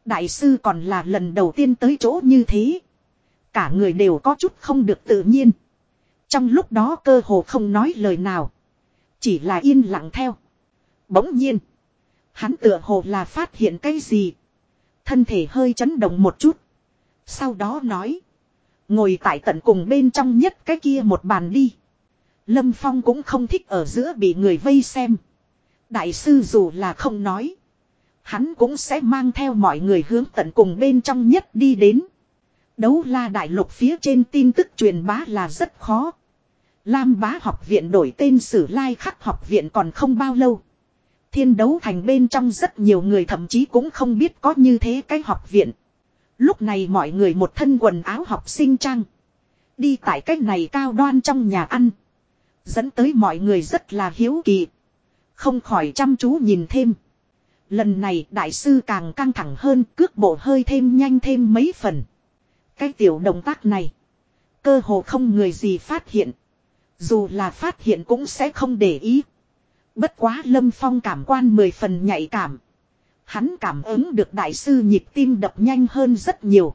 Đại sư còn là lần đầu tiên tới chỗ như thế. Cả người đều có chút không được tự nhiên. Trong lúc đó cơ hồ không nói lời nào. Chỉ là yên lặng theo. Bỗng nhiên. Hắn tựa hồ là phát hiện cái gì. Thân thể hơi chấn động một chút. Sau đó nói. Ngồi tại tận cùng bên trong nhất cái kia một bàn đi. Lâm Phong cũng không thích ở giữa bị người vây xem. Đại sư dù là không nói. Hắn cũng sẽ mang theo mọi người hướng tận cùng bên trong nhất đi đến. Đấu la đại lục phía trên tin tức truyền bá là rất khó. Lam bá học viện đổi tên sử lai khắc học viện còn không bao lâu. Thiên đấu thành bên trong rất nhiều người thậm chí cũng không biết có như thế cái học viện. Lúc này mọi người một thân quần áo học sinh trang. Đi tại cách này cao đoan trong nhà ăn. Dẫn tới mọi người rất là hiếu kỳ. Không khỏi chăm chú nhìn thêm. Lần này đại sư càng căng thẳng hơn, cước bộ hơi thêm nhanh thêm mấy phần. Cái tiểu động tác này. Cơ hồ không người gì phát hiện. Dù là phát hiện cũng sẽ không để ý. Bất quá lâm phong cảm quan mười phần nhạy cảm. Hắn cảm ứng được đại sư nhịp tim đập nhanh hơn rất nhiều.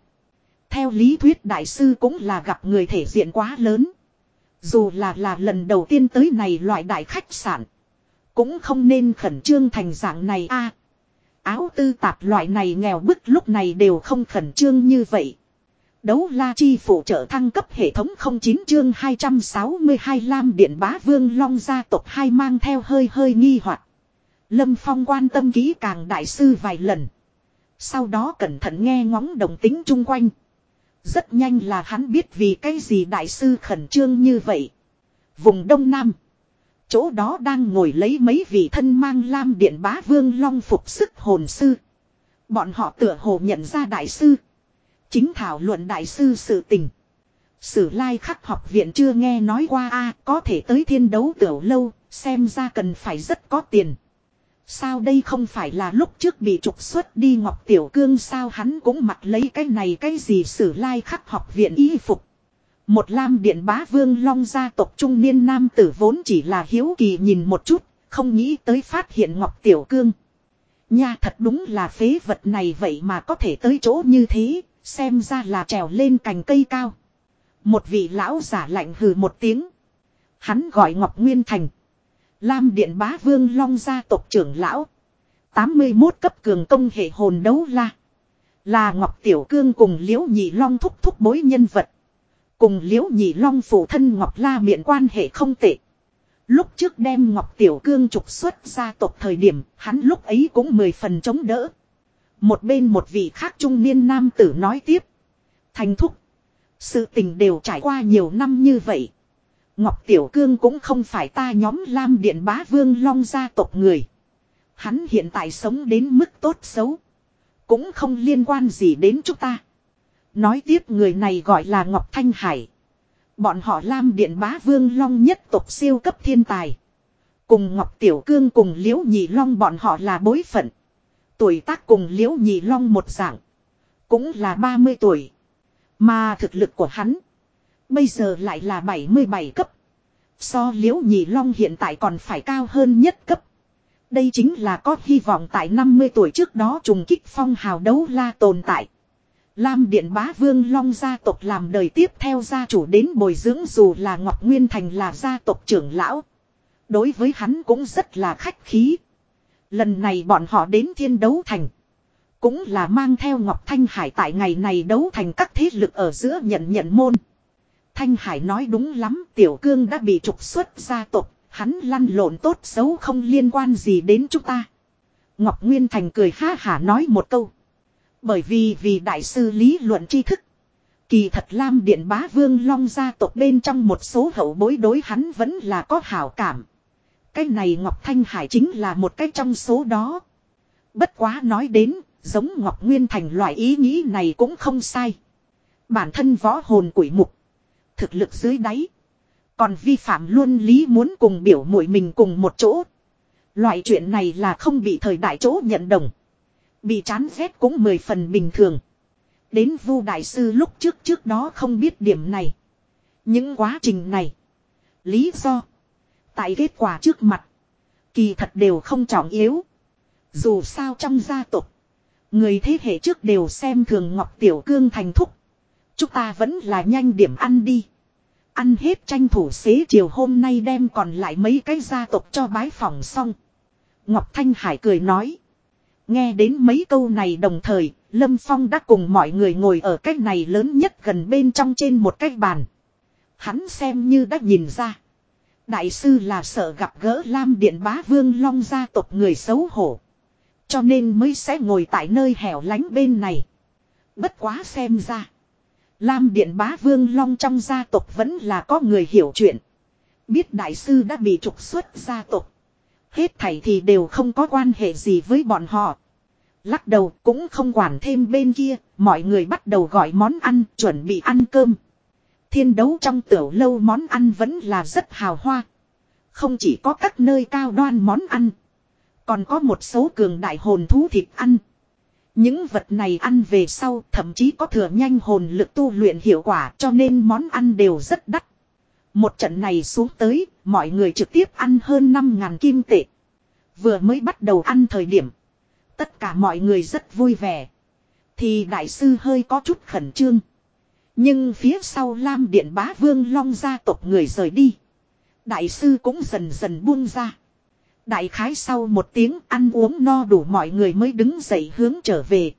Theo lý thuyết đại sư cũng là gặp người thể diện quá lớn. Dù là là lần đầu tiên tới này loại đại khách sạn. Cũng không nên khẩn trương thành dạng này a Áo tư tạp loại này nghèo bức lúc này đều không khẩn trương như vậy. Đấu la chi phụ trợ thăng cấp hệ thống 09 chương 262 Lam Điện Bá Vương Long gia tộc hai mang theo hơi hơi nghi hoặc Lâm Phong quan tâm kỹ càng đại sư vài lần. Sau đó cẩn thận nghe ngóng đồng tính chung quanh. Rất nhanh là hắn biết vì cái gì đại sư khẩn trương như vậy. Vùng Đông Nam. Chỗ đó đang ngồi lấy mấy vị thân mang lam điện bá vương long phục sức hồn sư. Bọn họ tựa hồ nhận ra đại sư. Chính thảo luận đại sư sự tình. Sử lai khắc học viện chưa nghe nói qua a có thể tới thiên đấu tiểu lâu, xem ra cần phải rất có tiền. Sao đây không phải là lúc trước bị trục xuất đi Ngọc Tiểu Cương sao hắn cũng mặc lấy cái này cái gì sử lai khắc học viện y phục. Một lam điện bá vương long gia tộc trung niên nam tử vốn chỉ là hiếu kỳ nhìn một chút, không nghĩ tới phát hiện Ngọc Tiểu Cương. Nha thật đúng là phế vật này vậy mà có thể tới chỗ như thế, xem ra là trèo lên cành cây cao. Một vị lão giả lạnh hừ một tiếng. Hắn gọi Ngọc Nguyên Thành. Lam Điện Bá Vương Long gia tộc trưởng lão. 81 cấp cường công hệ hồn đấu la. Là Ngọc Tiểu Cương cùng Liễu Nhị Long thúc thúc bối nhân vật. Cùng Liễu Nhị Long phụ thân Ngọc La miệng quan hệ không tệ. Lúc trước đem Ngọc Tiểu Cương trục xuất gia tộc thời điểm, hắn lúc ấy cũng mười phần chống đỡ. Một bên một vị khác trung niên nam tử nói tiếp. Thành thúc. Sự tình đều trải qua nhiều năm như vậy. Ngọc Tiểu Cương cũng không phải ta nhóm Lam Điện Bá Vương Long gia tộc người. Hắn hiện tại sống đến mức tốt xấu. Cũng không liên quan gì đến chúng ta. Nói tiếp người này gọi là Ngọc Thanh Hải. Bọn họ Lam Điện Bá Vương Long nhất tộc siêu cấp thiên tài. Cùng Ngọc Tiểu Cương cùng Liễu Nhị Long bọn họ là bối phận. Tuổi tác cùng Liễu Nhị Long một dạng. Cũng là 30 tuổi. Mà thực lực của hắn. Bây giờ lại là 77 cấp. So liễu nhị long hiện tại còn phải cao hơn nhất cấp. Đây chính là có hy vọng tại 50 tuổi trước đó trùng kích phong hào đấu la tồn tại. Lam Điện Bá Vương Long gia tộc làm đời tiếp theo gia chủ đến bồi dưỡng dù là Ngọc Nguyên Thành là gia tộc trưởng lão. Đối với hắn cũng rất là khách khí. Lần này bọn họ đến thiên đấu thành. Cũng là mang theo Ngọc Thanh Hải tại ngày này đấu thành các thế lực ở giữa nhận nhận môn. Thanh Hải nói đúng lắm tiểu cương đã bị trục xuất gia tộc, hắn lăn lộn tốt xấu không liên quan gì đến chúng ta. Ngọc Nguyên Thành cười ha hả nói một câu. Bởi vì vì đại sư lý luận tri thức. Kỳ thật Lam Điện Bá Vương Long gia tộc bên trong một số hậu bối đối hắn vẫn là có hảo cảm. Cái này Ngọc Thanh Hải chính là một cái trong số đó. Bất quá nói đến, giống Ngọc Nguyên Thành loại ý nghĩ này cũng không sai. Bản thân võ hồn quỷ mục. Thực lực dưới đáy. Còn vi phạm luôn lý muốn cùng biểu mũi mình cùng một chỗ. Loại chuyện này là không bị thời đại chỗ nhận đồng. Bị chán ghét cũng mười phần bình thường. Đến vu đại sư lúc trước trước đó không biết điểm này. Những quá trình này. Lý do. Tại kết quả trước mặt. Kỳ thật đều không trọng yếu. Dù sao trong gia tộc. Người thế hệ trước đều xem thường Ngọc Tiểu Cương thành thúc. Chúng ta vẫn là nhanh điểm ăn đi. Ăn hết tranh thủ xế chiều hôm nay đem còn lại mấy cái gia tộc cho bái phòng xong. Ngọc Thanh Hải cười nói. Nghe đến mấy câu này đồng thời, Lâm Phong đã cùng mọi người ngồi ở cái này lớn nhất gần bên trong trên một cái bàn. Hắn xem như đã nhìn ra. Đại sư là sợ gặp gỡ Lam Điện Bá Vương Long gia tộc người xấu hổ. Cho nên mới sẽ ngồi tại nơi hẻo lánh bên này. Bất quá xem ra. Lam Điện Bá Vương Long trong gia tộc vẫn là có người hiểu chuyện. Biết đại sư đã bị trục xuất gia tộc. Hết thảy thì đều không có quan hệ gì với bọn họ. Lắc đầu cũng không quản thêm bên kia, mọi người bắt đầu gọi món ăn, chuẩn bị ăn cơm. Thiên đấu trong tiểu lâu món ăn vẫn là rất hào hoa. Không chỉ có các nơi cao đoan món ăn. Còn có một số cường đại hồn thú thịt ăn. Những vật này ăn về sau thậm chí có thừa nhanh hồn lực tu luyện hiệu quả cho nên món ăn đều rất đắt. Một trận này xuống tới, mọi người trực tiếp ăn hơn 5.000 kim tệ. Vừa mới bắt đầu ăn thời điểm. Tất cả mọi người rất vui vẻ. Thì đại sư hơi có chút khẩn trương. Nhưng phía sau Lam Điện Bá Vương Long gia tộc người rời đi. Đại sư cũng dần dần buông ra. Đại khái sau một tiếng ăn uống no đủ mọi người mới đứng dậy hướng trở về.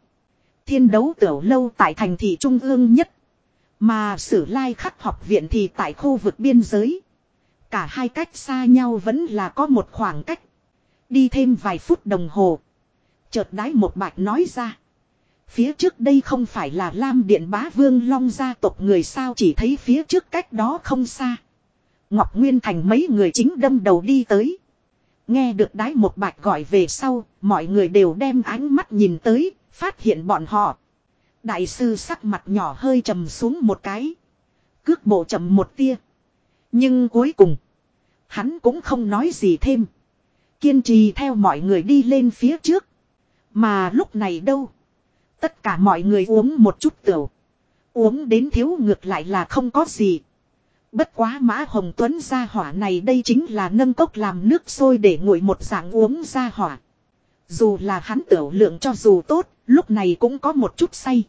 Thiên đấu tiểu lâu tại thành thị trung ương nhất. Mà sử lai khắc học viện thì tại khu vực biên giới. Cả hai cách xa nhau vẫn là có một khoảng cách. Đi thêm vài phút đồng hồ. Chợt đái một bạch nói ra. Phía trước đây không phải là Lam Điện Bá Vương Long gia tộc người sao chỉ thấy phía trước cách đó không xa. Ngọc Nguyên Thành mấy người chính đâm đầu đi tới. Nghe được đái một bạch gọi về sau, mọi người đều đem ánh mắt nhìn tới, phát hiện bọn họ. Đại sư sắc mặt nhỏ hơi trầm xuống một cái. Cước bộ chậm một tia. Nhưng cuối cùng. Hắn cũng không nói gì thêm. Kiên trì theo mọi người đi lên phía trước. Mà lúc này đâu. Tất cả mọi người uống một chút tửu. Uống đến thiếu ngược lại là không có gì. Bất quá mã hồng tuấn ra hỏa này đây chính là nâng cốc làm nước sôi để nguội một dạng uống ra hỏa. Dù là hắn tiểu lượng cho dù tốt, lúc này cũng có một chút say.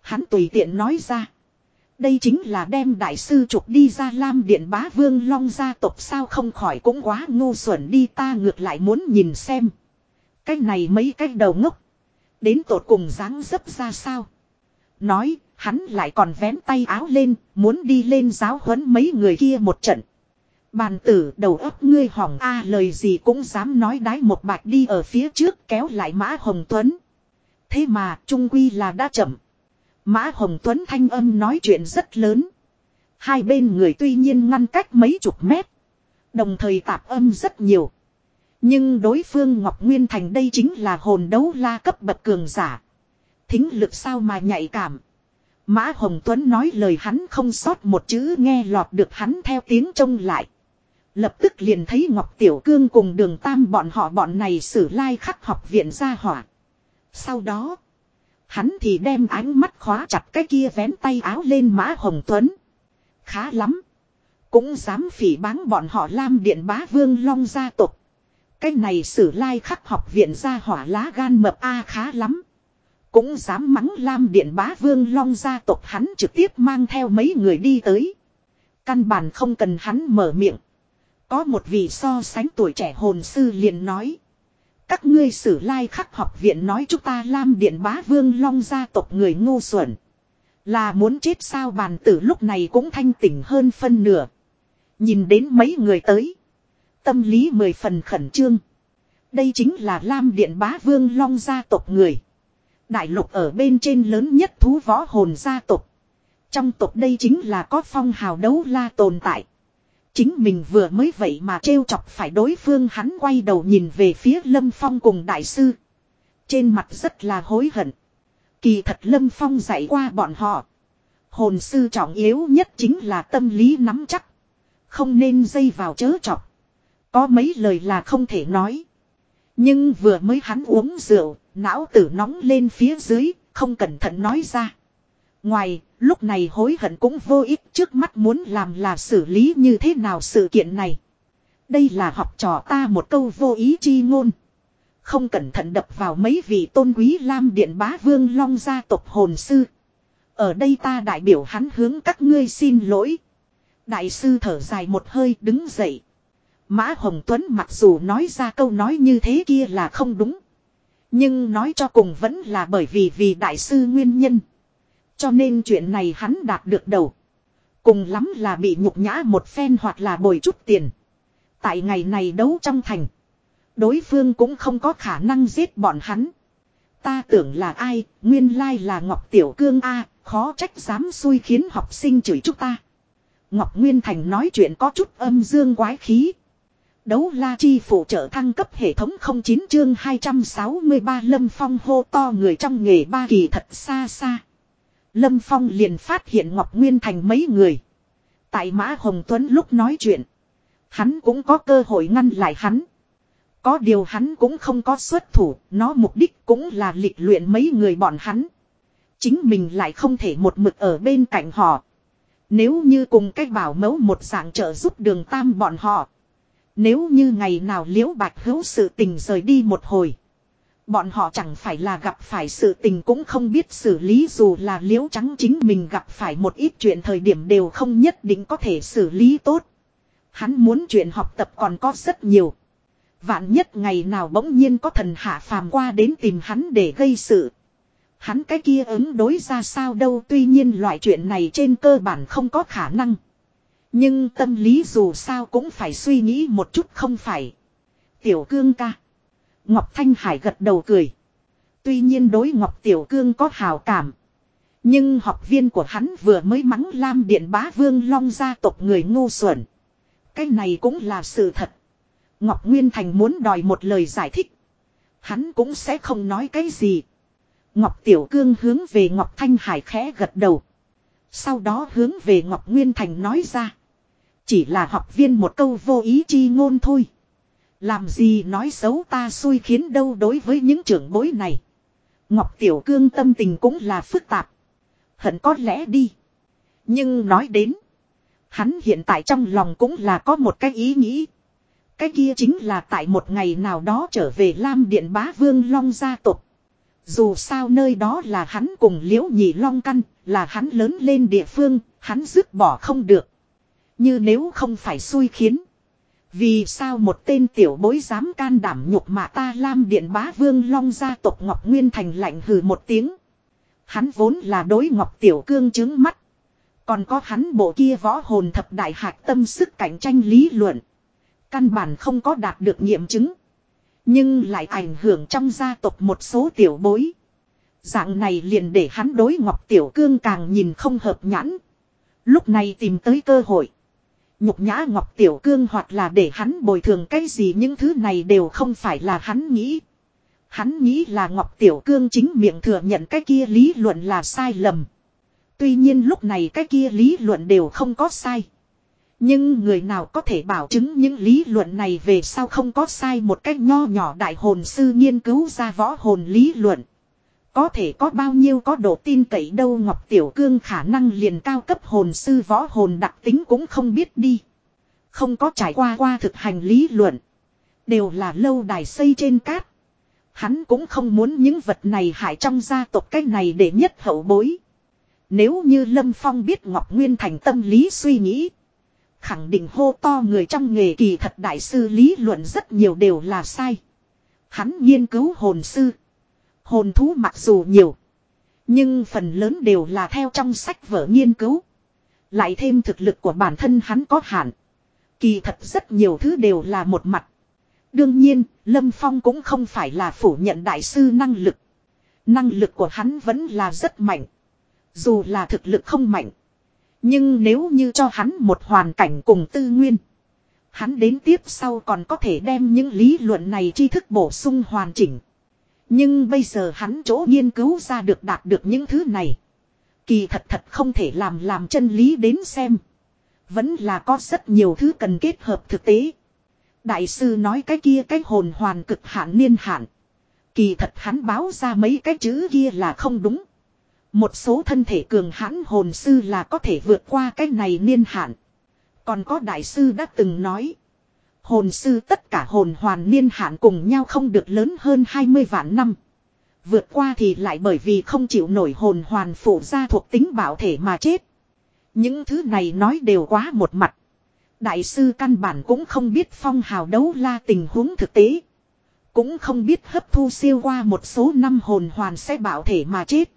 Hắn tùy tiện nói ra. Đây chính là đem đại sư trục đi ra lam điện bá vương long gia tộc sao không khỏi cũng quá ngu xuẩn đi ta ngược lại muốn nhìn xem. Cái này mấy cái đầu ngốc. Đến tột cùng dáng dấp ra sao. Nói, hắn lại còn vén tay áo lên, muốn đi lên giáo huấn mấy người kia một trận. Bàn tử đầu ấp ngươi hỏng a lời gì cũng dám nói đái một bạch đi ở phía trước kéo lại mã hồng tuấn. Thế mà trung quy là đã chậm. Mã hồng tuấn thanh âm nói chuyện rất lớn. Hai bên người tuy nhiên ngăn cách mấy chục mét. Đồng thời tạp âm rất nhiều. Nhưng đối phương Ngọc Nguyên Thành đây chính là hồn đấu la cấp bậc cường giả. Thính lực sao mà nhạy cảm. Mã Hồng Tuấn nói lời hắn không sót một chữ nghe lọt được hắn theo tiếng trông lại. Lập tức liền thấy Ngọc Tiểu Cương cùng đường tam bọn họ bọn này xử lai khắc học viện ra hỏa. Sau đó, hắn thì đem ánh mắt khóa chặt cái kia vén tay áo lên Mã Hồng Tuấn. Khá lắm. Cũng dám phỉ báng bọn họ Lam Điện Bá Vương Long gia tộc. Cái này sử lai khắc học viện ra hỏa lá gan mập A khá lắm. Cũng dám mắng Lam Điện Bá Vương Long gia tộc hắn trực tiếp mang theo mấy người đi tới. Căn bản không cần hắn mở miệng. Có một vị so sánh tuổi trẻ hồn sư liền nói. Các ngươi sử lai khắc học viện nói chúng ta Lam Điện Bá Vương Long gia tộc người ngu xuẩn. Là muốn chết sao bàn tử lúc này cũng thanh tỉnh hơn phân nửa. Nhìn đến mấy người tới. Tâm lý mười phần khẩn trương. Đây chính là Lam Điện Bá Vương Long gia tộc người. Đại lục ở bên trên lớn nhất thú võ hồn gia tộc. Trong tộc đây chính là có phong hào đấu la tồn tại. Chính mình vừa mới vậy mà trêu chọc phải đối phương hắn quay đầu nhìn về phía Lâm Phong cùng đại sư. Trên mặt rất là hối hận. Kỳ thật Lâm Phong dạy qua bọn họ. Hồn sư trọng yếu nhất chính là tâm lý nắm chắc. Không nên dây vào chớ chọc. Có mấy lời là không thể nói. Nhưng vừa mới hắn uống rượu, não tử nóng lên phía dưới, không cẩn thận nói ra. Ngoài, lúc này hối hận cũng vô ích trước mắt muốn làm là xử lý như thế nào sự kiện này. Đây là học trò ta một câu vô ý chi ngôn. Không cẩn thận đập vào mấy vị tôn quý lam điện bá vương long gia tộc hồn sư. Ở đây ta đại biểu hắn hướng các ngươi xin lỗi. Đại sư thở dài một hơi đứng dậy. Mã Hồng Tuấn mặc dù nói ra câu nói như thế kia là không đúng. Nhưng nói cho cùng vẫn là bởi vì vì đại sư nguyên nhân. Cho nên chuyện này hắn đạt được đầu. Cùng lắm là bị nhục nhã một phen hoặc là bồi chút tiền. Tại ngày này đấu trong thành. Đối phương cũng không có khả năng giết bọn hắn. Ta tưởng là ai, nguyên lai là Ngọc Tiểu Cương A, khó trách dám xui khiến học sinh chửi chúng ta. Ngọc Nguyên Thành nói chuyện có chút âm dương quái khí. Đấu la chi phụ trợ thăng cấp hệ thống 09 chương 263 Lâm Phong hô to người trong nghề ba kỳ thật xa xa. Lâm Phong liền phát hiện Ngọc Nguyên Thành mấy người. Tại Mã Hồng Tuấn lúc nói chuyện. Hắn cũng có cơ hội ngăn lại hắn. Có điều hắn cũng không có xuất thủ, nó mục đích cũng là lịch luyện mấy người bọn hắn. Chính mình lại không thể một mực ở bên cạnh họ. Nếu như cùng cách bảo mẫu một dạng trợ giúp đường tam bọn họ. Nếu như ngày nào liễu bạch hữu sự tình rời đi một hồi. Bọn họ chẳng phải là gặp phải sự tình cũng không biết xử lý dù là liễu trắng chính mình gặp phải một ít chuyện thời điểm đều không nhất định có thể xử lý tốt. Hắn muốn chuyện học tập còn có rất nhiều. Vạn nhất ngày nào bỗng nhiên có thần hạ phàm qua đến tìm hắn để gây sự. Hắn cái kia ứng đối ra sao đâu, tuy nhiên loại chuyện này trên cơ bản không có khả năng. Nhưng tâm lý dù sao cũng phải suy nghĩ một chút không phải. Tiểu cương ca. Ngọc Thanh Hải gật đầu cười. Tuy nhiên đối Ngọc Tiểu Cương có hào cảm. Nhưng học viên của hắn vừa mới mắng Lam Điện Bá Vương Long gia tộc người ngu xuẩn. Cái này cũng là sự thật. Ngọc Nguyên Thành muốn đòi một lời giải thích. Hắn cũng sẽ không nói cái gì. Ngọc Tiểu Cương hướng về Ngọc Thanh Hải khẽ gật đầu. Sau đó hướng về Ngọc Nguyên Thành nói ra. Chỉ là học viên một câu vô ý chi ngôn thôi. Làm gì nói xấu ta xui khiến đâu đối với những trưởng bối này. Ngọc Tiểu Cương tâm tình cũng là phức tạp. Hận có lẽ đi. Nhưng nói đến. Hắn hiện tại trong lòng cũng là có một cái ý nghĩ. Cái kia chính là tại một ngày nào đó trở về Lam Điện Bá Vương Long gia tộc. Dù sao nơi đó là hắn cùng liễu nhị long căn, là hắn lớn lên địa phương, hắn dứt bỏ không được. Như nếu không phải xui khiến. Vì sao một tên tiểu bối dám can đảm nhục mà ta Lam Điện Bá Vương Long gia tộc Ngọc Nguyên Thành lạnh hừ một tiếng. Hắn vốn là đối Ngọc Tiểu Cương chứng mắt. Còn có hắn bộ kia võ hồn thập đại hạc tâm sức cạnh tranh lý luận. Căn bản không có đạt được nghiệm chứng. Nhưng lại ảnh hưởng trong gia tộc một số tiểu bối. Dạng này liền để hắn đối Ngọc Tiểu Cương càng nhìn không hợp nhãn. Lúc này tìm tới cơ hội. Nhục nhã Ngọc Tiểu Cương hoặc là để hắn bồi thường cái gì những thứ này đều không phải là hắn nghĩ. Hắn nghĩ là Ngọc Tiểu Cương chính miệng thừa nhận cái kia lý luận là sai lầm. Tuy nhiên lúc này cái kia lý luận đều không có sai. Nhưng người nào có thể bảo chứng những lý luận này về sau không có sai một cách nho nhỏ đại hồn sư nghiên cứu ra võ hồn lý luận. Có thể có bao nhiêu có độ tin cậy đâu Ngọc Tiểu Cương khả năng liền cao cấp hồn sư võ hồn đặc tính cũng không biết đi. Không có trải qua qua thực hành lý luận. Đều là lâu đài xây trên cát. Hắn cũng không muốn những vật này hại trong gia tộc cái này để nhất hậu bối. Nếu như Lâm Phong biết Ngọc Nguyên thành tâm lý suy nghĩ. Khẳng định hô to người trong nghề kỳ thật đại sư lý luận rất nhiều đều là sai. Hắn nghiên cứu hồn sư. Hồn thú mặc dù nhiều. Nhưng phần lớn đều là theo trong sách vở nghiên cứu. Lại thêm thực lực của bản thân hắn có hạn. Kỳ thật rất nhiều thứ đều là một mặt. Đương nhiên, Lâm Phong cũng không phải là phủ nhận đại sư năng lực. Năng lực của hắn vẫn là rất mạnh. Dù là thực lực không mạnh. Nhưng nếu như cho hắn một hoàn cảnh cùng tư nguyên. Hắn đến tiếp sau còn có thể đem những lý luận này tri thức bổ sung hoàn chỉnh. Nhưng bây giờ hắn chỗ nghiên cứu ra được đạt được những thứ này. Kỳ thật thật không thể làm làm chân lý đến xem. Vẫn là có rất nhiều thứ cần kết hợp thực tế. Đại sư nói cái kia cái hồn hoàn cực hạn niên hạn. Kỳ thật hắn báo ra mấy cái chữ kia là không đúng. Một số thân thể cường hãn hồn sư là có thể vượt qua cái này niên hạn. Còn có đại sư đã từng nói. Hồn sư tất cả hồn hoàn niên hạn cùng nhau không được lớn hơn 20 vạn năm. Vượt qua thì lại bởi vì không chịu nổi hồn hoàn phụ ra thuộc tính bảo thể mà chết. Những thứ này nói đều quá một mặt. Đại sư căn bản cũng không biết phong hào đấu la tình huống thực tế. Cũng không biết hấp thu siêu qua một số năm hồn hoàn sẽ bảo thể mà chết.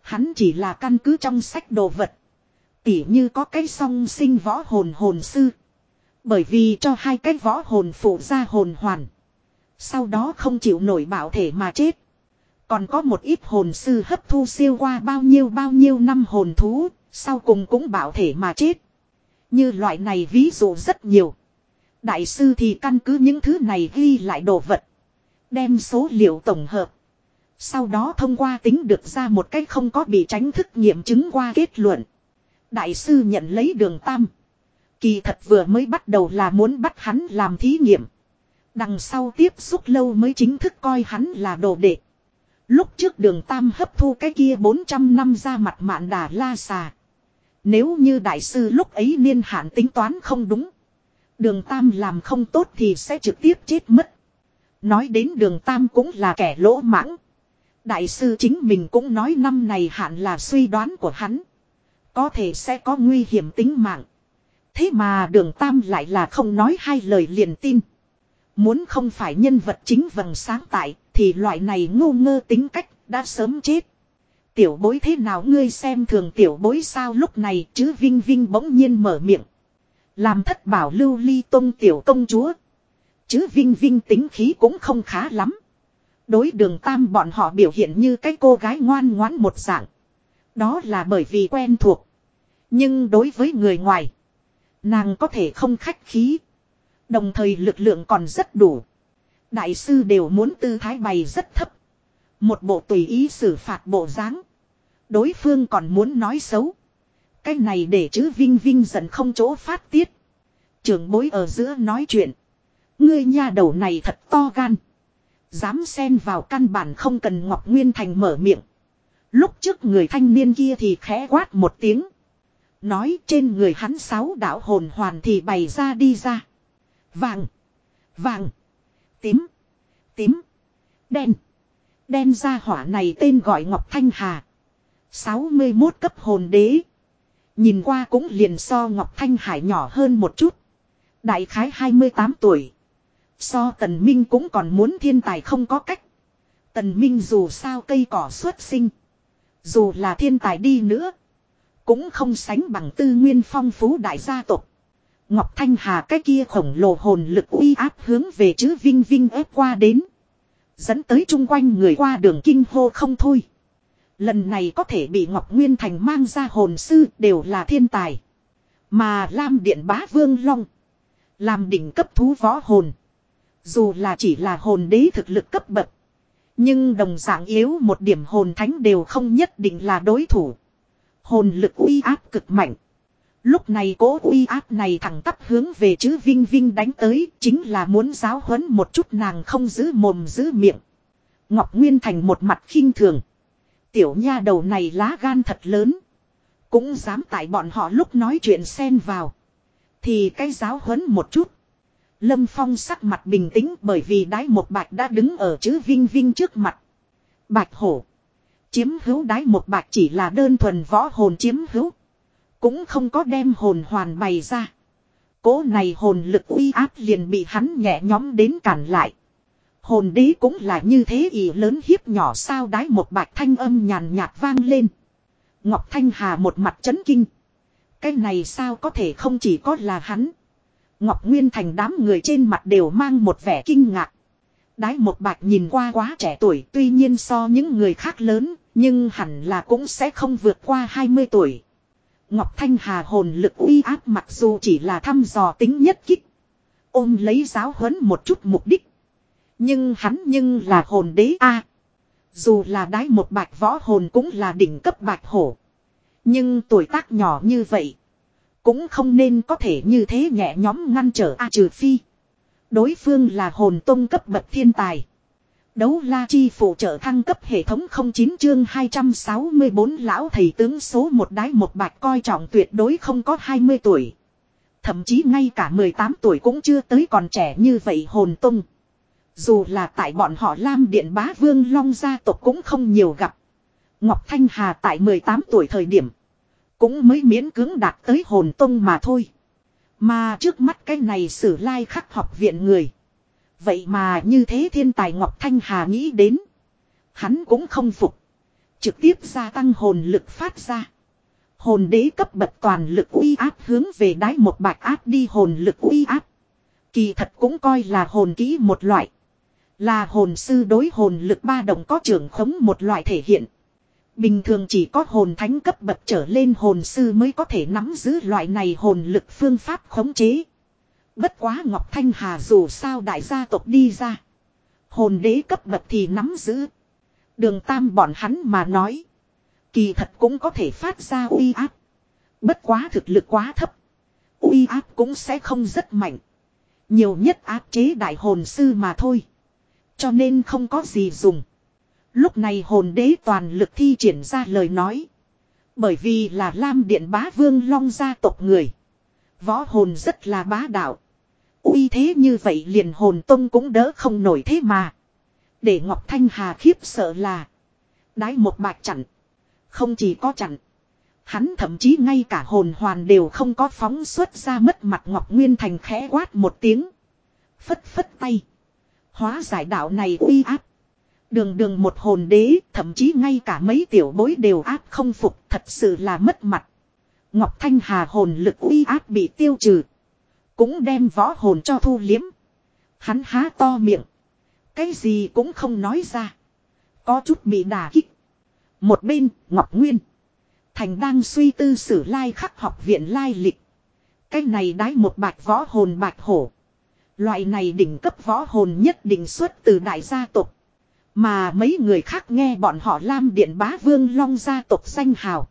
Hắn chỉ là căn cứ trong sách đồ vật. Tỉ như có cái song sinh võ hồn hồn sư. Bởi vì cho hai cái võ hồn phụ ra hồn hoàn. Sau đó không chịu nổi bảo thể mà chết. Còn có một ít hồn sư hấp thu siêu qua bao nhiêu bao nhiêu năm hồn thú, sau cùng cũng bảo thể mà chết. Như loại này ví dụ rất nhiều. Đại sư thì căn cứ những thứ này ghi lại đồ vật. Đem số liệu tổng hợp. Sau đó thông qua tính được ra một cách không có bị tránh thức nghiệm chứng qua kết luận. Đại sư nhận lấy đường tam. Kỳ thật vừa mới bắt đầu là muốn bắt hắn làm thí nghiệm. Đằng sau tiếp xúc lâu mới chính thức coi hắn là đồ đệ. Lúc trước đường tam hấp thu cái kia 400 năm ra mặt mạn đà la xà. Nếu như đại sư lúc ấy niên hạn tính toán không đúng. Đường tam làm không tốt thì sẽ trực tiếp chết mất. Nói đến đường tam cũng là kẻ lỗ mãng. Đại sư chính mình cũng nói năm này hạn là suy đoán của hắn. Có thể sẽ có nguy hiểm tính mạng. Thế mà đường tam lại là không nói hai lời liền tin. Muốn không phải nhân vật chính vầng sáng tại, thì loại này ngu ngơ tính cách đã sớm chết. Tiểu bối thế nào ngươi xem thường tiểu bối sao lúc này chứ Vinh Vinh bỗng nhiên mở miệng. Làm thất bảo lưu ly tông tiểu công chúa. Chứ Vinh Vinh tính khí cũng không khá lắm. Đối đường tam bọn họ biểu hiện như cái cô gái ngoan ngoãn một dạng. Đó là bởi vì quen thuộc. Nhưng đối với người ngoài. Nàng có thể không khách khí. Đồng thời lực lượng còn rất đủ. Đại sư đều muốn tư thái bày rất thấp. Một bộ tùy ý xử phạt bộ dáng. Đối phương còn muốn nói xấu. Cái này để chữ Vinh Vinh giận không chỗ phát tiết. Trường bối ở giữa nói chuyện. Ngươi nha đầu này thật to gan. Dám xen vào căn bản không cần Ngọc Nguyên Thành mở miệng. Lúc trước người thanh niên kia thì khẽ quát một tiếng. Nói trên người hắn sáu đạo hồn hoàn thì bày ra đi ra. Vàng. Vàng. Tím. Tím. Đen. Đen ra hỏa này tên gọi Ngọc Thanh Hà. 61 cấp hồn đế. Nhìn qua cũng liền so Ngọc Thanh Hải nhỏ hơn một chút. Đại khái 28 tuổi. So Tần Minh cũng còn muốn thiên tài không có cách. Tần Minh dù sao cây cỏ xuất sinh. Dù là thiên tài đi nữa. Cũng không sánh bằng tư nguyên phong phú đại gia tộc. Ngọc Thanh Hà cái kia khổng lồ hồn lực uy áp hướng về chữ Vinh Vinh ép qua đến. Dẫn tới chung quanh người qua đường kinh hô không thôi. Lần này có thể bị Ngọc Nguyên Thành mang ra hồn sư đều là thiên tài. Mà Lam Điện Bá Vương Long. Làm đỉnh cấp thú võ hồn. Dù là chỉ là hồn đế thực lực cấp bậc. Nhưng đồng dạng yếu một điểm hồn thánh đều không nhất định là đối thủ. Hồn lực uy áp cực mạnh. Lúc này cố uy áp này thẳng tắp hướng về chữ Vinh Vinh đánh tới, chính là muốn giáo huấn một chút nàng không giữ mồm giữ miệng. Ngọc Nguyên Thành một mặt khinh thường. Tiểu nha đầu này lá gan thật lớn. Cũng dám tại bọn họ lúc nói chuyện xen vào. Thì cái giáo huấn một chút. Lâm Phong sắc mặt bình tĩnh bởi vì đái một bạch đã đứng ở chữ Vinh Vinh trước mặt. Bạch hổ. Chiếm hữu đái một bạch chỉ là đơn thuần võ hồn chiếm hữu. Cũng không có đem hồn hoàn bày ra. Cố này hồn lực uy áp liền bị hắn nhẹ nhóm đến cản lại. Hồn đế cũng là như thế ý lớn hiếp nhỏ sao đái một bạch thanh âm nhàn nhạt vang lên. Ngọc Thanh Hà một mặt chấn kinh. Cái này sao có thể không chỉ có là hắn. Ngọc Nguyên Thành đám người trên mặt đều mang một vẻ kinh ngạc. Đái một bạch nhìn qua quá trẻ tuổi tuy nhiên so những người khác lớn, nhưng hẳn là cũng sẽ không vượt qua 20 tuổi. Ngọc Thanh Hà hồn lực uy áp mặc dù chỉ là thăm dò tính nhất kích. Ôm lấy giáo huấn một chút mục đích. Nhưng hắn nhưng là hồn đế A. Dù là đái một bạch võ hồn cũng là đỉnh cấp bạch hổ. Nhưng tuổi tác nhỏ như vậy. Cũng không nên có thể như thế nhẹ nhóm ngăn trở A trừ phi. Đối phương là hồn tông cấp bậc thiên tài. Đấu la chi phụ trợ thăng cấp hệ thống 09 chương 264 lão thầy tướng số một đái một bạch coi trọng tuyệt đối không có 20 tuổi. Thậm chí ngay cả 18 tuổi cũng chưa tới còn trẻ như vậy hồn tung. Dù là tại bọn họ Lam Điện Bá Vương Long gia tộc cũng không nhiều gặp. Ngọc Thanh Hà tại 18 tuổi thời điểm. Cũng mới miễn cưỡng đạt tới hồn tung mà thôi. Mà trước mắt cái này sử lai khắc học viện người. Vậy mà như thế thiên tài Ngọc Thanh Hà nghĩ đến. Hắn cũng không phục. Trực tiếp gia tăng hồn lực phát ra. Hồn đế cấp bậc toàn lực uy áp hướng về đáy một bạch áp đi hồn lực uy áp. Kỳ thật cũng coi là hồn kỹ một loại. Là hồn sư đối hồn lực ba đồng có trưởng khống một loại thể hiện. Bình thường chỉ có hồn thánh cấp bậc trở lên hồn sư mới có thể nắm giữ loại này hồn lực phương pháp khống chế. Bất quá Ngọc Thanh Hà dù sao đại gia tộc đi ra. Hồn đế cấp bậc thì nắm giữ. Đường tam bọn hắn mà nói. Kỳ thật cũng có thể phát ra uy áp. Bất quá thực lực quá thấp. Uy áp cũng sẽ không rất mạnh. Nhiều nhất áp chế đại hồn sư mà thôi. Cho nên không có gì dùng. Lúc này hồn đế toàn lực thi triển ra lời nói. Bởi vì là Lam Điện Bá Vương Long gia tộc người. Võ hồn rất là bá đạo. uy thế như vậy liền hồn tông cũng đỡ không nổi thế mà. Để Ngọc Thanh Hà khiếp sợ là. Đái một bạc chặn. Không chỉ có chặn. Hắn thậm chí ngay cả hồn hoàn đều không có phóng xuất ra mất mặt Ngọc Nguyên Thành khẽ quát một tiếng. Phất phất tay. Hóa giải đạo này uy áp. Đường đường một hồn đế, thậm chí ngay cả mấy tiểu bối đều áp không phục, thật sự là mất mặt. Ngọc Thanh Hà hồn lực uy áp bị tiêu trừ. Cũng đem võ hồn cho thu liếm. Hắn há to miệng. Cái gì cũng không nói ra. Có chút bị đà kích. Một bên, Ngọc Nguyên. Thành đang suy tư sử lai khắc học viện lai lịch. Cái này đái một bạch võ hồn bạch hổ. Loại này đỉnh cấp võ hồn nhất định xuất từ đại gia tộc. Mà mấy người khác nghe bọn họ Lam Điện Bá Vương Long gia tộc danh hào.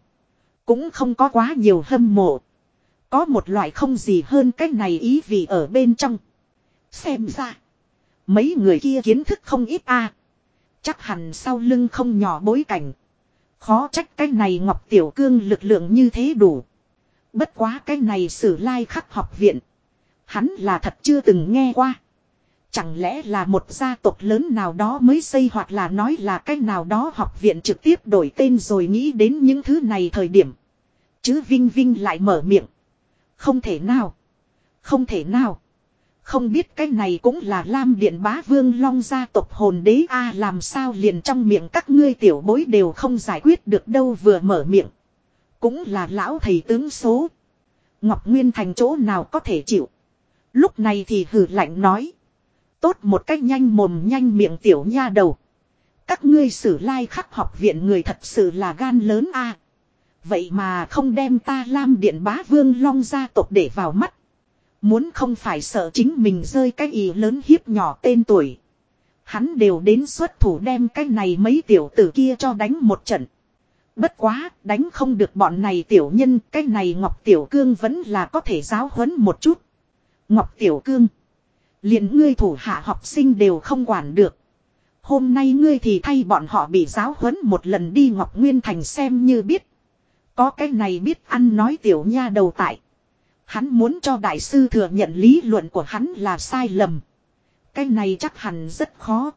Cũng không có quá nhiều hâm mộ. Có một loại không gì hơn cái này ý vì ở bên trong. Xem ra. Mấy người kia kiến thức không ít a Chắc hẳn sau lưng không nhỏ bối cảnh. Khó trách cái này Ngọc Tiểu Cương lực lượng như thế đủ. Bất quá cái này sử lai khắc học viện. Hắn là thật chưa từng nghe qua. Chẳng lẽ là một gia tộc lớn nào đó mới xây hoặc là nói là cách nào đó học viện trực tiếp đổi tên rồi nghĩ đến những thứ này thời điểm. Chứ Vinh Vinh lại mở miệng. Không thể nào. Không thể nào. Không biết cái này cũng là Lam Điện Bá Vương Long gia tộc hồn đế a làm sao liền trong miệng các ngươi tiểu bối đều không giải quyết được đâu vừa mở miệng. Cũng là lão thầy tướng số. Ngọc Nguyên thành chỗ nào có thể chịu. Lúc này thì hử lạnh nói. Tốt một cách nhanh mồm nhanh miệng tiểu nha đầu. Các ngươi sử lai khắc học viện người thật sự là gan lớn a. Vậy mà không đem ta Lam Điện Bá Vương Long gia tộc để vào mắt. Muốn không phải sợ chính mình rơi cái ý lớn hiếp nhỏ tên tuổi. Hắn đều đến xuất thủ đem cái này mấy tiểu tử kia cho đánh một trận. Bất quá, đánh không được bọn này tiểu nhân, cái này Ngọc Tiểu Cương vẫn là có thể giáo huấn một chút. Ngọc Tiểu Cương liền ngươi thủ hạ học sinh đều không quản được. Hôm nay ngươi thì thay bọn họ bị giáo huấn một lần đi Ngọc Nguyên Thành xem như biết. Có cái này biết ăn nói tiểu nha đầu tại. Hắn muốn cho đại sư thừa nhận lý luận của hắn là sai lầm. Cái này chắc hẳn rất khó.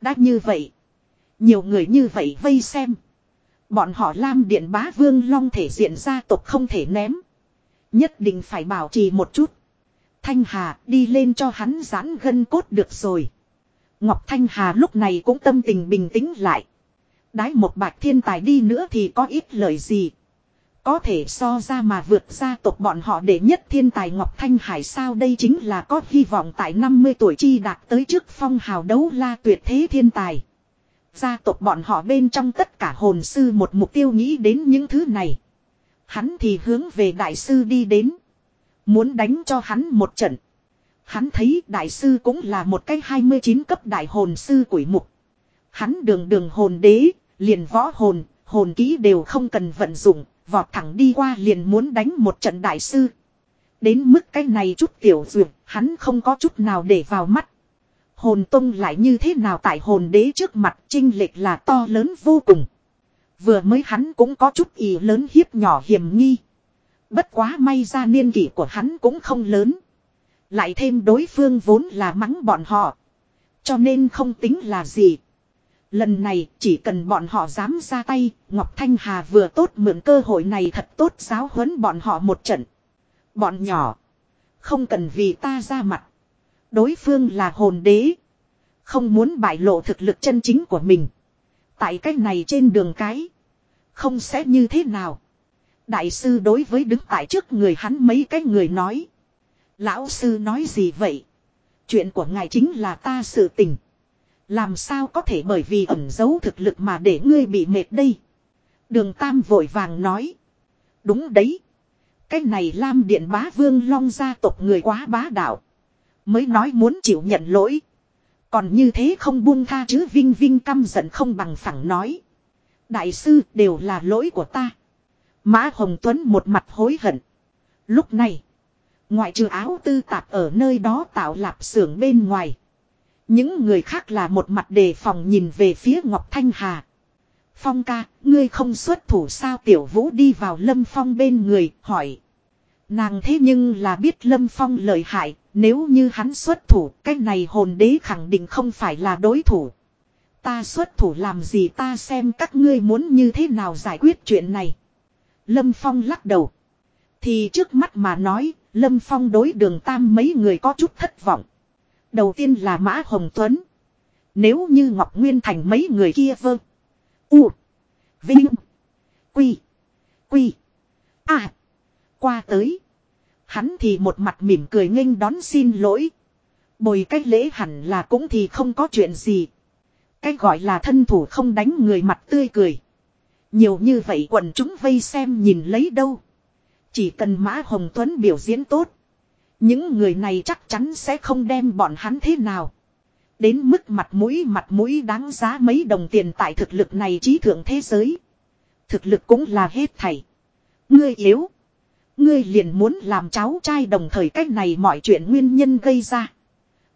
Đã như vậy. Nhiều người như vậy vây xem. Bọn họ Lam Điện Bá Vương Long thể diện gia tộc không thể ném. Nhất định phải bảo trì một chút. Thanh Hà, đi lên cho hắn giãn gân cốt được rồi. Ngọc Thanh Hà lúc này cũng tâm tình bình tĩnh lại. Đái một bạch thiên tài đi nữa thì có ít lời gì. Có thể so ra mà vượt ra tộc bọn họ để nhất thiên tài Ngọc Thanh Hải sao đây chính là có hy vọng tại 50 tuổi chi đạt tới trước phong hào đấu la tuyệt thế thiên tài. Gia tộc bọn họ bên trong tất cả hồn sư một mục tiêu nghĩ đến những thứ này. Hắn thì hướng về đại sư đi đến. Muốn đánh cho hắn một trận. Hắn thấy đại sư cũng là một cái 29 cấp đại hồn sư quỷ mục. Hắn đường đường hồn đế, liền võ hồn, hồn ký đều không cần vận dụng, vọt thẳng đi qua liền muốn đánh một trận đại sư. Đến mức cái này chút tiểu duyệt, hắn không có chút nào để vào mắt. Hồn tông lại như thế nào tại hồn đế trước mặt trinh lệch là to lớn vô cùng. Vừa mới hắn cũng có chút ý lớn hiếp nhỏ hiểm nghi. Bất quá may ra niên kỷ của hắn cũng không lớn. Lại thêm đối phương vốn là mắng bọn họ. Cho nên không tính là gì. Lần này chỉ cần bọn họ dám ra tay, Ngọc Thanh Hà vừa tốt mượn cơ hội này thật tốt giáo huấn bọn họ một trận. Bọn nhỏ. Không cần vì ta ra mặt. Đối phương là hồn đế. Không muốn bại lộ thực lực chân chính của mình. Tại cách này trên đường cái. Không sẽ như thế nào. Đại sư đối với đứng tại trước người hắn mấy cái người nói. Lão sư nói gì vậy? Chuyện của ngài chính là ta sự tình. Làm sao có thể bởi vì ẩn giấu thực lực mà để ngươi bị mệt đây? Đường Tam vội vàng nói. Đúng đấy. Cái này Lam Điện Bá Vương Long gia tộc người quá bá đạo. Mới nói muốn chịu nhận lỗi. Còn như thế không buông tha chứ Vinh Vinh căm giận không bằng phẳng nói. Đại sư, đều là lỗi của ta. Mã Hồng Tuấn một mặt hối hận. Lúc này. Ngoại trừ áo tư tạp ở nơi đó tạo lạp xưởng bên ngoài. Những người khác là một mặt đề phòng nhìn về phía Ngọc Thanh Hà. Phong ca, ngươi không xuất thủ sao tiểu vũ đi vào Lâm Phong bên người, hỏi. Nàng thế nhưng là biết Lâm Phong lợi hại, nếu như hắn xuất thủ, cái này hồn đế khẳng định không phải là đối thủ. Ta xuất thủ làm gì ta xem các ngươi muốn như thế nào giải quyết chuyện này. Lâm Phong lắc đầu. Thì trước mắt mà nói, Lâm Phong đối đường tam mấy người có chút thất vọng. Đầu tiên là Mã Hồng Tuấn. Nếu như Ngọc Nguyên Thành mấy người kia vơ. U. Vinh. Quy. Quy. À. Qua tới. Hắn thì một mặt mỉm cười nghênh đón xin lỗi. Bồi cách lễ hẳn là cũng thì không có chuyện gì. cách gọi là thân thủ không đánh người mặt tươi cười. Nhiều như vậy quần chúng vây xem nhìn lấy đâu. Chỉ cần Mã Hồng Tuấn biểu diễn tốt. Những người này chắc chắn sẽ không đem bọn hắn thế nào. Đến mức mặt mũi mặt mũi đáng giá mấy đồng tiền tại thực lực này trí thượng thế giới. Thực lực cũng là hết thảy. Ngươi yếu. Ngươi liền muốn làm cháu trai đồng thời cách này mọi chuyện nguyên nhân gây ra.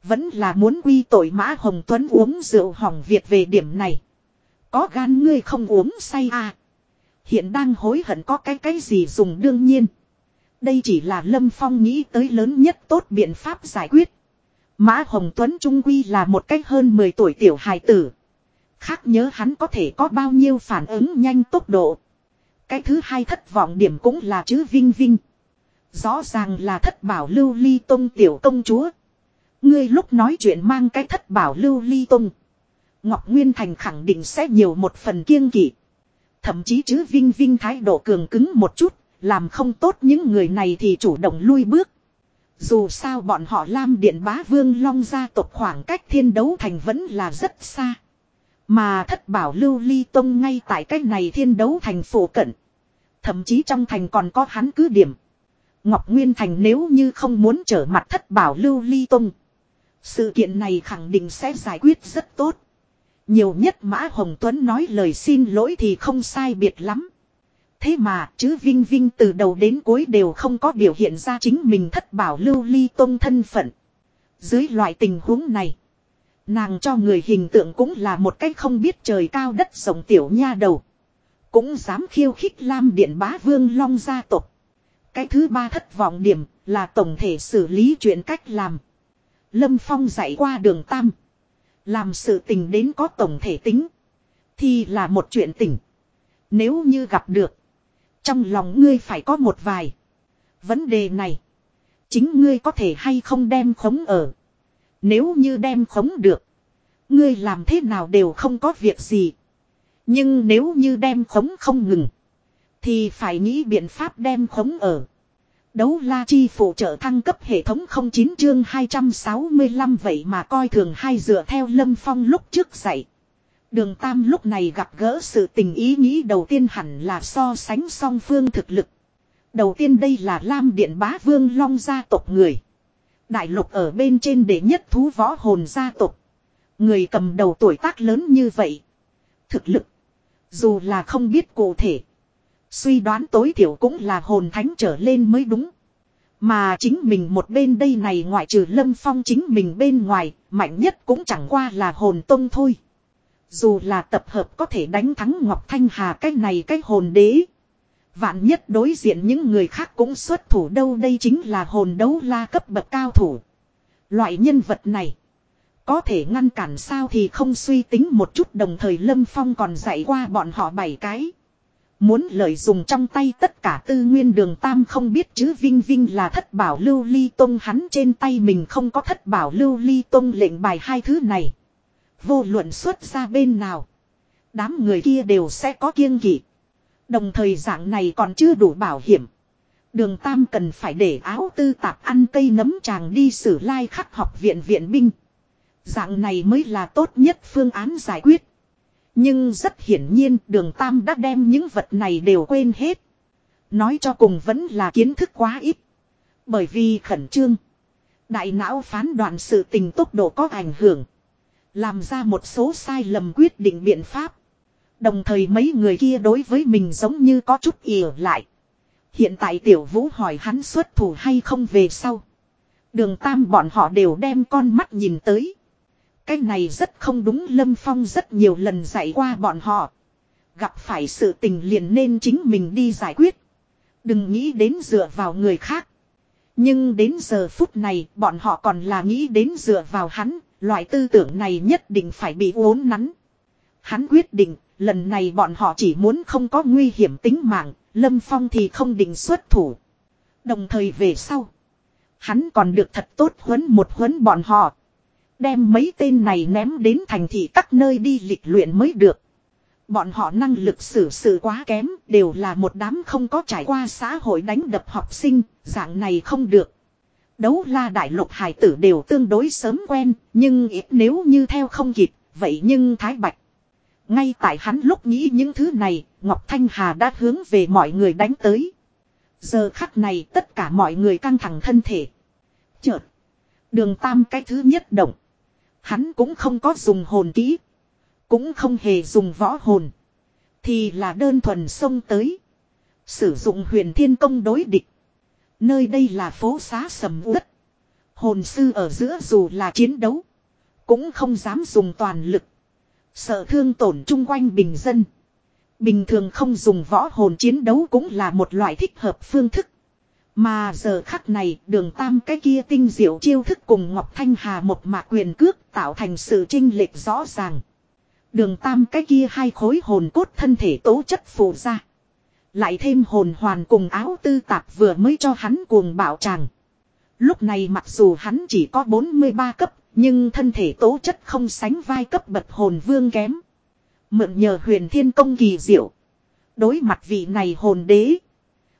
Vẫn là muốn quy tội Mã Hồng Tuấn uống rượu hỏng việc về điểm này. Có gan ngươi không uống say à. Hiện đang hối hận có cái cái gì dùng đương nhiên. Đây chỉ là Lâm Phong nghĩ tới lớn nhất tốt biện pháp giải quyết. Mã Hồng Tuấn Trung Quy là một cách hơn 10 tuổi tiểu hài tử. Khác nhớ hắn có thể có bao nhiêu phản ứng nhanh tốc độ. Cái thứ hai thất vọng điểm cũng là chữ Vinh Vinh. Rõ ràng là thất bảo lưu ly tông tiểu công chúa. Ngươi lúc nói chuyện mang cái thất bảo lưu ly tông. Ngọc Nguyên Thành khẳng định sẽ nhiều một phần kiêng kỵ. Thậm chí chứ Vinh Vinh thái độ cường cứng một chút, làm không tốt những người này thì chủ động lui bước. Dù sao bọn họ Lam Điện Bá Vương Long gia tộc khoảng cách thiên đấu thành vẫn là rất xa. Mà thất bảo lưu ly tông ngay tại cách này thiên đấu thành phổ cận. Thậm chí trong thành còn có hắn cứ điểm. Ngọc Nguyên Thành nếu như không muốn trở mặt thất bảo lưu ly tông. Sự kiện này khẳng định sẽ giải quyết rất tốt. Nhiều nhất Mã Hồng Tuấn nói lời xin lỗi thì không sai biệt lắm. Thế mà, chứ Vinh Vinh từ đầu đến cuối đều không có biểu hiện ra chính mình thất bảo lưu ly tôn thân phận. Dưới loại tình huống này. Nàng cho người hình tượng cũng là một cách không biết trời cao đất rộng tiểu nha đầu. Cũng dám khiêu khích Lam Điện Bá Vương Long gia tộc. Cái thứ ba thất vọng điểm là tổng thể xử lý chuyện cách làm. Lâm Phong dạy qua đường Tam. Làm sự tình đến có tổng thể tính. Thì là một chuyện tình. Nếu như gặp được. Trong lòng ngươi phải có một vài. Vấn đề này. Chính ngươi có thể hay không đem khống ở. Nếu như đem khống được. Ngươi làm thế nào đều không có việc gì. Nhưng nếu như đem khống không ngừng. Thì phải nghĩ biện pháp đem khống ở. Đấu la chi phụ trợ thăng cấp hệ thống 09 chương 265 vậy mà coi thường hai dựa theo lâm phong lúc trước dạy. Đường Tam lúc này gặp gỡ sự tình ý nghĩ đầu tiên hẳn là so sánh song phương thực lực. Đầu tiên đây là Lam Điện Bá Vương Long gia tộc người. Đại lục ở bên trên đệ nhất thú võ hồn gia tộc. Người cầm đầu tuổi tác lớn như vậy. Thực lực. Dù là không biết cụ thể. Suy đoán tối thiểu cũng là hồn thánh trở lên mới đúng. Mà chính mình một bên đây này ngoại trừ lâm phong chính mình bên ngoài, mạnh nhất cũng chẳng qua là hồn tông thôi. Dù là tập hợp có thể đánh thắng Ngọc Thanh Hà cái này cái hồn đế. Vạn nhất đối diện những người khác cũng xuất thủ đâu đây chính là hồn đấu la cấp bậc cao thủ. Loại nhân vật này. Có thể ngăn cản sao thì không suy tính một chút đồng thời Lâm Phong còn dạy qua bọn họ bảy cái. Muốn lợi dụng trong tay tất cả tư nguyên đường tam không biết chứ Vinh Vinh là thất bảo lưu ly tông, hắn trên tay mình không có thất bảo lưu ly tông lệnh bài hai thứ này. Vô luận xuất ra bên nào. Đám người kia đều sẽ có kiêng kỵ. Đồng thời dạng này còn chưa đủ bảo hiểm. Đường Tam cần phải để áo tư tạp ăn cây nấm chàng đi xử lai khắc học viện viện binh. Dạng này mới là tốt nhất phương án giải quyết. Nhưng rất hiển nhiên đường Tam đã đem những vật này đều quên hết. Nói cho cùng vẫn là kiến thức quá ít. Bởi vì khẩn trương. Đại não phán đoạn sự tình tốc độ có ảnh hưởng. Làm ra một số sai lầm quyết định biện pháp. Đồng thời mấy người kia đối với mình giống như có chút ỉa lại. Hiện tại tiểu vũ hỏi hắn xuất thủ hay không về sau. Đường tam bọn họ đều đem con mắt nhìn tới. Cái này rất không đúng Lâm Phong rất nhiều lần dạy qua bọn họ. Gặp phải sự tình liền nên chính mình đi giải quyết. Đừng nghĩ đến dựa vào người khác. Nhưng đến giờ phút này bọn họ còn là nghĩ đến dựa vào hắn, loại tư tưởng này nhất định phải bị uốn nắn. Hắn quyết định, lần này bọn họ chỉ muốn không có nguy hiểm tính mạng, Lâm Phong thì không định xuất thủ. Đồng thời về sau, hắn còn được thật tốt huấn một huấn bọn họ. Đem mấy tên này ném đến thành thị các nơi đi lịch luyện mới được. Bọn họ năng lực xử sự quá kém, đều là một đám không có trải qua xã hội đánh đập học sinh, dạng này không được. Đấu la đại lục hải tử đều tương đối sớm quen, nhưng ít nếu như theo không kịp, vậy nhưng Thái Bạch. Ngay tại hắn lúc nghĩ những thứ này, Ngọc Thanh Hà đã hướng về mọi người đánh tới. Giờ khắc này tất cả mọi người căng thẳng thân thể. Chợt. Đường tam cái thứ nhất động. Hắn cũng không có dùng hồn kỹ. Cũng không hề dùng võ hồn. Thì là đơn thuần xông tới. Sử dụng huyền thiên công đối địch. Nơi đây là phố xá sầm uất. Hồn sư ở giữa dù là chiến đấu. Cũng không dám dùng toàn lực. Sợ thương tổn chung quanh bình dân. Bình thường không dùng võ hồn chiến đấu cũng là một loại thích hợp phương thức. Mà giờ khắc này, đường tam cái kia tinh diệu chiêu thức cùng Ngọc Thanh Hà một mạc quyền cước tạo thành sự trinh lệch rõ ràng. Đường tam cái kia hai khối hồn cốt thân thể tố chất phù ra. Lại thêm hồn hoàn cùng áo tư tạp vừa mới cho hắn cuồng bảo tràng. Lúc này mặc dù hắn chỉ có 43 cấp, nhưng thân thể tố chất không sánh vai cấp bậc hồn vương kém. Mượn nhờ huyền thiên công kỳ diệu. Đối mặt vị này hồn đế.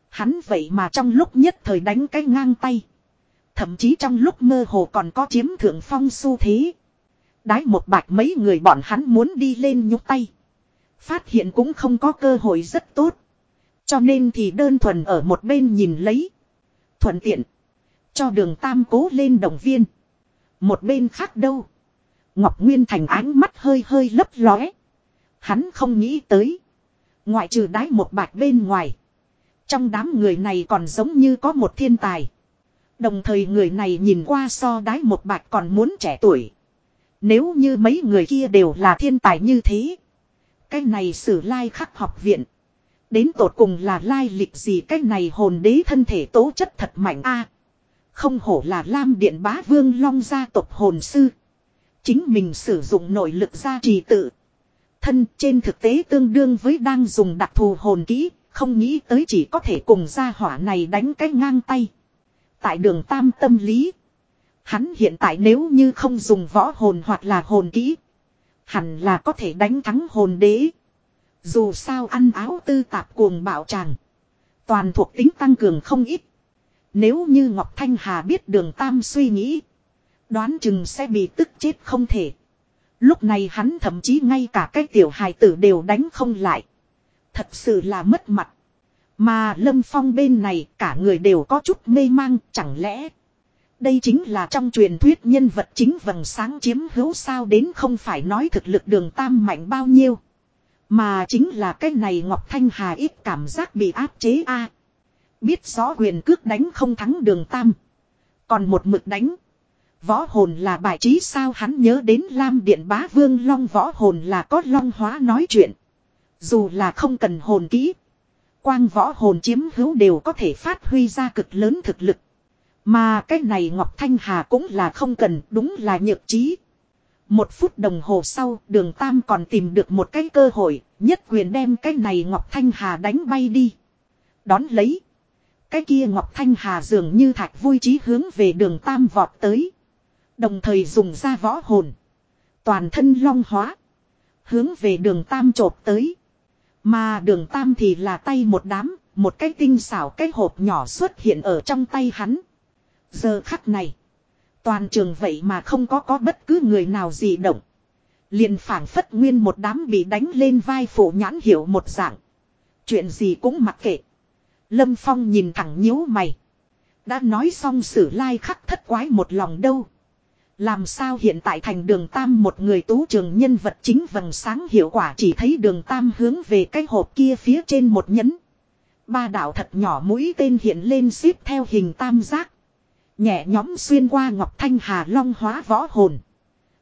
Hắn vậy mà trong lúc nhất thời đánh cái ngang tay. Thậm chí trong lúc mơ hồ còn có chiếm thượng phong xu thế. Đái một bạch mấy người bọn hắn muốn đi lên nhúc tay. Phát hiện cũng không có cơ hội rất tốt. Cho nên thì đơn thuần ở một bên nhìn lấy. Thuận tiện. Cho đường tam cố lên động viên. Một bên khác đâu. Ngọc Nguyên Thành ánh mắt hơi hơi lấp lóe. Hắn không nghĩ tới. Ngoại trừ đái một bạch bên ngoài. Trong đám người này còn giống như có một thiên tài. Đồng thời người này nhìn qua so đái một bạch còn muốn trẻ tuổi. Nếu như mấy người kia đều là thiên tài như thế. Cái này sử lai khắc học viện. Đến tột cùng là lai lịch gì cái này hồn đế thân thể tố chất thật mạnh a Không hổ là Lam Điện Bá Vương Long gia tộc hồn sư. Chính mình sử dụng nội lực gia trì tự. Thân trên thực tế tương đương với đang dùng đặc thù hồn kỹ, không nghĩ tới chỉ có thể cùng gia hỏa này đánh cái ngang tay. Tại đường tam tâm lý. Hắn hiện tại nếu như không dùng võ hồn hoặc là hồn kỹ. Hẳn là có thể đánh thắng hồn đế. Dù sao ăn áo tư tạp cuồng bạo tràng. Toàn thuộc tính tăng cường không ít. Nếu như Ngọc Thanh Hà biết đường Tam suy nghĩ. Đoán chừng sẽ bị tức chết không thể. Lúc này hắn thậm chí ngay cả cái tiểu hài tử đều đánh không lại. Thật sự là mất mặt. Mà Lâm Phong bên này cả người đều có chút mê mang, chẳng lẽ. Đây chính là trong truyền thuyết nhân vật chính vầng sáng chiếm hữu sao đến không phải nói thực lực đường tam mạnh bao nhiêu. Mà chính là cái này Ngọc Thanh Hà ít cảm giác bị áp chế a Biết rõ quyền cước đánh không thắng đường tam. Còn một mực đánh. Võ hồn là bài trí sao hắn nhớ đến Lam Điện Bá Vương Long võ hồn là có long hóa nói chuyện. Dù là không cần hồn kỹ. Quang võ hồn chiếm hữu đều có thể phát huy ra cực lớn thực lực. Mà cái này Ngọc Thanh Hà cũng là không cần, đúng là nhược trí. Một phút đồng hồ sau, đường Tam còn tìm được một cái cơ hội, nhất quyền đem cái này Ngọc Thanh Hà đánh bay đi. Đón lấy. Cái kia Ngọc Thanh Hà dường như thạch vui trí hướng về đường Tam vọt tới. Đồng thời dùng ra võ hồn. Toàn thân long hóa. Hướng về đường Tam chộp tới. Mà đường Tam thì là tay một đám. Một cái tinh xảo cái hộp nhỏ xuất hiện ở trong tay hắn. Giờ khắc này. Toàn trường vậy mà không có có bất cứ người nào gì động. liền phảng phất nguyên một đám bị đánh lên vai phủ nhãn hiểu một dạng. Chuyện gì cũng mặc kệ. Lâm Phong nhìn thẳng nhíu mày. Đã nói xong sử lai khắc thất quái một lòng đâu. Làm sao hiện tại thành đường tam một người tú trường nhân vật chính vầng sáng hiệu quả chỉ thấy đường tam hướng về cái hộp kia phía trên một nhấn. Ba đạo thật nhỏ mũi tên hiện lên xếp theo hình tam giác. Nhẹ nhóm xuyên qua Ngọc Thanh Hà long hóa võ hồn.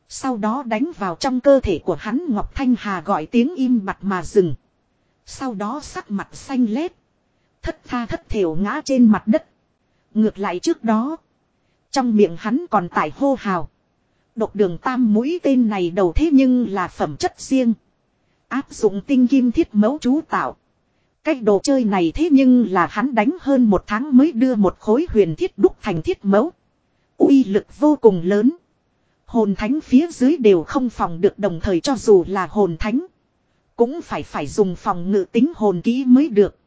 Sau đó đánh vào trong cơ thể của hắn, Ngọc Thanh Hà gọi tiếng im mặt mà dừng. Sau đó sắc mặt xanh lét. Thất tha thất thiểu ngã trên mặt đất. Ngược lại trước đó. Trong miệng hắn còn tải hô hào. Độc đường tam mũi tên này đầu thế nhưng là phẩm chất riêng. Áp dụng tinh kim thiết mẫu chú tạo. Cái đồ chơi này thế nhưng là hắn đánh hơn một tháng mới đưa một khối huyền thiết đúc thành thiết mẫu. uy lực vô cùng lớn. Hồn thánh phía dưới đều không phòng được đồng thời cho dù là hồn thánh. Cũng phải phải dùng phòng ngự tính hồn kỹ mới được.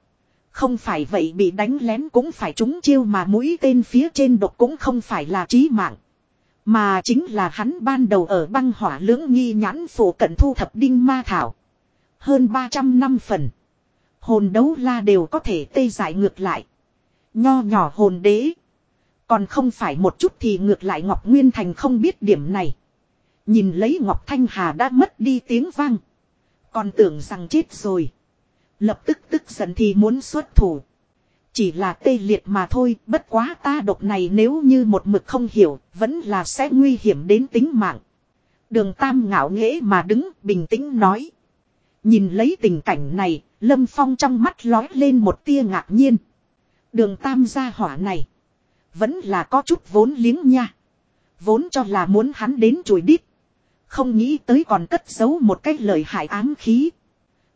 Không phải vậy bị đánh lén cũng phải trúng chiêu mà mũi tên phía trên độc cũng không phải là trí mạng. Mà chính là hắn ban đầu ở băng hỏa lưỡng nghi nhãn phủ cận thu thập đinh ma thảo. Hơn 300 năm phần. Hồn đấu la đều có thể tê giải ngược lại. Nho nhỏ hồn đế. Còn không phải một chút thì ngược lại Ngọc Nguyên Thành không biết điểm này. Nhìn lấy Ngọc Thanh Hà đã mất đi tiếng vang. Còn tưởng rằng chết rồi. Lập tức tức giận thì muốn xuất thủ. Chỉ là tê liệt mà thôi, bất quá ta độc này nếu như một mực không hiểu, vẫn là sẽ nguy hiểm đến tính mạng. Đường Tam ngạo nghễ mà đứng, bình tĩnh nói. Nhìn lấy tình cảnh này, Lâm Phong trong mắt lói lên một tia ngạc nhiên. Đường Tam gia hỏa này, vẫn là có chút vốn liếng nha. Vốn cho là muốn hắn đến chùi đít. Không nghĩ tới còn cất giấu một cái lời hại ám khí.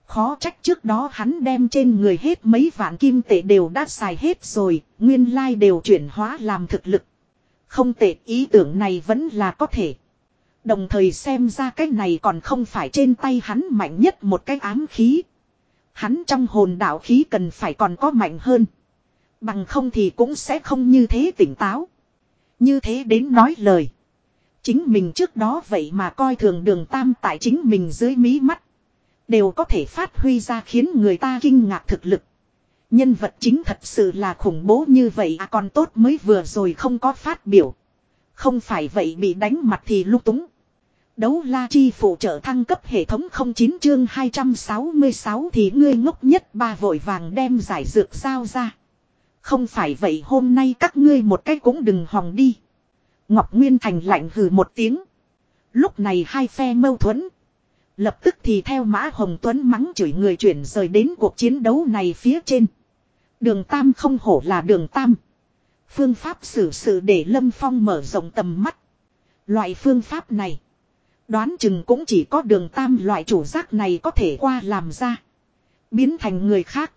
Khó trách trước đó hắn đem trên người hết mấy vạn kim tệ đều đã xài hết rồi, nguyên lai đều chuyển hóa làm thực lực. Không tệ ý tưởng này vẫn là có thể. Đồng thời xem ra cái này còn không phải trên tay hắn mạnh nhất một cái ám khí. Hắn trong hồn đạo khí cần phải còn có mạnh hơn. Bằng không thì cũng sẽ không như thế tỉnh táo. Như thế đến nói lời. Chính mình trước đó vậy mà coi thường đường tam tại chính mình dưới mí mắt. Đều có thể phát huy ra khiến người ta kinh ngạc thực lực. Nhân vật chính thật sự là khủng bố như vậy à còn tốt mới vừa rồi không có phát biểu. Không phải vậy bị đánh mặt thì lúc túng. Đấu la chi phụ trợ thăng cấp hệ thống 09 chương 266 thì ngươi ngốc nhất, ba vội vàng đem giải dược sao ra. Không phải vậy hôm nay các ngươi một cái cũng đừng hòng đi. Ngọc Nguyên Thành lạnh hừ một tiếng. Lúc này hai phe mâu thuẫn. Lập tức thì theo Mã Hồng Tuấn mắng chửi người chuyển rời đến cuộc chiến đấu này phía trên. Đường Tam không hổ là đường Tam. Phương pháp xử sự để Lâm Phong mở rộng tầm mắt. Loại phương pháp này. Đoán chừng cũng chỉ có đường Tam loại chủ giác này có thể qua làm ra. Biến thành người khác.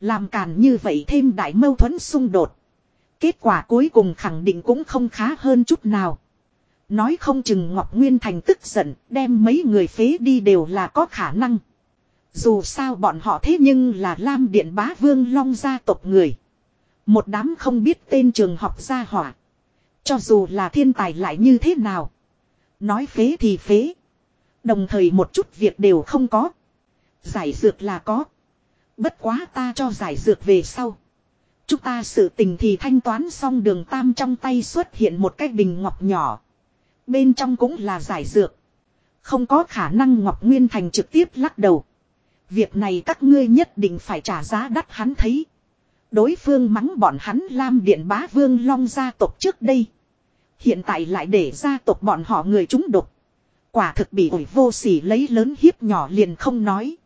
Làm càn như vậy thêm đại mâu thuẫn xung đột. Kết quả cuối cùng khẳng định cũng không khá hơn chút nào. Nói không chừng Ngọc Nguyên Thành tức giận, đem mấy người phế đi đều là có khả năng. Dù sao bọn họ thế nhưng là Lam Điện Bá Vương Long gia tộc người. Một đám không biết tên trường học gia hỏa. Cho dù là thiên tài lại như thế nào. Nói phế thì phế. Đồng thời một chút việc đều không có. Giải dược là có. Bất quá ta cho giải dược về sau. Chúng ta sự tình thì thanh toán xong đường tam trong tay xuất hiện một cái bình ngọc nhỏ. Bên trong cũng là giải dược. Không có khả năng Ngọc Nguyên Thành trực tiếp lắc đầu. Việc này các ngươi nhất định phải trả giá đắt hắn thấy. Đối phương mắng bọn hắn Lam Điện Bá Vương Long gia tộc trước đây. Hiện tại lại để gia tộc bọn họ người chúng độc. Quả thực bị ổi vô sỉ lấy lớn hiếp nhỏ liền không nói.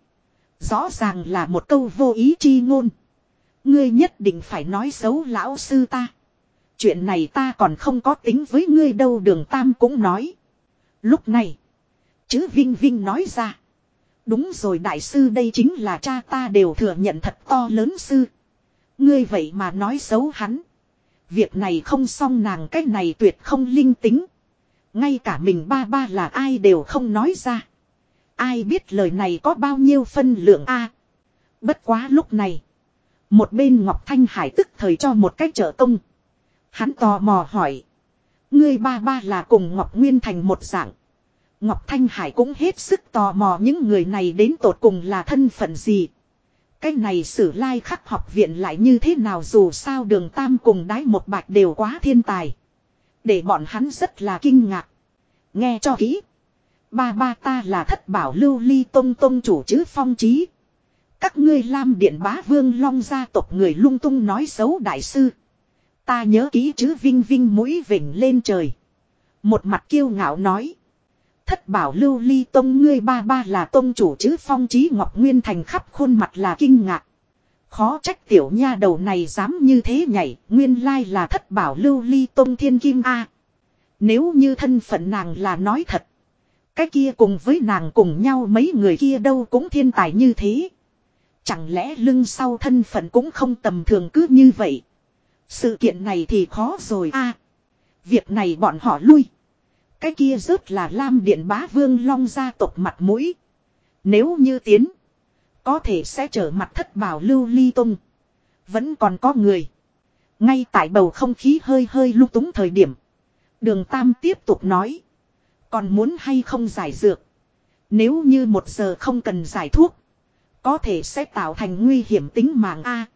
Rõ ràng là một câu vô ý chi ngôn. Ngươi nhất định phải nói xấu lão sư ta. Chuyện này ta còn không có tính với ngươi đâu, đường Tam cũng nói. Lúc này. Chứ Vinh Vinh nói ra. Đúng rồi đại sư, đây chính là cha ta đều thừa nhận thật to lớn sư. Ngươi vậy mà nói xấu hắn. Việc này không xong nàng cái này tuyệt không linh tính. Ngay cả mình ba ba là ai đều không nói ra. Ai biết lời này có bao nhiêu phân lượng a Bất quá lúc này. Một bên Ngọc Thanh Hải tức thời cho một cách trợ công. Hắn tò mò hỏi. Ngươi ba ba là cùng Ngọc Nguyên thành một dạng. Ngọc Thanh Hải cũng hết sức tò mò những người này đến tột cùng là thân phận gì. Cái này sử lai khắc học viện lại như thế nào dù sao đường tam cùng đái một bạch đều quá thiên tài. Để bọn hắn rất là kinh ngạc. Nghe cho kỹ. Ba ba ta là thất bảo lưu ly tông tông chủ chứ phong trí. Các ngươi lam điện bá vương long gia tộc người lung tung nói xấu đại sư. Ta nhớ kỹ chứ vinh vinh mũi vỉnh lên trời. Một mặt kiêu ngạo nói. Thất bảo lưu ly tông ngươi ba ba là tông chủ chứ phong trí ngọc nguyên thành khắp khuôn mặt là kinh ngạc. Khó trách tiểu nha đầu này dám như thế nhảy, nguyên lai là thất bảo lưu ly tông thiên kim A. Nếu như thân phận nàng là nói thật. Cái kia cùng với nàng cùng nhau mấy người kia đâu cũng thiên tài như thế. Chẳng lẽ lưng sau thân phận cũng không tầm thường cứ như vậy. Sự kiện này thì khó rồi a. việc này bọn họ lui. Cái kia rớt là Lam Điện Bá Vương Long gia tộc mặt mũi. Nếu như tiến. Có thể sẽ trở mặt thất bảo lưu ly tung. Vẫn còn có người. Ngay tại bầu không khí hơi hơi lung túng thời điểm. Đường Tam tiếp tục nói. Còn muốn hay không giải dược. Nếu như một giờ không cần giải thuốc. Có thể sẽ tạo thành nguy hiểm tính mạng A.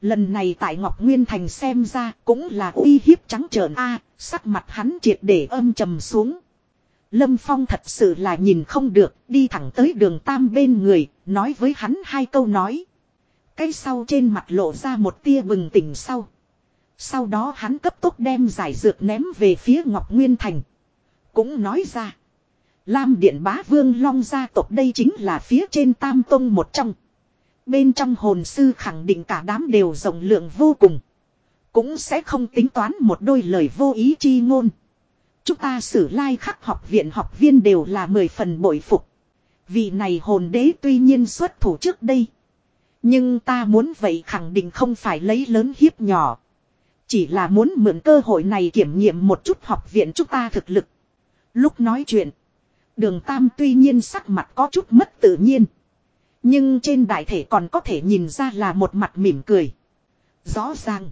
Lần này tại Ngọc Nguyên Thành xem ra cũng là uy hiếp trắng trợn A. sắc mặt hắn triệt để âm trầm xuống. Lâm Phong thật sự là nhìn không được, đi thẳng tới đường Tam bên người, nói với hắn hai câu nói. Cái sau trên mặt lộ ra một tia bừng tỉnh sau. Sau đó hắn cấp tốc đem giải dược ném về phía Ngọc Nguyên Thành. Cũng nói ra. Lam Điện Bá Vương Long gia tộc đây chính là phía trên Tam Tông một trong. Bên trong hồn sư khẳng định cả đám đều rộng lượng vô cùng. Cũng sẽ không tính toán một đôi lời vô ý chi ngôn. Chúng ta sử lai khắc học viện học viên đều là mười phần bội phục. Vị này hồn đế tuy nhiên xuất thủ trước đây. Nhưng ta muốn vậy khẳng định không phải lấy lớn hiếp nhỏ. Chỉ là muốn mượn cơ hội này kiểm nghiệm một chút học viện chúng ta thực lực. Lúc nói chuyện. Đường Tam tuy nhiên sắc mặt có chút mất tự nhiên. Nhưng trên đại thể còn có thể nhìn ra là một mặt mỉm cười. Rõ ràng.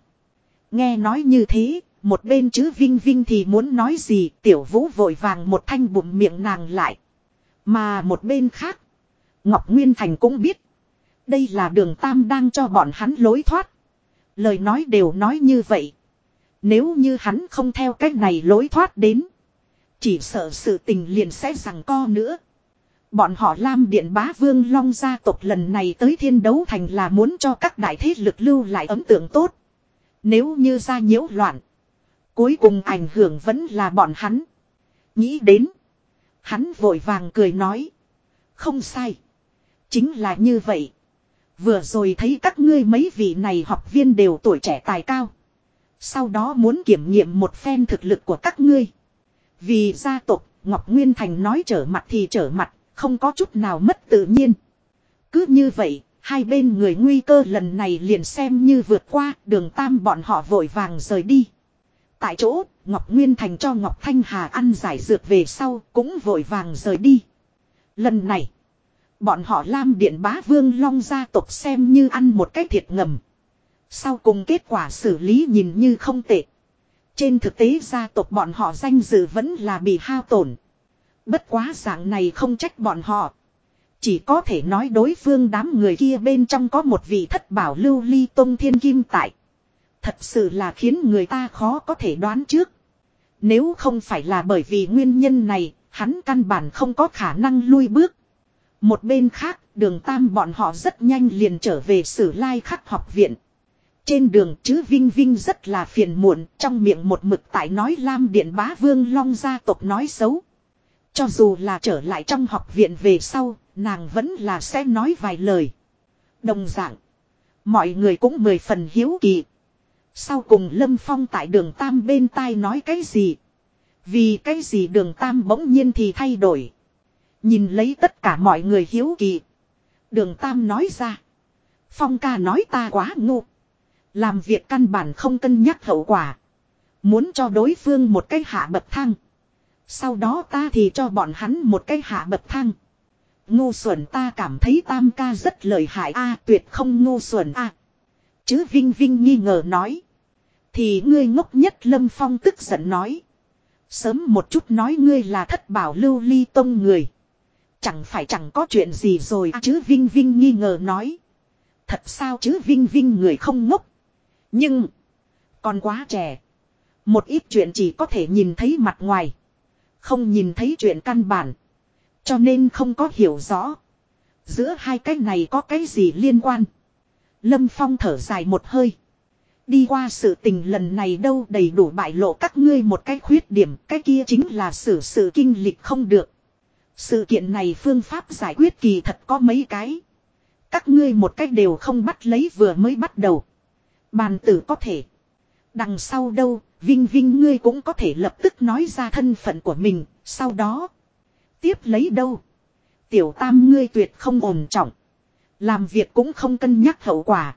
Nghe nói như thế, một bên chứ Vinh Vinh thì muốn nói gì, tiểu vũ vội vàng một thanh bụng miệng nàng lại. Mà một bên khác, Ngọc Nguyên Thành cũng biết. Đây là đường Tam đang cho bọn hắn lối thoát. Lời nói đều nói như vậy. Nếu như hắn không theo cách này lối thoát đến. Chỉ sợ sự tình liền sẽ rằng co nữa. Bọn họ Lam Điện Bá Vương Long gia tộc lần này tới thiên đấu thành là muốn cho các đại thế lực lưu lại ấn tượng tốt. Nếu như ra nhiễu loạn. Cuối cùng ảnh hưởng vẫn là bọn hắn. Nghĩ đến. Hắn vội vàng cười nói. Không sai. Chính là như vậy. Vừa rồi thấy các ngươi mấy vị này học viên đều tuổi trẻ tài cao. Sau đó muốn kiểm nghiệm một phen thực lực của các ngươi. Vì gia tộc Ngọc Nguyên Thành nói trở mặt thì trở mặt, không có chút nào mất tự nhiên. Cứ như vậy, hai bên người nguy cơ lần này liền xem như vượt qua, đường tam bọn họ vội vàng rời đi. Tại chỗ, Ngọc Nguyên Thành cho Ngọc Thanh Hà ăn giải dược về sau, cũng vội vàng rời đi. Lần này, bọn họ Lam Điện Bá Vương Long gia tộc xem như ăn một cái thiệt ngầm. Sau cùng kết quả xử lý nhìn như không tệ. Trên thực tế gia tộc bọn họ danh dự vẫn là bị hao tổn. Bất quá dạng này không trách bọn họ. Chỉ có thể nói đối phương đám người kia bên trong có một vị thất bảo lưu ly tông thiên kim tại. Thật sự là khiến người ta khó có thể đoán trước. Nếu không phải là bởi vì nguyên nhân này, hắn căn bản không có khả năng lui bước. Một bên khác, đường tam bọn họ rất nhanh liền trở về sử lai khắc học viện. Trên đường chứ Vinh Vinh rất là phiền muộn, trong miệng một mực tại nói Lam Điện Bá Vương Long gia tộc nói xấu. Cho dù là trở lại trong học viện về sau, nàng vẫn là sẽ nói vài lời. Đồng dạng, mọi người cũng mười phần hiếu kỳ. Sau cùng Lâm Phong tại đường Tam bên tai nói cái gì? Vì cái gì đường Tam bỗng nhiên thì thay đổi. Nhìn lấy tất cả mọi người hiếu kỳ. Đường Tam nói ra. Phong ca nói ta quá ngu. Làm việc căn bản không cân nhắc hậu quả. Muốn cho đối phương một cái hạ bậc thang. Sau đó ta thì cho bọn hắn một cái hạ bậc thang. Ngu xuẩn ta cảm thấy tam ca rất lợi hại a tuyệt không ngu xuẩn a Chứ Vinh Vinh nghi ngờ nói. Thì ngươi ngốc nhất Lâm Phong tức giận nói. Sớm một chút nói ngươi là thất bảo lưu ly tông người. Chẳng phải chẳng có chuyện gì rồi à, chứ Vinh Vinh nghi ngờ nói. Thật sao chứ Vinh Vinh người không ngốc. Nhưng. Còn quá trẻ. Một ít chuyện chỉ có thể nhìn thấy mặt ngoài. Không nhìn thấy chuyện căn bản. Cho nên không có hiểu rõ. Giữa hai cái này có cái gì liên quan. Lâm Phong thở dài một hơi. Đi qua sự tình lần này đâu đầy đủ bại lộ các ngươi một cái khuyết điểm. Cái kia chính là xử sự kinh lịch không được. Sự kiện này phương pháp giải quyết kỳ thật có mấy cái. Các ngươi một cách đều không bắt lấy vừa mới bắt đầu. Bàn tử có thể. Đằng sau đâu, Vinh Vinh ngươi cũng có thể lập tức nói ra thân phận của mình, sau đó. Tiếp lấy đâu. Tiểu tam ngươi tuyệt không ổn trọng. Làm việc cũng không cân nhắc hậu quả.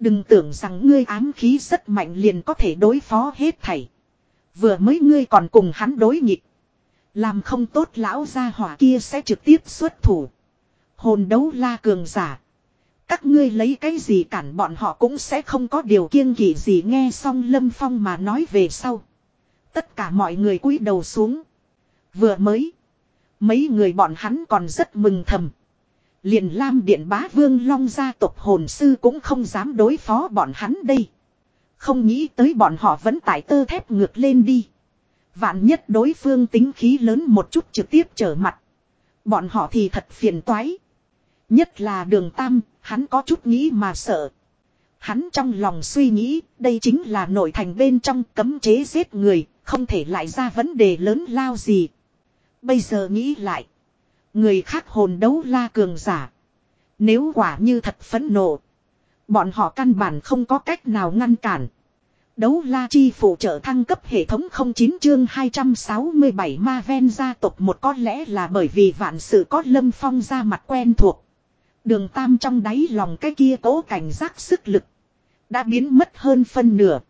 Đừng tưởng rằng ngươi ám khí rất mạnh liền có thể đối phó hết thảy. Vừa mới ngươi còn cùng hắn đối nghịch. Làm không tốt lão gia hỏa kia sẽ trực tiếp xuất thủ. Hồn đấu la cường giả. Các ngươi lấy cái gì cản bọn họ cũng sẽ không có điều kiêng kỵ gì nghe xong Lâm Phong mà nói về sau. Tất cả mọi người cúi đầu xuống. Vừa mới. Mấy người bọn hắn còn rất mừng thầm. Liền Lam Điện Bá Vương Long gia tộc hồn sư cũng không dám đối phó bọn hắn đây. Không nghĩ tới bọn họ vẫn tải tơ thép ngược lên đi. Vạn nhất đối phương tính khí lớn một chút trực tiếp trở mặt. Bọn họ thì thật phiền toái. Nhất là đường tam, hắn có chút nghĩ mà sợ. Hắn trong lòng suy nghĩ, đây chính là nội thành bên trong cấm chế giết người, không thể lại ra vấn đề lớn lao gì. Bây giờ nghĩ lại. Người khác hồn đấu la cường giả. Nếu quả như thật phẫn nộ. Bọn họ căn bản không có cách nào ngăn cản. Đấu la chi phụ trợ thăng cấp hệ thống 09 chương 267 ma ven gia tộc một có lẽ là bởi vì vạn sự có lâm phong ra mặt quen thuộc. Đường tam trong đáy lòng cái kia cố cảnh giác sức lực. Đã biến mất hơn phân nửa.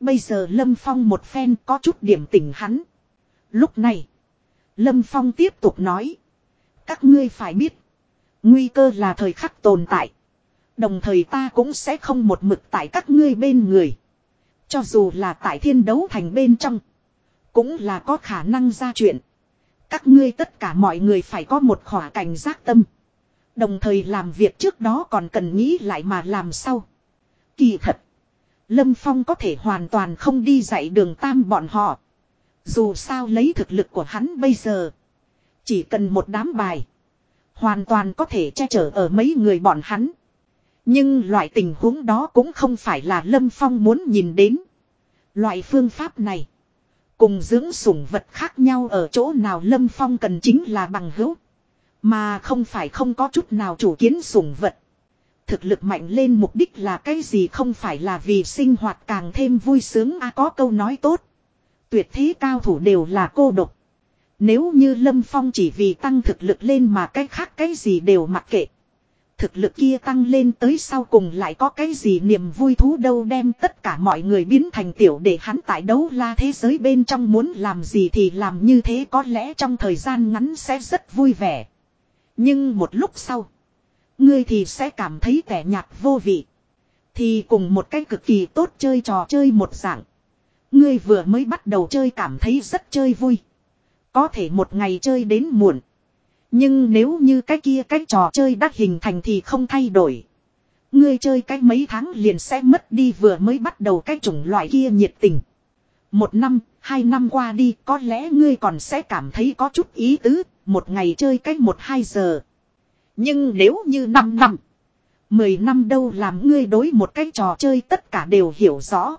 Bây giờ lâm phong một phen có chút điểm tỉnh hắn. Lúc này. Lâm phong tiếp tục nói. Các ngươi phải biết. Nguy cơ là thời khắc tồn tại. Đồng thời ta cũng sẽ không một mực tại các ngươi bên người. Cho dù là tại thiên đấu thành bên trong. Cũng là có khả năng ra chuyện. Các ngươi tất cả mọi người phải có một khỏa cảnh giác tâm. Đồng thời làm việc trước đó còn cần nghĩ lại mà làm sau. Kỳ thật. Lâm Phong có thể hoàn toàn không đi dạy đường tam bọn họ. Dù sao lấy thực lực của hắn bây giờ. Chỉ cần một đám bài. Hoàn toàn có thể che chở ở mấy người bọn hắn. Nhưng loại tình huống đó cũng không phải là Lâm Phong muốn nhìn đến. Loại phương pháp này. Cùng dưỡng sủng vật khác nhau ở chỗ nào Lâm Phong cần chính là bằng hữu. Mà không phải không có chút nào chủ kiến sủng vật. Thực lực mạnh lên mục đích là cái gì không phải là vì sinh hoạt càng thêm vui sướng a có câu nói tốt. Tuyệt thế cao thủ đều là cô độc. Nếu như Lâm Phong chỉ vì tăng thực lực lên mà cái khác cái gì đều mặc kệ. Thực lực kia tăng lên tới sau cùng lại có cái gì niềm vui thú đâu đem tất cả mọi người biến thành tiểu để hắn tại đấu la thế giới bên trong muốn làm gì thì làm như thế có lẽ trong thời gian ngắn sẽ rất vui vẻ. Nhưng một lúc sau, ngươi thì sẽ cảm thấy tẻ nhạt vô vị. Thì cùng một cái cực kỳ tốt chơi trò chơi một dạng. Ngươi vừa mới bắt đầu chơi cảm thấy rất chơi vui. Có thể một ngày chơi đến muộn. Nhưng nếu như cái kia cái trò chơi đã hình thành thì không thay đổi. Ngươi chơi cái mấy tháng liền sẽ mất đi vừa mới bắt đầu cái chủng loại kia nhiệt tình. Một năm, hai năm qua đi có lẽ ngươi còn sẽ cảm thấy có chút ý tứ, một ngày chơi cách một hai giờ. Nhưng nếu như năm năm, mười năm đâu làm ngươi đối một cái trò chơi tất cả đều hiểu rõ.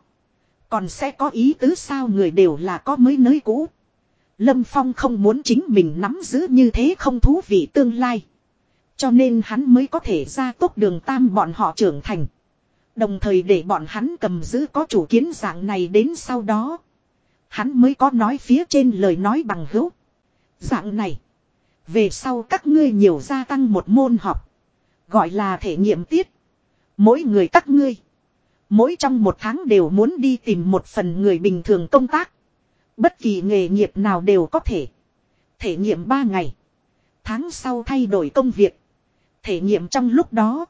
Còn sẽ có ý tứ sao người đều là có mới nới cũ. Lâm Phong không muốn chính mình nắm giữ như thế không thú vị tương lai. Cho nên hắn mới có thể ra tốt đường tam bọn họ trưởng thành. Đồng thời để bọn hắn cầm giữ có chủ kiến dạng này đến sau đó. Hắn mới có nói phía trên lời nói bằng hữu. Dạng này. Về sau các ngươi nhiều gia tăng một môn học. Gọi là thể nghiệm tiết. Mỗi người các ngươi. Mỗi trong một tháng đều muốn đi tìm một phần người bình thường công tác. Bất kỳ nghề nghiệp nào đều có thể. Thể nghiệm 3 ngày. Tháng sau thay đổi công việc. Thể nghiệm trong lúc đó.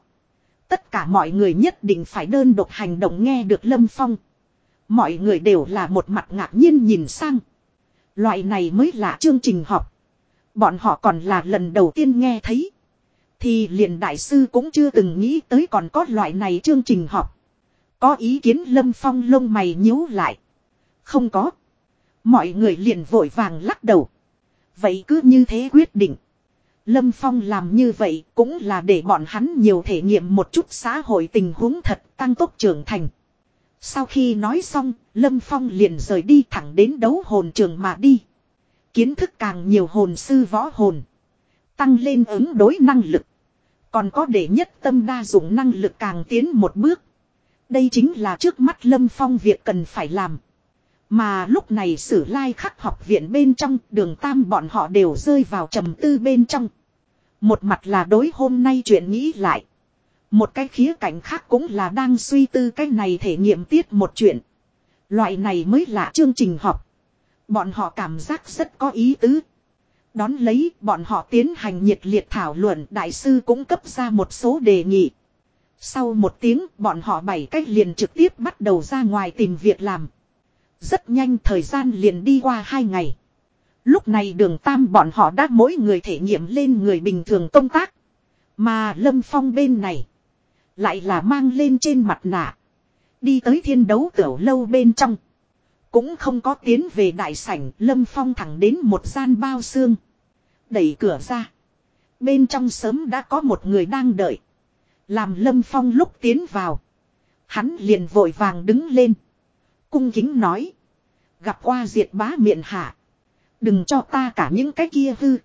Tất cả mọi người nhất định phải đơn độc hành động nghe được Lâm Phong. Mọi người đều là một mặt ngạc nhiên nhìn sang. Loại này mới là chương trình học. Bọn họ còn là lần đầu tiên nghe thấy. Thì liền đại sư cũng chưa từng nghĩ tới còn có loại này chương trình học. Có ý kiến Lâm Phong lông mày nhíu lại. Không có. Mọi người liền vội vàng lắc đầu. Vậy cứ như thế quyết định. Lâm Phong làm như vậy cũng là để bọn hắn nhiều thể nghiệm một chút xã hội tình huống thật tăng tốc trưởng thành. Sau khi nói xong, Lâm Phong liền rời đi thẳng đến đấu hồn trường mà đi. Kiến thức càng nhiều hồn sư võ hồn. Tăng lên ứng đối năng lực. Còn có để nhất tâm đa dụng năng lực càng tiến một bước. Đây chính là trước mắt Lâm Phong việc cần phải làm. Mà lúc này sử lai khắc học viện bên trong, đường tam bọn họ đều rơi vào trầm tư bên trong. Một mặt là đối hôm nay chuyện nghĩ lại. Một cái khía cạnh khác cũng là đang suy tư cái này thể nghiệm tiết một chuyện. Loại này mới là chương trình học. Bọn họ cảm giác rất có ý tứ. Đón lấy, bọn họ tiến hành nhiệt liệt thảo luận, đại sư cũng cấp ra một số đề nghị. Sau một tiếng, bọn họ bảy cách liền trực tiếp bắt đầu ra ngoài tìm việc làm. Rất nhanh thời gian liền đi qua hai ngày. Lúc này đường tam bọn họ đã mỗi người thể nghiệm lên người bình thường công tác. Mà Lâm Phong bên này. Lại là mang lên trên mặt nạ. Đi tới thiên đấu tiểu lâu bên trong. Cũng không có tiến về đại sảnh, Lâm Phong thẳng đến một gian bao xương. Đẩy cửa ra. Bên trong sớm đã có một người đang đợi. Làm Lâm Phong lúc tiến vào. Hắn liền vội vàng đứng lên. Cung kính nói. Gặp qua diệt bá miệng hạ. Đừng cho ta cả những cái kia hư.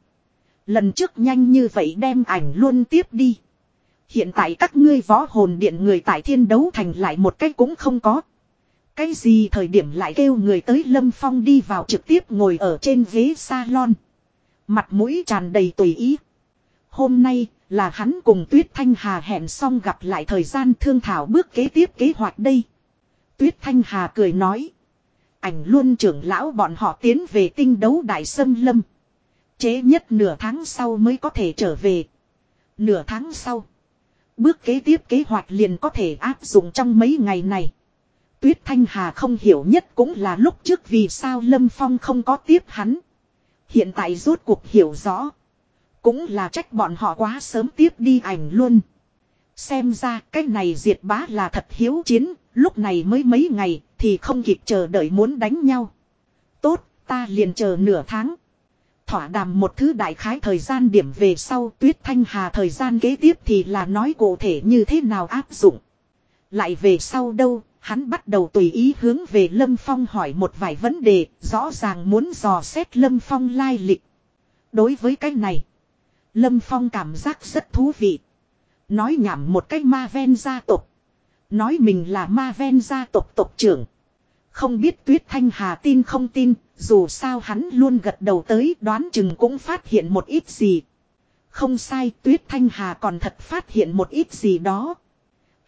Lần trước nhanh như vậy đem ảnh luôn tiếp đi. Hiện tại các ngươi võ hồn điện người tại thiên đấu thành lại một cách cũng không có. Cái gì thời điểm lại kêu người tới Lâm Phong đi vào trực tiếp ngồi ở trên ghế salon. Mặt mũi tràn đầy tùy ý. Hôm nay là hắn cùng Tuyết Thanh Hà hẹn xong gặp lại thời gian thương thảo bước kế tiếp kế hoạch đây. Tuyết Thanh Hà cười nói. Ảnh luôn trưởng lão bọn họ tiến về tinh đấu đại sâm lâm. Chế nhất nửa tháng sau mới có thể trở về. Nửa tháng sau. Bước kế tiếp kế hoạch liền có thể áp dụng trong mấy ngày này. Tuyết Thanh Hà không hiểu nhất cũng là lúc trước vì sao Lâm Phong không có tiếp hắn. Hiện tại rốt cuộc hiểu rõ. Cũng là trách bọn họ quá sớm tiếp đi ảnh luôn. Xem ra cái này diệt bá là thật hiếu chiến, lúc này mới mấy ngày thì không kịp chờ đợi muốn đánh nhau. Tốt, ta liền chờ nửa tháng. Thỏa đàm một thứ đại khái thời gian điểm về sau tuyết thanh hà thời gian kế tiếp thì là nói cụ thể như thế nào áp dụng. Lại về sau đâu, hắn bắt đầu tùy ý hướng về Lâm Phong hỏi một vài vấn đề, rõ ràng muốn dò xét Lâm Phong lai lịch. Đối với cái này, Lâm Phong cảm giác rất thú vị. Nói nhảm một cách ma ven gia tộc. Nói mình là ma ven gia tộc tộc trưởng. Không biết Tuyết Thanh Hà tin không tin, dù sao hắn luôn gật đầu tới đoán chừng cũng phát hiện một ít gì. Không sai Tuyết Thanh Hà còn thật phát hiện một ít gì đó.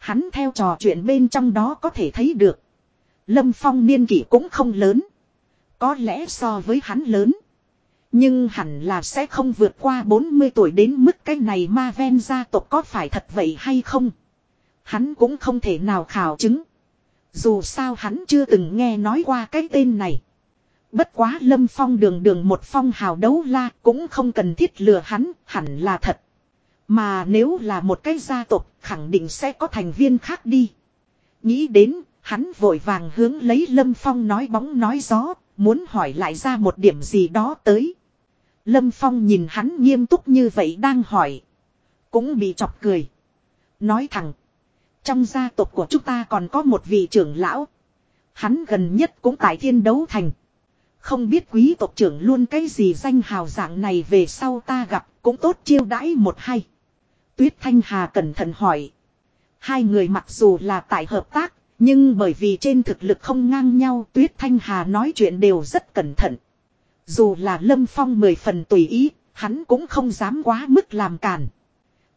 Hắn theo trò chuyện bên trong đó có thể thấy được. Lâm Phong niên kỷ cũng không lớn. Có lẽ so với hắn lớn. Nhưng hẳn là sẽ không vượt qua 40 tuổi đến mức cái này ma ven gia tộc có phải thật vậy hay không. Hắn cũng không thể nào khảo chứng. Dù sao hắn chưa từng nghe nói qua cái tên này. Bất quá lâm phong đường đường một phong hào đấu la cũng không cần thiết lừa hắn, hẳn là thật. Mà nếu là một cái gia tộc khẳng định sẽ có thành viên khác đi. Nghĩ đến, hắn vội vàng hướng lấy lâm phong nói bóng nói gió, muốn hỏi lại ra một điểm gì đó tới. Lâm phong nhìn hắn nghiêm túc như vậy đang hỏi. Cũng bị chọc cười. Nói thẳng. Trong gia tộc của chúng ta còn có một vị trưởng lão. Hắn gần nhất cũng tại thiên đấu thành. Không biết quý tộc trưởng luôn cái gì danh hào dạng này về sau ta gặp cũng tốt chiêu đãi một hay. Tuyết Thanh Hà cẩn thận hỏi. Hai người mặc dù là tại hợp tác, nhưng bởi vì trên thực lực không ngang nhau Tuyết Thanh Hà nói chuyện đều rất cẩn thận. Dù là Lâm Phong mười phần tùy ý, hắn cũng không dám quá mức làm cản.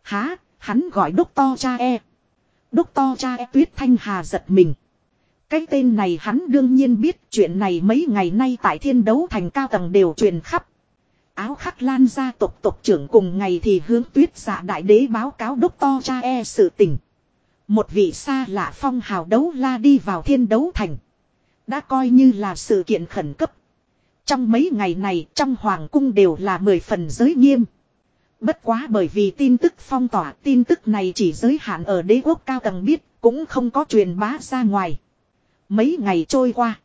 Há, hắn gọi đốc to cha e. Đốc to cha e Tuyết Thanh Hà giật mình. Cái tên này hắn đương nhiên biết chuyện này mấy ngày nay tại thiên đấu thành cao tầng đều truyền khắp. Áo khắc lan gia tộc tộc trưởng cùng ngày thì hướng tuyết giả đại đế báo cáo đốc to cha e sự tình. Một vị xa lạ phong hào đấu la đi vào thiên đấu thành. Đã coi như là sự kiện khẩn cấp. Trong mấy ngày này, trong hoàng cung đều là mười phần giới nghiêm. Bất quá bởi vì tin tức phong tỏa, tin tức này chỉ giới hạn ở đế quốc cao tầng biết, cũng không có truyền bá ra ngoài. Mấy ngày trôi qua.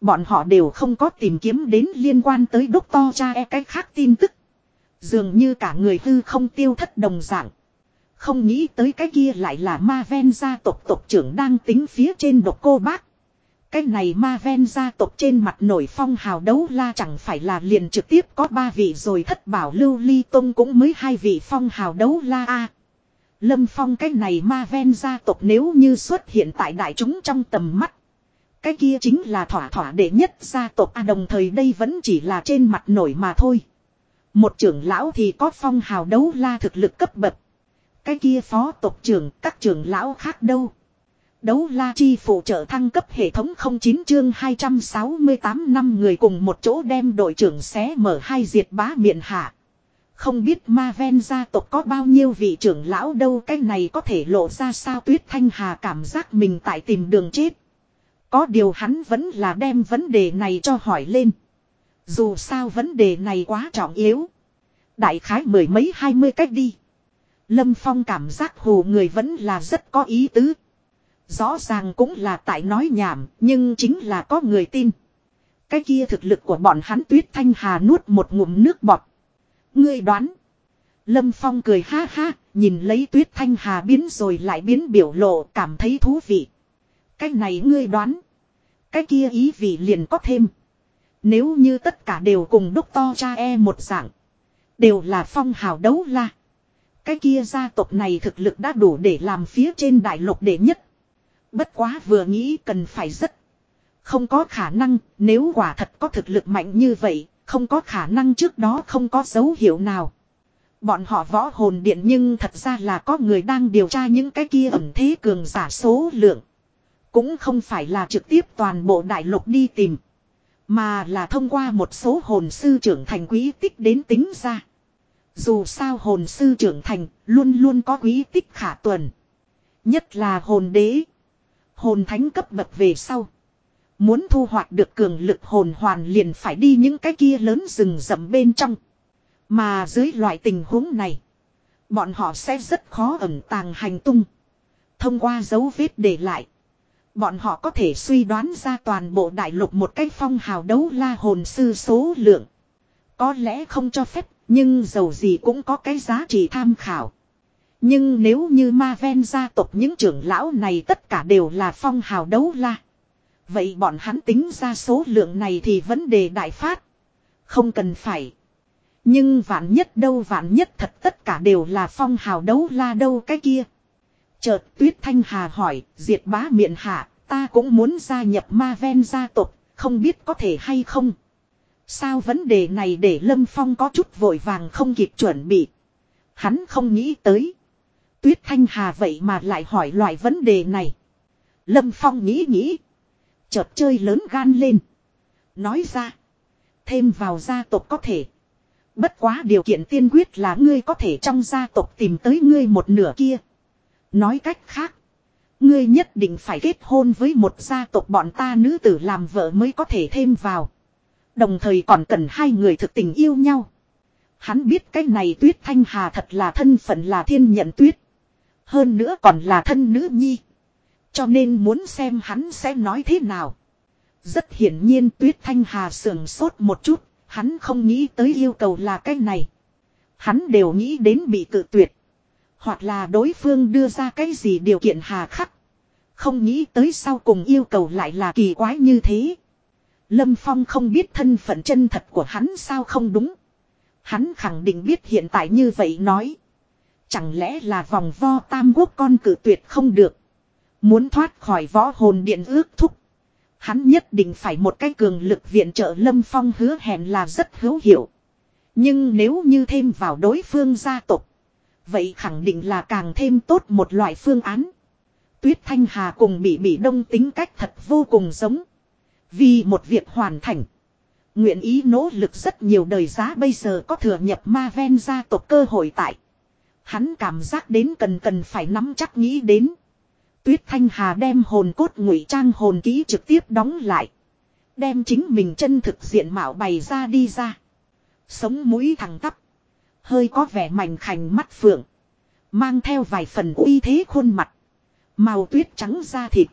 Bọn họ đều không có tìm kiếm đến liên quan tới đốc to cha e cái khác tin tức. Dường như cả người hư không tiêu thất đồng dạng. Không nghĩ tới cái kia lại là ma ven gia tộc tộc trưởng đang tính phía trên độc cô bác. Cái này ma ven gia tộc trên mặt nổi phong hào đấu la chẳng phải là liền trực tiếp có ba vị rồi thất bảo lưu ly tông cũng mới hai vị phong hào đấu la a Lâm phong cái này ma ven gia tộc nếu như xuất hiện tại đại chúng trong tầm mắt. Cái kia chính là thỏa thỏa đệ nhất gia tộc a đồng thời đây vẫn chỉ là trên mặt nổi mà thôi. Một trưởng lão thì có phong hào đấu la thực lực cấp bậc. Cái kia phó tộc trưởng, các trưởng lão khác đâu. Đấu la chi phụ trợ thăng cấp hệ thống 09 chương 268 năm người cùng một chỗ đem đội trưởng xé mở hai diệt bá miệng hạ. Không biết ma ven gia tộc có bao nhiêu vị trưởng lão đâu, cái này có thể lộ ra sao tuyết thanh hà cảm giác mình tại tìm đường chết. Có điều hắn vẫn là đem vấn đề này cho hỏi lên. Dù sao vấn đề này quá trọng yếu. Đại khái mười mấy hai mươi cách đi. Lâm Phong cảm giác hồ người vẫn là rất có ý tứ. Rõ ràng cũng là tại nói nhảm, nhưng chính là có người tin. Cái kia thực lực của bọn hắn tuyết thanh hà nuốt một ngụm nước bọt. Ngươi đoán. Lâm Phong cười ha ha, nhìn lấy tuyết thanh hà biến rồi lại biến biểu lộ cảm thấy thú vị. Cái này ngươi đoán. Cái kia ý vị liền có thêm. Nếu như tất cả đều cùng đúc to cha e một dạng. Đều là phong hào đấu la. Cái kia gia tộc này thực lực đã đủ để làm phía trên đại lục đệ nhất. Bất quá vừa nghĩ cần phải rất. Không có khả năng, nếu quả thật có thực lực mạnh như vậy, không có khả năng trước đó không có dấu hiệu nào. Bọn họ võ hồn điện nhưng thật ra là có người đang điều tra những cái kia ẩn thế cường giả số lượng. Cũng không phải là trực tiếp toàn bộ đại lục đi tìm. Mà là thông qua một số hồn sư trưởng thành quý tích đến tính ra. Dù sao hồn sư trưởng thành luôn luôn có quý tích khả tuần. Nhất là hồn đế. Hồn thánh cấp bậc về sau. Muốn thu hoạch được cường lực hồn hoàn liền phải đi những cái kia lớn rừng rậm bên trong. Mà dưới loại tình huống này. Bọn họ sẽ rất khó ẩn tàng hành tung. Thông qua dấu vết để lại. Bọn họ có thể suy đoán ra toàn bộ đại lục một cách phong hào đấu la hồn sư số lượng. Có lẽ không cho phép, nhưng dầu gì cũng có cái giá trị tham khảo. Nhưng nếu như ma ven gia tộc những trưởng lão này tất cả đều là phong hào đấu la. Vậy bọn hắn tính ra số lượng này thì vấn đề đại phát. Không cần phải. Nhưng vạn nhất đâu vạn nhất thật tất cả đều là phong hào đấu la đâu cái kia. Chợt tuyết thanh hà hỏi, diệt bá miệng hạ, ta cũng muốn gia nhập ma ven gia tộc, không biết có thể hay không. Sao vấn đề này để Lâm Phong có chút vội vàng không kịp chuẩn bị. Hắn không nghĩ tới. Tuyết Thanh Hà vậy mà lại hỏi loại vấn đề này. Lâm Phong nghĩ nghĩ. Chợt chơi lớn gan lên. Nói ra. Thêm vào gia tộc có thể. Bất quá điều kiện tiên quyết là ngươi có thể trong gia tộc tìm tới ngươi một nửa kia. Nói cách khác. Ngươi nhất định phải kết hôn với một gia tộc bọn ta nữ tử làm vợ mới có thể thêm vào. Đồng thời còn cần hai người thực tình yêu nhau. Hắn biết cái này tuyết thanh hà thật là thân phận là thiên nhận tuyết. Hơn nữa còn là thân nữ nhi. Cho nên muốn xem hắn sẽ nói thế nào. Rất hiển nhiên tuyết thanh hà sườn sốt một chút. Hắn không nghĩ tới yêu cầu là cái này. Hắn đều nghĩ đến bị cự tuyệt. Hoặc là đối phương đưa ra cái gì điều kiện hà khắc. Không nghĩ tới sau cùng yêu cầu lại là kỳ quái như thế. Lâm Phong không biết thân phận chân thật của hắn sao không đúng. Hắn khẳng định biết hiện tại như vậy nói. Chẳng lẽ là vòng vo tam quốc con cử tuyệt không được. Muốn thoát khỏi võ hồn điện ước thúc. Hắn nhất định phải một cái cường lực viện trợ Lâm Phong hứa hẹn là rất hữu hiệu. Nhưng nếu như thêm vào đối phương gia tộc Vậy khẳng định là càng thêm tốt một loại phương án. Tuyết Thanh Hà cùng bị bị đông tính cách thật vô cùng giống. Vì một việc hoàn thành. Nguyện ý nỗ lực rất nhiều đời giá bây giờ có thừa nhập ma ven gia tộc cơ hội tại. Hắn cảm giác đến cần cần phải nắm chắc nghĩ đến. Tuyết Thanh Hà đem hồn cốt ngụy trang hồn ký trực tiếp đóng lại. Đem chính mình chân thực diện mạo bày ra đi ra. Sống mũi thẳng tắp. Hơi có vẻ mảnh khảnh mắt phượng. Mang theo vài phần uy thế khuôn mặt. Màu tuyết trắng da thịt.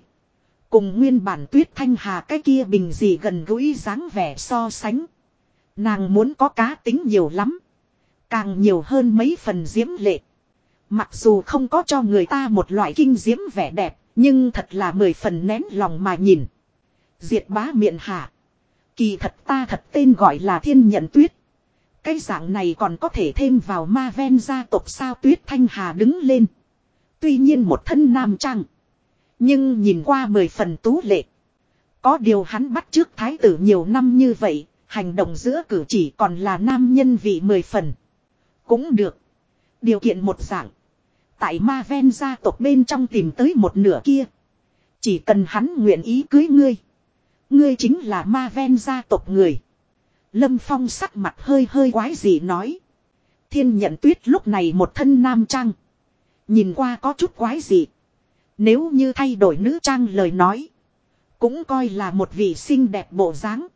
Cùng nguyên bản tuyết thanh hà cái kia bình gì gần gũi dáng vẻ so sánh. Nàng muốn có cá tính nhiều lắm. Càng nhiều hơn mấy phần diễm lệ. Mặc dù không có cho người ta một loại kinh diễm vẻ đẹp. Nhưng thật là mười phần nén lòng mà nhìn. Diệt bá miệng hạ. Kỳ thật ta thật tên gọi là thiên nhận tuyết. Cái dạng này còn có thể thêm vào ma ven gia tộc sao tuyết thanh hà đứng lên. Tuy nhiên một thân nam trang. Nhưng nhìn qua mười phần tú lệ. Có điều hắn bắt trước thái tử nhiều năm như vậy, hành động giữa cử chỉ còn là nam nhân vị mười phần. Cũng được. Điều kiện một dạng. Tại ma ven gia tộc bên trong tìm tới một nửa kia. Chỉ cần hắn nguyện ý cưới ngươi. Ngươi chính là ma ven gia tộc người. Lâm Phong sắc mặt hơi hơi quái gì nói. Thiên nhận tuyết lúc này một thân nam trang. Nhìn qua có chút quái gì. Nếu như thay đổi nữ trang lời nói. Cũng coi là một vị xinh đẹp bộ dáng.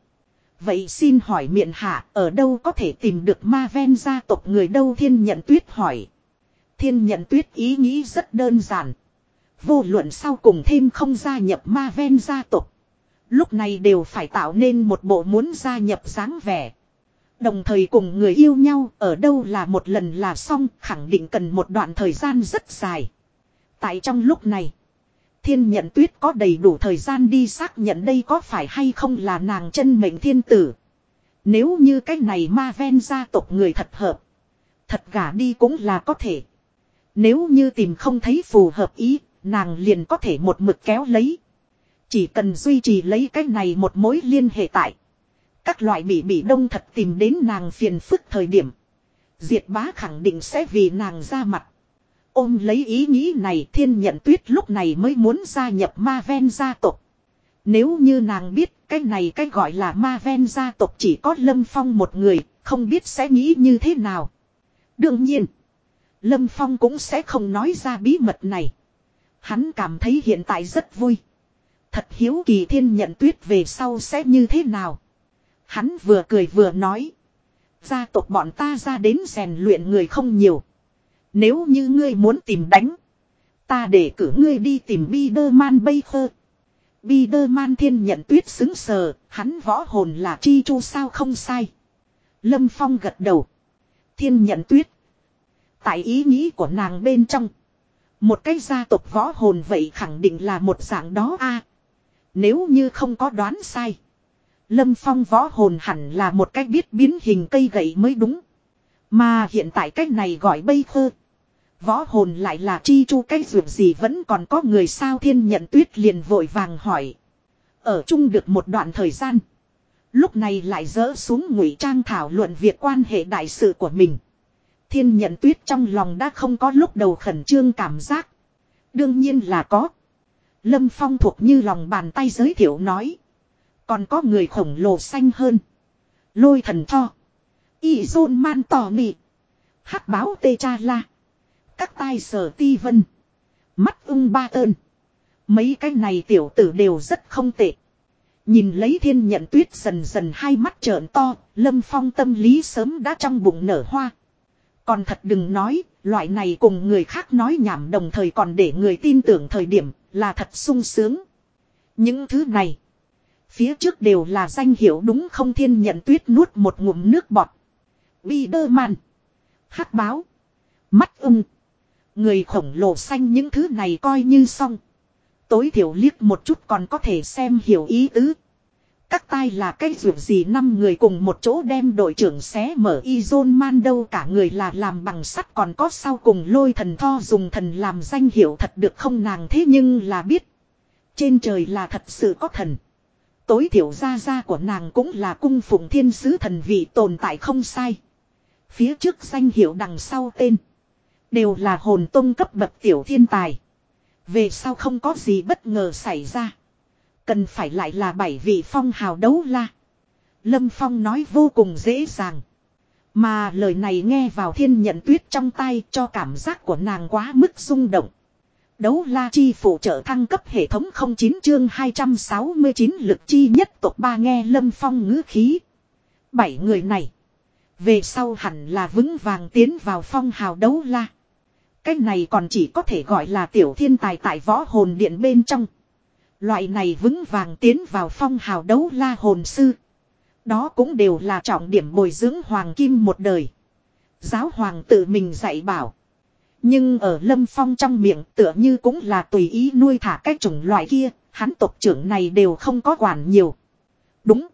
Vậy xin hỏi miệng hạ, ở đâu có thể tìm được ma ven gia tộc người đâu thiên nhận tuyết hỏi. Thiên nhận tuyết ý nghĩ rất đơn giản. Vô luận sau cùng thêm không gia nhập ma ven gia tộc. Lúc này đều phải tạo nên một bộ muốn gia nhập dáng vẻ. Đồng thời cùng người yêu nhau ở đâu là một lần là xong khẳng định cần một đoạn thời gian rất dài. Tại trong lúc này, thiên nhận tuyết có đầy đủ thời gian đi xác nhận đây có phải hay không là nàng chân mệnh thiên tử. Nếu như cái này ma ven gia tộc người thật hợp. Thật gả đi cũng là có thể. Nếu như tìm không thấy phù hợp ý, nàng liền có thể một mực kéo lấy. Chỉ cần duy trì lấy cái này một mối liên hệ tại. Các loại bị bị đông thật tìm đến nàng phiền phức thời điểm. Diệt bá khẳng định sẽ vì nàng ra mặt. Ôm lấy ý nghĩ này thiên nhận tuyết lúc này mới muốn gia nhập ma ven gia tộc. Nếu như nàng biết cái này cái gọi là ma ven gia tộc chỉ có Lâm Phong một người, không biết sẽ nghĩ như thế nào. Đương nhiên, Lâm Phong cũng sẽ không nói ra bí mật này. Hắn cảm thấy hiện tại rất vui. Thật hiếu kỳ thiên nhận tuyết về sau sẽ như thế nào. Hắn vừa cười vừa nói. Gia tộc bọn ta ra đến rèn luyện người không nhiều. Nếu như ngươi muốn tìm đánh. Ta để cử ngươi đi tìm Biderman Baker. Biderman thiên nhận tuyết xứng sờ. Hắn võ hồn là chi chu sao không sai. Lâm Phong gật đầu. Thiên nhận tuyết. Tại ý nghĩ của nàng bên trong. Một cái gia tộc võ hồn vậy khẳng định là một dạng đó a nếu như không có đoán sai. Lâm Phong võ hồn hẳn là một cách biết biến hình cây gậy mới đúng. Mà hiện tại cách này gọi bây khơ. Võ hồn lại là chi chu cái vượt gì vẫn còn có người sao thiên nhận tuyết liền vội vàng hỏi. Ở chung được một đoạn thời gian. Lúc này lại dỡ xuống ngụy trang thảo luận việc quan hệ đại sự của mình. Thiên nhận tuyết trong lòng đã không có lúc đầu khẩn trương cảm giác. Đương nhiên là có. Lâm Phong thuộc như lòng bàn tay giới thiệu nói. Còn có người khổng lồ xanh hơn. Lôi thần cho. Y dôn man tỏ mị. hắc báo tê cha la. Các tai sở ti vân. Mắt ung ba tơn. Mấy cái này tiểu tử đều rất không tệ. Nhìn lấy thiên nhận tuyết dần dần hai mắt trợn to, lâm phong tâm lý sớm đã trong bụng nở hoa. Còn thật đừng nói, loại này cùng người khác nói nhảm đồng thời còn để người tin tưởng thời điểm, là thật sung sướng. Những thứ này, phía trước đều là danh hiệu đúng không thiên nhận tuyết nuốt một ngụm nước bọt. Bi đơ màn, hát báo, mắt ung, người khổng lồ xanh những thứ này coi như xong. Tối thiểu liếc một chút còn có thể xem hiểu ý tứ. Các tai là cái ruột gì năm người cùng một chỗ đem đội trưởng xé mở y dôn man đâu cả người là làm bằng sắt còn có sau cùng lôi thần tho dùng thần làm danh hiệu thật được không nàng thế nhưng là biết. Trên trời là thật sự có thần. Tối thiểu gia gia của nàng cũng là cung phụng thiên sứ thần vị tồn tại không sai. Phía trước danh hiệu đằng sau tên. Đều là hồn tông cấp bậc tiểu thiên tài. Về sau không có gì bất ngờ xảy ra. Cần phải lại là bảy vị phong hào đấu la. Lâm Phong nói vô cùng dễ dàng. Mà lời này nghe vào thiên nhận tuyết trong tay cho cảm giác của nàng quá mức rung động. Đấu la chi phụ trợ thăng cấp hệ thống 09 chương 269 lực chi nhất tộc ba nghe Lâm Phong ngữ khí. Bảy người này. Về sau hẳn là vững vàng tiến vào phong hào đấu la. Cái này còn chỉ có thể gọi là tiểu thiên tài tại võ hồn điện bên trong. Loại này vững vàng tiến vào phong hào đấu la hồn sư. Đó cũng đều là trọng điểm bồi dưỡng hoàng kim một đời. Giáo hoàng tự mình dạy bảo. Nhưng ở lâm phong trong miệng tựa như cũng là tùy ý nuôi thả cái chủng loại kia, hắn tộc trưởng này đều không có quản nhiều. Đúng.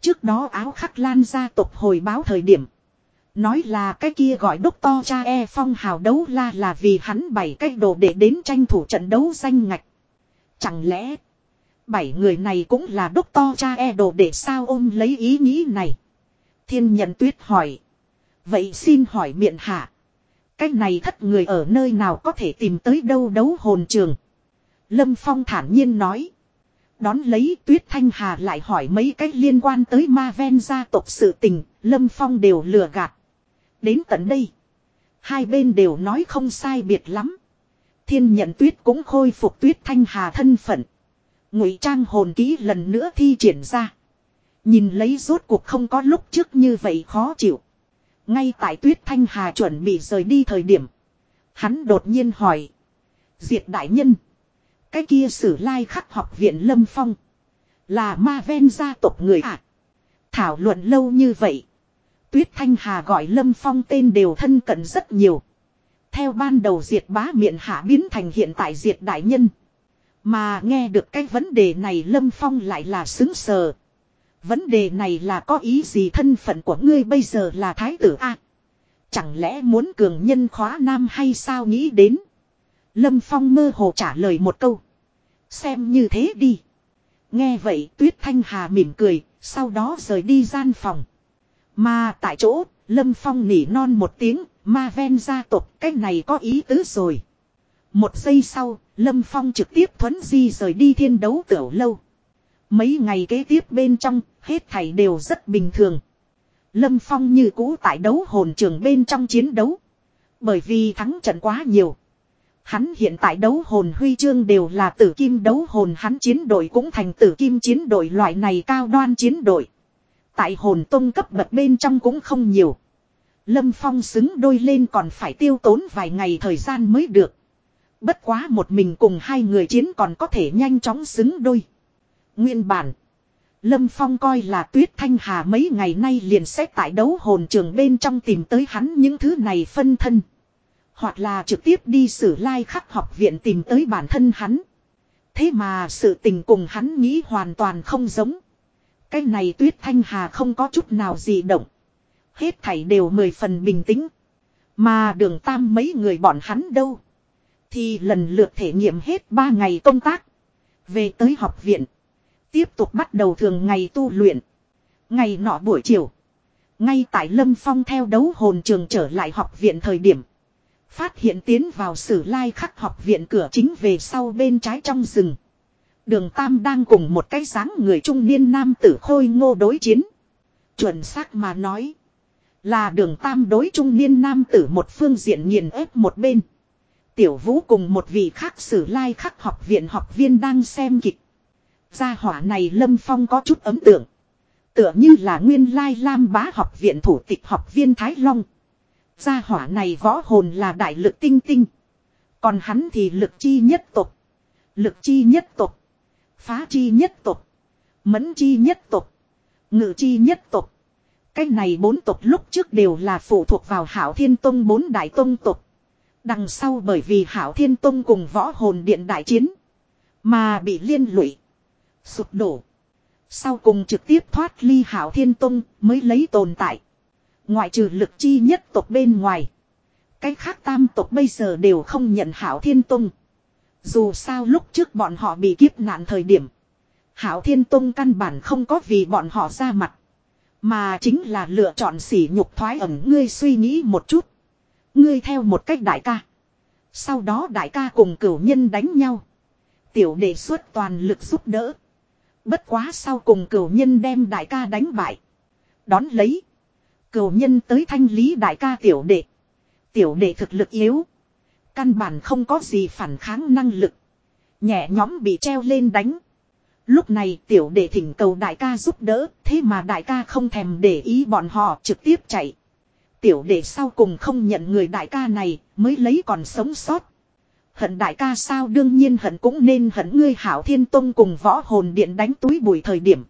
Trước đó áo khắc lan gia tộc hồi báo thời điểm. Nói là cái kia gọi đốc to cha e phong hào đấu la là vì hắn bày cách đồ để đến tranh thủ trận đấu danh ngạch. Chẳng lẽ bảy người này cũng là đốc to cha e đồ để sao ôm lấy ý nghĩ này. Thiên nhận tuyết hỏi. Vậy xin hỏi miệng hạ. Cái này thất người ở nơi nào có thể tìm tới đâu đấu hồn trường. Lâm Phong thản nhiên nói. Đón lấy Tuyết Thanh Hà lại hỏi mấy cách liên quan tới ma ven gia tộc sự tình, Lâm Phong đều lừa gạt. Đến tận đây, hai bên đều nói không sai biệt lắm. Thiên nhận tuyết cũng khôi phục tuyết thanh hà thân phận. Ngụy trang hồn ký lần nữa thi triển ra. Nhìn lấy rốt cuộc không có lúc trước như vậy khó chịu. Ngay tại tuyết thanh hà chuẩn bị rời đi thời điểm. Hắn đột nhiên hỏi. Diệt đại nhân. Cái kia sử lai khắc học viện lâm phong. Là ma ven gia tộc người ạ. À. Thảo luận lâu như vậy. Tuyết Thanh Hà gọi Lâm Phong tên đều thân cận rất nhiều. Theo ban đầu diệt bá miệng hạ biến thành hiện tại diệt đại nhân. Mà nghe được cái vấn đề này Lâm Phong lại là xứng sờ. Vấn đề này là có ý gì thân phận của ngươi bây giờ là thái tử A. Chẳng lẽ muốn cường nhân khóa nam hay sao nghĩ đến. Lâm Phong mơ hồ trả lời một câu. Xem như thế đi. Nghe vậy Tuyết Thanh Hà mỉm cười, sau đó rời đi gian phòng. Mà tại chỗ, Lâm Phong nỉ non một tiếng, ma ven gia tộc, cái này có ý tứ rồi. Một giây sau, Lâm Phong trực tiếp thuấn di rời đi thiên đấu tiểu lâu. Mấy ngày kế tiếp bên trong, hết thảy đều rất bình thường. Lâm Phong như cũ tại đấu hồn trường bên trong chiến đấu. Bởi vì thắng trận quá nhiều. Hắn hiện tại đấu hồn huy chương đều là tử kim đấu hồn hắn chiến đội cũng thành tử kim chiến đội loại này cao đoan chiến đội. Tại hồn tông cấp bậc bên trong cũng không nhiều. Lâm Phong xứng đôi lên còn phải tiêu tốn vài ngày thời gian mới được. Bất quá một mình cùng hai người chiến còn có thể nhanh chóng xứng đôi. Nguyên bản. Lâm Phong coi là Tuyết Thanh Hà mấy ngày nay liền xét tại đấu hồn trường bên trong tìm tới hắn những thứ này phân thân. Hoặc là trực tiếp đi sử lai khắc học viện tìm tới bản thân hắn. Thế mà sự tình cùng hắn nghĩ hoàn toàn không giống. Cái này Tuyết Thanh Hà không có chút nào gì động. Hết thảy đều mười phần bình tĩnh. Mà đường tam mấy người bọn hắn đâu. Thì lần lượt thể nghiệm hết ba ngày công tác. Về tới học viện. Tiếp tục bắt đầu thường ngày tu luyện. Ngày nọ buổi chiều. Ngay tại Lâm Phong theo đấu hồn trường trở lại học viện thời điểm. Phát hiện tiến vào sử lai khắc học viện cửa chính về sau bên trái trong rừng. Đường Tam đang cùng một cái dáng người trung niên nam tử khôi ngô đối chiến. Chuẩn xác mà nói. Là đường Tam đối trung niên nam tử một phương diện nghiền ép một bên. Tiểu vũ cùng một vị khác sử lai khắc học viện học viên đang xem kịch. Gia hỏa này Lâm Phong có chút ấm tượng. Tựa như là nguyên lai Lam bá học viện thủ tịch học viên Thái Long. Gia hỏa này võ hồn là đại lực tinh tinh. Còn hắn thì lực chi nhất tục. Lực chi nhất tục. Phá chi nhất tục. Mẫn chi nhất tục. Ngự chi nhất tục. Cái này bốn tục lúc trước đều là phụ thuộc vào Hảo Thiên Tông bốn đại tông tục. Đằng sau bởi vì Hảo Thiên Tông cùng võ hồn điện đại chiến. Mà bị liên lụy. Sụp đổ. Sau cùng trực tiếp thoát ly Hảo Thiên Tông mới lấy tồn tại. Ngoại trừ lực chi nhất tộc bên ngoài. Cái khác tam tộc bây giờ đều không nhận Hảo Thiên Tông. Dù sao lúc trước bọn họ bị kiếp nạn thời điểm. Hảo Thiên Tông căn bản không có vì bọn họ ra mặt. Mà chính là lựa chọn sỉ nhục thoái ẩn ngươi suy nghĩ một chút. Ngươi theo một cách đại ca. Sau đó đại ca cùng cửu nhân đánh nhau. Tiểu đệ xuất toàn lực giúp đỡ. Bất quá sau cùng cửu nhân đem đại ca đánh bại. Đón lấy. Cửu nhân tới thanh lý đại ca tiểu đệ. Tiểu đệ thực lực yếu. Căn bản không có gì phản kháng năng lực. Nhẹ nhóm bị treo lên đánh. Lúc này tiểu đệ thỉnh cầu đại ca giúp đỡ. Thế mà đại ca không thèm để ý bọn họ trực tiếp chạy. Tiểu đệ sau cùng không nhận người đại ca này, mới lấy còn sống sót. Hận đại ca sao đương nhiên hận cũng nên hận ngươi hảo thiên tông cùng võ hồn điện đánh túi bụi thời điểm.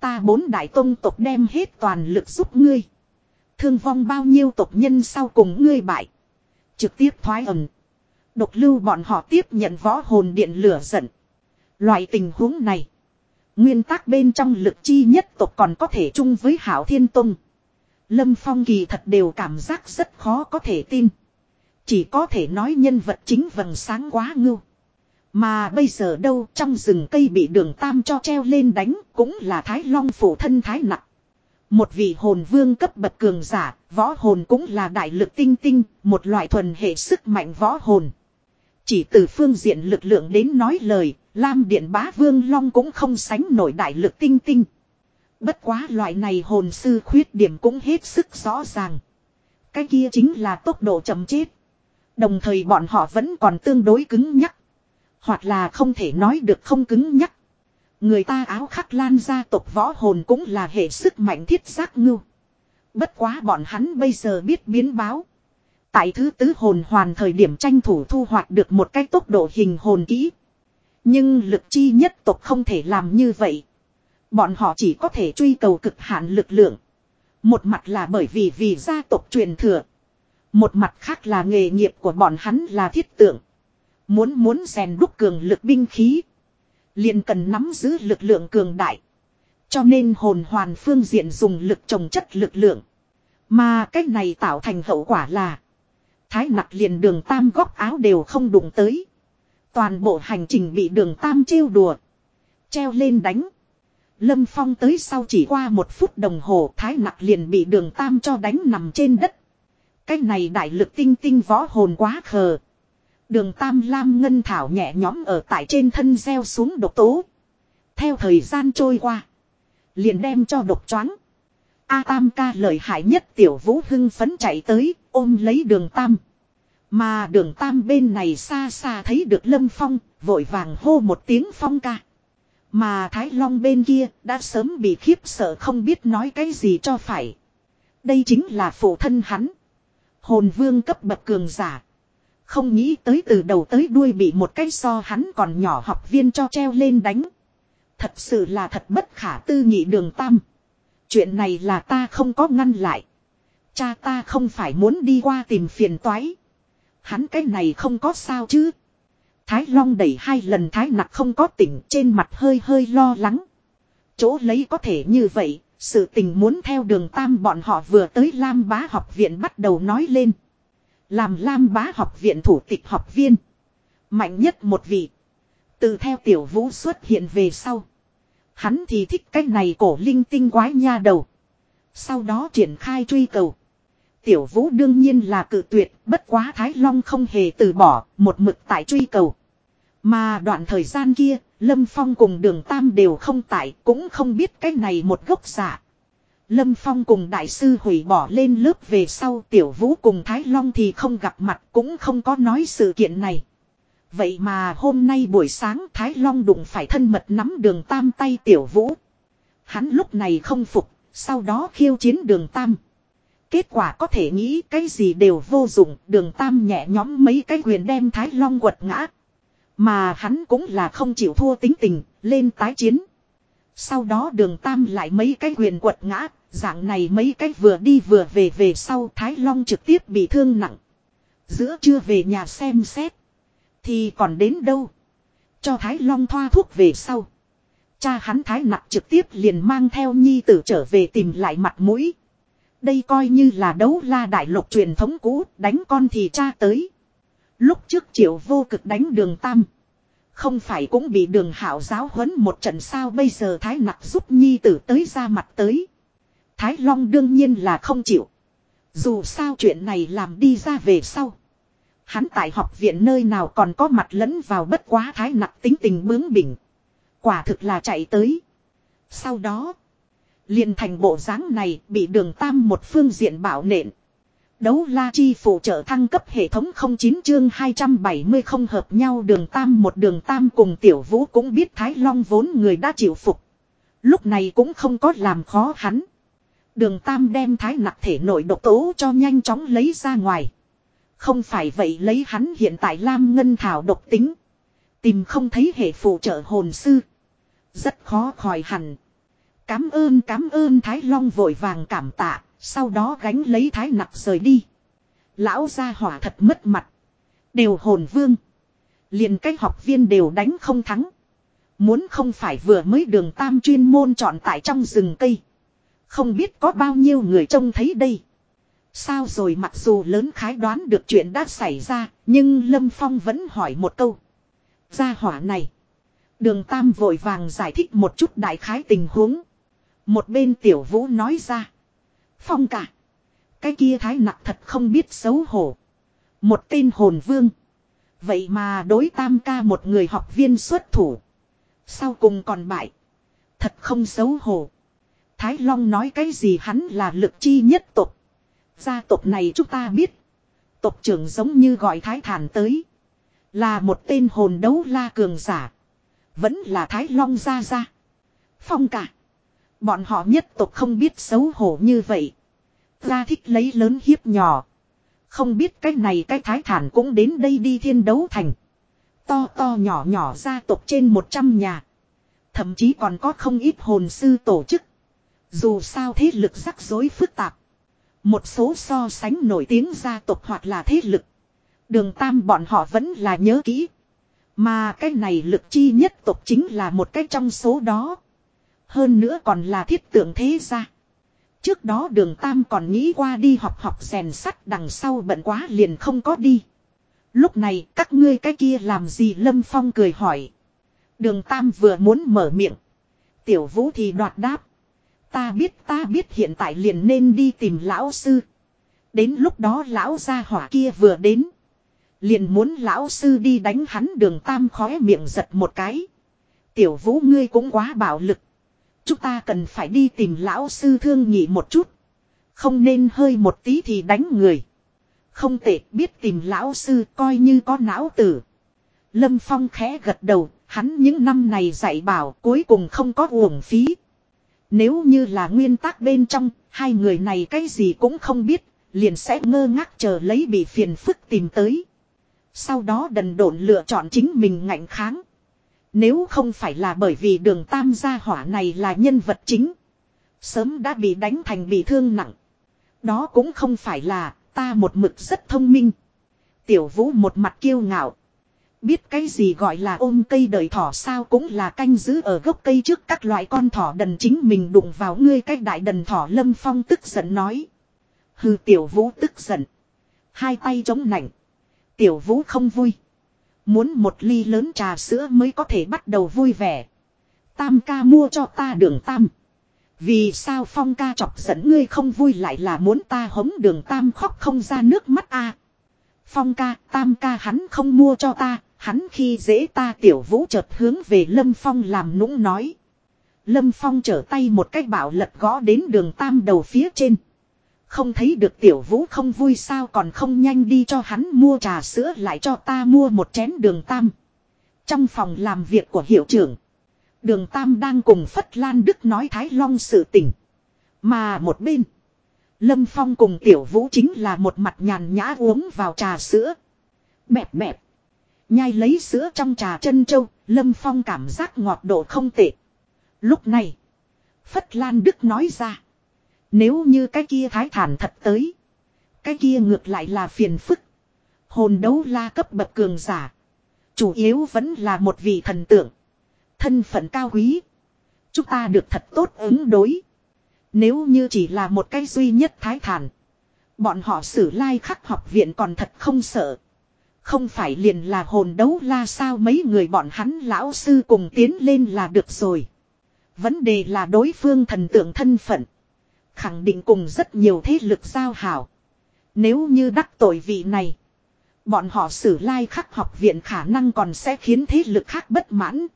Ta bốn đại tông tộc đem hết toàn lực giúp ngươi. Thương vong bao nhiêu tộc nhân sau cùng ngươi bại. Trực tiếp thoái ẩn. Độc lưu bọn họ tiếp nhận võ hồn điện lửa giận. Loại tình huống này. Nguyên tắc bên trong lực chi nhất tộc còn có thể chung với hảo thiên tông. Lâm Phong kỳ thật đều cảm giác rất khó có thể tin. Chỉ có thể nói nhân vật chính vầng sáng quá ngưu. Mà bây giờ đâu trong rừng cây bị đường tam cho treo lên đánh cũng là thái long phủ thân thái nặng. Một vị hồn vương cấp bậc cường giả, võ hồn cũng là đại lực tinh tinh, một loại thuần hệ sức mạnh võ hồn. Chỉ từ phương diện lực lượng đến nói lời, Lam Điện Bá Vương Long cũng không sánh nổi đại lực tinh tinh. Bất quá loại này hồn sư khuyết điểm cũng hết sức rõ ràng. Cái kia chính là tốc độ chậm chết. Đồng thời bọn họ vẫn còn tương đối cứng nhắc. Hoặc là không thể nói được không cứng nhắc. Người ta áo khắc lan gia tộc võ hồn cũng là hệ sức mạnh thiết giác ngưu. Bất quá bọn hắn bây giờ biết biến báo. Tại thứ tứ hồn hoàn thời điểm tranh thủ thu hoạch được một cái tốc độ hình hồn kỹ. Nhưng lực chi nhất tộc không thể làm như vậy. Bọn họ chỉ có thể truy cầu cực hạn lực lượng. Một mặt là bởi vì vì gia tộc truyền thừa. Một mặt khác là nghề nghiệp của bọn hắn là thiết tượng. Muốn muốn rèn đúc cường lực binh khí. liền cần nắm giữ lực lượng cường đại. Cho nên hồn hoàn phương diện dùng lực trồng chất lực lượng. Mà cách này tạo thành hậu quả là. Thái nặc liền đường tam góc áo đều không đụng tới. Toàn bộ hành trình bị đường tam trêu đùa. Treo lên đánh. Lâm Phong tới sau chỉ qua một phút đồng hồ, thái nặc liền bị đường tam cho đánh nằm trên đất. Cái này đại lực tinh tinh võ hồn quá khờ. Đường tam lam ngân thảo nhẹ nhõm ở tại trên thân gieo xuống độc tố. Theo thời gian trôi qua. Liền đem cho độc choáng. A tam ca lợi hại nhất tiểu vũ hưng phấn chạy tới ôm lấy đường tam. Mà đường tam bên này xa xa thấy được lâm phong, vội vàng hô một tiếng phong ca. Mà Thái Long bên kia đã sớm bị khiếp sợ không biết nói cái gì cho phải. Đây chính là phụ thân hắn. Hồn vương cấp bậc cường giả. Không nghĩ tới từ đầu tới đuôi bị một cái so hắn còn nhỏ học viên cho treo lên đánh. Thật sự là thật bất khả tư nghị đường tam. Chuyện này là ta không có ngăn lại. Cha ta không phải muốn đi qua tìm phiền toái. Hắn cái này không có sao chứ. Thái Long đẩy hai lần Thái nặc không có tỉnh trên mặt hơi hơi lo lắng. Chỗ lấy có thể như vậy, sự tình muốn theo đường tam bọn họ vừa tới Lam Bá học viện bắt đầu nói lên. Làm Lam Bá học viện thủ tịch học viên. Mạnh nhất một vị. Từ theo tiểu vũ xuất hiện về sau. Hắn thì thích cách này cổ linh tinh quái nha đầu. Sau đó triển khai truy cầu. Tiểu vũ đương nhiên là cự tuyệt, bất quá Thái Long không hề từ bỏ, một mực tại truy cầu. Mà đoạn thời gian kia, Lâm Phong cùng đường Tam đều không tại, cũng không biết cái này một gốc giả. Lâm Phong cùng đại sư hủy bỏ lên lớp về sau tiểu vũ cùng Thái Long thì không gặp mặt cũng không có nói sự kiện này. Vậy mà hôm nay buổi sáng Thái Long đụng phải thân mật nắm đường Tam tay tiểu vũ. Hắn lúc này không phục, sau đó khiêu chiến đường Tam. Kết quả có thể nghĩ cái gì đều vô dụng, đường Tam nhẹ nhóm mấy cái quyền đem Thái Long quật ngã. Mà hắn cũng là không chịu thua tính tình, lên tái chiến. Sau đó đường Tam lại mấy cái quyền quật ngã, dạng này mấy cái vừa đi vừa về về sau Thái Long trực tiếp bị thương nặng. Giữa trưa về nhà xem xét. Thì còn đến đâu. Cho Thái Long thoa thuốc về sau. Cha hắn Thái nặng trực tiếp liền mang theo nhi tử trở về tìm lại mặt mũi. Đây coi như là đấu la đại lục truyền thống cũ, đánh con thì cha tới. Lúc trước triệu vô cực đánh đường tam. Không phải cũng bị đường hảo giáo huấn một trận sao bây giờ Thái nặc giúp nhi tử tới ra mặt tới. Thái Long đương nhiên là không chịu. Dù sao chuyện này làm đi ra về sau. Hắn tại học viện nơi nào còn có mặt lẫn vào bất quá thái nặc tính tình bướng bỉnh. Quả thực là chạy tới. Sau đó liền thành bộ dáng này bị đường tam một phương diện bảo nện. Đấu la chi phụ trợ thăng cấp hệ thống 09 chương 270 không hợp nhau đường tam một đường tam cùng tiểu vũ cũng biết Thái Long vốn người đã chịu phục. Lúc này cũng không có làm khó hắn. Đường tam đem thái nặc thể nội độc tố cho nhanh chóng lấy ra ngoài. Không phải vậy lấy hắn hiện tại Lam Ngân Thảo độc tính. Tìm không thấy hệ phụ trợ hồn sư. Rất khó khỏi hẳn. Cám ơn cám ơn Thái Long vội vàng cảm tạ. Sau đó gánh lấy thái nặc rời đi. Lão gia hỏa thật mất mặt. Đều hồn vương. liền cách học viên đều đánh không thắng. Muốn không phải vừa mới đường tam chuyên môn chọn tại trong rừng cây. Không biết có bao nhiêu người trông thấy đây. Sao rồi mặc dù lớn khái đoán được chuyện đã xảy ra, nhưng Lâm Phong vẫn hỏi một câu. Gia hỏa này. Đường Tam vội vàng giải thích một chút đại khái tình huống. Một bên tiểu vũ nói ra. Phong cả. Cái kia thái nặng thật không biết xấu hổ. Một tên hồn vương. Vậy mà đối tam ca một người học viên xuất thủ. Sau cùng còn bại. Thật không xấu hổ. Thái Long nói cái gì hắn là lực chi nhất tộc. Gia tộc này chúng ta biết. Tộc trưởng giống như gọi Thái Thản tới. Là một tên hồn đấu la cường giả. Vẫn là Thái Long ra ra, Phong cả. Bọn họ nhất tộc không biết xấu hổ như vậy. Ra thích lấy lớn hiếp nhỏ. Không biết cái này cái thái thản cũng đến đây đi thiên đấu thành. To to nhỏ nhỏ gia tộc trên 100 nhà. Thậm chí còn có không ít hồn sư tổ chức. Dù sao thế lực rắc rối phức tạp. Một số so sánh nổi tiếng gia tộc hoặc là thế lực. Đường tam bọn họ vẫn là nhớ kỹ. Mà cái này lực chi nhất tộc chính là một cái trong số đó. Hơn nữa còn là thiết tượng thế gia. Trước đó đường Tam còn nghĩ qua đi học học rèn sắt đằng sau bận quá liền không có đi. Lúc này các ngươi cái kia làm gì Lâm Phong cười hỏi. Đường Tam vừa muốn mở miệng. Tiểu Vũ thì đoạt đáp. Ta biết ta biết hiện tại liền nên đi tìm lão sư. Đến lúc đó lão gia hỏa kia vừa đến. Liền muốn lão sư đi đánh hắn đường Tam khóe miệng giật một cái. Tiểu Vũ ngươi cũng quá bạo lực. Chúng ta cần phải đi tìm lão sư thương nhị một chút. Không nên hơi một tí thì đánh người. Không tệ biết tìm lão sư coi như có não tử. Lâm Phong khẽ gật đầu, hắn những năm này dạy bảo cuối cùng không có uổng phí. Nếu như là nguyên tắc bên trong, hai người này cái gì cũng không biết, liền sẽ ngơ ngác chờ lấy bị phiền phức tìm tới. Sau đó đần độn lựa chọn chính mình ngạnh kháng. Nếu không phải là bởi vì đường tam gia hỏa này là nhân vật chính. Sớm đã bị đánh thành bị thương nặng. Đó cũng không phải là, ta một mực rất thông minh. Tiểu vũ một mặt kiêu ngạo. Biết cái gì gọi là ôm cây đời thỏ sao cũng là canh giữ ở gốc cây trước các loại con thỏ đần chính mình đụng vào ngươi cách đại đần thỏ lâm phong tức giận nói. hư tiểu vũ tức giận. Hai tay chống nảnh. Tiểu vũ không vui. Muốn một ly lớn trà sữa mới có thể bắt đầu vui vẻ. Tam ca mua cho ta đường tam. Vì sao phong ca chọc giận ngươi không vui lại là muốn ta hống đường tam khóc không ra nước mắt a Phong ca, tam ca hắn không mua cho ta, hắn khi dễ ta tiểu vũ chợt hướng về Lâm Phong làm nũng nói. Lâm Phong trở tay một cách bảo lật gõ đến đường tam đầu phía trên. Không thấy được tiểu vũ không vui sao còn không nhanh đi cho hắn mua trà sữa lại cho ta mua một chén đường tam. Trong phòng làm việc của hiệu trưởng. Đường tam đang cùng Phất Lan Đức nói Thái Long sự tình. Mà một bên. Lâm Phong cùng tiểu vũ chính là một mặt nhàn nhã uống vào trà sữa. Bẹp bẹp. Nhai lấy sữa trong trà chân châu, Lâm Phong cảm giác ngọt độ không tệ. Lúc này, Phất Lan Đức nói ra. Nếu như cái kia thái thản thật tới. Cái kia ngược lại là phiền phức. Hồn đấu la cấp bậc cường giả. Chủ yếu vẫn là một vị thần tượng. Thân phận cao quý. Chúng ta được thật tốt ứng đối. Nếu như chỉ là một cái duy nhất thái thản. Bọn họ xử lai khắc học viện còn thật không sợ. Không phải liền là hồn đấu la sao mấy người bọn hắn lão sư cùng tiến lên là được rồi. Vấn đề là đối phương thần tượng thân phận. Khẳng định cùng rất nhiều thế lực giao hảo. Nếu như đắc tội vị này. Bọn họ xử lai khắc học viện khả năng còn sẽ khiến thế lực khác bất mãn.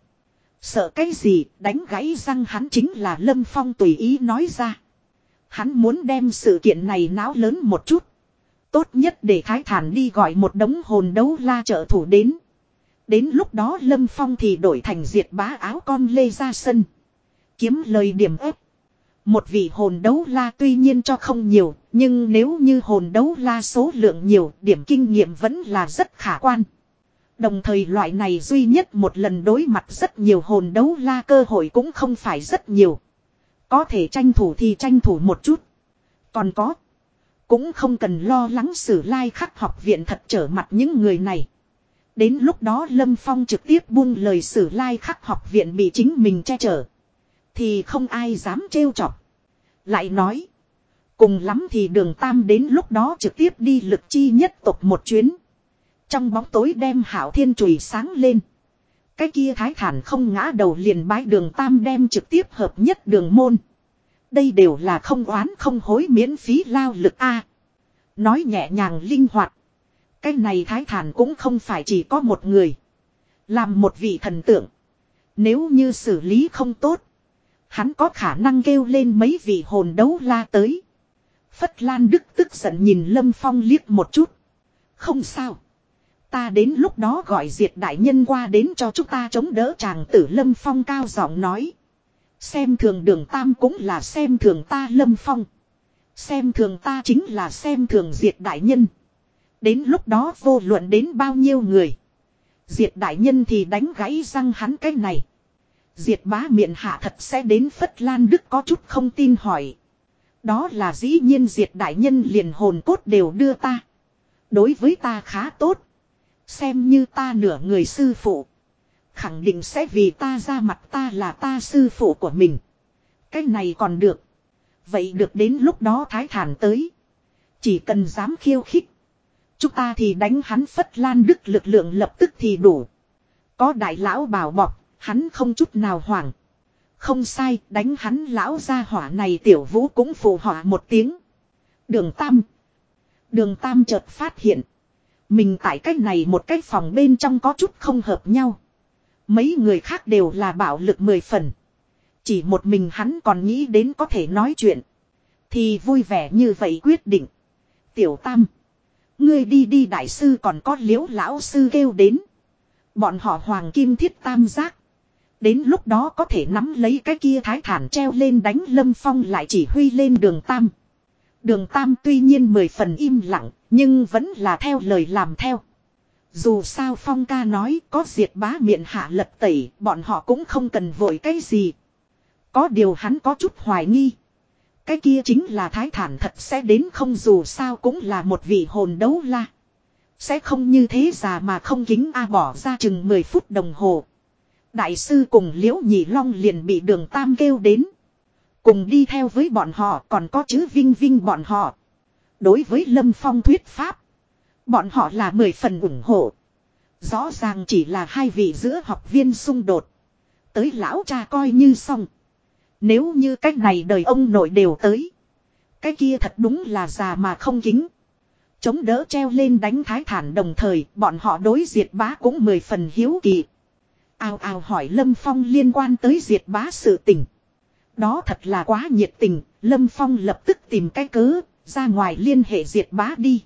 Sợ cái gì, đánh gãy răng hắn chính là Lâm Phong tùy ý nói ra. Hắn muốn đem sự kiện này náo lớn một chút. Tốt nhất để Thái Thản đi gọi một đống hồn đấu la trợ thủ đến. Đến lúc đó Lâm Phong thì đổi thành diệt bá áo con lê ra sân. Kiếm lời điểm ếp. Một vị hồn đấu la tuy nhiên cho không nhiều, nhưng nếu như hồn đấu la số lượng nhiều, điểm kinh nghiệm vẫn là rất khả quan. Đồng thời loại này duy nhất một lần đối mặt rất nhiều hồn đấu la cơ hội cũng không phải rất nhiều. Có thể tranh thủ thì tranh thủ một chút. Còn có. Cũng không cần lo lắng sử lai khắc học viện thật trở mặt những người này. Đến lúc đó Lâm Phong trực tiếp buông lời sử lai khắc học viện bị chính mình che chở. Thì không ai dám trêu chọc. Lại nói. Cùng lắm thì đường tam đến lúc đó trực tiếp đi lực chi nhất tục một chuyến. Trong bóng tối đem hảo thiên chùy sáng lên. Cái kia thái thản không ngã đầu liền bái đường tam đem trực tiếp hợp nhất đường môn. Đây đều là không oán không hối miễn phí lao lực a Nói nhẹ nhàng linh hoạt. Cái này thái thản cũng không phải chỉ có một người. Làm một vị thần tượng. Nếu như xử lý không tốt. Hắn có khả năng kêu lên mấy vị hồn đấu la tới. Phất Lan Đức tức giận nhìn Lâm Phong liếc một chút. Không sao. Ta đến lúc đó gọi diệt đại nhân qua đến cho chúng ta chống đỡ chàng tử Lâm Phong cao giọng nói. Xem thường đường tam cũng là xem thường ta Lâm Phong. Xem thường ta chính là xem thường diệt đại nhân. Đến lúc đó vô luận đến bao nhiêu người. Diệt đại nhân thì đánh gãy răng hắn cái này. Diệt bá miệng hạ thật sẽ đến Phất Lan Đức có chút không tin hỏi. Đó là dĩ nhiên diệt đại nhân liền hồn cốt đều đưa ta. Đối với ta khá tốt. Xem như ta nửa người sư phụ. Khẳng định sẽ vì ta ra mặt ta là ta sư phụ của mình. Cái này còn được. Vậy được đến lúc đó thái thản tới. Chỉ cần dám khiêu khích. Chúng ta thì đánh hắn phất lan đức lực lượng lập tức thì đủ. Có đại lão bảo bọc, hắn không chút nào hoảng. Không sai, đánh hắn lão gia hỏa này tiểu vũ cũng phụ hỏa một tiếng. Đường Tam. Đường Tam chợt phát hiện. Mình tại cách này một cái phòng bên trong có chút không hợp nhau. Mấy người khác đều là bạo lực mười phần. Chỉ một mình hắn còn nghĩ đến có thể nói chuyện. Thì vui vẻ như vậy quyết định. Tiểu Tam. Ngươi đi đi đại sư còn có liễu lão sư kêu đến. Bọn họ hoàng kim thiết tam giác. Đến lúc đó có thể nắm lấy cái kia thái thản treo lên đánh lâm phong lại chỉ huy lên đường tam. Đường tam tuy nhiên mười phần im lặng, nhưng vẫn là theo lời làm theo. Dù sao phong ca nói có diệt bá miệng hạ lật tẩy, bọn họ cũng không cần vội cái gì. Có điều hắn có chút hoài nghi. Cái kia chính là thái thản thật sẽ đến không dù sao cũng là một vị hồn đấu la. Sẽ không như thế già mà không kính A bỏ ra chừng 10 phút đồng hồ. Đại sư cùng liễu nhị long liền bị đường tam kêu đến. Cùng đi theo với bọn họ, còn có chữ vinh vinh bọn họ. Đối với lâm phong thuyết pháp. Bọn họ là mười phần ủng hộ. Rõ ràng chỉ là hai vị giữa học viên xung đột. Tới lão cha coi như xong. Nếu như cách này đời ông nội đều tới. Cái kia thật đúng là già mà không kính. Chống đỡ treo lên đánh thái thản đồng thời, bọn họ đối diệt bá cũng mười phần hiếu kỳ ào ào hỏi Lâm Phong liên quan tới diệt bá sự tình. Đó thật là quá nhiệt tình, Lâm Phong lập tức tìm cái cớ, ra ngoài liên hệ diệt bá đi.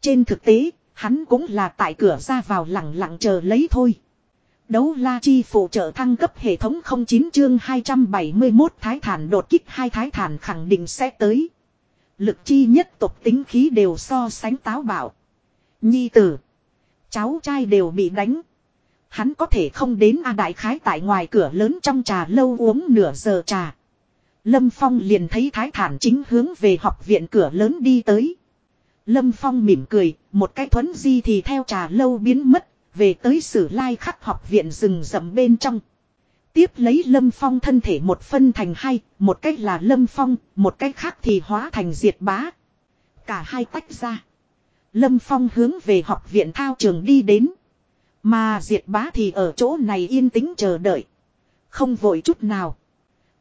Trên thực tế, hắn cũng là tại cửa ra vào lặng lặng chờ lấy thôi. Đấu la chi phụ trợ thăng cấp hệ thống 09 chương 271 thái thản đột kích hai thái thản khẳng định sẽ tới. Lực chi nhất tục tính khí đều so sánh táo bạo. Nhi tử. Cháu trai đều bị đánh. Hắn có thể không đến A Đại Khái tại ngoài cửa lớn trong trà lâu uống nửa giờ trà. Lâm Phong liền thấy Thái Thản chính hướng về học viện cửa lớn đi tới. Lâm Phong mỉm cười, một cái thuấn di thì theo trà lâu biến mất, về tới sử lai khắc học viện rừng rậm bên trong. Tiếp lấy Lâm Phong thân thể một phân thành hai, một cách là Lâm Phong, một cách khác thì hóa thành diệt bá. Cả hai tách ra. Lâm Phong hướng về học viện thao trường đi đến. Mà diệt bá thì ở chỗ này yên tĩnh chờ đợi. Không vội chút nào.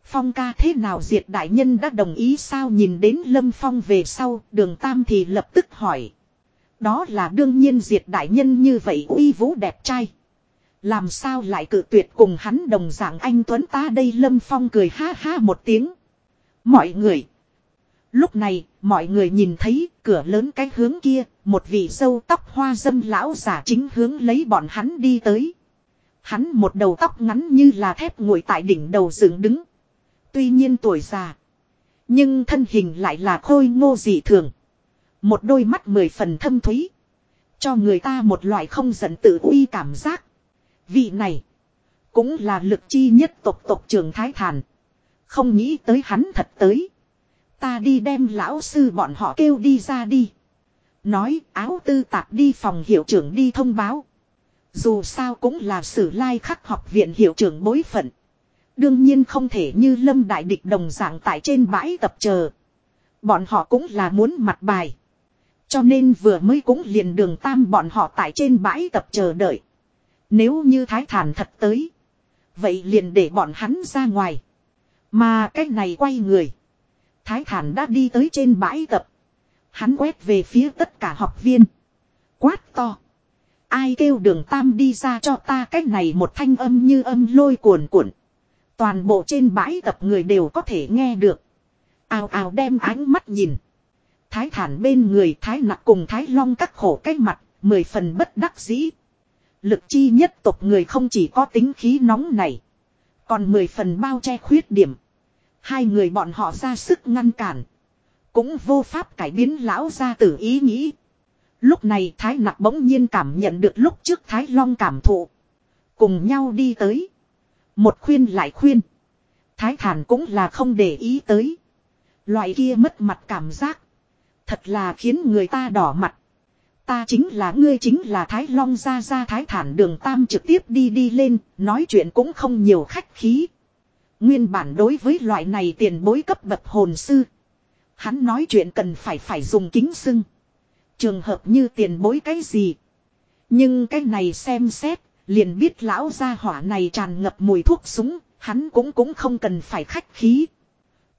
Phong ca thế nào diệt đại nhân đã đồng ý sao nhìn đến Lâm Phong về sau, đường Tam thì lập tức hỏi. Đó là đương nhiên diệt đại nhân như vậy uy vũ đẹp trai. Làm sao lại cự tuyệt cùng hắn đồng dạng anh Tuấn ta đây Lâm Phong cười ha ha một tiếng. Mọi người. Lúc này, mọi người nhìn thấy cửa lớn cái hướng kia, một vị sâu tóc hoa dâm lão giả chính hướng lấy bọn hắn đi tới. Hắn một đầu tóc ngắn như là thép ngồi tại đỉnh đầu dựng đứng. Tuy nhiên tuổi già. Nhưng thân hình lại là khôi ngô dị thường. Một đôi mắt mười phần thâm thúy. Cho người ta một loại không giận tự uy cảm giác. Vị này. Cũng là lực chi nhất tộc tộc trường Thái Thản. Không nghĩ tới hắn thật tới. Ta đi đem lão sư bọn họ kêu đi ra đi. Nói áo tư tạp đi phòng hiệu trưởng đi thông báo. Dù sao cũng là sử lai khắc học viện hiệu trưởng bối phận. Đương nhiên không thể như lâm đại địch đồng dạng tại trên bãi tập chờ. Bọn họ cũng là muốn mặt bài. Cho nên vừa mới cũng liền đường tam bọn họ tại trên bãi tập chờ đợi. Nếu như thái thản thật tới. Vậy liền để bọn hắn ra ngoài. Mà cái này quay người. Thái thản đã đi tới trên bãi tập. Hắn quét về phía tất cả học viên. Quát to. Ai kêu đường tam đi ra cho ta cách này một thanh âm như âm lôi cuồn cuộn. Toàn bộ trên bãi tập người đều có thể nghe được. Ào ào đem ánh mắt nhìn. Thái thản bên người thái nặc cùng thái long các khổ cái mặt, mười phần bất đắc dĩ. Lực chi nhất tộc người không chỉ có tính khí nóng này. Còn mười phần bao che khuyết điểm. Hai người bọn họ ra sức ngăn cản. Cũng vô pháp cải biến lão gia tử ý nghĩ. Lúc này Thái Nặc bỗng nhiên cảm nhận được lúc trước Thái Long cảm thụ. Cùng nhau đi tới. Một khuyên lại khuyên. Thái thản cũng là không để ý tới. Loại kia mất mặt cảm giác. Thật là khiến người ta đỏ mặt. Ta chính là ngươi chính là Thái Long ra ra Thái thản đường Tam trực tiếp đi đi lên, nói chuyện cũng không nhiều khách khí. Nguyên bản đối với loại này tiền bối cấp bậc hồn sư. Hắn nói chuyện cần phải phải dùng kính xưng. Trường hợp như tiền bối cái gì. Nhưng cái này xem xét, liền biết lão gia hỏa này tràn ngập mùi thuốc súng, hắn cũng cũng không cần phải khách khí.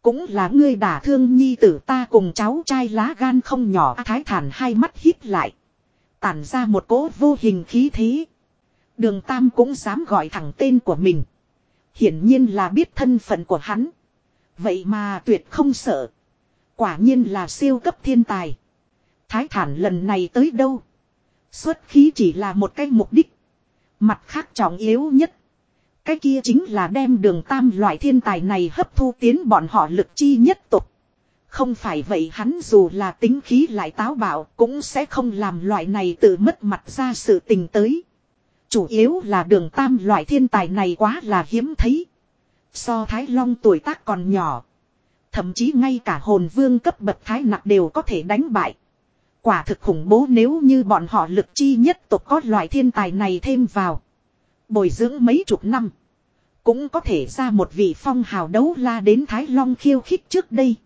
Cũng là ngươi đả thương nhi tử ta cùng cháu trai lá gan không nhỏ thái thản hai mắt hít lại. Tản ra một cỗ vô hình khí thế. Đường Tam cũng dám gọi thẳng tên của mình. Hiển nhiên là biết thân phận của hắn. Vậy mà tuyệt không sợ. Quả nhiên là siêu cấp thiên tài. Thái thản lần này tới đâu? Xuất khí chỉ là một cái mục đích. Mặt khác trọng yếu nhất. Cái kia chính là đem đường tam loại thiên tài này hấp thu tiến bọn họ lực chi nhất tục. Không phải vậy hắn dù là tính khí lại táo bạo cũng sẽ không làm loại này tự mất mặt ra sự tình tới. Chủ yếu là đường tam loại thiên tài này quá là hiếm thấy. So Thái Long tuổi tác còn nhỏ. Thậm chí ngay cả hồn vương cấp bậc Thái nặc đều có thể đánh bại. Quả thực khủng bố nếu như bọn họ lực chi nhất tộc có loại thiên tài này thêm vào. Bồi dưỡng mấy chục năm. Cũng có thể ra một vị phong hào đấu la đến Thái Long khiêu khích trước đây.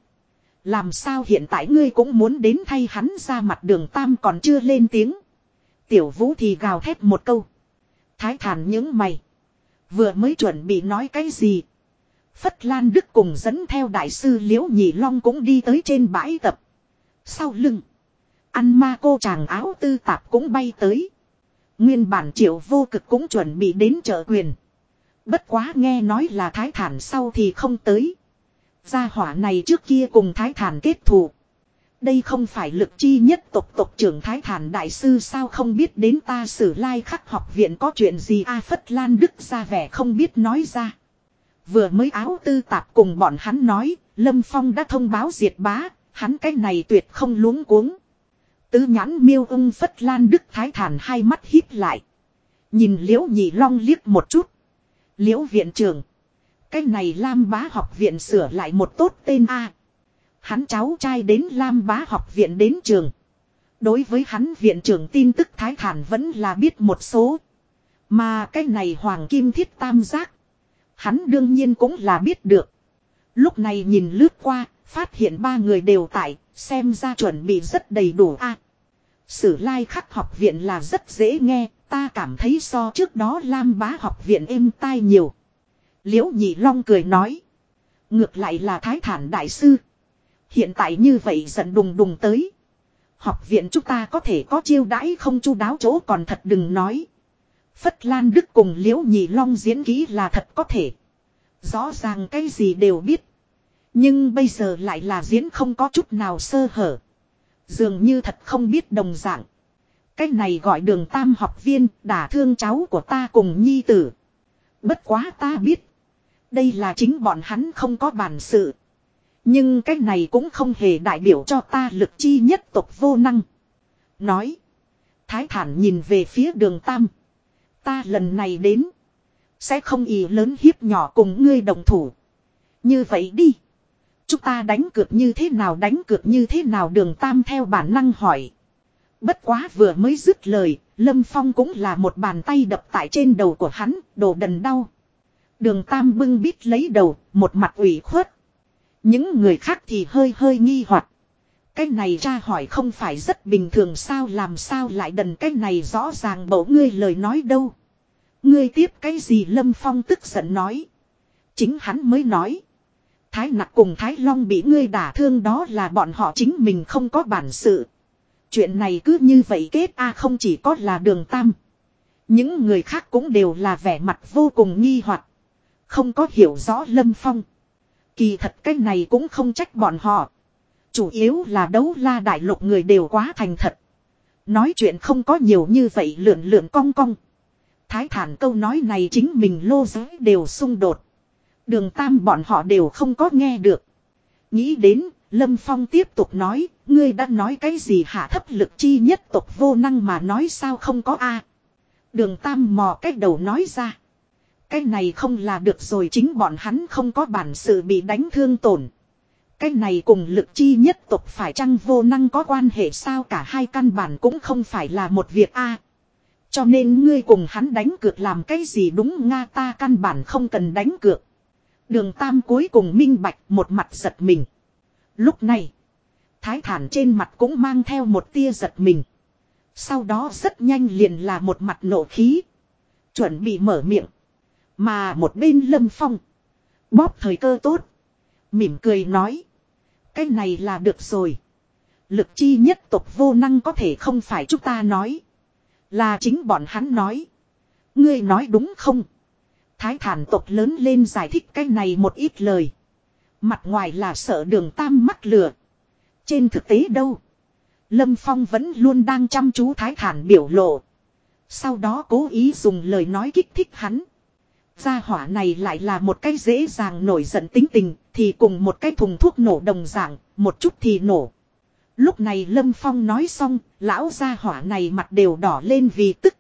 Làm sao hiện tại ngươi cũng muốn đến thay hắn ra mặt đường tam còn chưa lên tiếng. Tiểu vũ thì gào thét một câu. Thái thản những mày. Vừa mới chuẩn bị nói cái gì. Phất Lan Đức cùng dẫn theo đại sư Liễu Nhị Long cũng đi tới trên bãi tập. Sau lưng. Ăn ma cô chàng áo tư tạp cũng bay tới. Nguyên bản triệu vô cực cũng chuẩn bị đến trợ quyền. Bất quá nghe nói là thái thản sau thì không tới. Gia hỏa này trước kia cùng thái thản kết thù. Đây không phải lực chi nhất tộc tộc trưởng thái thản đại sư sao không biết đến ta sử lai khắc học viện có chuyện gì a phất lan đức ra vẻ không biết nói ra. Vừa mới áo tư tạp cùng bọn hắn nói, Lâm Phong đã thông báo diệt bá, hắn cái này tuyệt không luống cuống. Tứ nhãn miêu ung phất lan đức thái thản hai mắt hít lại. Nhìn liễu nhị long liếc một chút. Liễu viện trưởng. Cái này Lam bá học viện sửa lại một tốt tên A. Hắn cháu trai đến Lam bá học viện đến trường. Đối với hắn viện trưởng tin tức thái thản vẫn là biết một số. Mà cái này hoàng kim thiết tam giác. Hắn đương nhiên cũng là biết được. Lúc này nhìn lướt qua, phát hiện ba người đều tại, xem ra chuẩn bị rất đầy đủ a. Sử lai khắc học viện là rất dễ nghe, ta cảm thấy so trước đó Lam bá học viện êm tai nhiều. Liễu Nhị Long cười nói. Ngược lại là Thái Thản Đại Sư. Hiện tại như vậy giận đùng đùng tới. Học viện chúng ta có thể có chiêu đãi không chu đáo chỗ còn thật đừng nói. Phất Lan Đức cùng Liễu Nhị Long diễn kỹ là thật có thể. Rõ ràng cái gì đều biết. Nhưng bây giờ lại là diễn không có chút nào sơ hở. Dường như thật không biết đồng dạng. Cái này gọi đường tam học viên, đả thương cháu của ta cùng nhi tử. Bất quá ta biết. Đây là chính bọn hắn không có bản sự. Nhưng cái này cũng không hề đại biểu cho ta lực chi nhất tộc vô năng. Nói. Thái thản nhìn về phía đường tam. Ta lần này đến. Sẽ không ý lớn hiếp nhỏ cùng ngươi đồng thủ. Như vậy đi. Chúng ta đánh cược như thế nào đánh cược như thế nào đường tam theo bản năng hỏi. Bất quá vừa mới dứt lời, Lâm Phong cũng là một bàn tay đập tại trên đầu của hắn, đồ đần đau. Đường tam bưng bít lấy đầu, một mặt ủy khuất. Những người khác thì hơi hơi nghi hoặc. Cái này ra hỏi không phải rất bình thường sao, làm sao lại đần cái này rõ ràng bổ ngươi lời nói đâu. Ngươi tiếp cái gì Lâm Phong tức giận nói. Chính hắn mới nói. Thái nặc cùng Thái Long bị ngươi đả thương đó là bọn họ chính mình không có bản sự. Chuyện này cứ như vậy kết, a không chỉ có là đường tam. Những người khác cũng đều là vẻ mặt vô cùng nghi hoặc Không có hiểu rõ Lâm Phong. Kỳ thật cái này cũng không trách bọn họ. Chủ yếu là đấu la đại lục người đều quá thành thật. Nói chuyện không có nhiều như vậy lượn lượn cong cong. Thái thản câu nói này chính mình lô giới đều xung đột. Đường tam bọn họ đều không có nghe được. Nghĩ đến, Lâm Phong tiếp tục nói, ngươi đã nói cái gì hạ thấp lực chi nhất tộc vô năng mà nói sao không có a Đường tam mò cái đầu nói ra. Cái này không là được rồi chính bọn hắn không có bản sự bị đánh thương tổn. Cái này cùng lực chi nhất tục phải chăng vô năng có quan hệ sao cả hai căn bản cũng không phải là một việc a Cho nên ngươi cùng hắn đánh cược làm cái gì đúng Nga ta căn bản không cần đánh cược. Đường Tam cuối cùng minh bạch một mặt giật mình. Lúc này, Thái Thản trên mặt cũng mang theo một tia giật mình. Sau đó rất nhanh liền là một mặt nổ khí. Chuẩn bị mở miệng. Mà một bên lâm phong. Bóp thời cơ tốt. Mỉm cười nói. Cái này là được rồi. Lực chi nhất tộc vô năng có thể không phải chúng ta nói. Là chính bọn hắn nói. Ngươi nói đúng không? Thái thản tộc lớn lên giải thích cái này một ít lời. Mặt ngoài là sợ đường tam mắc lừa. Trên thực tế đâu? Lâm Phong vẫn luôn đang chăm chú thái thản biểu lộ. Sau đó cố ý dùng lời nói kích thích hắn. Gia hỏa này lại là một cái dễ dàng nổi giận tính tình, thì cùng một cái thùng thuốc nổ đồng dạng, một chút thì nổ. Lúc này Lâm Phong nói xong, lão gia hỏa này mặt đều đỏ lên vì tức.